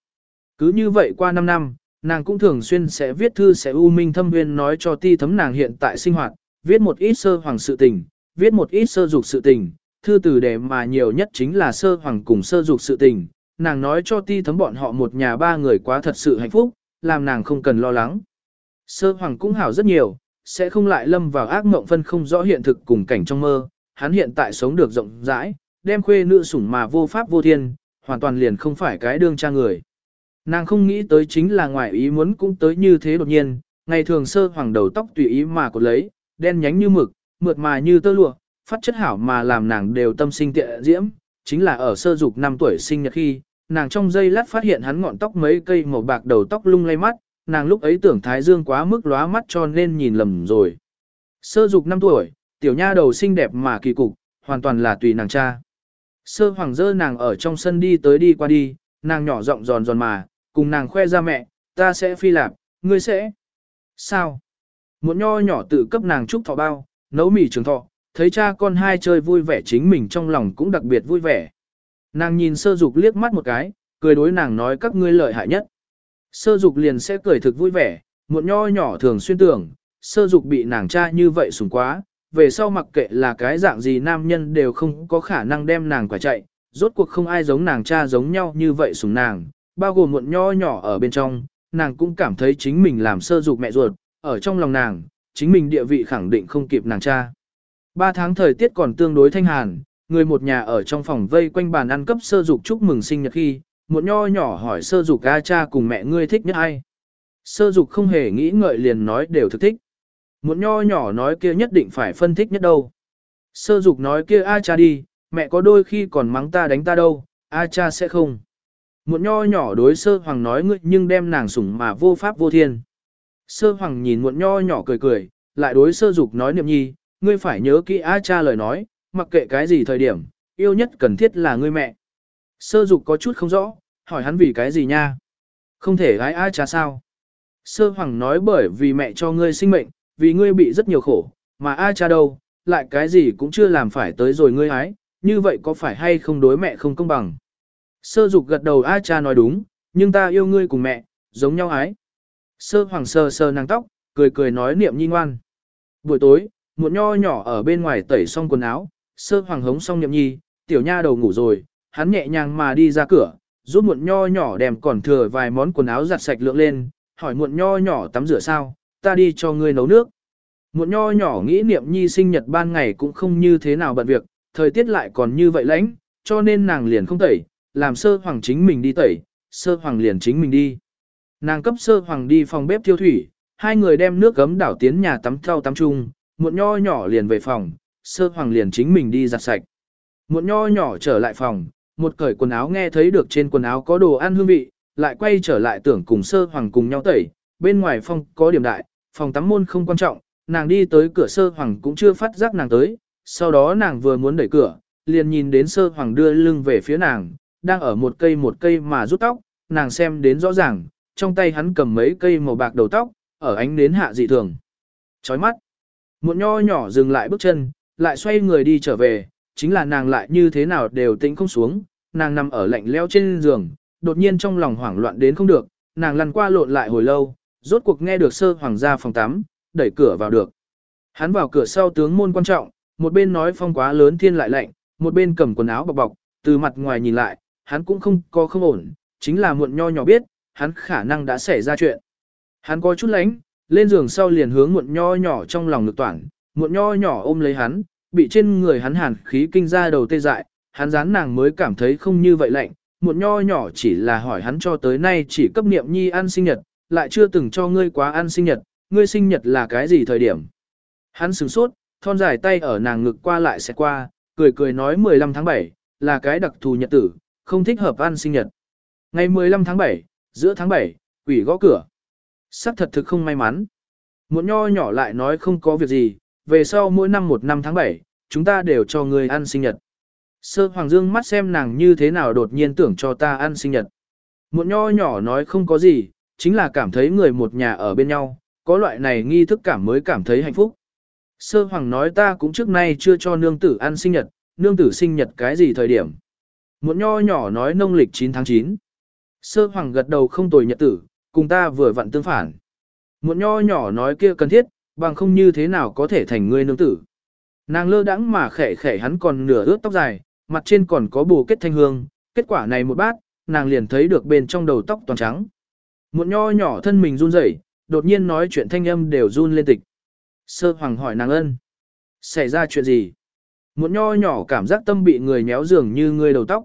Cứ như vậy qua 5 năm, nàng cũng thường xuyên sẽ viết thư sẽ u minh thâm nguyên nói cho ti thấm nàng hiện tại sinh hoạt, viết một ít sơ hoàng sự tình, viết một ít sơ dục sự tình, thư từ đề mà nhiều nhất chính là sơ hoàng cùng sơ dục sự tình, nàng nói cho ti thấm bọn họ một nhà ba người quá thật sự hạnh phúc, làm nàng không cần lo lắng. Sơ hoàng cũng hảo rất nhiều, sẽ không lại lâm vào ác mộng phân không rõ hiện thực cùng cảnh trong mơ, hắn hiện tại sống được rộng rãi, đem khuê nữ sủng mà vô pháp vô thiên, hoàn toàn liền không phải cái đương cha người. Nàng không nghĩ tới chính là ngoài ý muốn cũng tới như thế đột nhiên, ngày thường sơ hoàng đầu tóc tùy ý mà cột lấy, đen nhánh như mực, mượt mà như tơ lụa, phát chất hảo mà làm nàng đều tâm sinh tiệ diễm, chính là ở sơ dục năm tuổi sinh nhật khi, nàng trong giây lát phát hiện hắn ngọn tóc mấy cây màu bạc đầu tóc lung lay mắt, nàng lúc ấy tưởng thái dương quá mức lóa mắt cho nên nhìn lầm rồi. Sơ dục năm tuổi, tiểu nha đầu xinh đẹp mà kỳ cục, hoàn toàn là tùy nàng cha. Sơ hoàng dơ nàng ở trong sân đi tới đi qua đi, nàng nhỏ giọng giòn giòn mà, cùng nàng khoe ra mẹ, ta sẽ phi lạp, ngươi sẽ. Sao? Một nho nhỏ tự cấp nàng chúc thọ bao, nấu mì trường thọ, thấy cha con hai chơi vui vẻ chính mình trong lòng cũng đặc biệt vui vẻ. Nàng nhìn sơ dục liếc mắt một cái, cười đối nàng nói các ngươi lợi hại nhất. Sơ dục liền sẽ cười thực vui vẻ, muộn nho nhỏ thường xuyên tưởng, sơ dục bị nàng cha như vậy sủng quá, về sau mặc kệ là cái dạng gì nam nhân đều không có khả năng đem nàng quả chạy, rốt cuộc không ai giống nàng cha giống nhau như vậy sủng nàng, bao gồm muộn nho nhỏ ở bên trong, nàng cũng cảm thấy chính mình làm sơ dục mẹ ruột, ở trong lòng nàng, chính mình địa vị khẳng định không kịp nàng cha. Ba tháng thời tiết còn tương đối thanh hàn, người một nhà ở trong phòng vây quanh bàn ăn cấp sơ dục chúc mừng sinh nhật khi, một nho nhỏ hỏi sơ dục A cha cùng mẹ ngươi thích nhất ai. Sơ dục không hề nghĩ ngợi liền nói đều thực thích. Một nho nhỏ nói kia nhất định phải phân thích nhất đâu. Sơ dục nói kia a cha đi, mẹ có đôi khi còn mắng ta đánh ta đâu, a cha sẽ không. Một nho nhỏ đối sơ hoàng nói ngươi nhưng đem nàng sủng mà vô pháp vô thiên. Sơ hoàng nhìn muộn nho nhỏ cười cười, lại đối sơ dục nói niệm nhi, ngươi phải nhớ kỹ a cha lời nói, mặc kệ cái gì thời điểm, yêu nhất cần thiết là ngươi mẹ. Sơ dục có chút không rõ, hỏi hắn vì cái gì nha? Không thể gái a cha sao? Sơ hoàng nói bởi vì mẹ cho ngươi sinh mệnh, vì ngươi bị rất nhiều khổ, mà a cha đâu, lại cái gì cũng chưa làm phải tới rồi ngươi ái, như vậy có phải hay không đối mẹ không công bằng? Sơ dục gật đầu a cha nói đúng, nhưng ta yêu ngươi cùng mẹ, giống nhau ái. Sơ hoàng sơ sơ nàng tóc, cười cười nói niệm nhi ngoan. Buổi tối, muộn nho nhỏ ở bên ngoài tẩy xong quần áo, sơ hoàng hống xong niệm nhi, tiểu nha đầu ngủ rồi, hắn nhẹ nhàng mà đi ra cửa, giúp muộn nho nhỏ đem còn thừa vài món quần áo giặt sạch lượng lên, hỏi muộn nho nhỏ tắm rửa sao, ta đi cho ngươi nấu nước. Muộn nho nhỏ nghĩ niệm nhi sinh nhật ban ngày cũng không như thế nào bận việc, thời tiết lại còn như vậy lãnh, cho nên nàng liền không tẩy, làm sơ hoàng chính mình đi tẩy, sơ hoàng liền chính mình đi. Nàng cấp sơ hoàng đi phòng bếp thiêu thủy, hai người đem nước gấm đảo tiến nhà tắm theo tắm chung, muộn nho nhỏ liền về phòng, sơ hoàng liền chính mình đi giặt sạch. Muộn nho nhỏ trở lại phòng, một cởi quần áo nghe thấy được trên quần áo có đồ ăn hương vị, lại quay trở lại tưởng cùng sơ hoàng cùng nhau tẩy, bên ngoài phòng có điểm đại, phòng tắm môn không quan trọng, nàng đi tới cửa sơ hoàng cũng chưa phát giác nàng tới, sau đó nàng vừa muốn đẩy cửa, liền nhìn đến sơ hoàng đưa lưng về phía nàng, đang ở một cây một cây mà rút tóc, nàng xem đến rõ ràng, trong tay hắn cầm mấy cây màu bạc đầu tóc, ở ánh nến hạ dị thường. Chói mắt. Muộn nho nhỏ dừng lại bước chân, lại xoay người đi trở về, chính là nàng lại như thế nào đều tĩnh không xuống, nàng nằm ở lạnh leo trên giường, đột nhiên trong lòng hoảng loạn đến không được, nàng lăn qua lộn lại hồi lâu, rốt cuộc nghe được sơ hoàng gia phòng tắm, đẩy cửa vào được. Hắn vào cửa sau tướng môn quan trọng, một bên nói phong quá lớn thiên lại lạnh, một bên cầm quần áo bọc bọc, từ mặt ngoài nhìn lại, hắn cũng không có không ổn, chính là muộn nho nhỏ biết, hắn khả năng đã xảy ra chuyện. Hắn có chút lánh, lên giường sau liền hướng muộn nho nhỏ trong lòng ngực toàn, muộn nho nhỏ ôm lấy hắn, bị trên người hắn hàn khí kinh ra đầu tê dại, hắn dán nàng mới cảm thấy không như vậy lạnh, muộn nho nhỏ chỉ là hỏi hắn cho tới nay chỉ cấp niệm nhi ăn sinh nhật, lại chưa từng cho ngươi quá ăn sinh nhật, ngươi sinh nhật là cái gì thời điểm. Hắn sửng sốt, thon dài tay ở nàng ngực qua lại sẽ qua, cười cười nói 15 tháng 7, là cái đặc thù nhật tử, không thích hợp ăn sinh nhật. Ngày 15 tháng 7, giữa tháng 7, quỷ gõ cửa. Sắc thật thực không may mắn. Một nho nhỏ lại nói không có việc gì, về sau mỗi năm một năm tháng 7, chúng ta đều cho người ăn sinh nhật. Sơ Hoàng Dương mắt xem nàng như thế nào đột nhiên tưởng cho ta ăn sinh nhật. Một nho nhỏ nói không có gì, chính là cảm thấy người một nhà ở bên nhau, có loại này nghi thức cảm mới cảm thấy hạnh phúc. Sơ Hoàng nói ta cũng trước nay chưa cho nương tử ăn sinh nhật, nương tử sinh nhật cái gì thời điểm. Một nho nhỏ nói nông lịch 9 tháng 9. Sơ Hoàng gật đầu không tồi nhật tử, cùng ta vừa vặn tương phản. Một nho nhỏ nói kia cần thiết, bằng không như thế nào có thể thành ngươi nương tử. Nàng lơ đãng mà khẽ khẽ hắn còn nửa ướt tóc dài, mặt trên còn có bù kết thanh hương, kết quả này một bát, nàng liền thấy được bên trong đầu tóc toàn trắng. Một nho nhỏ thân mình run rẩy, đột nhiên nói chuyện thanh âm đều run lên tịch. Sơ hoàng hỏi nàng ân. Xảy ra chuyện gì? Một nho nhỏ cảm giác tâm bị người nhéo dường như người đầu tóc.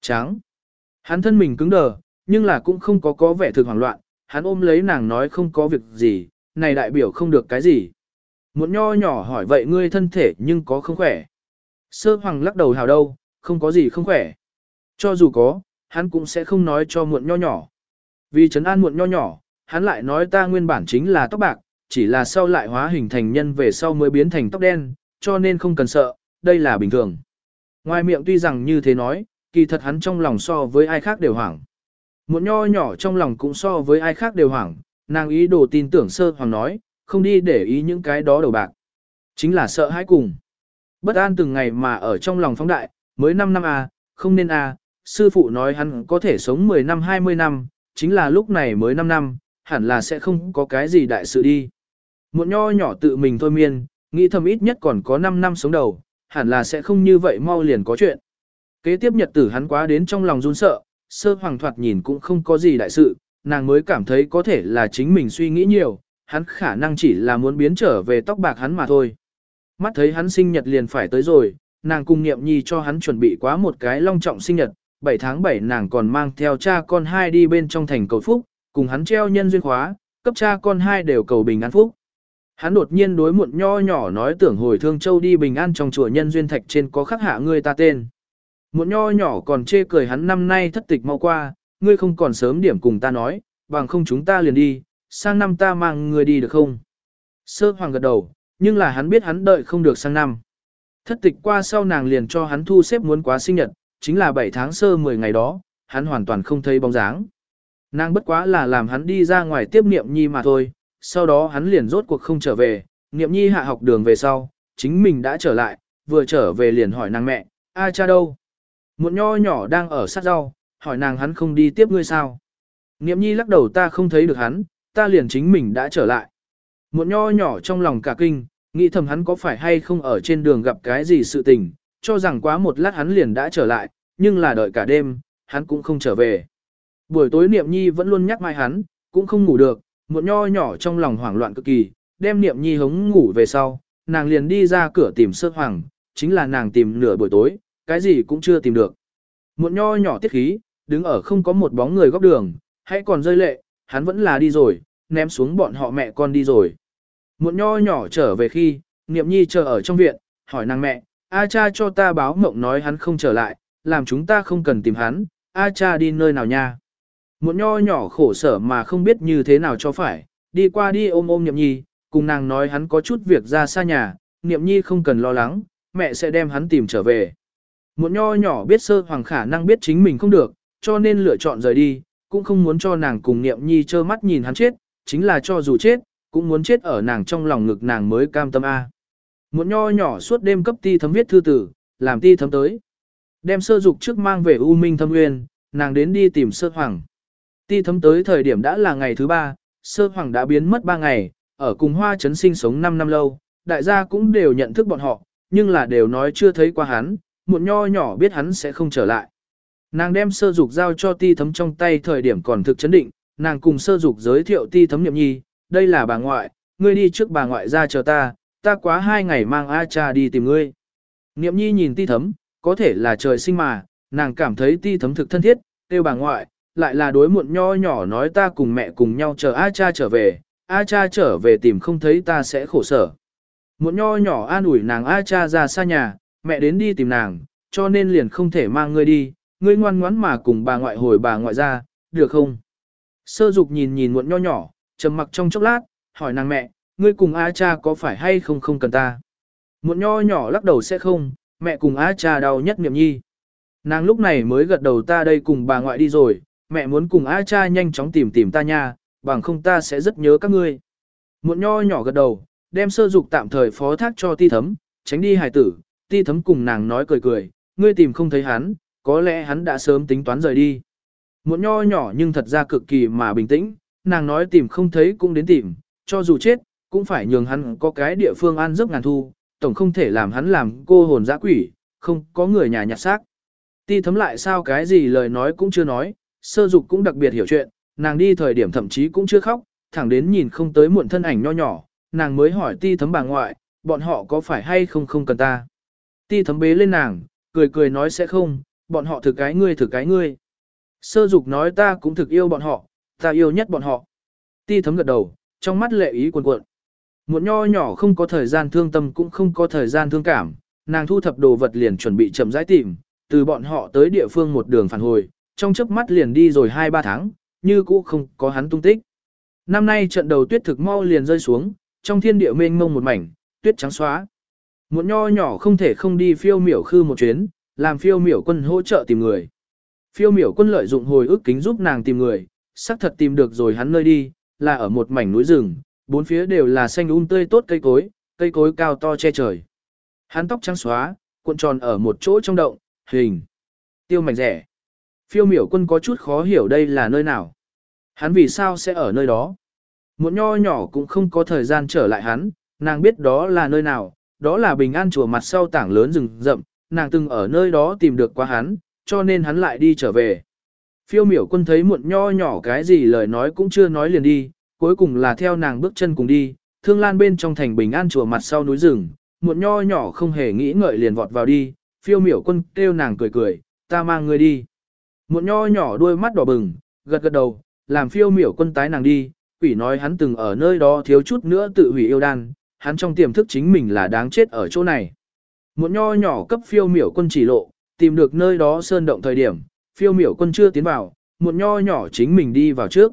Trắng. Hắn thân mình cứng đờ, nhưng là cũng không có có vẻ thực hoảng loạn, hắn ôm lấy nàng nói không có việc gì, này đại biểu không được cái gì. Một nho nhỏ hỏi vậy ngươi thân thể nhưng có không khỏe. Sơ hoàng lắc đầu hào đâu, không có gì không khỏe. Cho dù có, hắn cũng sẽ không nói cho muộn nho nhỏ. Vì trấn an muộn nho nhỏ, hắn lại nói ta nguyên bản chính là tóc bạc, chỉ là sau lại hóa hình thành nhân về sau mới biến thành tóc đen, cho nên không cần sợ, đây là bình thường. Ngoài miệng tuy rằng như thế nói, kỳ thật hắn trong lòng so với ai khác đều hoảng. Một nho nhỏ trong lòng cũng so với ai khác đều hoảng, nàng ý đồ tin tưởng sơ hoàng nói, không đi để ý những cái đó đầu bạc. Chính là sợ hãi cùng. Bất an từng ngày mà ở trong lòng phóng đại, mới 5 năm à, không nên à, sư phụ nói hắn có thể sống 10 năm 20 năm, chính là lúc này mới 5 năm, hẳn là sẽ không có cái gì đại sự đi. Một nho nhỏ tự mình thôi miên, nghĩ thầm ít nhất còn có 5 năm sống đầu, hẳn là sẽ không như vậy mau liền có chuyện. Kế tiếp nhật tử hắn quá đến trong lòng run sợ, sơ hoàng thoạt nhìn cũng không có gì đại sự, nàng mới cảm thấy có thể là chính mình suy nghĩ nhiều, hắn khả năng chỉ là muốn biến trở về tóc bạc hắn mà thôi. Mắt thấy hắn sinh nhật liền phải tới rồi, nàng cùng nghiệm nhi cho hắn chuẩn bị quá một cái long trọng sinh nhật, 7 tháng 7 nàng còn mang theo cha con hai đi bên trong thành cầu phúc, cùng hắn treo nhân duyên khóa, cấp cha con hai đều cầu bình an phúc. Hắn đột nhiên đối muộn nho nhỏ nói tưởng hồi thương châu đi bình an trong chùa nhân duyên thạch trên có khắc hạ ngươi ta tên. Muộn nho nhỏ còn chê cười hắn năm nay thất tịch mau qua, ngươi không còn sớm điểm cùng ta nói, bằng không chúng ta liền đi, sang năm ta mang ngươi đi được không? Sơ hoàng gật đầu, nhưng là hắn biết hắn đợi không được sang năm. Thất tịch qua sau nàng liền cho hắn thu xếp muốn quá sinh nhật, chính là 7 tháng sơ 10 ngày đó, hắn hoàn toàn không thấy bóng dáng. Nàng bất quá là làm hắn đi ra ngoài tiếp niệm nhi mà thôi, sau đó hắn liền rốt cuộc không trở về, niệm nhi hạ học đường về sau, chính mình đã trở lại, vừa trở về liền hỏi nàng mẹ, a cha đâu? Một nho nhỏ đang ở sát rau, hỏi nàng hắn không đi tiếp ngươi sao? Niệm nhi lắc đầu ta không thấy được hắn, ta liền chính mình đã trở lại. Một nho nhỏ trong lòng cả kinh, nghĩ thầm hắn có phải hay không ở trên đường gặp cái gì sự tình, cho rằng quá một lát hắn liền đã trở lại, nhưng là đợi cả đêm, hắn cũng không trở về. Buổi tối niệm nhi vẫn luôn nhắc mai hắn, cũng không ngủ được, một nho nhỏ trong lòng hoảng loạn cực kỳ, đem niệm nhi hống ngủ về sau, nàng liền đi ra cửa tìm sơ hoàng, chính là nàng tìm nửa buổi tối, cái gì cũng chưa tìm được. Một nho nhỏ tiết khí, đứng ở không có một bóng người góc đường, hãy còn rơi lệ, hắn vẫn là đi rồi, ném xuống bọn họ mẹ con đi rồi. Một nho nhỏ trở về khi, niệm nhi chờ ở trong viện, hỏi nàng mẹ, A cha cho ta báo mộng nói hắn không trở lại, làm chúng ta không cần tìm hắn, A cha đi nơi nào nha. Một nho nhỏ khổ sở mà không biết như thế nào cho phải, đi qua đi ôm ôm niệm nhi, cùng nàng nói hắn có chút việc ra xa nhà, niệm nhi không cần lo lắng, mẹ sẽ đem hắn tìm trở về. Một nho nhỏ biết sơ hoàng khả năng biết chính mình không được, cho nên lựa chọn rời đi, cũng không muốn cho nàng cùng niệm nhi trơ mắt nhìn hắn chết, chính là cho dù chết, cũng muốn chết ở nàng trong lòng ngực nàng mới cam tâm A. Một nho nhỏ suốt đêm cấp ti thấm viết thư tử, làm ti thấm tới. Đem sơ dục trước mang về U Minh thâm nguyên, nàng đến đi tìm sơ hoàng. Ti thấm tới thời điểm đã là ngày thứ ba, sơ hoàng đã biến mất ba ngày, ở cùng hoa chấn sinh sống 5 năm lâu, đại gia cũng đều nhận thức bọn họ, nhưng là đều nói chưa thấy qua hắn, một nho nhỏ biết hắn sẽ không trở lại. Nàng đem sơ dục giao cho ti thấm trong tay thời điểm còn thực chấn định, nàng cùng sơ dục giới thiệu ti thấm niệm nhi, đây là bà ngoại, ngươi đi trước bà ngoại ra chờ ta, ta quá hai ngày mang A cha đi tìm ngươi. Niệm nhi nhìn ti thấm, có thể là trời sinh mà, nàng cảm thấy ti thấm thực thân thiết, kêu bà ngoại, lại là đối muộn nho nhỏ nói ta cùng mẹ cùng nhau chờ A cha trở về, A cha trở về tìm không thấy ta sẽ khổ sở. Muộn nho nhỏ an ủi nàng A cha ra xa nhà, mẹ đến đi tìm nàng, cho nên liền không thể mang ngươi đi, ngươi ngoan ngoãn mà cùng bà ngoại hồi bà ngoại ra, được không? Sơ dục nhìn nhìn muộn nho nhỏ, trầm mặc trong chốc lát, hỏi nàng mẹ, ngươi cùng A cha có phải hay không không cần ta? Muộn nho nhỏ lắc đầu sẽ không, mẹ cùng A cha đau nhất niệm nhi. Nàng lúc này mới gật đầu ta đây cùng bà ngoại đi rồi, mẹ muốn cùng A cha nhanh chóng tìm tìm ta nha, bằng không ta sẽ rất nhớ các ngươi. Muộn nho nhỏ gật đầu, đem sơ dục tạm thời phó thác cho ti thấm, tránh đi hài tử, ti thấm cùng nàng nói cười cười, ngươi tìm không thấy hắn, có lẽ hắn đã sớm tính toán rời đi. Muộn nho nhỏ nhưng thật ra cực kỳ mà bình tĩnh, nàng nói tìm không thấy cũng đến tìm, cho dù chết, cũng phải nhường hắn có cái địa phương an giấc ngàn thu, tổng không thể làm hắn làm cô hồn dã quỷ, không có người nhà nhặt xác. Ti thấm lại sao cái gì lời nói cũng chưa nói, sơ dục cũng đặc biệt hiểu chuyện, nàng đi thời điểm thậm chí cũng chưa khóc, thẳng đến nhìn không tới muộn thân ảnh nho nhỏ, nàng mới hỏi ti thấm bà ngoại, bọn họ có phải hay không không cần ta. Ti thấm bế lên nàng, cười cười nói sẽ không, bọn họ thực cái ngươi thực cái ngươi. Sơ dục nói ta cũng thực yêu bọn họ, ta yêu nhất bọn họ. Ti thấm gật đầu, trong mắt lệ ý cuồn cuộn. Một nho nhỏ không có thời gian thương tâm cũng không có thời gian thương cảm, nàng thu thập đồ vật liền chuẩn bị chậm rãi tìm, từ bọn họ tới địa phương một đường phản hồi, trong chớp mắt liền đi rồi 2-3 tháng, như cũ không có hắn tung tích. Năm nay trận đầu tuyết thực mau liền rơi xuống, trong thiên địa mênh mông một mảnh, tuyết trắng xóa. Một nho nhỏ không thể không đi phiêu miểu khư một chuyến, làm phiêu miểu quân hỗ trợ tìm người. Phiêu miểu quân lợi dụng hồi ức kính giúp nàng tìm người, xác thật tìm được rồi hắn nơi đi, là ở một mảnh núi rừng, bốn phía đều là xanh um tươi tốt cây cối, cây cối cao to che trời. Hắn tóc trắng xóa, cuộn tròn ở một chỗ trong động, hình. Tiêu mảnh rẻ. Phiêu miểu quân có chút khó hiểu đây là nơi nào. Hắn vì sao sẽ ở nơi đó. Một nho nhỏ cũng không có thời gian trở lại hắn, nàng biết đó là nơi nào, đó là bình an chùa mặt sau tảng lớn rừng rậm, nàng từng ở nơi đó tìm được qua hắn, cho nên hắn lại đi trở về. Phiêu miểu quân thấy muộn nho nhỏ cái gì lời nói cũng chưa nói liền đi, cuối cùng là theo nàng bước chân cùng đi, thương lan bên trong thành bình an chùa mặt sau núi rừng, muộn nho nhỏ không hề nghĩ ngợi liền vọt vào đi, phiêu miểu quân kêu nàng cười cười, ta mang người đi. Muộn nho nhỏ đôi mắt đỏ bừng, gật gật đầu, làm phiêu miểu quân tái nàng đi, quỷ nói hắn từng ở nơi đó thiếu chút nữa tự hủy yêu đan, hắn trong tiềm thức chính mình là đáng chết ở chỗ này. Một nho nhỏ cấp phiêu miểu quân chỉ lộ, tìm được nơi đó sơn động thời điểm, phiêu miểu quân chưa tiến vào, một nho nhỏ chính mình đi vào trước.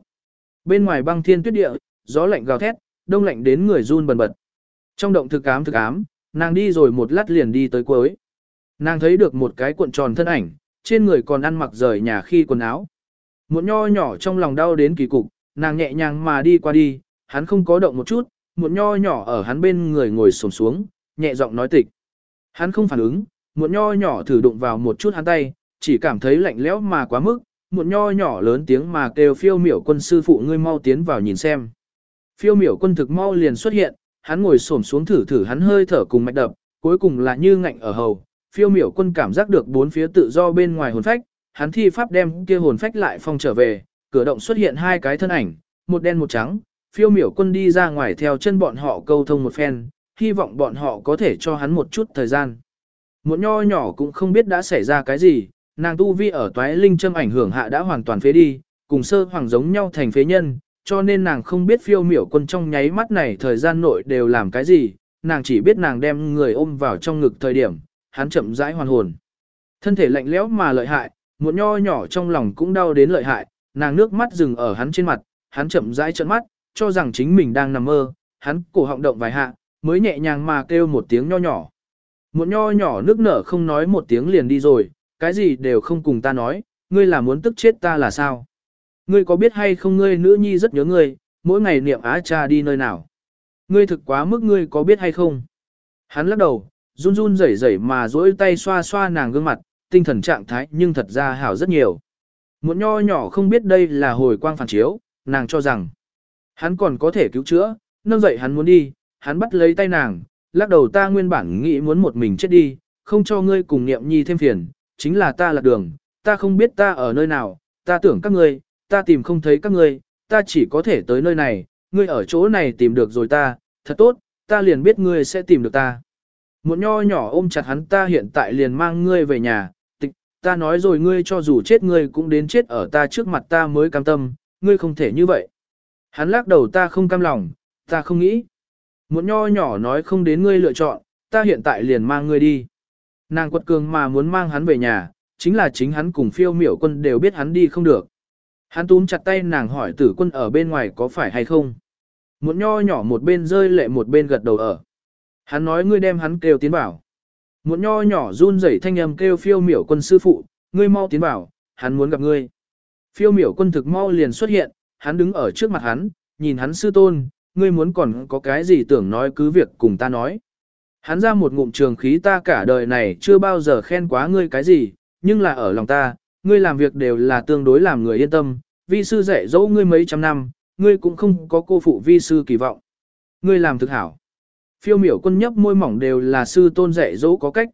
Bên ngoài băng thiên tuyết địa, gió lạnh gào thét, đông lạnh đến người run bần bật. Trong động thực ám thực ám, nàng đi rồi một lát liền đi tới cuối. Nàng thấy được một cái cuộn tròn thân ảnh, trên người còn ăn mặc rời nhà khi quần áo. Một nho nhỏ trong lòng đau đến kỳ cục, nàng nhẹ nhàng mà đi qua đi, hắn không có động một chút, Muộn nho nhỏ ở hắn bên người ngồi xổm xuống, nhẹ giọng nói tịch. Hắn không phản ứng, Muộn nho nhỏ thử đụng vào một chút hắn tay, chỉ cảm thấy lạnh lẽo mà quá mức, Muộn nho nhỏ lớn tiếng mà kêu phiêu miểu quân sư phụ ngươi mau tiến vào nhìn xem. Phiêu miểu quân thực mau liền xuất hiện, hắn ngồi xổm xuống thử thử hắn hơi thở cùng mạch đập, cuối cùng là như ngạnh ở hầu. Phiêu miểu quân cảm giác được bốn phía tự do bên ngoài hồn phách, hắn thi pháp đem kia hồn phách lại phong trở về, cửa động xuất hiện hai cái thân ảnh, một đen một trắng, phiêu miểu quân đi ra ngoài theo chân bọn họ câu thông một phen, hy vọng bọn họ có thể cho hắn một chút thời gian. Một nho nhỏ cũng không biết đã xảy ra cái gì, nàng tu vi ở toái linh châm ảnh hưởng hạ đã hoàn toàn phế đi, cùng sơ hoàng giống nhau thành phế nhân, cho nên nàng không biết phiêu miểu quân trong nháy mắt này thời gian nội đều làm cái gì, nàng chỉ biết nàng đem người ôm vào trong ngực thời điểm, hắn chậm rãi hoàn hồn. Thân thể lạnh lẽo mà lợi hại, một nho nhỏ trong lòng cũng đau đến lợi hại, nàng nước mắt dừng ở hắn trên mặt, hắn chậm rãi trợn mắt, cho rằng chính mình đang nằm mơ, hắn cổ họng động vài hạ, mới nhẹ nhàng mà kêu một tiếng nho nhỏ. Một nho nhỏ nước nở không nói một tiếng liền đi rồi, cái gì đều không cùng ta nói, ngươi là muốn tức chết ta là sao? Ngươi có biết hay không ngươi nữ nhi rất nhớ ngươi, mỗi ngày niệm á cha đi nơi nào? Ngươi thực quá mức ngươi có biết hay không? Hắn lắc đầu, run run rẩy rẩy mà duỗi tay xoa xoa nàng gương mặt, tinh thần trạng thái nhưng thật ra hảo rất nhiều. Một nho nhỏ không biết đây là hồi quang phản chiếu, nàng cho rằng hắn còn có thể cứu chữa, nâng dậy hắn muốn đi, hắn bắt lấy tay nàng, lắc đầu ta nguyên bản nghĩ muốn một mình chết đi, không cho ngươi cùng niệm nhi thêm phiền, chính là ta lạc đường, ta không biết ta ở nơi nào, ta tưởng các ngươi, ta tìm không thấy các ngươi, ta chỉ có thể tới nơi này, ngươi ở chỗ này tìm được rồi ta, thật tốt, ta liền biết ngươi sẽ tìm được ta. Một nho nhỏ ôm chặt hắn ta hiện tại liền mang ngươi về nhà, tịch, ta nói rồi ngươi cho dù chết ngươi cũng đến chết ở ta trước mặt ta mới cam tâm, ngươi không thể như vậy. Hắn lắc đầu ta không cam lòng, ta không nghĩ. Một nho nhỏ nói không đến ngươi lựa chọn, ta hiện tại liền mang ngươi đi. Nàng quật cường mà muốn mang hắn về nhà, chính là chính hắn cùng phiêu miểu quân đều biết hắn đi không được. Hắn túm chặt tay nàng hỏi tử quân ở bên ngoài có phải hay không. Một nho nhỏ một bên rơi lệ một bên gật đầu ở. Hắn nói ngươi đem hắn kêu tiến bảo. Một nho nhỏ run rẩy thanh âm kêu phiêu miểu quân sư phụ, ngươi mau tiến bảo, hắn muốn gặp ngươi. Phiêu miểu quân thực mau liền xuất hiện, hắn đứng ở trước mặt hắn, nhìn hắn sư tôn, ngươi muốn còn có cái gì tưởng nói cứ việc cùng ta nói. Hắn ra một ngụm trường khí ta cả đời này chưa bao giờ khen quá ngươi cái gì, nhưng là ở lòng ta, ngươi làm việc đều là tương đối làm người yên tâm, vi sư dạy dỗ ngươi mấy trăm năm, ngươi cũng không có cô phụ vi sư kỳ vọng. Ngươi làm thực hảo. Phiêu miểu quân nhấp môi mỏng đều là sư tôn dạy dỗ có cách.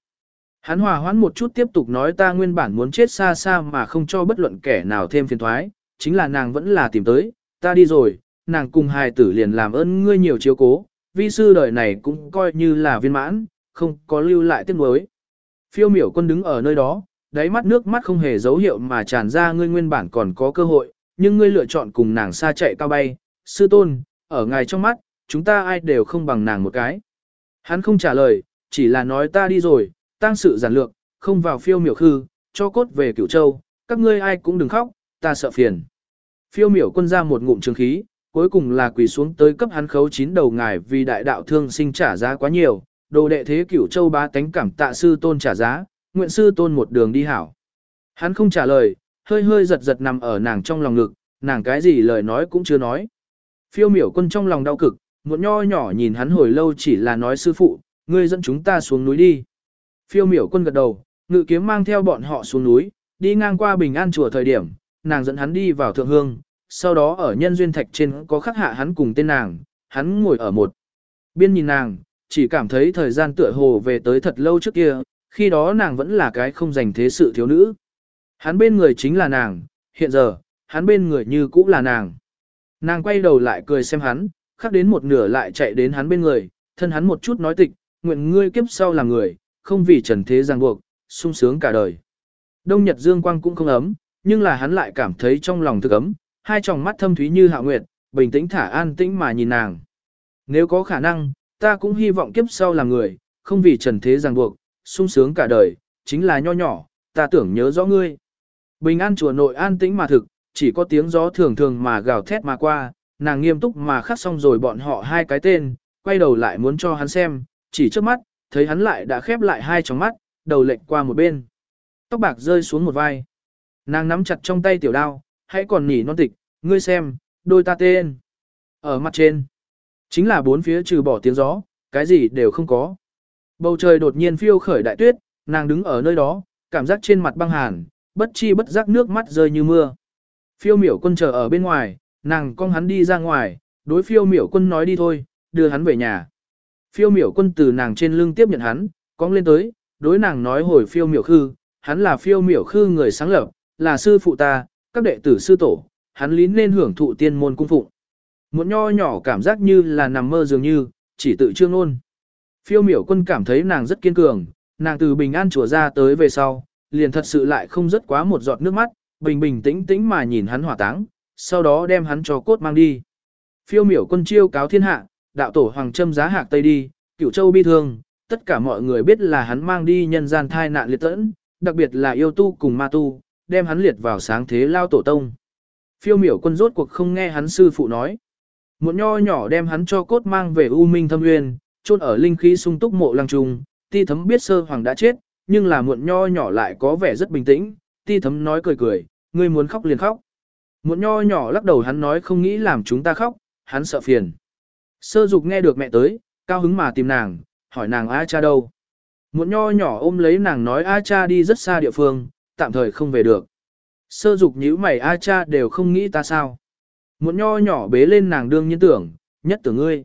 Hắn hòa hoãn một chút tiếp tục nói ta nguyên bản muốn chết xa xa mà không cho bất luận kẻ nào thêm phiền thoái, chính là nàng vẫn là tìm tới, ta đi rồi, nàng cùng hài tử liền làm ơn ngươi nhiều chiếu cố, vi sư đời này cũng coi như là viên mãn, không có lưu lại tiếc nuối. Phiêu miểu quân đứng ở nơi đó, đáy mắt nước mắt không hề dấu hiệu mà tràn ra ngươi nguyên bản còn có cơ hội, nhưng ngươi lựa chọn cùng nàng xa chạy cao bay, sư tôn, ở ngài trong mắt, chúng ta ai đều không bằng nàng một cái. Hắn không trả lời, chỉ là nói ta đi rồi, tăng sự giản lược, không vào phiêu miểu khư, cho cốt về cửu châu, các ngươi ai cũng đừng khóc, ta sợ phiền. Phiêu miểu quân ra một ngụm trường khí, cuối cùng là quỳ xuống tới cấp hắn khấu chín đầu ngài vì đại đạo thương sinh trả giá quá nhiều, đồ đệ thế cửu châu ba tánh cảm tạ sư tôn trả giá, nguyện sư tôn một đường đi hảo. Hắn không trả lời, hơi hơi giật giật nằm ở nàng trong lòng ngực, nàng cái gì lời nói cũng chưa nói. Phiêu miểu quân trong lòng đau cực, một nho nhỏ nhìn hắn hồi lâu chỉ là nói sư phụ, ngươi dẫn chúng ta xuống núi đi. Phiêu miểu quân gật đầu, ngự kiếm mang theo bọn họ xuống núi, đi ngang qua bình an chùa thời điểm, nàng dẫn hắn đi vào thượng hương, sau đó ở nhân duyên thạch trên có khắc hạ hắn cùng tên nàng, hắn ngồi ở một biên nhìn nàng, chỉ cảm thấy thời gian tựa hồ về tới thật lâu trước kia, khi đó nàng vẫn là cái không dành thế sự thiếu nữ. Hắn bên người chính là nàng, hiện giờ, hắn bên người như cũng là nàng. Nàng quay đầu lại cười xem hắn, khắc đến một nửa lại chạy đến hắn bên người, thân hắn một chút nói tịch, nguyện ngươi kiếp sau là người, không vì trần thế ràng buộc, sung sướng cả đời. Đông Nhật Dương Quang cũng không ấm, nhưng là hắn lại cảm thấy trong lòng thực ấm, hai tròng mắt thâm thúy như hạ nguyệt, bình tĩnh thả an tĩnh mà nhìn nàng. Nếu có khả năng, ta cũng hy vọng kiếp sau là người, không vì trần thế ràng buộc, sung sướng cả đời, chính là nho nhỏ, ta tưởng nhớ rõ ngươi. Bình an chùa nội an tĩnh mà thực, chỉ có tiếng gió thường thường mà gào thét mà qua, nàng nghiêm túc mà khắc xong rồi bọn họ hai cái tên, quay đầu lại muốn cho hắn xem, chỉ trước mắt, thấy hắn lại đã khép lại hai tròng mắt, đầu lệch qua một bên. Tóc bạc rơi xuống một vai. Nàng nắm chặt trong tay tiểu đao, hãy còn nỉ non tịch, ngươi xem, đôi ta tên. Ở mặt trên, chính là bốn phía trừ bỏ tiếng gió, cái gì đều không có. Bầu trời đột nhiên phiêu khởi đại tuyết, nàng đứng ở nơi đó, cảm giác trên mặt băng hàn, bất chi bất giác nước mắt rơi như mưa. Phiêu miểu quân chờ ở bên ngoài, nàng con hắn đi ra ngoài, đối phiêu miểu quân nói đi thôi, đưa hắn về nhà. Phiêu miểu quân từ nàng trên lưng tiếp nhận hắn, cong lên tới, đối nàng nói hồi phiêu miểu khư, hắn là phiêu miểu khư người sáng lập, là sư phụ ta, các đệ tử sư tổ, hắn lín nên hưởng thụ tiên môn cung phụng. Một nho nhỏ cảm giác như là nằm mơ dường như, chỉ tự trương ôn. Phiêu miểu quân cảm thấy nàng rất kiên cường, nàng từ bình an chùa ra tới về sau, liền thật sự lại không rất quá một giọt nước mắt, bình bình tĩnh tĩnh mà nhìn hắn hỏa táng, sau đó đem hắn cho cốt mang đi. Phiêu miểu quân chiêu cáo thiên hạ, đạo tổ hoàng châm giá hạc tây đi, cửu châu bi thương, tất cả mọi người biết là hắn mang đi nhân gian thai nạn liệt tẫn, đặc biệt là yêu tu cùng ma tu, đem hắn liệt vào sáng thế lao tổ tông. Phiêu miểu quân rốt cuộc không nghe hắn sư phụ nói. Một nho nhỏ đem hắn cho cốt mang về U Minh Thâm Nguyên, chôn ở linh khí sung túc mộ lăng trùng ti thấm biết sơ hoàng đã chết, nhưng là muộn nho nhỏ lại có vẻ rất bình tĩnh, ti thấm nói cười cười, ngươi muốn khóc liền khóc. Muộn nho nhỏ lắc đầu hắn nói không nghĩ làm chúng ta khóc, hắn sợ phiền. Sơ dục nghe được mẹ tới, cao hứng mà tìm nàng, hỏi nàng A cha đâu. Muộn nho nhỏ ôm lấy nàng nói A cha đi rất xa địa phương, tạm thời không về được. Sơ dục nhíu mày A cha đều không nghĩ ta sao. Muộn nho nhỏ bế lên nàng đương nhiên tưởng, nhất tưởng ngươi.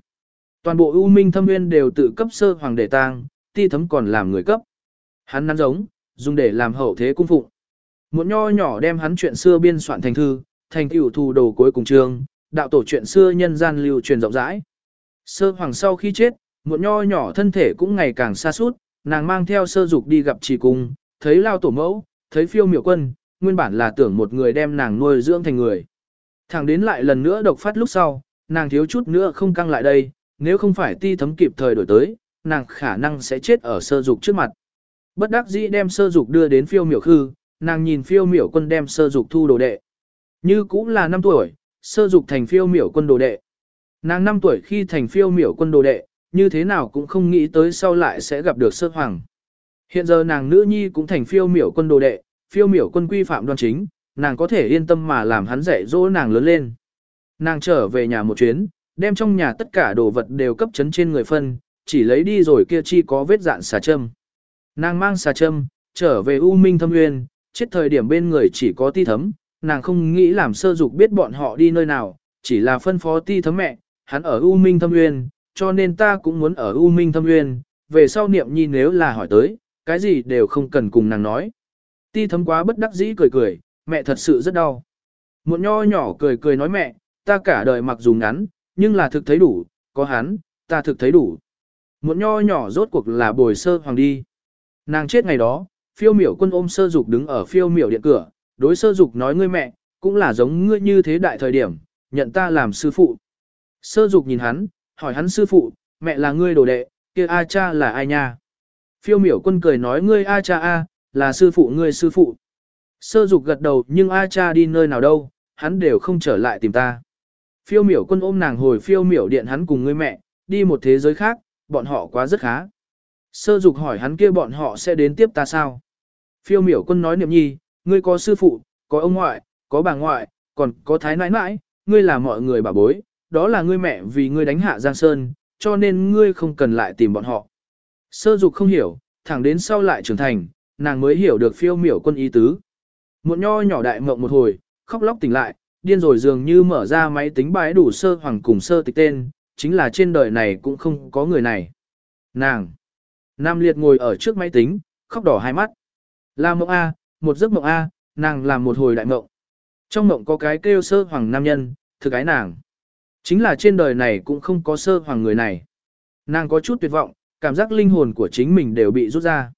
Toàn bộ U Minh thâm nguyên đều tự cấp sơ hoàng đệ tang, ti thấm còn làm người cấp. Hắn nắn giống, dùng để làm hậu thế cung phụng. Một nho nhỏ đem hắn chuyện xưa biên soạn thành thư, thành tiểu thù đồ cuối cùng trường đạo tổ chuyện xưa nhân gian lưu truyền rộng rãi. Sơ hoàng sau khi chết, một nho nhỏ thân thể cũng ngày càng xa suốt, nàng mang theo sơ dục đi gặp trì cung, thấy lao tổ mẫu, thấy phiêu miểu quân, nguyên bản là tưởng một người đem nàng nuôi dưỡng thành người. Thẳng đến lại lần nữa độc phát lúc sau, nàng thiếu chút nữa không căng lại đây, nếu không phải ti thấm kịp thời đổi tới, nàng khả năng sẽ chết ở sơ dục trước mặt. Bất đắc dĩ đem sơ dục đưa đến phiêu miểu khư, nàng nhìn phiêu miểu quân đem sơ dục thu đồ đệ. Như cũng là 5 tuổi, sơ dục thành phiêu miểu quân đồ đệ. Nàng 5 tuổi khi thành phiêu miểu quân đồ đệ, như thế nào cũng không nghĩ tới sau lại sẽ gặp được sơ hoàng. Hiện giờ nàng nữ nhi cũng thành phiêu miểu quân đồ đệ, phiêu miểu quân quy phạm đoan chính, nàng có thể yên tâm mà làm hắn dạy dỗ nàng lớn lên. Nàng trở về nhà một chuyến, đem trong nhà tất cả đồ vật đều cấp chấn trên người phân, chỉ lấy đi rồi kia chi có vết dạn xà châm. Nàng mang xà châm, trở về U Minh Thâm Nguyên, chết thời điểm bên người chỉ có ti thấm, nàng không nghĩ làm sơ dục biết bọn họ đi nơi nào, chỉ là phân phó ti thấm mẹ, hắn ở U Minh Thâm Nguyên, cho nên ta cũng muốn ở U Minh Thâm Nguyên, về sau niệm nhi nếu là hỏi tới, cái gì đều không cần cùng nàng nói. Ti thấm quá bất đắc dĩ cười cười, mẹ thật sự rất đau. Một nho nhỏ cười cười nói mẹ, ta cả đời mặc dù ngắn, nhưng là thực thấy đủ, có hắn, ta thực thấy đủ. Một nho nhỏ rốt cuộc là bồi sơ hoàng đi. Nàng chết ngày đó, phiêu miểu quân ôm sơ dục đứng ở phiêu miểu điện cửa, đối sơ dục nói ngươi mẹ, cũng là giống ngươi như thế đại thời điểm, nhận ta làm sư phụ. Sơ dục nhìn hắn, hỏi hắn sư phụ, mẹ là ngươi đồ đệ, kia A cha là ai nha? Phiêu miểu quân cười nói ngươi A cha A, là sư phụ ngươi sư phụ. Sơ dục gật đầu nhưng A cha đi nơi nào đâu, hắn đều không trở lại tìm ta. Phiêu miểu quân ôm nàng hồi phiêu miểu điện hắn cùng ngươi mẹ, đi một thế giới khác, bọn họ quá rất khá. Sơ dục hỏi hắn kia bọn họ sẽ đến tiếp ta sao? Phiêu miểu quân nói niệm nhi, ngươi có sư phụ, có ông ngoại, có bà ngoại, còn có thái nãi nãi, ngươi là mọi người bà bối, đó là ngươi mẹ vì ngươi đánh hạ Giang Sơn, cho nên ngươi không cần lại tìm bọn họ. Sơ dục không hiểu, thẳng đến sau lại trưởng thành, nàng mới hiểu được phiêu miểu quân ý tứ. Một nho nhỏ đại mộng một hồi, khóc lóc tỉnh lại, điên rồi dường như mở ra máy tính bái đủ sơ hoàng cùng sơ tịch tên, chính là trên đời này cũng không có người này. Nàng! Nam liệt ngồi ở trước máy tính, khóc đỏ hai mắt. Là mộng A, một giấc mộng A, nàng làm một hồi đại mộng. Trong mộng có cái kêu sơ hoàng nam nhân, thực cái nàng. Chính là trên đời này cũng không có sơ hoàng người này. Nàng có chút tuyệt vọng, cảm giác linh hồn của chính mình đều bị rút ra.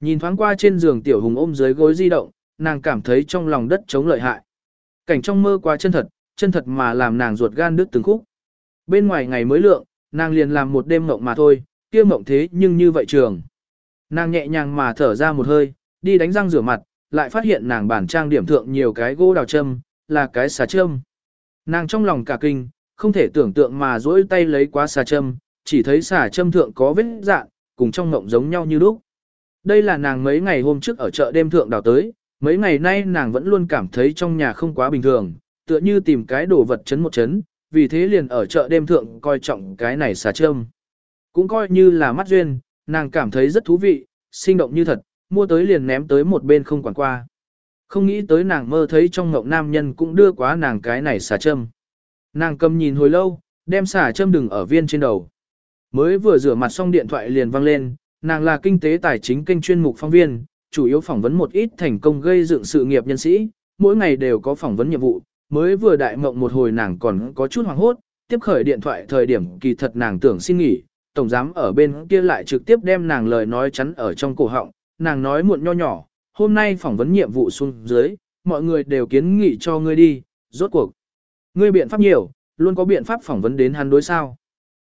Nhìn thoáng qua trên giường tiểu hùng ôm dưới gối di động, nàng cảm thấy trong lòng đất chống lợi hại. Cảnh trong mơ quá chân thật, chân thật mà làm nàng ruột gan đứt từng khúc. Bên ngoài ngày mới lượng, nàng liền làm một đêm mộng mà thôi, kia mộng thế nhưng như vậy trường. Nàng nhẹ nhàng mà thở ra một hơi, đi đánh răng rửa mặt, lại phát hiện nàng bản trang điểm thượng nhiều cái gỗ đào châm, là cái xà châm. Nàng trong lòng cả kinh, không thể tưởng tượng mà duỗi tay lấy quá xà châm, chỉ thấy xà châm thượng có vết dạng, cùng trong mộng giống nhau như lúc. Đây là nàng mấy ngày hôm trước ở chợ đêm thượng đào tới, mấy ngày nay nàng vẫn luôn cảm thấy trong nhà không quá bình thường, tựa như tìm cái đồ vật chấn một chấn, vì thế liền ở chợ đêm thượng coi trọng cái này xà châm. Cũng coi như là mắt duyên, nàng cảm thấy rất thú vị, sinh động như thật, mua tới liền ném tới một bên không quản qua. Không nghĩ tới nàng mơ thấy trong ngộng nam nhân cũng đưa quá nàng cái này xà châm. Nàng cầm nhìn hồi lâu, đem xà châm đừng ở viên trên đầu. Mới vừa rửa mặt xong điện thoại liền vang lên, nàng là kinh tế tài chính kênh chuyên mục phóng viên, chủ yếu phỏng vấn một ít thành công gây dựng sự nghiệp nhân sĩ, mỗi ngày đều có phỏng vấn nhiệm vụ, mới vừa đại mộng một hồi nàng còn có chút hoảng hốt, tiếp khởi điện thoại thời điểm kỳ thật nàng tưởng xin nghỉ, tổng giám ở bên kia lại trực tiếp đem nàng lời nói chắn ở trong cổ họng, nàng nói muộn nho nhỏ, hôm nay phỏng vấn nhiệm vụ xuống dưới, mọi người đều kiến nghị cho ngươi đi, rốt cuộc. Ngươi biện pháp nhiều, luôn có biện pháp phỏng vấn đến hắn đối sao.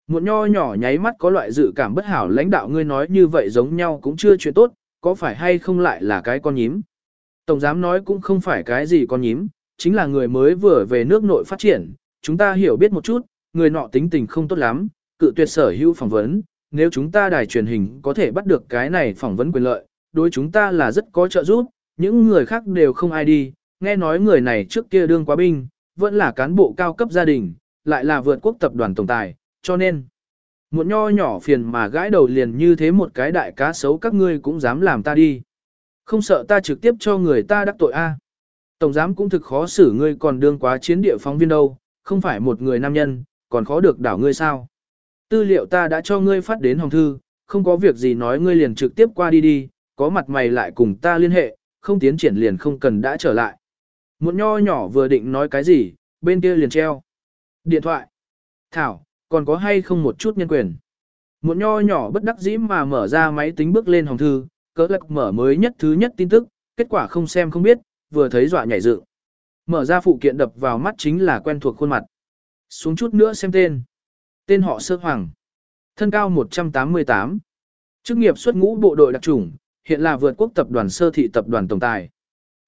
Muộn nho nhỏ nháy mắt có loại dự cảm bất hảo lãnh đạo ngươi nói như vậy giống nhau cũng chưa chuyện tốt, có phải hay không lại là cái con nhím. Tổng giám nói cũng không phải cái gì con nhím, chính là người mới vừa về nước nội phát triển, chúng ta hiểu biết một chút, người nọ tính tình không tốt lắm, cự tuyệt sở hữu phỏng vấn, nếu chúng ta đài truyền hình có thể bắt được cái này phỏng vấn quyền lợi, đối chúng ta là rất có trợ giúp, những người khác đều không ai đi, nghe nói người này trước kia đương quá binh, vẫn là cán bộ cao cấp gia đình, lại là vượt quốc tập đoàn tổng tài, cho nên, một nho nhỏ phiền mà gãi đầu liền như thế một cái đại cá xấu các ngươi cũng dám làm ta đi. Không sợ ta trực tiếp cho người ta đắc tội a. Tổng giám cũng thực khó xử ngươi còn đương quá chiến địa phóng viên đâu, không phải một người nam nhân, còn khó được đảo ngươi sao. Tư liệu ta đã cho ngươi phát đến hồng thư, không có việc gì nói ngươi liền trực tiếp qua đi đi, có mặt mày lại cùng ta liên hệ, không tiến triển liền không cần đã trở lại. Một nho nhỏ vừa định nói cái gì, bên kia liền treo. Điện thoại. Thảo, còn có hay không một chút nhân quyền. Một nho nhỏ bất đắc dĩ mà mở ra máy tính bước lên hồng thư, cỡ lắc mở mới nhất thứ nhất tin tức, kết quả không xem không biết, vừa thấy dọa nhảy dựng. Mở ra phụ kiện đập vào mắt chính là quen thuộc khuôn mặt. Xuống chút nữa xem tên. Tên họ Sơ Hoàng. Thân cao 188. Chức nghiệp xuất ngũ bộ đội đặc chủng, hiện là vượt quốc tập đoàn sơ thị tập đoàn tổng tài.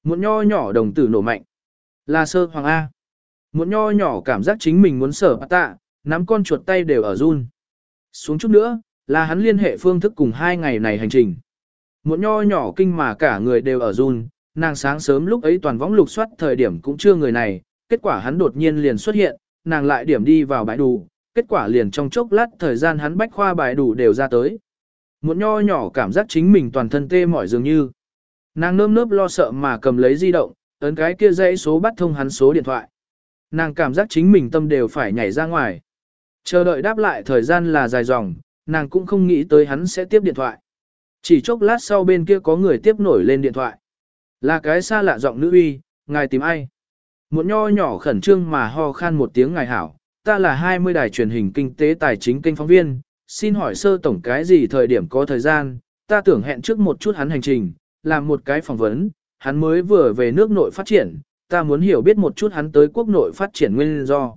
Một nho nhỏ đồng tử nổ mạnh. Là Sơ Hoàng A. Một nho nhỏ cảm giác chính mình muốn sở tạ, nắm con chuột tay đều ở run. Xuống chút nữa, là hắn liên hệ phương thức cùng hai ngày này hành trình. Một nho nhỏ kinh mà cả người đều ở run, nàng sáng sớm lúc ấy toàn võng lục soát thời điểm cũng chưa người này, kết quả hắn đột nhiên liền xuất hiện, nàng lại điểm đi vào bãi đủ, kết quả liền trong chốc lát thời gian hắn bách khoa bài đủ đều ra tới. Một nho nhỏ cảm giác chính mình toàn thân tê mỏi dường như. Nàng nơm nớp lo sợ mà cầm lấy di động, ấn cái kia dãy số bắt thông hắn số điện thoại. Nàng cảm giác chính mình tâm đều phải nhảy ra ngoài. Chờ đợi đáp lại thời gian là dài dòng, nàng cũng không nghĩ tới hắn sẽ tiếp điện thoại. Chỉ chốc lát sau bên kia có người tiếp nổi lên điện thoại. Là cái xa lạ giọng nữ uy, ngài tìm ai? Một nho nhỏ khẩn trương mà ho khan một tiếng ngài hảo, ta là 20 đài truyền hình kinh tế tài chính kênh phóng viên, xin hỏi sơ tổng cái gì thời điểm có thời gian, ta tưởng hẹn trước một chút hắn hành trình, làm một cái phỏng vấn, hắn mới vừa về nước nội phát triển, ta muốn hiểu biết một chút hắn tới quốc nội phát triển nguyên do.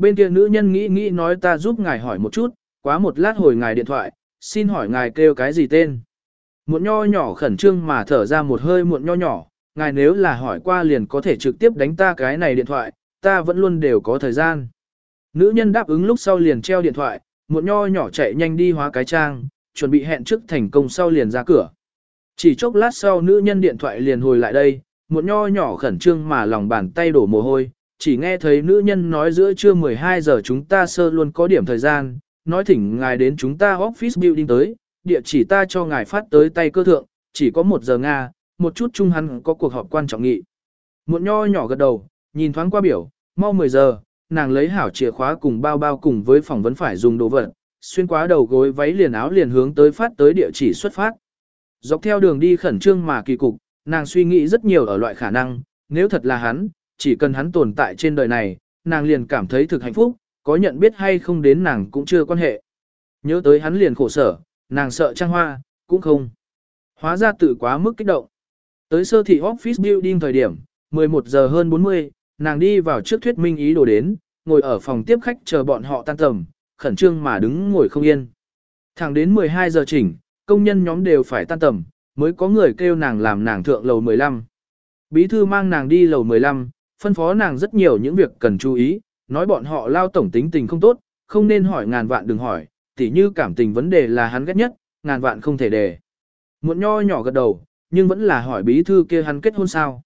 Bên kia nữ nhân nghĩ nghĩ nói ta giúp ngài hỏi một chút, quá một lát hồi ngài điện thoại, xin hỏi ngài kêu cái gì tên. Muộn nho nhỏ khẩn trương mà thở ra một hơi muộn nho nhỏ, ngài nếu là hỏi qua liền có thể trực tiếp đánh ta cái này điện thoại, ta vẫn luôn đều có thời gian. Nữ nhân đáp ứng lúc sau liền treo điện thoại, muộn nho nhỏ chạy nhanh đi hóa cái trang, chuẩn bị hẹn trước thành công sau liền ra cửa. Chỉ chốc lát sau nữ nhân điện thoại liền hồi lại đây, muộn nho nhỏ khẩn trương mà lòng bàn tay đổ mồ hôi, chỉ nghe thấy nữ nhân nói giữa trưa 12 giờ chúng ta sơ luôn có điểm thời gian, nói thỉnh ngài đến chúng ta office building tới, địa chỉ ta cho ngài phát tới tay cơ thượng, chỉ có một giờ Nga, một chút chung hắn có cuộc họp quan trọng nghị. Muộn nho nhỏ gật đầu, nhìn thoáng qua biểu, mau 10 giờ, nàng lấy hảo chìa khóa cùng bao bao cùng với phỏng vấn phải dùng đồ vật, xuyên qua đầu gối váy liền áo liền hướng tới phát tới địa chỉ xuất phát. Dọc theo đường đi khẩn trương mà kỳ cục, nàng suy nghĩ rất nhiều ở loại khả năng, nếu thật là hắn, chỉ cần hắn tồn tại trên đời này, nàng liền cảm thấy thực hạnh phúc, có nhận biết hay không đến nàng cũng chưa quan hệ. Nhớ tới hắn liền khổ sở, nàng sợ trang hoa, cũng không. Hóa ra tự quá mức kích động. Tới sơ thị office building thời điểm, 11 giờ hơn 40, nàng đi vào trước thuyết minh ý đồ đến, ngồi ở phòng tiếp khách chờ bọn họ tan tầm, khẩn trương mà đứng ngồi không yên. Thẳng đến 12 giờ chỉnh, công nhân nhóm đều phải tan tầm, mới có người kêu nàng làm nàng thượng lầu 15. Bí thư mang nàng đi lầu 15, phân phó nàng rất nhiều những việc cần chú ý, nói bọn họ lao tổng tính tình không tốt, không nên hỏi ngàn vạn đừng hỏi, tỉ như cảm tình vấn đề là hắn ghét nhất, ngàn vạn không thể đề. Muộn nho nhỏ gật đầu, nhưng vẫn là hỏi bí thư kia hắn kết hôn sao.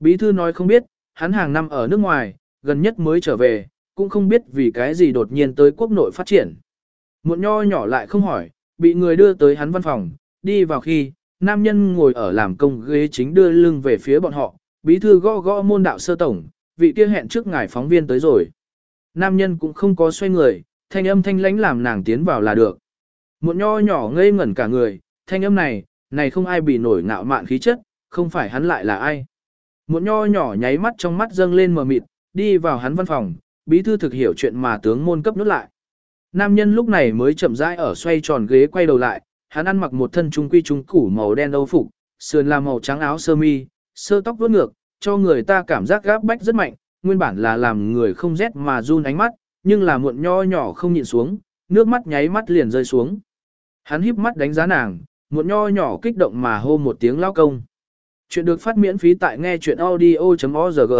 Bí thư nói không biết, hắn hàng năm ở nước ngoài, gần nhất mới trở về, cũng không biết vì cái gì đột nhiên tới quốc nội phát triển. Muộn nho nhỏ lại không hỏi, bị người đưa tới hắn văn phòng, đi vào khi, nam nhân ngồi ở làm công ghế chính đưa lưng về phía bọn họ, bí thư gõ gõ môn đạo sơ tổng, vị kia hẹn trước ngài phóng viên tới rồi. Nam nhân cũng không có xoay người, thanh âm thanh lãnh làm nàng tiến vào là được. Một nho nhỏ ngây ngẩn cả người, thanh âm này, này không ai bị nổi ngạo mạn khí chất, không phải hắn lại là ai. Một nho nhỏ nháy mắt trong mắt dâng lên mờ mịt, đi vào hắn văn phòng, bí thư thực hiểu chuyện mà tướng môn cấp nút lại. Nam nhân lúc này mới chậm rãi ở xoay tròn ghế quay đầu lại, hắn ăn mặc một thân trung quy trung củ màu đen âu phục, sườn là màu trắng áo sơ mi, sơ tóc vuốt ngược, cho người ta cảm giác gáp bách rất mạnh, nguyên bản là làm người không rét mà run ánh mắt, nhưng là muộn nho nhỏ không nhịn xuống, nước mắt nháy mắt liền rơi xuống. Hắn híp mắt đánh giá nàng, muộn nho nhỏ kích động mà hô một tiếng lao công. Chuyện được phát miễn phí tại nghe chuyện audio.org.